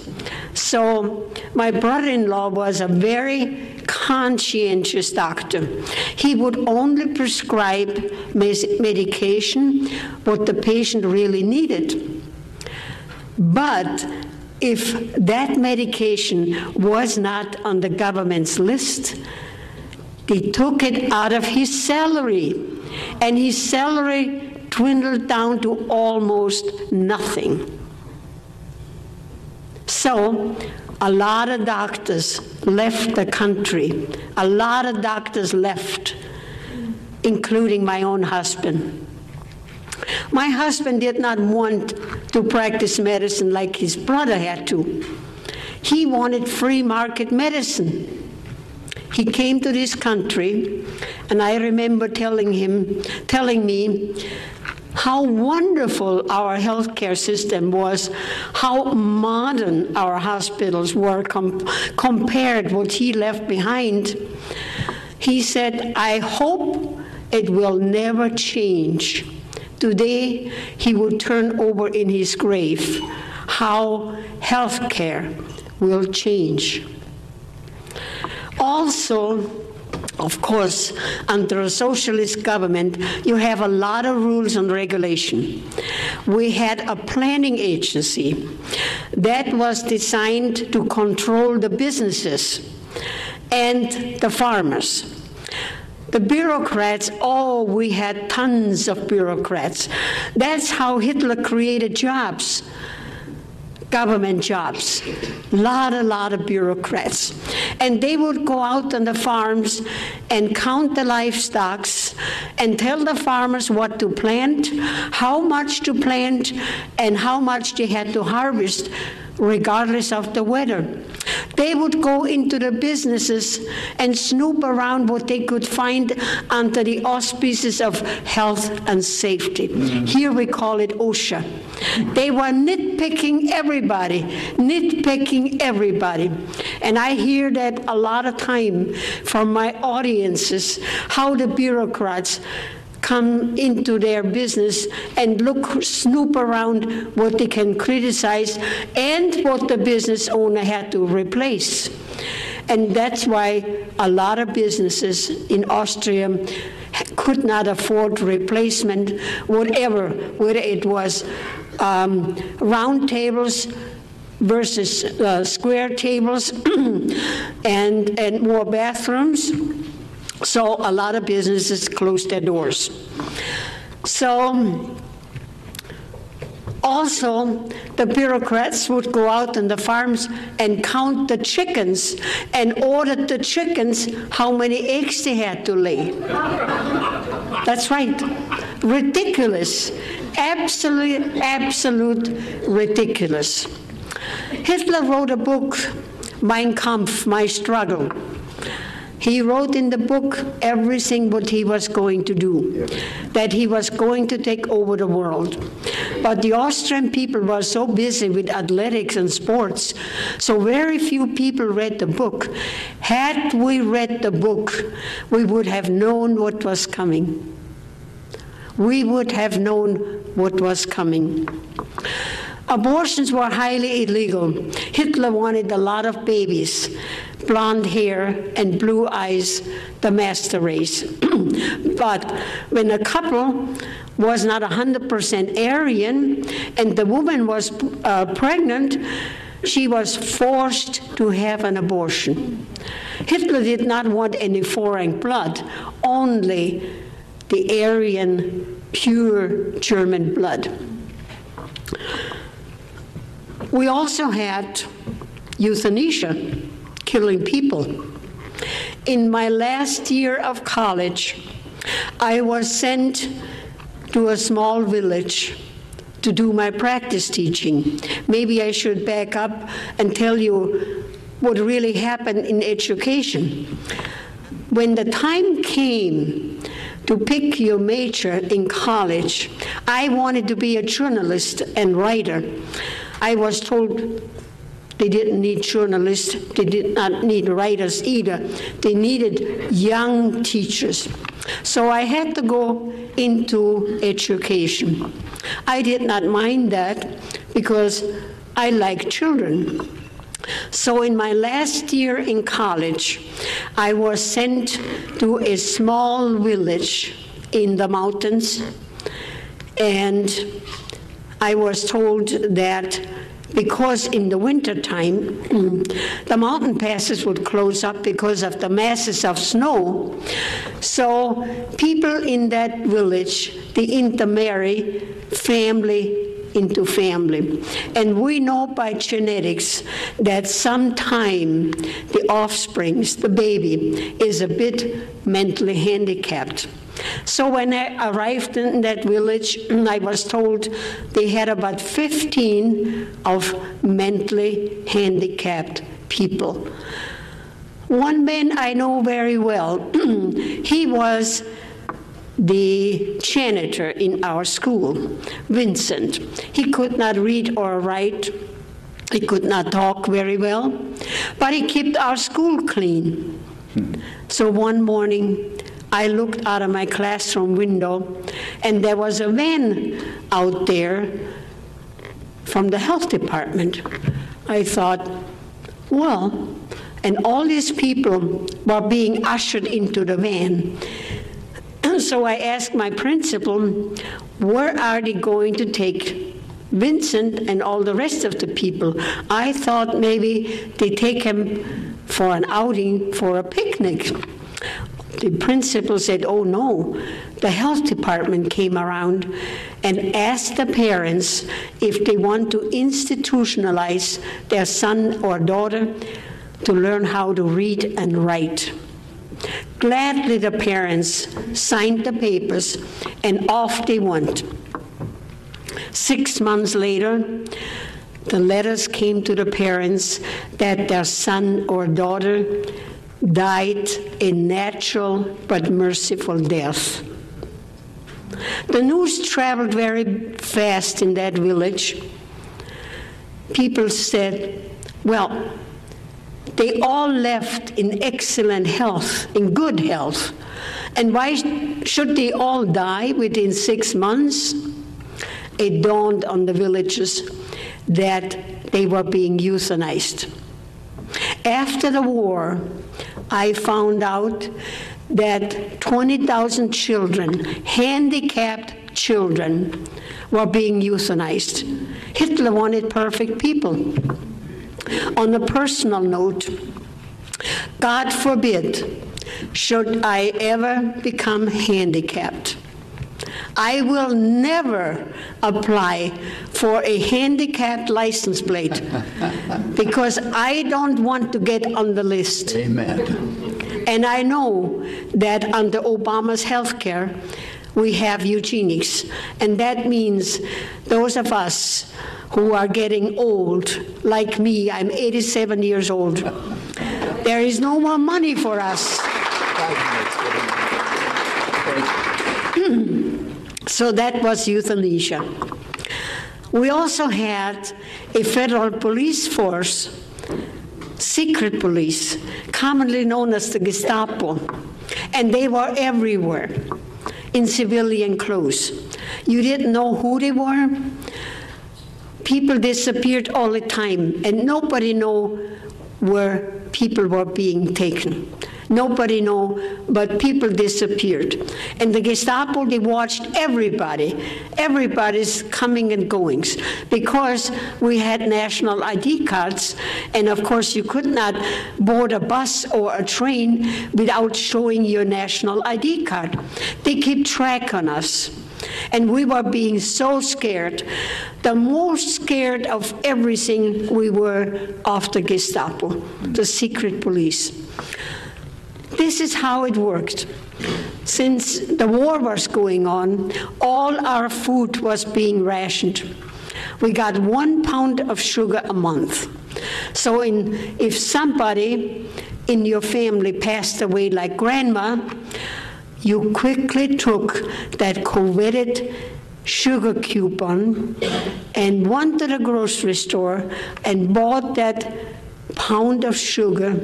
So my brother-in-law was a very conscientious doctor. He would only prescribe medication what the patient really needed. But if that medication was not on the government's list, they took it out of his salary, and his salary dwindled down to almost nothing. So, a lot of doctors left the country. A lot of doctors left, including my own husband. My husband did not want to practice medicine like his brother had to. He wanted free market medicine. He came to this country, and I remember telling him, telling me how wonderful our healthcare system was, how modern our hospitals were com compared what he left behind. He said, I hope it will never change. Today, he will turn over in his grave how healthcare will change. Also, of course, under a socialist government, you have a lot of rules and regulation. We had a planning agency that was designed to control the businesses and the farmers. The bureaucrats, oh, we had tons of bureaucrats. That's how Hitler created jobs government jobs. Lot, a lot of bureaucrats. And they would go out on the farms and count the livestock and tell the farmers what to plant, how much to plant, and how much they had to harvest regardless of the weather. They would go into the businesses and snoop around what they could find under the auspices of health and safety. Mm-hmm. Here we call it OSHA. They were nitpicking everybody, nitpicking everybody. And I hear that a lot of time from my audiences, how the bureaucrats come into their business and look, snoop around what they can criticize and what the business owner had to replace. And that's why a lot of businesses in Austria could not afford replacement, whatever, whether it was um, round tables versus uh, square tables and, and more bathrooms so a lot of businesses closed their doors. So also, the bureaucrats would go out on the farms and count the chickens and order the chickens how many eggs they had to lay. That's right. Ridiculous. Absolute, absolute ridiculous. Hitler wrote a book, Mein Kampf, My Struggle. He wrote in the book everything what he was going to do, that he was going to take over the world. But the Austrian people were so busy with athletics and sports, so very few people read the book. Had we read the book, we would have known what was coming. We would have known what was coming. Abortions were highly illegal. Hitler wanted a lot of babies, blonde hair and blue eyes, the master race. but when a couple was not 100% Aryan and the woman was uh, pregnant, she was forced to have an abortion. Hitler did not want any foreign blood, only the Aryan, pure German blood. We also had euthanasia, killing people. In my last year of college, I was sent to a small village to do my practice teaching. Maybe I should back up and tell you what really happened in education. When the time came to pick your major in college, I wanted to be a journalist and writer. I was told they didn't need journalists, they did not need writers either. They needed young teachers. So I had to go into education. I did not mind that because I like children. So in my last year in college, I was sent to a small village in the mountains and I was told that because in the wintertime the mountain passes would close up because of the masses of snow. So people in that village, they intermarry family into family. And we know by genetics that sometime the offsprings, the baby, is a bit mentally handicapped. So when I arrived in that village, I was told they had about 15 of mentally handicapped people. One man I know very well, he was the janitor in our school, Vincent. He could not read or write. He could not talk very well, but he kept our school clean. Hmm. So one morning, I looked out of my classroom window, and there was a van out there from the health department. I thought, well, and all these people were being ushered into the van. so I asked my principal, where are they going to take Vincent and all the rest of the people? I thought maybe they take him for an outing for a picnic. The principal said, oh no, the health department came around and asked the parents if they want to institutionalize their son or daughter to learn how to read and write. Gladly, the parents signed the papers and off they went. Six months later, the letters came to the parents that their son or daughter died a natural but merciful death. The news traveled very fast in that village. People said, well, they all left in excellent health, in good health. And why should they all die within six months? It dawned on the villagers that they were being euthanized. After the war, I found out that 20,000 children, handicapped children, were being euthanized. Hitler wanted perfect people. On a personal note, God forbid, should I ever become handicapped. I will never apply for a handicapped license plate because I don't want to get on the list. Amen. And I know that under Obama's health care, we have eugenics. And that means those of us who are getting old, like me, I'm 87 years old, there is no more money for us. So that was euthanasia. We also had a federal police force, secret police, commonly known as the Gestapo, and they were everywhere in civilian clothes. You didn't know who they were. People disappeared all the time, and nobody knew where people were being taken. Nobody know, but people disappeared. And the Gestapo, they watched everybody, everybody's coming and goings, because we had national ID cards, and of course you could not board a bus or a train without showing your national ID card. They keep track on us. And we were being so scared. The most scared of everything we were of the Gestapo, the secret police. This is how it worked. Since the war was going on, all our food was being rationed. We got one pound of sugar a month. So in, if somebody in your family passed away like grandma, you quickly took that coveted sugar coupon and went to the grocery store and bought that pound of sugar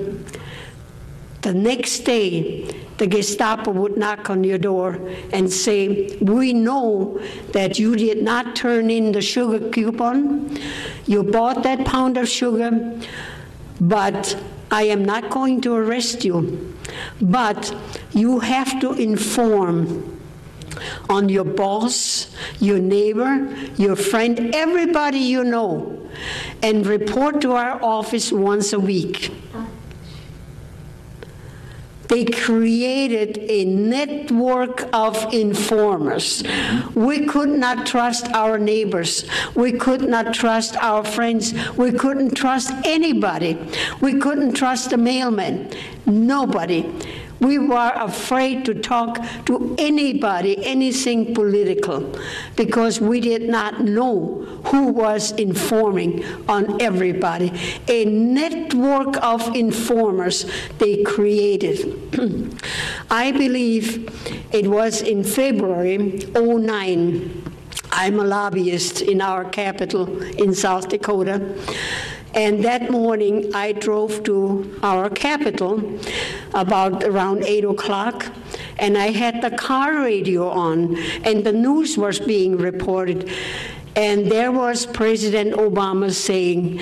the next day, the Gestapo would knock on your door and say, We know that you did not turn in the sugar coupon. You bought that pound of sugar, but I am not going to arrest you. But you have to inform on your boss, your neighbor, your friend, everybody you know, and report to our office once a week. They created a network of informers. We could not trust our neighbors. We could not trust our friends. We couldn't trust anybody. We couldn't trust the mailman. Nobody. We were afraid to talk to anybody, anything political, because we did not know who was informing on everybody. A network of informers they created. I believe it was in February 09. I'm a lobbyist in our capital in South Dakota. And that morning, I drove to our capital about around 8 o'clock, and I had the car radio on, and the news was being reported. And there was President Obama saying,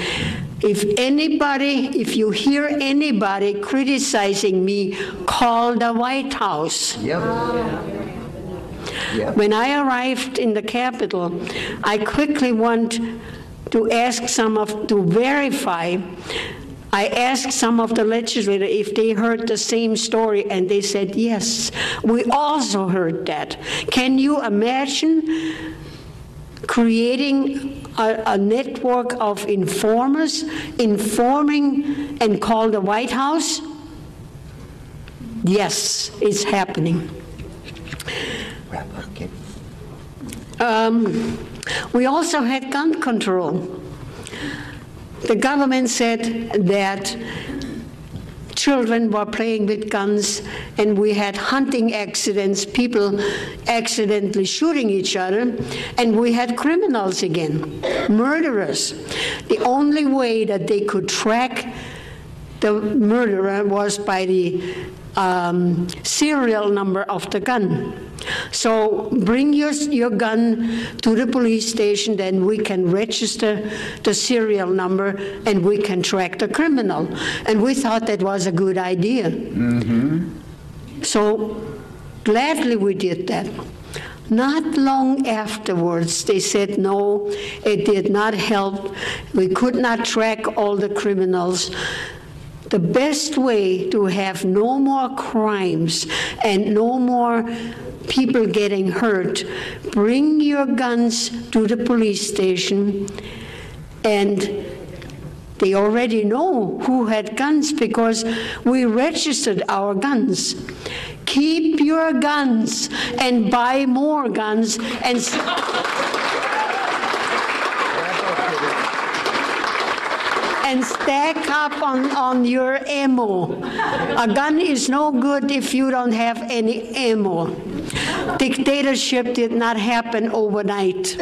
if anybody, if you hear anybody criticizing me, call the White House. Yep. Yep. When I arrived in the Capitol, I quickly went to ask some of, to verify I asked some of the legislators if they heard the same story, and they said, yes, we also heard that. Can you imagine creating a, a, network of informers, informing and call the White House? Yes, it's happening. Um, we also had gun control. The government said that children were playing with guns and we had hunting accidents, people accidentally shooting each other, and we had criminals again, murderers. The only way that they could track the murderer was by the um, serial number of the gun. So bring your, your gun to the police station, then we can register the serial number and we can track the criminal. And we thought that was a good idea. Mm-hmm. So gladly we did that. Not long afterwards, they said no, it did not help. We could not track all the criminals the best way to have no more crimes and no more people getting hurt, bring your guns to the police station and they already know who had guns because we registered our guns. Keep your guns and buy more guns and and stack up on, on your ammo. A gun is no good if you don't have any ammo. Dictatorship did not happen overnight.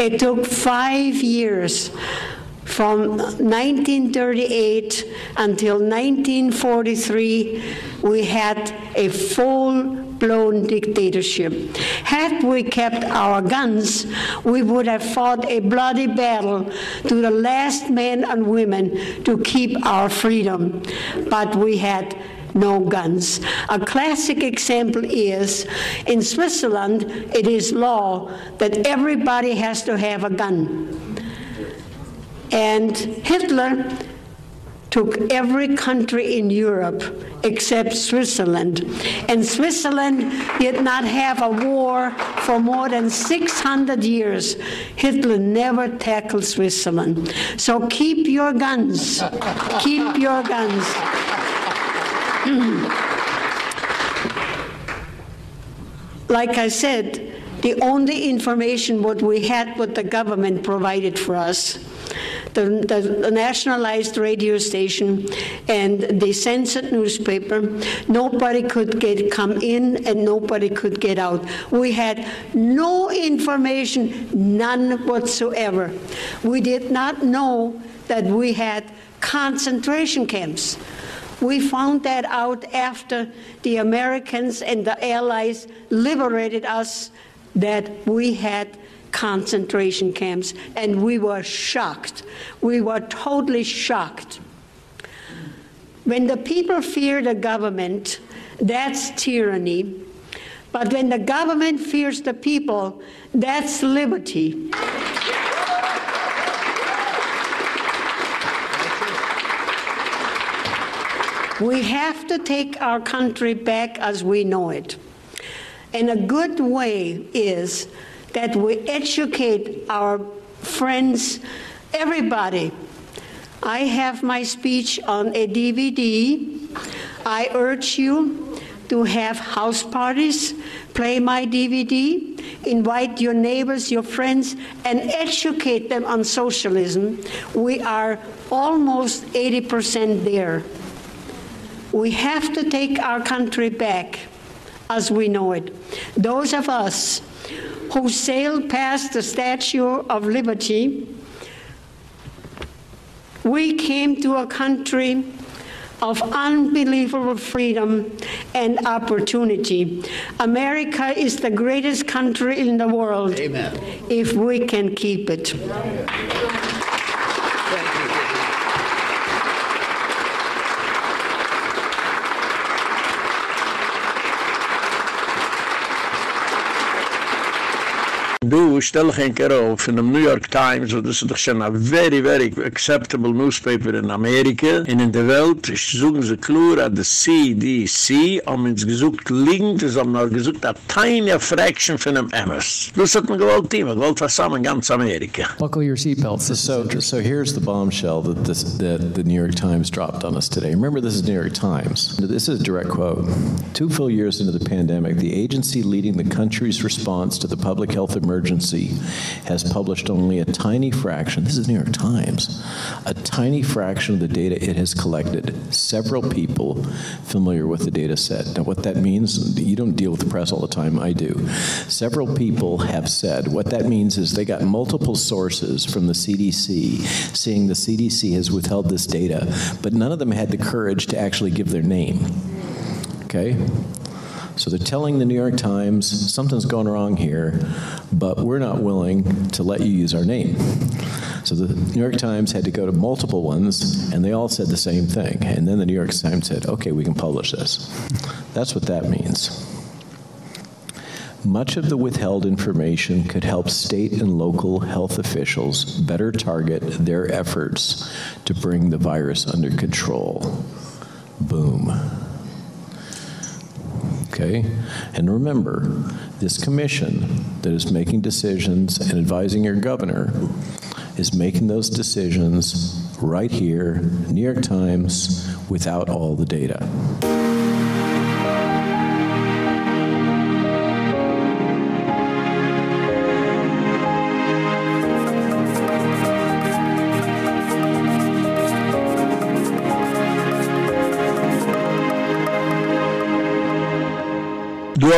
It took five years from 1938 until 1943, we had a full blown dictatorship. Had we kept our guns, we would have fought a bloody battle to the last man and women to keep our freedom. But we had no guns. A classic example is in Switzerland, it is law that everybody has to have a gun. And Hitler took every country in Europe except Switzerland. And Switzerland did not have a war for more than 600 years. Hitler never tackled Switzerland. So keep your guns. keep your guns. like I said, the only information what we had, what the government provided for us, the, the, nationalized radio station and the censored newspaper, nobody could get come in and nobody could get out. We had no information, none whatsoever. We did not know that we had concentration camps. We found that out after the Americans and the Allies liberated us that we had concentration camps, and we were shocked. We were totally shocked. When the people fear the government, that's tyranny. But when the government fears the people, that's liberty. We have to take our country back as we know it. And a good way is that we educate our friends, everybody. I have my speech on a DVD. I urge you to have house parties, play my DVD, invite your neighbors, your friends, and educate them on socialism. We are almost 80% there. We have to take our country back as we know it. Those of us who sailed past the Statue of Liberty, we came to a country of unbelievable freedom and opportunity. America is the greatest country in the world Amen. if we can keep it. Du, stell dich ein Kero in dem New York Times, wo das ist doch schon a very, very acceptable newspaper in Amerika. Und in der Welt suchen sie klar an der CDC, haben uns gesucht liegend, sie haben noch gesucht a tiny fraction von dem MS. Das hat man gewollt, man gewollt was zusammen ganz Amerika. Buckle your seatbelts. So, so here's the bombshell that, this, that the New York Times dropped on us today. Remember, this is New York Times. This is a direct quote. Two full years into the pandemic, the agency leading the country's response to the public health emergency emergency has published only a tiny fraction, this is New York Times, a tiny fraction of the data it has collected. Several people familiar with the data set. Now what that means, you don't deal with the press all the time, I do. Several people have said what that means is they got multiple sources from the CDC saying the CDC has withheld this data, but none of them had the courage to actually give their name. Okay? So they're telling the New York Times something's going wrong here, but we're not willing to let you use our name. So the New York Times had to go to multiple ones and they all said the same thing. And then the New York Times said, "Okay, we can publish this." That's what that means. Much of the withheld information could help state and local health officials better target their efforts to bring the virus under control. Boom. Okay? And remember, this commission that is making decisions and advising your governor is making those decisions right here, New York Times, without all the data.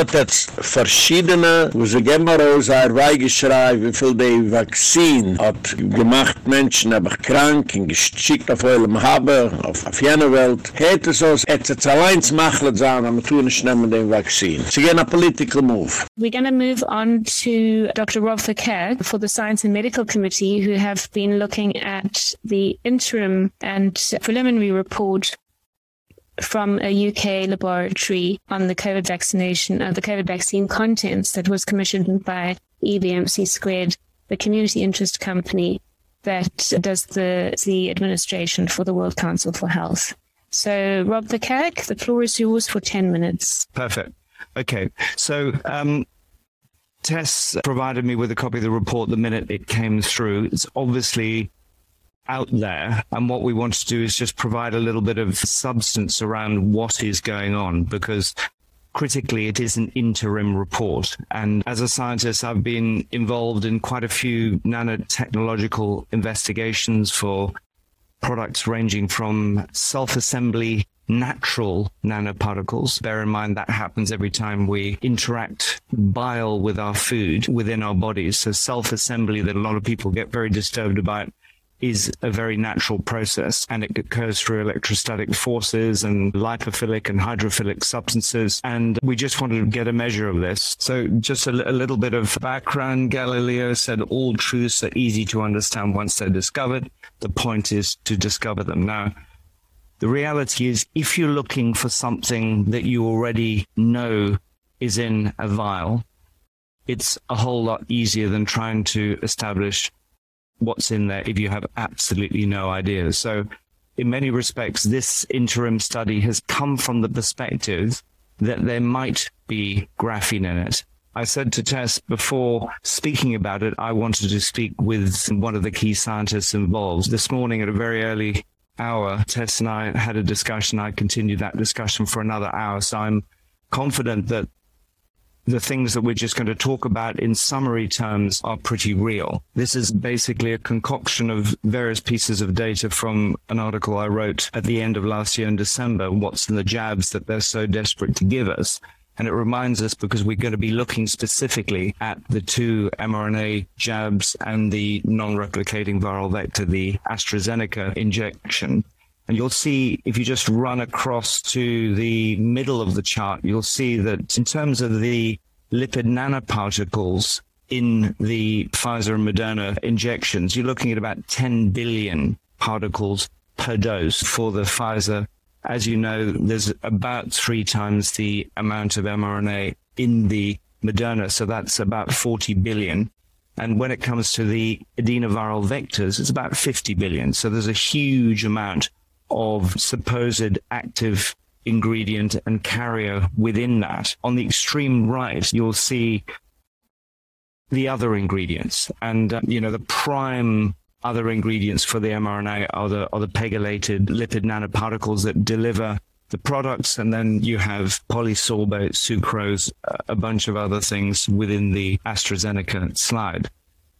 Dort verschiedene, wo sie er wie viel die hat gemacht, Menschen krank, in geschickt auf eurem Habe, auf, auf jene Welt. Es hätte es allein zu machen, aber tun nicht nehmen den. Sie gehen a political move. We're going to move on to Dr. Rob Verkerk for the Science and Medical Committee, who have been looking at the interim and preliminary report from a UK laboratory on the COVID vaccination, uh, the COVID vaccine contents that was commissioned by EBMC Squared, the community interest company that does the, the administration for the World Council for Health. So, Rob Verkerk, the floor is yours for 10 minutes. Perfect. Okay. So, um, Tess provided me with a copy of the report the minute it came through. It's obviously out there and what we want to do is just provide a little bit of substance around what is going on because critically it is an interim report and as a scientist I've been involved in quite a few nanotechnological investigations for products ranging from self-assembly natural nanoparticles. Bear in mind that happens every time we interact bile with our food within our bodies. So self-assembly that a lot of people get very disturbed about is a very natural process and it occurs through electrostatic forces and lipophilic and hydrophilic substances. And we just wanted to get a measure of this. So just a, a little bit of background. Galileo said all truths are easy to understand once they're discovered. The point is to discover them. Now the reality is if you're looking for something that you already know is in a vial it's a whole lot easier than trying to establish what's in there if you have absolutely no idea. So in many respects, this interim study has come from the perspective that there might be graphene in it. I said to Tess before speaking about it, I wanted to speak with one of the key scientists involved. This morning at a very early hour, Tess and I had a discussion. I continued that discussion for another hour. So I'm confident that the things that we're just going to talk about in summary terms are pretty real. This is basically a concoction of various pieces of data from an article I wrote at the end of last year in December, what's in the jabs that they're so desperate to give us. And it reminds us because we're going to be looking specifically at the two mRNA jabs and the non-replicating viral vector, the AstraZeneca injection. And you'll see if you just run across to the middle of the chart, you'll see that in terms of the lipid nanoparticles in the Pfizer and Moderna injections, you're looking at about 10 billion particles per dose for the Pfizer. As you know, there's about three times the amount of mRNA in the Moderna, so that's about 40 billion. And when it comes to the adenoviral vectors, it's about 50 billion. So there's a huge amount of supposed active ingredient and carrier within that. On the extreme right, you'll see the other ingredients. And uh, you know the prime other ingredients for the mRNA are the are the pegylated lipid nanoparticles that deliver the products. And then you have polysorbate sucrose a bunch of other things within the AstraZeneca slide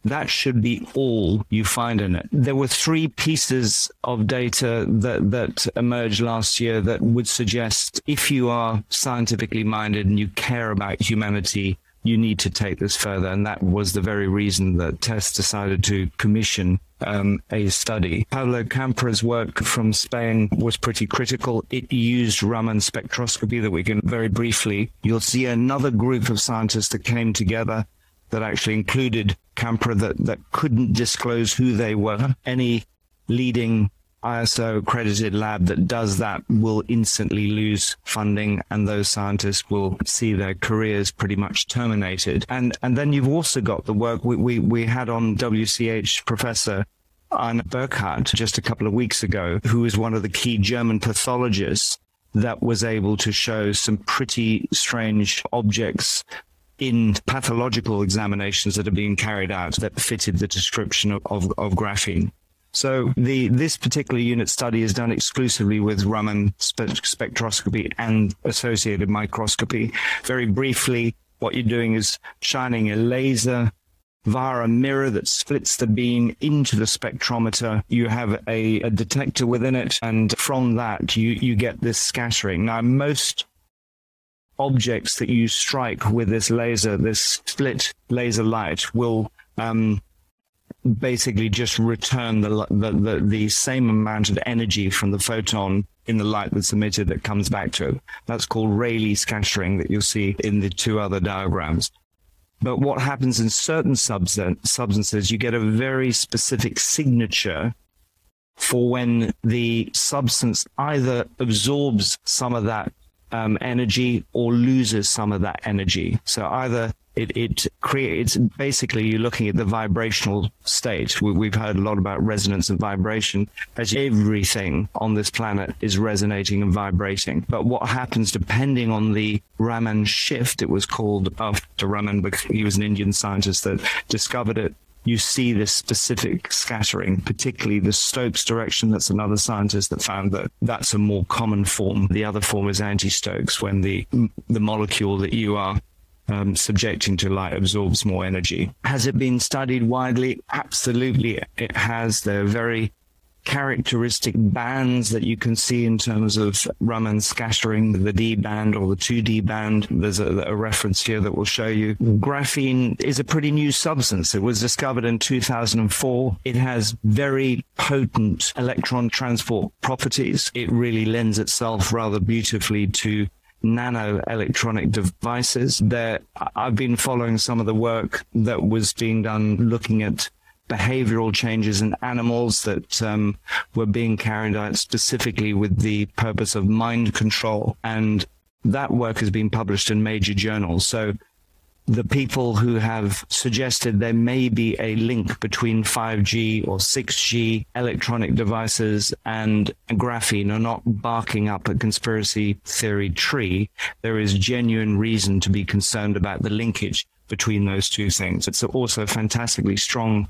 that should be all you find in it. There were three pieces of data that that emerged last year that would suggest if you are scientifically minded and you care about humanity you need to take this further and that was the very reason that Tess decided to commission um, a study. Pablo Campra's work from Spain was pretty critical. It used Raman spectroscopy that we can very briefly. You'll see another group of scientists that came together that actually included Campra that, that couldn't disclose who they were. Any leading ISO accredited lab that does that will instantly lose funding and those scientists will see their careers pretty much terminated. And and then you've also got the work we we, we had on WCH Professor Arne Burkhardt just a couple of weeks ago, who is one of the key German pathologists that was able to show some pretty strange objects in pathological examinations that are being carried out that fitted the description of, of, of graphene. So the this particular unit study is done exclusively with Raman spe spectroscopy and associated microscopy. Very briefly, what you're doing is shining a laser via a mirror that splits the beam into the spectrometer. You have a, a detector within it and from that you you get this scattering. Now most objects that you strike with this laser, this split laser light will um, basically just return the, the, the the same amount of energy from the photon in the light that's emitted that comes back to it. That's called Rayleigh scattering that you'll see in the two other diagrams. But what happens in certain substances, you get a very specific signature for when the substance either absorbs some of that um, energy or loses some of that energy. So either it, it creates basically you're looking at the vibrational state. We, have heard a lot about resonance and vibration as everything on this planet is resonating and vibrating. But what happens depending on the Raman shift, it was called after Raman because he was an Indian scientist that discovered it you see this specific scattering, particularly the Stokes direction. That's another scientist that found that that's a more common form. The other form is anti-Stokes when the the molecule that you are um, subjecting to light absorbs more energy. Has it been studied widely? Absolutely. It has. They're very characteristic bands that you can see in terms of Raman scattering, the D band or the 2D band. There's a, a, reference here that will show you. Graphene is a pretty new substance. It was discovered in 2004. It has very potent electron transport properties. It really lends itself rather beautifully to nano electronic devices there I've been following some of the work that was being done looking at behavioral changes in animals that um, were being carried out specifically with the purpose of mind control. And that work has been published in major journals. So the people who have suggested there may be a link between 5G or 6G electronic devices and graphene are not barking up a conspiracy theory tree. There is genuine reason to be concerned about the linkage between those two things. It's also fantastically strong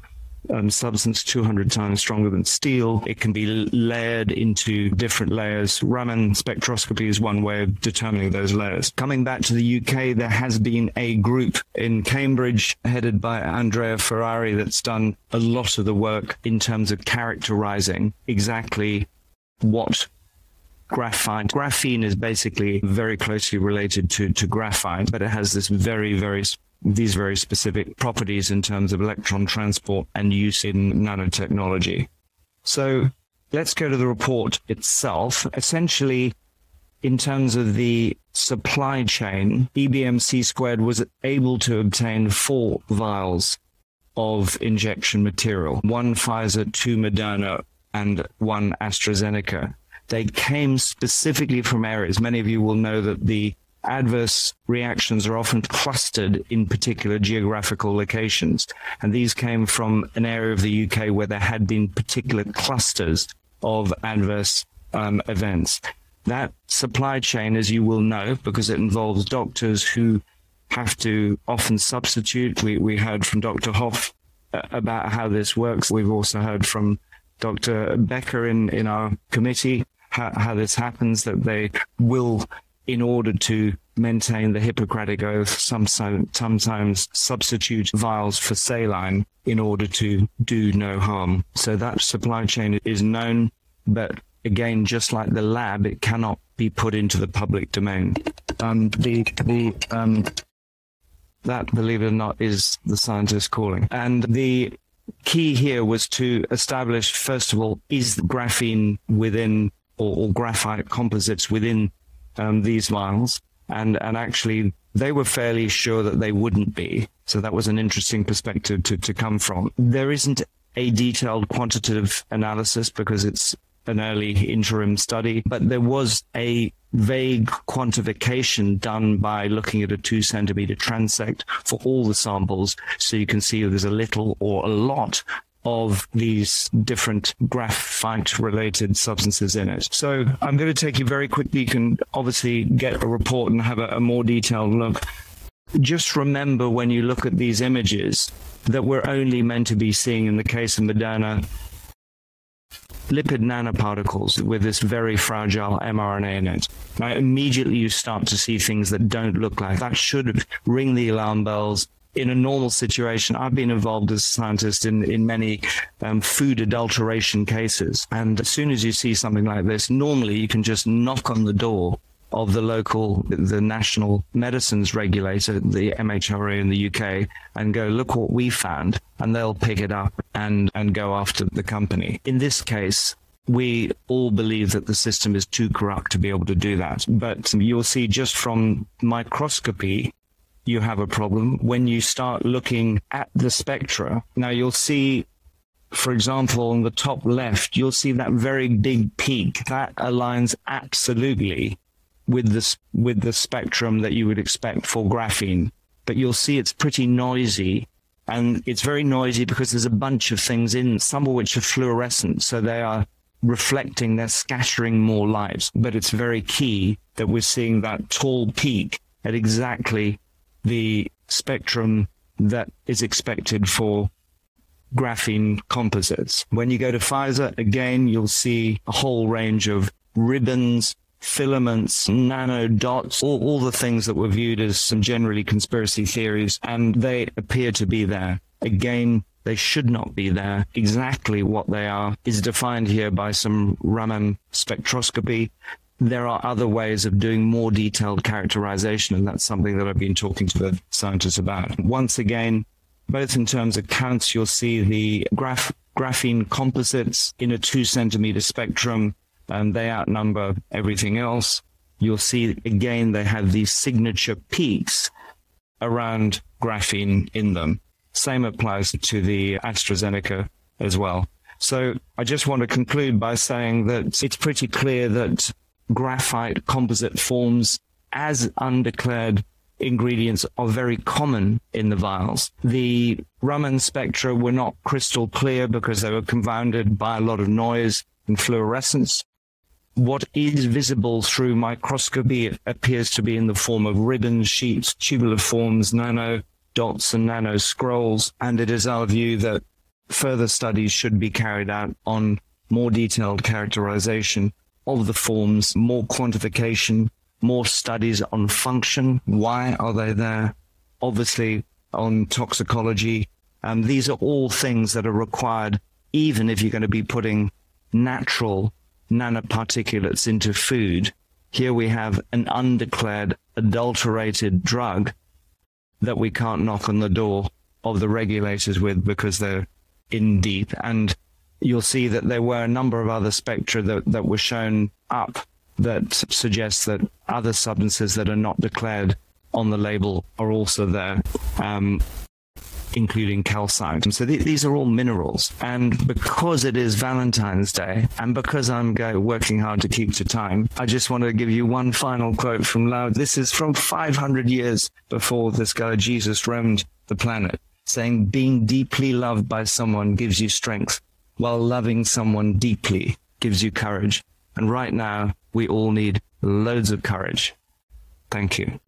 um, substance 200 times stronger than steel. It can be layered into different layers. Raman spectroscopy is one way of determining those layers. Coming back to the UK, there has been a group in Cambridge headed by Andrea Ferrari that's done a lot of the work in terms of characterizing exactly what graphite graphene is basically very closely related to to graphite but it has this very very these very specific properties in terms of electron transport and use in nanotechnology. So let's go to the report itself. Essentially, in terms of the supply chain, EBMC squared was able to obtain four vials of injection material, one Pfizer, two Moderna, and one AstraZeneca. They came specifically from areas. Many of you will know that the adverse reactions are often clustered in particular geographical locations and these came from an area of the UK where there had been particular clusters of adverse um, events that supply chain as you will know because it involves doctors who have to often substitute we we heard from Dr. Hoff uh, about how this works we've also heard from Dr. Becker in in our committee how, how this happens that they will in order to maintain the Hippocratic oath sometimes substitute vials for saline in order to do no harm. So that supply chain is known but again just like the lab it cannot be put into the public domain. Um the the um that believe it or not is the scientist calling. And the key here was to establish first of all is graphene within or, or graphite composites within um, these vials. And and actually they were fairly sure that they wouldn't be. So that was an interesting perspective to to come from. There isn't a detailed quantitative analysis because it's an early interim study but there was a vague quantification done by looking at a 2 centimeter transect for all the samples. So you can see there's a little or a lot of these different graphite related substances in it. So I'm going to take you very quickly you can obviously get a report and have a, a more detailed look. Just remember when you look at these images that we're only meant to be seeing in the case of Moderna lipid nanoparticles with this very fragile mRNA in it. Now immediately you start to see things that don't look like that should ring the alarm bells in a normal situation I've been involved as a scientist in in many um, food adulteration cases. And as soon as you see something like this normally you can just knock on the door of the local the national medicines regulator the MHRA in the UK and go look what we found and they'll pick it up and and go after the company. In this case we all believe that the system is too corrupt to be able to do that. But you'll see just from microscopy you have a problem. When you start looking at the spectra now you'll see for example on the top left you'll see that very big peak that aligns absolutely with this with the spectrum that you would expect for graphene. But you'll see it's pretty noisy and it's very noisy because there's a bunch of things in some of which are fluorescent so they are reflecting they're scattering more light but it's very key that we're seeing that tall peak at exactly the spectrum that is expected for graphene composites when you go to Pfizer again you'll see a whole range of ribbons filaments, nano dots, all, all the things that were viewed as some generally conspiracy theories, and they appear to be there. Again, they should not be there. Exactly what they are is defined here by some Raman spectroscopy. There are other ways of doing more detailed characterization, and that's something that I've been talking to the scientists about. Once again, both in terms of counts, you'll see the graph graphene composites in a two centimeter spectrum and they outnumber everything else. You'll see again they have these signature peaks around graphene in them. Same applies to the AstraZeneca as well. So I just want to conclude by saying that it's pretty clear that graphite composite forms as undeclared ingredients are very common in the vials. The Raman spectra were not crystal clear because they were confounded by a lot of noise and fluorescence what is visible through microscopy appears to be in the form of ribbons, sheets, tubular forms, nano dots and nano scrolls and it is our view that further studies should be carried out on more detailed characterization of the forms, more quantification, more studies on function, why are they there? Obviously on toxicology. And these are all things that are required even if you're going to be putting natural nanoparticulates into food. Here we have an undeclared adulterated drug that we can't knock on the door of the regulators with because they're in deep and you'll see that there were a number of other spectra that that were shown up that suggest that other substances that are not declared on the label are also there um, including calcite. So th these are all minerals. And because it is Valentine's Day and because I'm working hard to keep to time, I just want to give you one final quote from Lao. This is from 500 years before this guy Jesus roamed the planet, saying being deeply loved by someone gives you strength, while loving someone deeply gives you courage. And right now, we all need loads of courage. Thank you.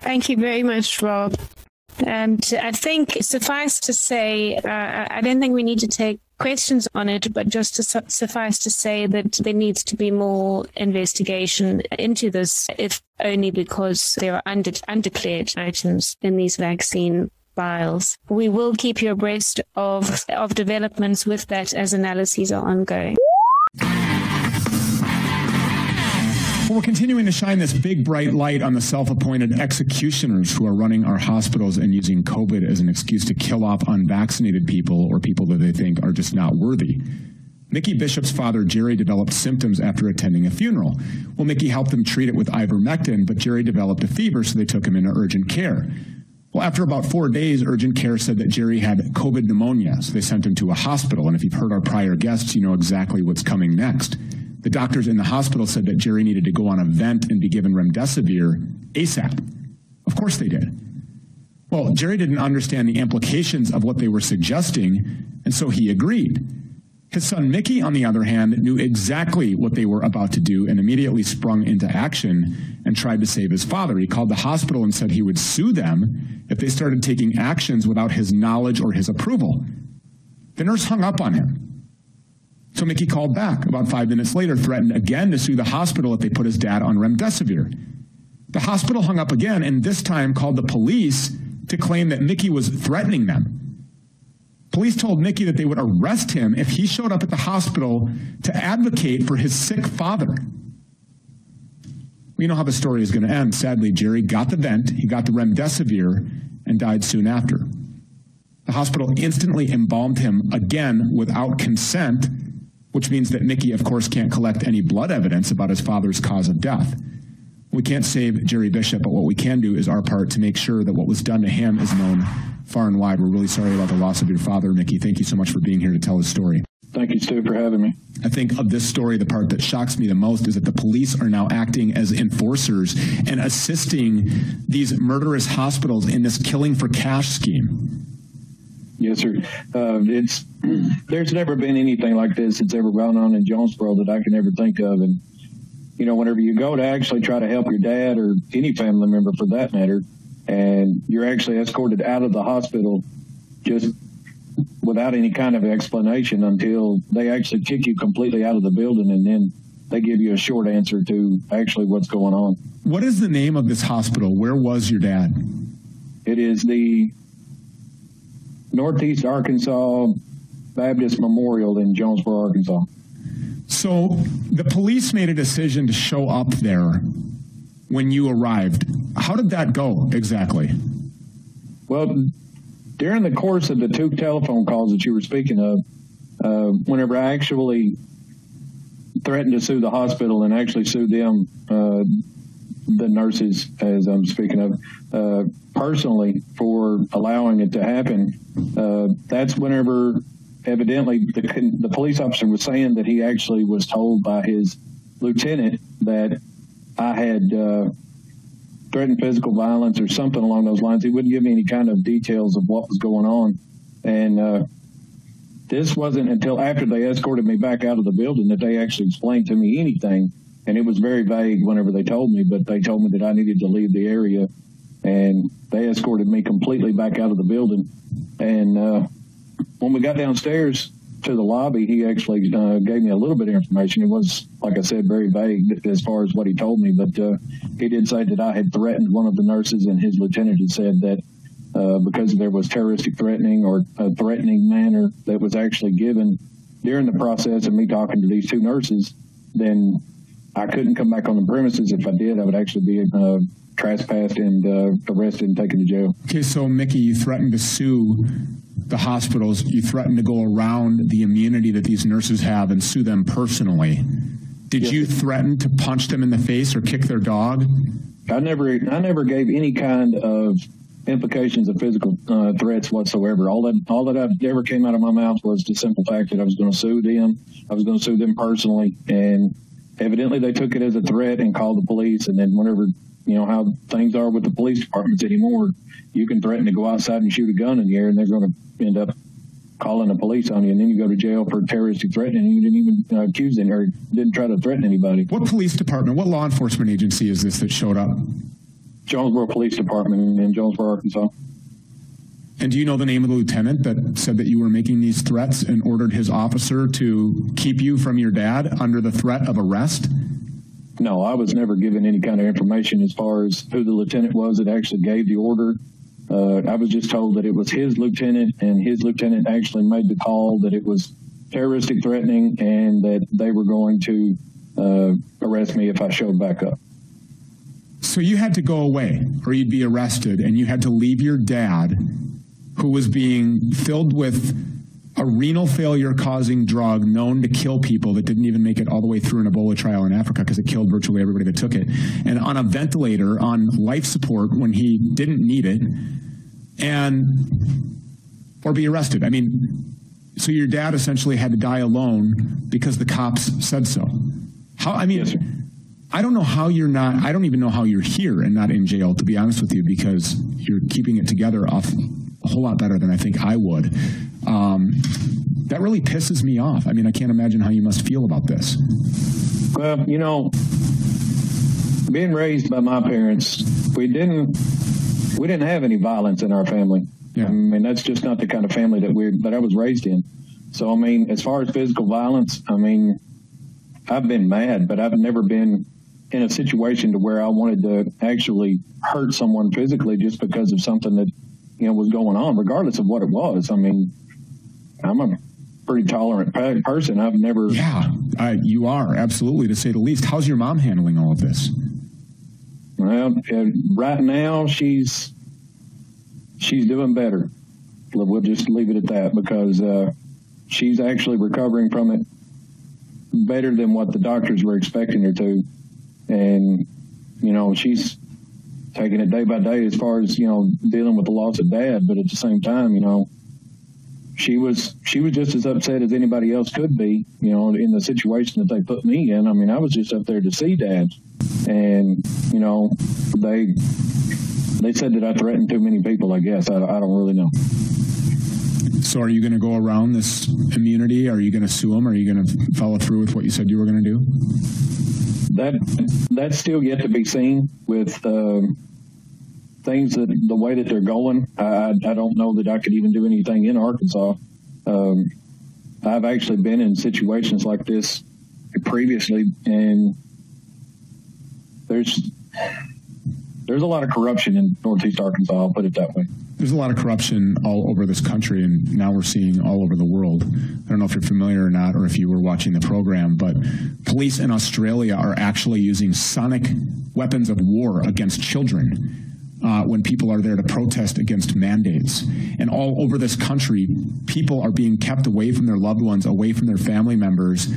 Thank you very much, Rob. And I think suffice to say, uh, I don't think we need to take questions on it, but just to su suffice to say that there needs to be more investigation into this, if only because there are unde undeclared items in these vaccine vials. We will keep you abreast of, of developments with that as analyses are ongoing. Well, we're continuing to shine this big bright light on the self-appointed executioners who are running our hospitals and using COVID as an excuse to kill off unvaccinated people or people that they think are just not worthy. Mickey Bishop's father, Jerry, developed symptoms after attending a funeral. Well, Mickey helped them treat it with ivermectin, but Jerry developed a fever, so they took him into urgent care. Well, after about four days, urgent care said that Jerry had COVID pneumonia, so they sent him to a hospital. And if you've heard our prior guests, you know exactly what's coming next. The doctors in the hospital said that Jerry needed to go on a vent and be given remdesivir ASAP. Of course they did. Well, Jerry didn't understand the implications of what they were suggesting, and so he agreed. His son Mickey, on the other hand, knew exactly what they were about to do and immediately sprung into action and tried to save his father. He called the hospital and said he would sue them if they started taking actions without his knowledge or his approval. The nurse hung up on him. So Mickey called back about 5 minutes later threatened again to sue the hospital if they put his dad on remdesivir. The hospital hung up again and this time called the police to claim that Mickey was threatening them. Police told Mickey that they would arrest him if he showed up at the hospital to advocate for his sick father. We know how the story is going to end. Sadly, Jerry got the vent, he got the remdesivir, and died soon after. The hospital instantly embalmed him again without consent, which means that Mickey, of course, can't collect any blood evidence about his father's cause of death. We can't save Jerry Bishop, but what we can do is our part to make sure that what was done to him is known far and wide. We're really sorry about the loss of your father, Mickey. Thank you so much for being here to tell his story. Thank you, Stew, for having me. I think of this story, the part that shocks me the most is that the police are now acting as enforcers and assisting these murderous hospitals in this killing for cash scheme. Yes, sir. Uh, it's there's never been anything like this that's ever gone on in Jonesboro that I can ever think of. And you know, whenever you go to actually try to help your dad or any family member for that matter, and you're actually escorted out of the hospital just without any kind of explanation until they actually kick you completely out of the building and then they give you a short answer to actually what's going on. What is the name of this hospital? Where was your dad? It is the Northeast Arkansas Baptist Memorial in Jonesboro, Arkansas. So the police made a decision to show up there when you arrived. How did that go exactly? Well, during the course of the two telephone calls that you were speaking of, uh, whenever I actually threatened to sue the hospital and actually sue them, uh, the nurses, as I'm speaking of, uh, personally for allowing it to happen, uh, that's whenever evidently the, the police officer was saying that he actually was told by his lieutenant that I had uh, threatened physical violence or something along those lines. He wouldn't give me any kind of details of what was going on. And uh, this wasn't until after they escorted me back out of the building that they actually explained to me anything. And it was very vague whenever they told me, but they told me that I needed to leave the area. And they escorted me completely back out of the building. And uh, when we got downstairs, to the lobby, he actually uh, gave me a little bit of information. It was, like I said, very vague as far as what he told me, but uh, he did say that I had threatened one of the nurses, and his lieutenant had said that uh, because there was terroristic threatening or a threatening manner that was actually given during the process of me talking to these two nurses, then I couldn't come back on the premises. If I did, I would actually be uh, trespassed and uh, arrested and taken to jail. Okay, so Mickey, you threatened to sue the hospitals, you threatened to go around the immunity that these nurses have and sue them personally. Did yes. you threaten to punch them in the face or kick their dog? I never, I never gave any kind of implications of physical uh, threats whatsoever. All that, all that I've ever came out of my mouth was the simple fact that I was going to sue them. I was going to sue them personally, and evidently they took it as a threat and called the police. And then whenever you know how things are with the police departments anymore, you can threaten to go outside and shoot a gun in the air, and they're going to end up calling the police on you, and then you go to jail for terroristic threatening. And you didn't even uh, accuse them or didn't try to threaten anybody. What police department? What law enforcement agency is this that showed up? Jonesboro Police Department in Jonesboro, Arkansas. And do you know the name of the lieutenant that said that you were making these threats and ordered his officer to keep you from your dad under the threat of arrest? No, I was never given any kind of information as far as who the lieutenant was that actually gave the order uh, I was just told that it was his lieutenant, and his lieutenant actually made the call that it was terroristic threatening and that they were going to uh, arrest me if I showed back up. So you had to go away or you'd be arrested, and you had to leave your dad, who was being filled with a renal failure causing drug known to kill people that didn't even make it all the way through an Ebola trial in Africa because it killed virtually everybody that took it. And on a ventilator, on life support when he didn't need it, and or be arrested. I mean, so your dad essentially had to die alone because the cops said so. How I mean, yes, I don't know how you're not I don't even know how you're here and not in jail to be honest with you because you're keeping it together off a whole lot better than I think I would. Um, that really pisses me off. I mean, I can't imagine how you must feel about this. Well, you know, being raised by my parents, we didn't we didn't have any violence in our family. Yeah. I mean, that's just not the kind of family that we that I was raised in. So, I mean, as far as physical violence, I mean, I've been mad, but I've never been in a situation to where I wanted to actually hurt someone physically just because of something that you know was going on, regardless of what it was. I mean, I'm a pretty tolerant person. I've never. Yeah, uh, you are absolutely, to say the least. How's your mom handling all of this? Well, uh, right now she's she's doing better. We'll just leave it at that because uh, she's actually recovering from it better than what the doctors were expecting her to, and you know she's taking it day by day as far as you know dealing with the loss of dad. But at the same time, you know she was she was just as upset as anybody else could be, you know, in the situation that they put me in. I mean, I was just up there to see dad, and you know, they they said that I threatened too many people. I guess I, I don't really know. So, are you going to go around this immunity? Are you going to sue them? Are you going to follow through with what you said you were going to do? That that's still yet to be seen with. Um, things that the way that they're going, I, I don't know that I could even do anything in Arkansas. Um, I've actually been in situations like this previously, and there's there's a lot of corruption in Northeast Arkansas. I'll put it that way. There's a lot of corruption all over this country, and now we're seeing all over the world. I don't know if you're familiar or not, or if you were watching the program, but police in Australia are actually using sonic weapons of war against children uh, when people are there to protest against mandates. And all over this country, people are being kept away from their loved ones, away from their family members,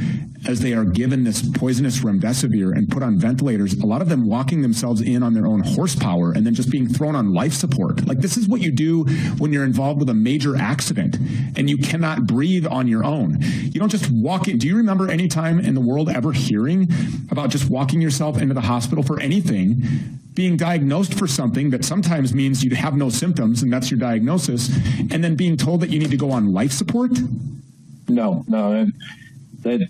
as they are given this poisonous remdesivir and put on ventilators, a lot of them walking themselves in on their own horsepower and then just being thrown on life support. Like this is what you do when you're involved with a major accident and you cannot breathe on your own. You don't just walk in. Do you remember any time in the world ever hearing about just walking yourself into the hospital for anything being diagnosed for something that sometimes means you have no symptoms and that's your diagnosis and then being told that you need to go on life support? No, no. That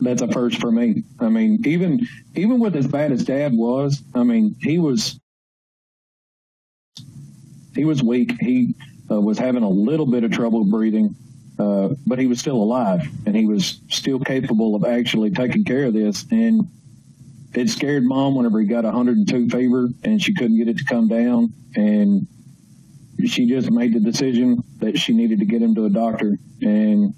that's a first for me. I mean, even even with as bad as dad was, I mean, he was he was weak. He uh, was having a little bit of trouble breathing. Uh, but he was still alive and he was still capable of actually taking care of this and it scared mom whenever he got 102 fever and she couldn't get it to come down. And she just made the decision that she needed to get him to a doctor. And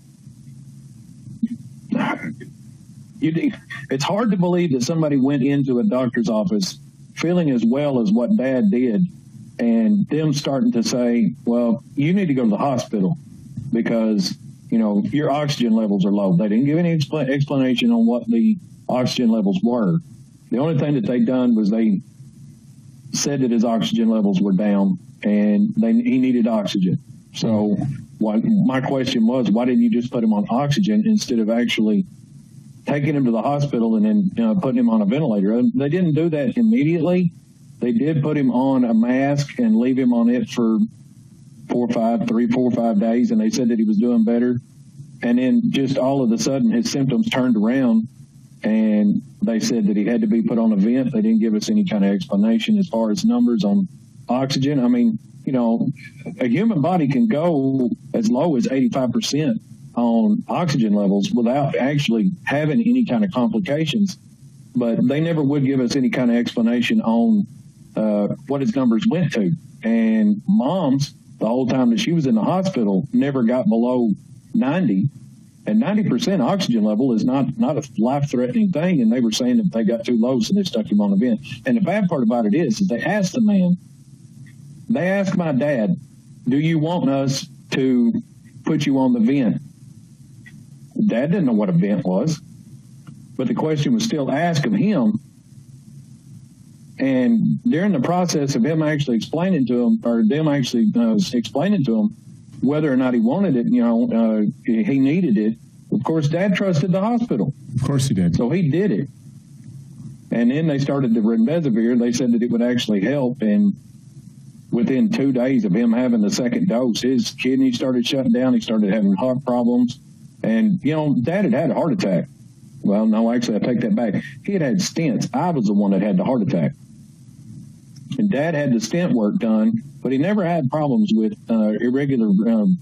you, it's hard to believe that somebody went into a doctor's office feeling as well as what dad did and them starting to say, well, you need to go to the hospital because, you know, your oxygen levels are low. They didn't give any expl- explanation on what the oxygen levels were. The only thing that they done was they said that his oxygen levels were down and they, he needed oxygen. So what, my question was, why didn't you just put him on oxygen instead of actually taking him to the hospital and then you know, putting him on a ventilator? They didn't do that immediately. They did put him on a mask and leave him on it for four five, three, four five days, and they said that he was doing better. And then just all of a sudden, his symptoms turned around and they said that he had to be put on a vent. They didn't give us any kind of explanation as far as numbers on oxygen. I mean, you know, a human body can go as low as 85% on oxygen levels without actually having any kind of complications. But they never would give us any kind of explanation on uh, what his numbers went to. And mom's, the whole time that she was in the hospital, never got below 90 and 90% oxygen level is not not a life-threatening thing. And they were saying that they got too low, so they stuck him on the vent. And the bad part about it is, they asked the man, they asked my dad, do you want us to put you on the vent? Dad didn't know what a vent was, but the question was still asked of him. And during the process of him actually explaining to him, or them actually uh, explaining to him whether or not he wanted it, you know, uh, he needed it. Of course, Dad trusted the hospital. Of course he did. So he did it. And then they started the remdesivir. They said that it would actually help. And within two days of him having the second dose, his kidney started shutting down. He started having heart problems. And, you know, Dad had had a heart attack. Well, no, actually, I take that back. He had had stents. I was the one that had the heart attack. And Dad had the stent work done but he never had problems with uh, irregular um,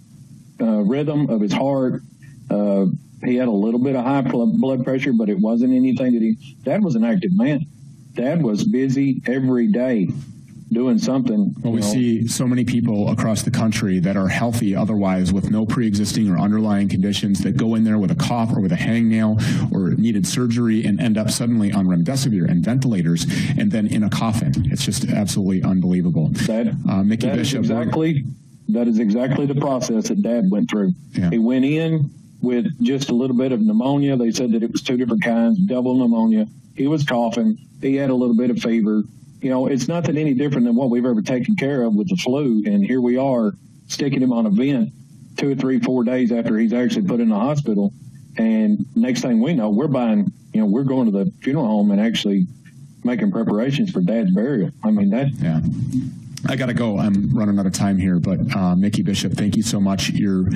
uh, rhythm of his heart. Uh, he had a little bit of high blood pressure, but it wasn't anything that he. Dad was an active man. Dad was busy every day, doing something. Well, we know. see so many people across the country that are healthy otherwise with no pre-existing or underlying conditions that go in there with a cough or with a hangnail or needed surgery and end up suddenly on remdesivir and ventilators and then in a coffin. It's just absolutely unbelievable. That, uh, Mickey that Bishop. exactly, that is exactly the process that Dad went through. Yeah. He went in with just a little bit of pneumonia. They said that it was two different kinds, double pneumonia. He was coughing. He had a little bit of fever you know, it's nothing any different than what we've ever taken care of with the flu. And here we are sticking him on a vent two or three, four days after he's actually put in the hospital. And next thing we know, we're buying, you know, we're going to the funeral home and actually making preparations for dad's burial. I mean, that. Yeah. I got to go. I'm running out of time here, but uh, Mickey Bishop, thank you so much. Your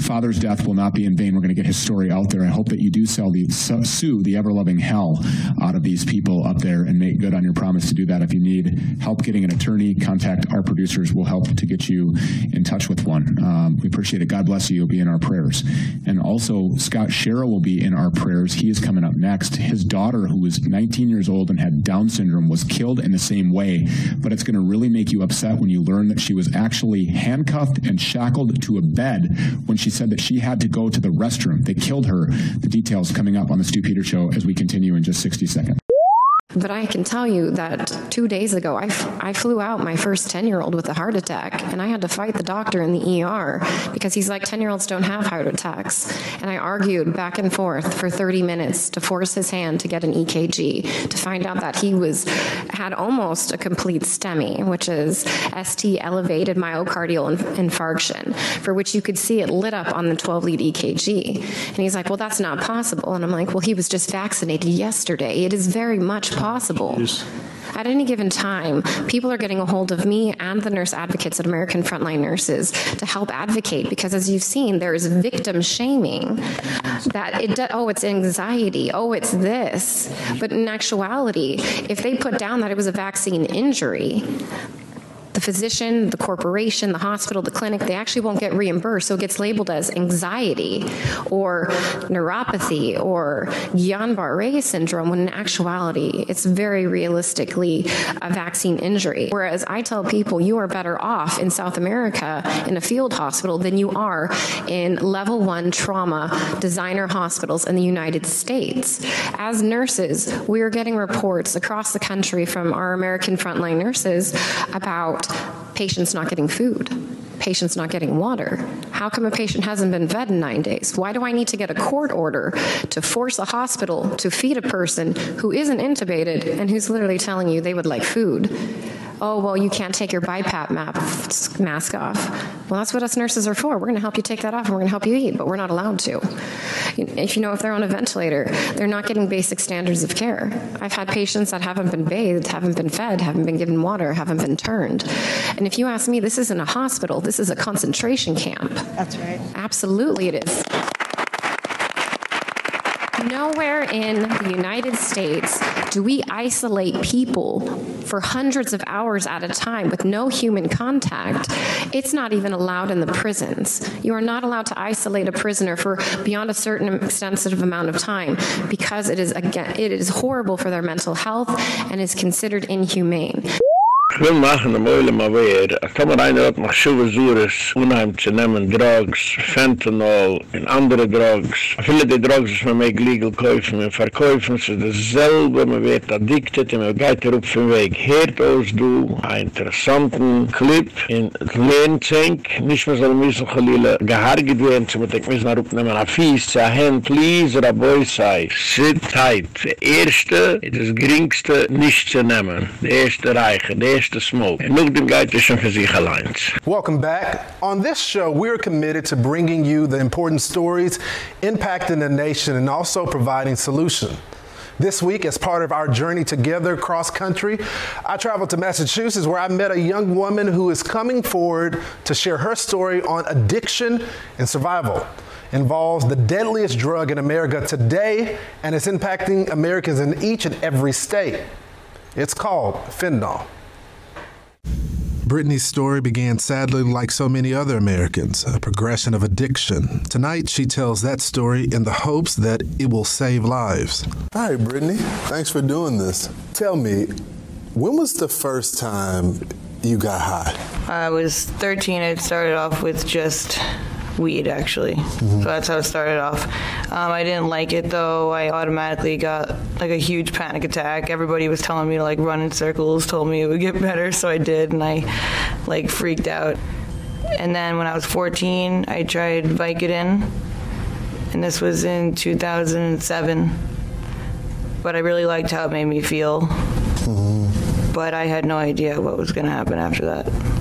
father's death will not be in vain. We're going to get his story out there. I hope that you do sell the sue the ever loving hell out of these people up there and make good on your promise to do that. If you need help getting an attorney, contact our producers. We'll help to get you in touch with one. Um, we appreciate it. God bless you. You'll be in our prayers. And also, Scott Schara will be in our prayers. He is coming up next. His daughter, who was 19 years old and had Down syndrome, was killed in the same way, but it's going to really make you upset when you learn that she was actually handcuffed and shackled to a bed when she said that she had to go to the restroom. They killed her. The details coming up on the Stew Peters show as we continue in just 60 seconds. But I can tell you that 2 days ago I, I flew out my first 10-year-old with a heart attack and I had to fight the doctor in the ER because he's like 10-year-olds don't have heart attacks. And I argued back and forth for 30 minutes to force his hand to get an EKG to find out that he was had almost a complete STEMI which is ST elevated myocardial infarction for which you could see it lit up on the 12 lead EKG and he's like well that's not possible. And I'm like well he was just vaccinated yesterday. It is very much possible. At any given time, people are getting a hold of me and the nurse advocates at American Frontline Nurses to help advocate because as you've seen there is victim shaming. That it oh it's anxiety, oh it's this. But in actuality, if they put down that it was a vaccine injury, the physician, the corporation, the hospital, the clinic, they actually won't get reimbursed. So it gets labeled as anxiety or neuropathy or Guillain-Barré syndrome when in actuality it's very realistically a vaccine injury. Whereas I tell people you are better off in South America in a field hospital than you are in level 1 trauma designer hospitals in the United States. As nurses, we are getting reports across the country from our American frontline nurses about patients not getting food. Patients not getting water. How come a patient hasn't been fed in 9 days? Why do i need to get a court order to force a hospital to feed a person who isn't intubated and who's literally telling you they would like food oh well you can't take your BiPAP mask off. Well that's what us nurses are for. We're going to help you take that off and we're going to help you eat but we're not allowed to. If you know if they're on a ventilator they're not getting basic standards of care. I've had patients that haven't been bathed haven't been fed haven't been given water haven't been turned. And if you ask me this isn't a hospital this is a concentration camp. That's right. Absolutely it is Nowhere in the United States do we isolate people for hundreds of hours at a time with no human contact. It's not even allowed in the prisons. You are not allowed to isolate a prisoner for beyond a certain extensive amount of time because it is again it is horrible for their mental health and is considered inhumane. Ich will machen am Oile mal wehr. A Tomer einer hat noch Schuwe Zures unheim zu nehmen Drugs, Fentanyl und andere Drugs. Viele der Drugs ist man meeg legal kaufen und verkaufen. Ist dasselbe, man wird addicted und man geht darauf vom Weg. Heert aus du, ein interessanten Clip in Lehnzink. Nicht mehr soll müssen geliehle gehargit werden, so man denkt, müssen wir aufnehmen a Fies, a Hand, please, boy say. Sit tight. Der erste, das geringste nicht zu nehmen. Der erste Reiche, der smoke. Welcome back. On this show, we're committed to bringing you the important stories impacting the nation and also providing solutions. This week, as part of our journey together cross country, I traveled to Massachusetts where I met a young woman who is coming forward to share her story on addiction and survival. Involves the deadliest drug in America today and it's impacting Americans in each and every state. It's called fentanyl. Brittany's story began sadly like so many other Americans, a progression of addiction. Tonight, she tells that story in the hopes that it will save lives. Hi, Brittany. Thanks for doing this. Tell me, When was the first time you got high? I was 13. It started off with just weed actually. Mm-hmm. So that's how it started off. Um, I didn't like it though. I automatically got like a huge panic attack. Everybody was telling me to like run in circles, told me it would get better, so I did and I like freaked out. And then when I was 14, I tried Vicodin. And this was in 2007. But I really liked how it made me feel. Mm-hmm. But I had no idea what was going to happen after that.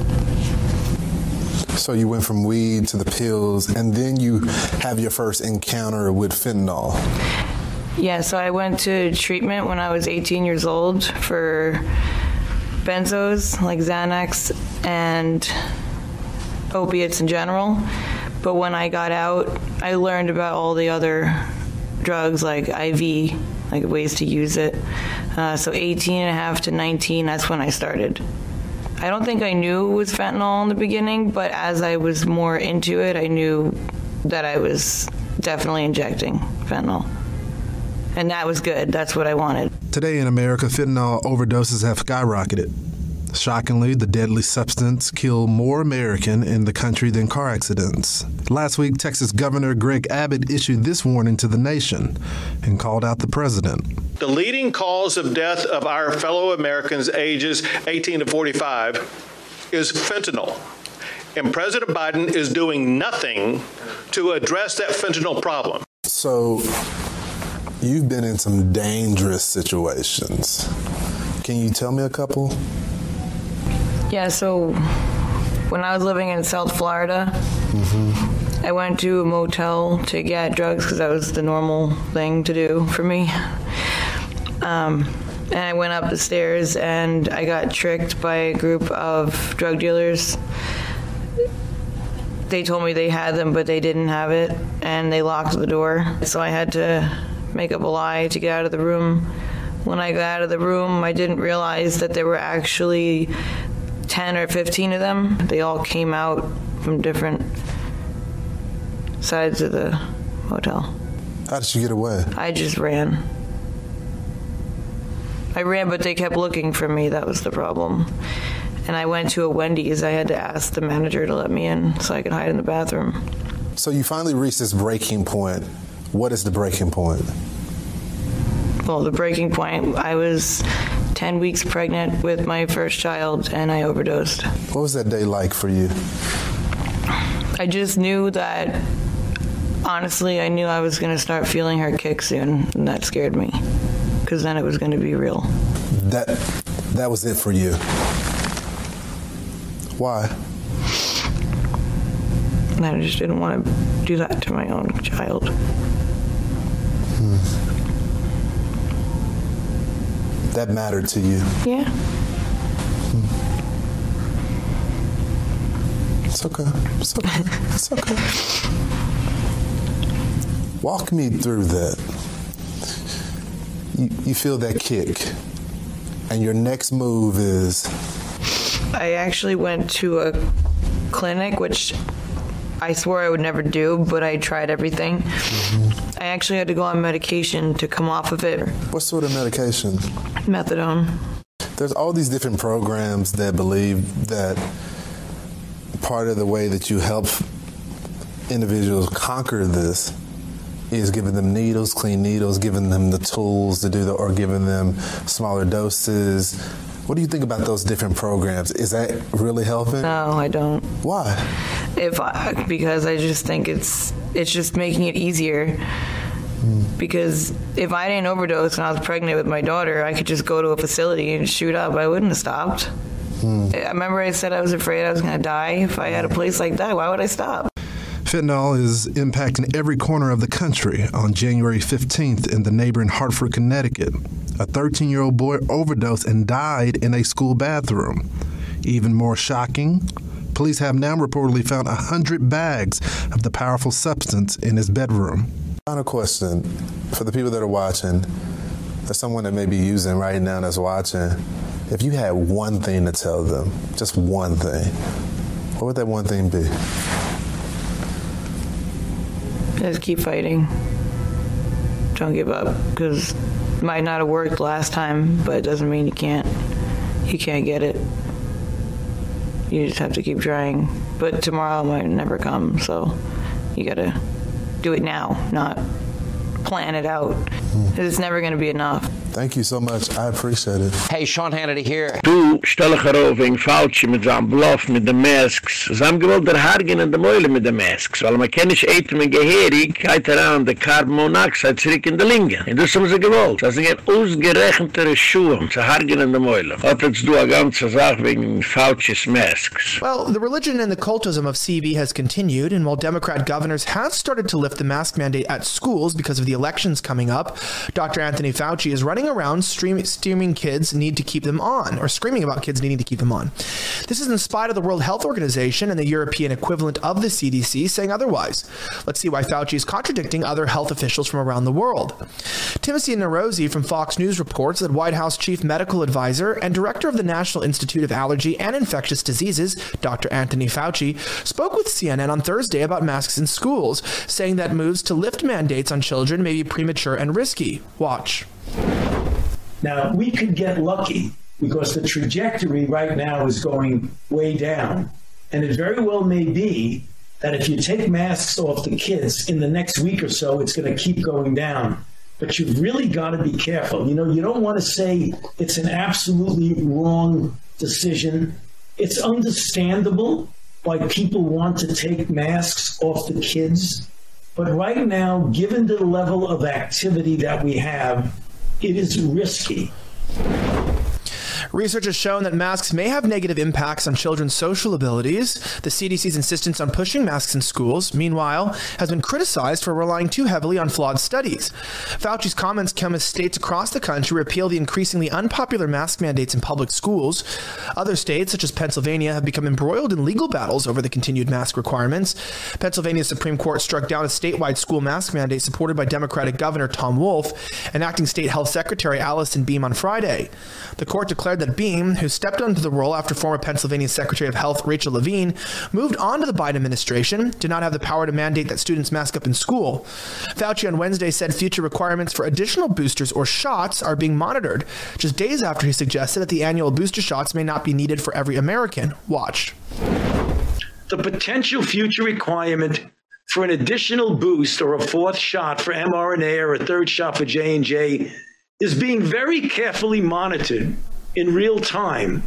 So you went from weed to the pills and then you have your first encounter with fentanyl. Yeah, so I went to treatment when I was 18 years old for benzos like Xanax and opiates in general. But when I got out, I learned about all the other drugs like IV, like ways to use it. Uh, so 18 and a half to 19, that's when I started. I don't think I knew it was fentanyl in the beginning, but as I was more into it, I knew that I was definitely injecting fentanyl. And that was good. That's what I wanted. Today in America, fentanyl overdoses have skyrocketed. Shockingly, the deadly substance killed more American in the country than car accidents. Last week, Texas Governor Greg Abbott issued this warning to the nation and called out the president. The leading cause of death of our fellow Americans ages 18 to 45 is fentanyl. And President Biden is doing nothing to address that fentanyl problem. So you've been in some dangerous situations. Can you tell me a couple? Yeah, so when I was living in South Florida, mm-hmm. I went to a motel to get drugs cuz that was the normal thing to do for me. Um, and I went up the stairs and I got tricked by a group of drug dealers. They told me they had them but they didn't have it and they locked the door. So I had to make up a lie to get out of the room. When I got out of the room, I didn't realize that there were actually 10 or 15 of them. They all came out from different sides of the hotel. How did you get away? I just ran. I ran but they kept looking for me. That was the problem. And I went to a Wendy's. I had to ask the manager to let me in so I could hide in the bathroom. So you finally reached this breaking point. What is the breaking point? Well, the breaking point, I was 10 weeks pregnant with my first child and I overdosed. What was that day like for you? I just knew that honestly, I knew I was going to start feeling her kick soon and that scared me cuz then it was going to be real. That that was it for you. Why? I just didn't want to do that to my own child. Hmm that mattered to you. Yeah. Hmm. It's okay. It's okay. It's okay. Walk me through that. You, you feel that kick. And your next move is I actually went to a clinic which I swore I would never do, but I tried everything. Mm -hmm. I actually had to go on medication to come off of it. What sort of medication? Methadone. There's all these different programs that believe that part of the way that you help individuals conquer this is giving them needles, clean needles, giving them the tools to do the or giving them smaller doses, what do you think about those different programs? Is that really helping? No, I don't. Why? If I, because I just think it's it's just making it easier. Because if I didn't overdose and I was pregnant with my daughter, I could just go to a facility and shoot up. I wouldn't have stopped. Hmm. I remember I said I was afraid I was going to die. If I had a place like that, why would I stop? Fentanyl is impacting every corner of the country. On January 15th in the neighboring Hartford, Connecticut, a 13-year-old boy overdosed and died in a school bathroom. Even more shocking, police have now reportedly found 100 bags of the powerful substance in his bedroom. Final question for the people that are watching. There's someone that may be using right now that's watching. If you had one thing to tell them, just one thing, what would that one thing be? Just keep fighting. Don't give up it might not have worked last time, but it doesn't mean you can't. you can't get it. You just have to keep trying. But tomorrow might never come, so you got to do it now, not plan it out. It's never going to be enough. Thank you so much. I appreciate it. Hey, Sean Hannity here. Du stell ich auf wegen Fauci mit seinem Bluff mit den Masks. Sie haben gewollt der Hargen in der Meule mit den Masks. Weil man kann nicht eten mit Geherig, geht er an der Carbon Monoxide zurück in der Linge. Und das haben sie gewollt. Das sind ausgerechnetere Schuhe, zu Hargen in der Meule. Hat jetzt du eine ganze Sache wegen Fauci's Masks. Well, the religion and the cultism of CV has continued, and while Democrat governors have started to lift the mask mandate at schools because of the elections coming up, Dr. Anthony Fauci is running around stream, streaming kids need to keep them on or screaming about kids needing to keep them on. This is in spite of the World Health Organization and the European equivalent of the CDC saying otherwise. Let's see why Fauci is contradicting other health officials from around the world. Timothy Nerozzi from Fox News reports that White House chief medical advisor and director of the National Institute of Allergy and Infectious Diseases, Dr. Anthony Fauci, spoke with CNN on Thursday about masks in schools, saying that moves to lift mandates on children may be premature and risky. Watch. Now, we could get lucky because the trajectory right now is going way down. And it very well may be that if you take masks off the kids in the next week or so, it's going to keep going down. But you've really got to be careful. You know, you don't want to say it's an absolutely wrong decision. It's understandable why people want to take masks off the kids. But right now, given the level of activity that we have, it is risky. Research has shown that masks may have negative impacts on children's social abilities. The CDC's insistence on pushing masks in schools, meanwhile, has been criticized for relying too heavily on flawed studies. Fauci's comments come as states across the country repeal the increasingly unpopular mask mandates in public schools. Other states, such as Pennsylvania, have become embroiled in legal battles over the continued mask requirements. Pennsylvania's Supreme Court struck down a statewide school mask mandate supported by Democratic Governor Tom Wolf and acting State Health Secretary Allison Beam on Friday. The court declared that Beam, who stepped into the role after former Pennsylvania Secretary of Health Rachel Levine moved on to the Biden administration, did not have the power to mandate that students mask up in school. Fauci on Wednesday said future requirements for additional boosters or shots are being monitored, just days after he suggested that the annual booster shots may not be needed for every American. Watch. The potential future requirement for an additional boost or a fourth shot for mRNA or a third shot for J&J is being very carefully monitored in real time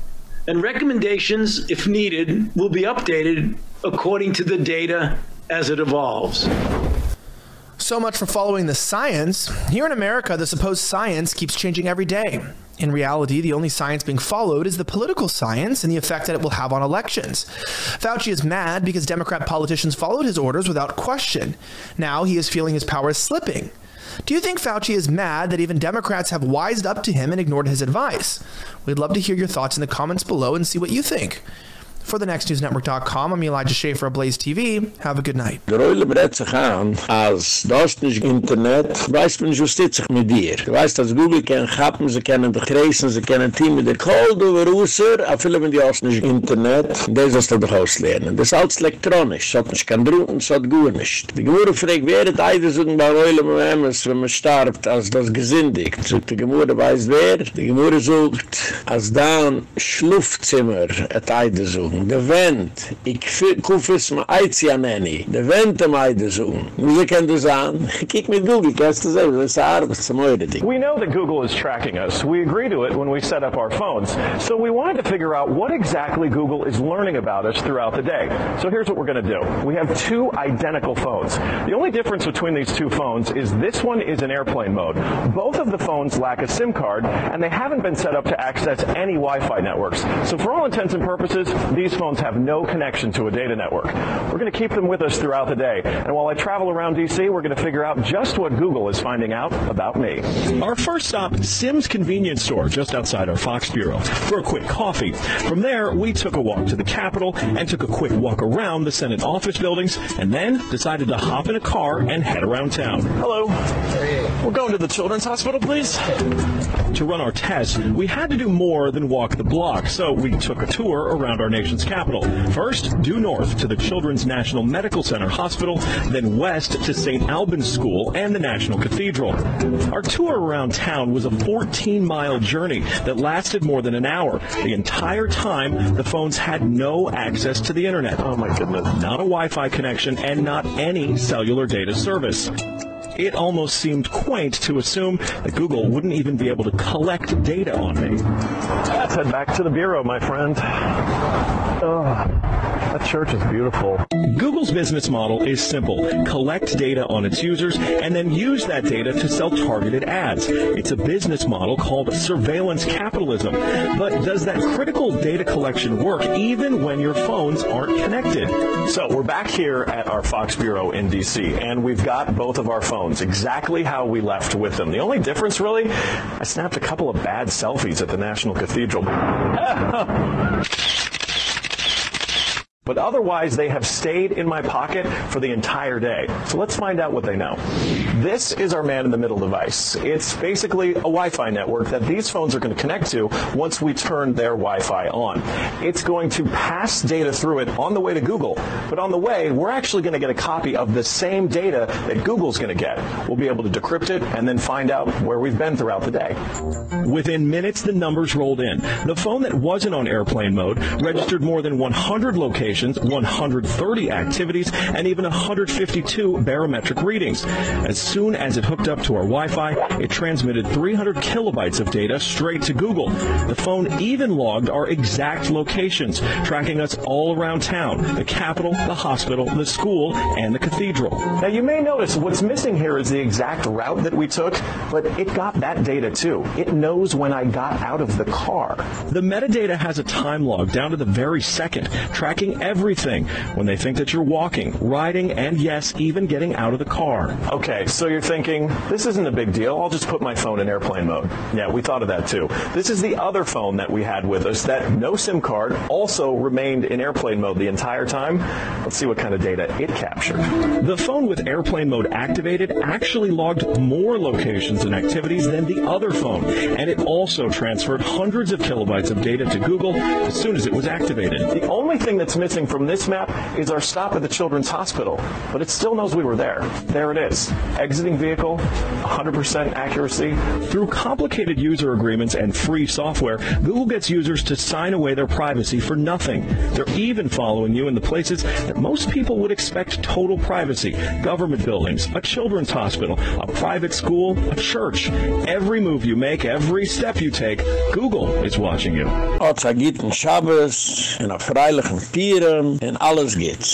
and recommendations if needed will be updated according to the data as it evolves. So much for following the science. Here in America, the supposed science keeps changing every day. In reality, the only science being followed is the political science and the effect that it will have on elections. Fauci is mad because Democrat politicians followed his orders without question. Now he is feeling his power slipping. Do you think Fauci is mad that even Democrats have wised up to him and ignored his advice? We'd love to hear your thoughts in the comments below and see what you think. For the nextnewsnetwork.com, I'm Elijah Schaffer of Blaze TV. Have a good night. Der Oile brett sich an, als das nicht Internet, weiß man justiert sich mit dir. Du weißt, dass Google kann chappen, sie können dich kreisen, sie können Team mit der Cold over Russer, a viele wenn die aus nicht Internet, das ist doch auslernen. Das ist alles elektronisch, so hat nicht kein Drunken, so hat gut nicht. Die Gemüse fragt, wer hat Eide suchen bei Oile mit Emmes, wenn man starbt, als das gesündigt. So die Gemüse weiß wer, die Gemüse sucht, als dann Schluftzimmer hat Eide de de mit google ding. We know that google is tracking us. We agree to it when we set up our phones. So we wanted to figure out what exactly google is learning about us throughout the day. So here's what we're going to do. We have two identical phones. The only difference between these two phones is this one is in airplane mode. Both of the phones lack a sim card and they haven't been set up to access any wi-fi networks. So for all intents and purposes these phones have no connection to a data network. We're going to keep them with us throughout the day. And while I travel around DC, we're going to figure out just what Google is finding out about me. Our first stop, Sims Convenience Store, just outside our Fox Bureau, for a quick coffee. From there, we took a walk to the Capitol and took a quick walk around the Senate office buildings and then decided to hop in a car and head around town. Hello. We're going to the Children's Hospital, please. To run our test, we had to do more than walk the block, so we took a tour around our nation's nation's capital. First, due north to the Children's National Medical Center Hospital, then west to St. Albans School and the National Cathedral. Our tour around town was a 14-mile journey that lasted more than an hour. The entire time, the phones had no access to the internet. Oh my goodness. Not a Wi-Fi connection and not any cellular data service it almost seemed quaint to assume that Google wouldn't even be able to collect data on me. Let's head back to the bureau, my friend. Ugh. That church is beautiful. Google's business model is simple. Collect data on its users and then use that data to sell targeted ads. It's a business model called surveillance capitalism. But does that critical data collection work even when your phones aren't connected? So, we're back here at our Fox bureau in DC and we've got both of our phones exactly how we left with them. The only difference really, I snapped a couple of bad selfies at the National Cathedral. but otherwise they have stayed in my pocket for the entire day. So let's find out what they know. This is our man in the middle device. It's basically a Wi-Fi network that these phones are going to connect to once we turn their Wi-Fi on. It's going to pass data through it on the way to Google, but on the way we're actually going to get a copy of the same data that Google's going to get. We'll be able to decrypt it and then find out where we've been throughout the day. Within minutes the numbers rolled in. The phone that wasn't on airplane mode registered more than 100 locations 130 activities, and even 152 barometric readings. As soon as it hooked up to our Wi-Fi, it transmitted 300 kilobytes of data straight to Google. The phone even logged our exact locations, tracking us all around town, the Capitol, the hospital, the school, and the cathedral. Now you may notice what's missing here is the exact route that we took, but it got that data too. It knows when I got out of the car. The metadata has a time log down to the very second, tracking everything when they think that you're walking, riding, and yes, even getting out of the car. Okay, so you're thinking, this isn't a big deal. I'll just put my phone in airplane mode. Yeah, we thought of that too. This is the other phone that we had with us that no SIM card also remained in airplane mode the entire time. Let's see what kind of data it captured. The phone with airplane mode activated actually logged more locations and activities than the other phone, and it also transferred hundreds of kilobytes of data to Google as soon as it was activated. The only thing that's missing missing from this map is our stop at the Children's Hospital, but it still knows we were there. There it is. Exiting vehicle, 100% accuracy. Through complicated user agreements and free software, Google gets users to sign away their privacy for nothing. They're even following you in the places that most people would expect total privacy. Government buildings, a children's hospital, a private school, a church. Every move you make, every step you take, Google is watching you. In a freilichen Pieren, en alles geht's.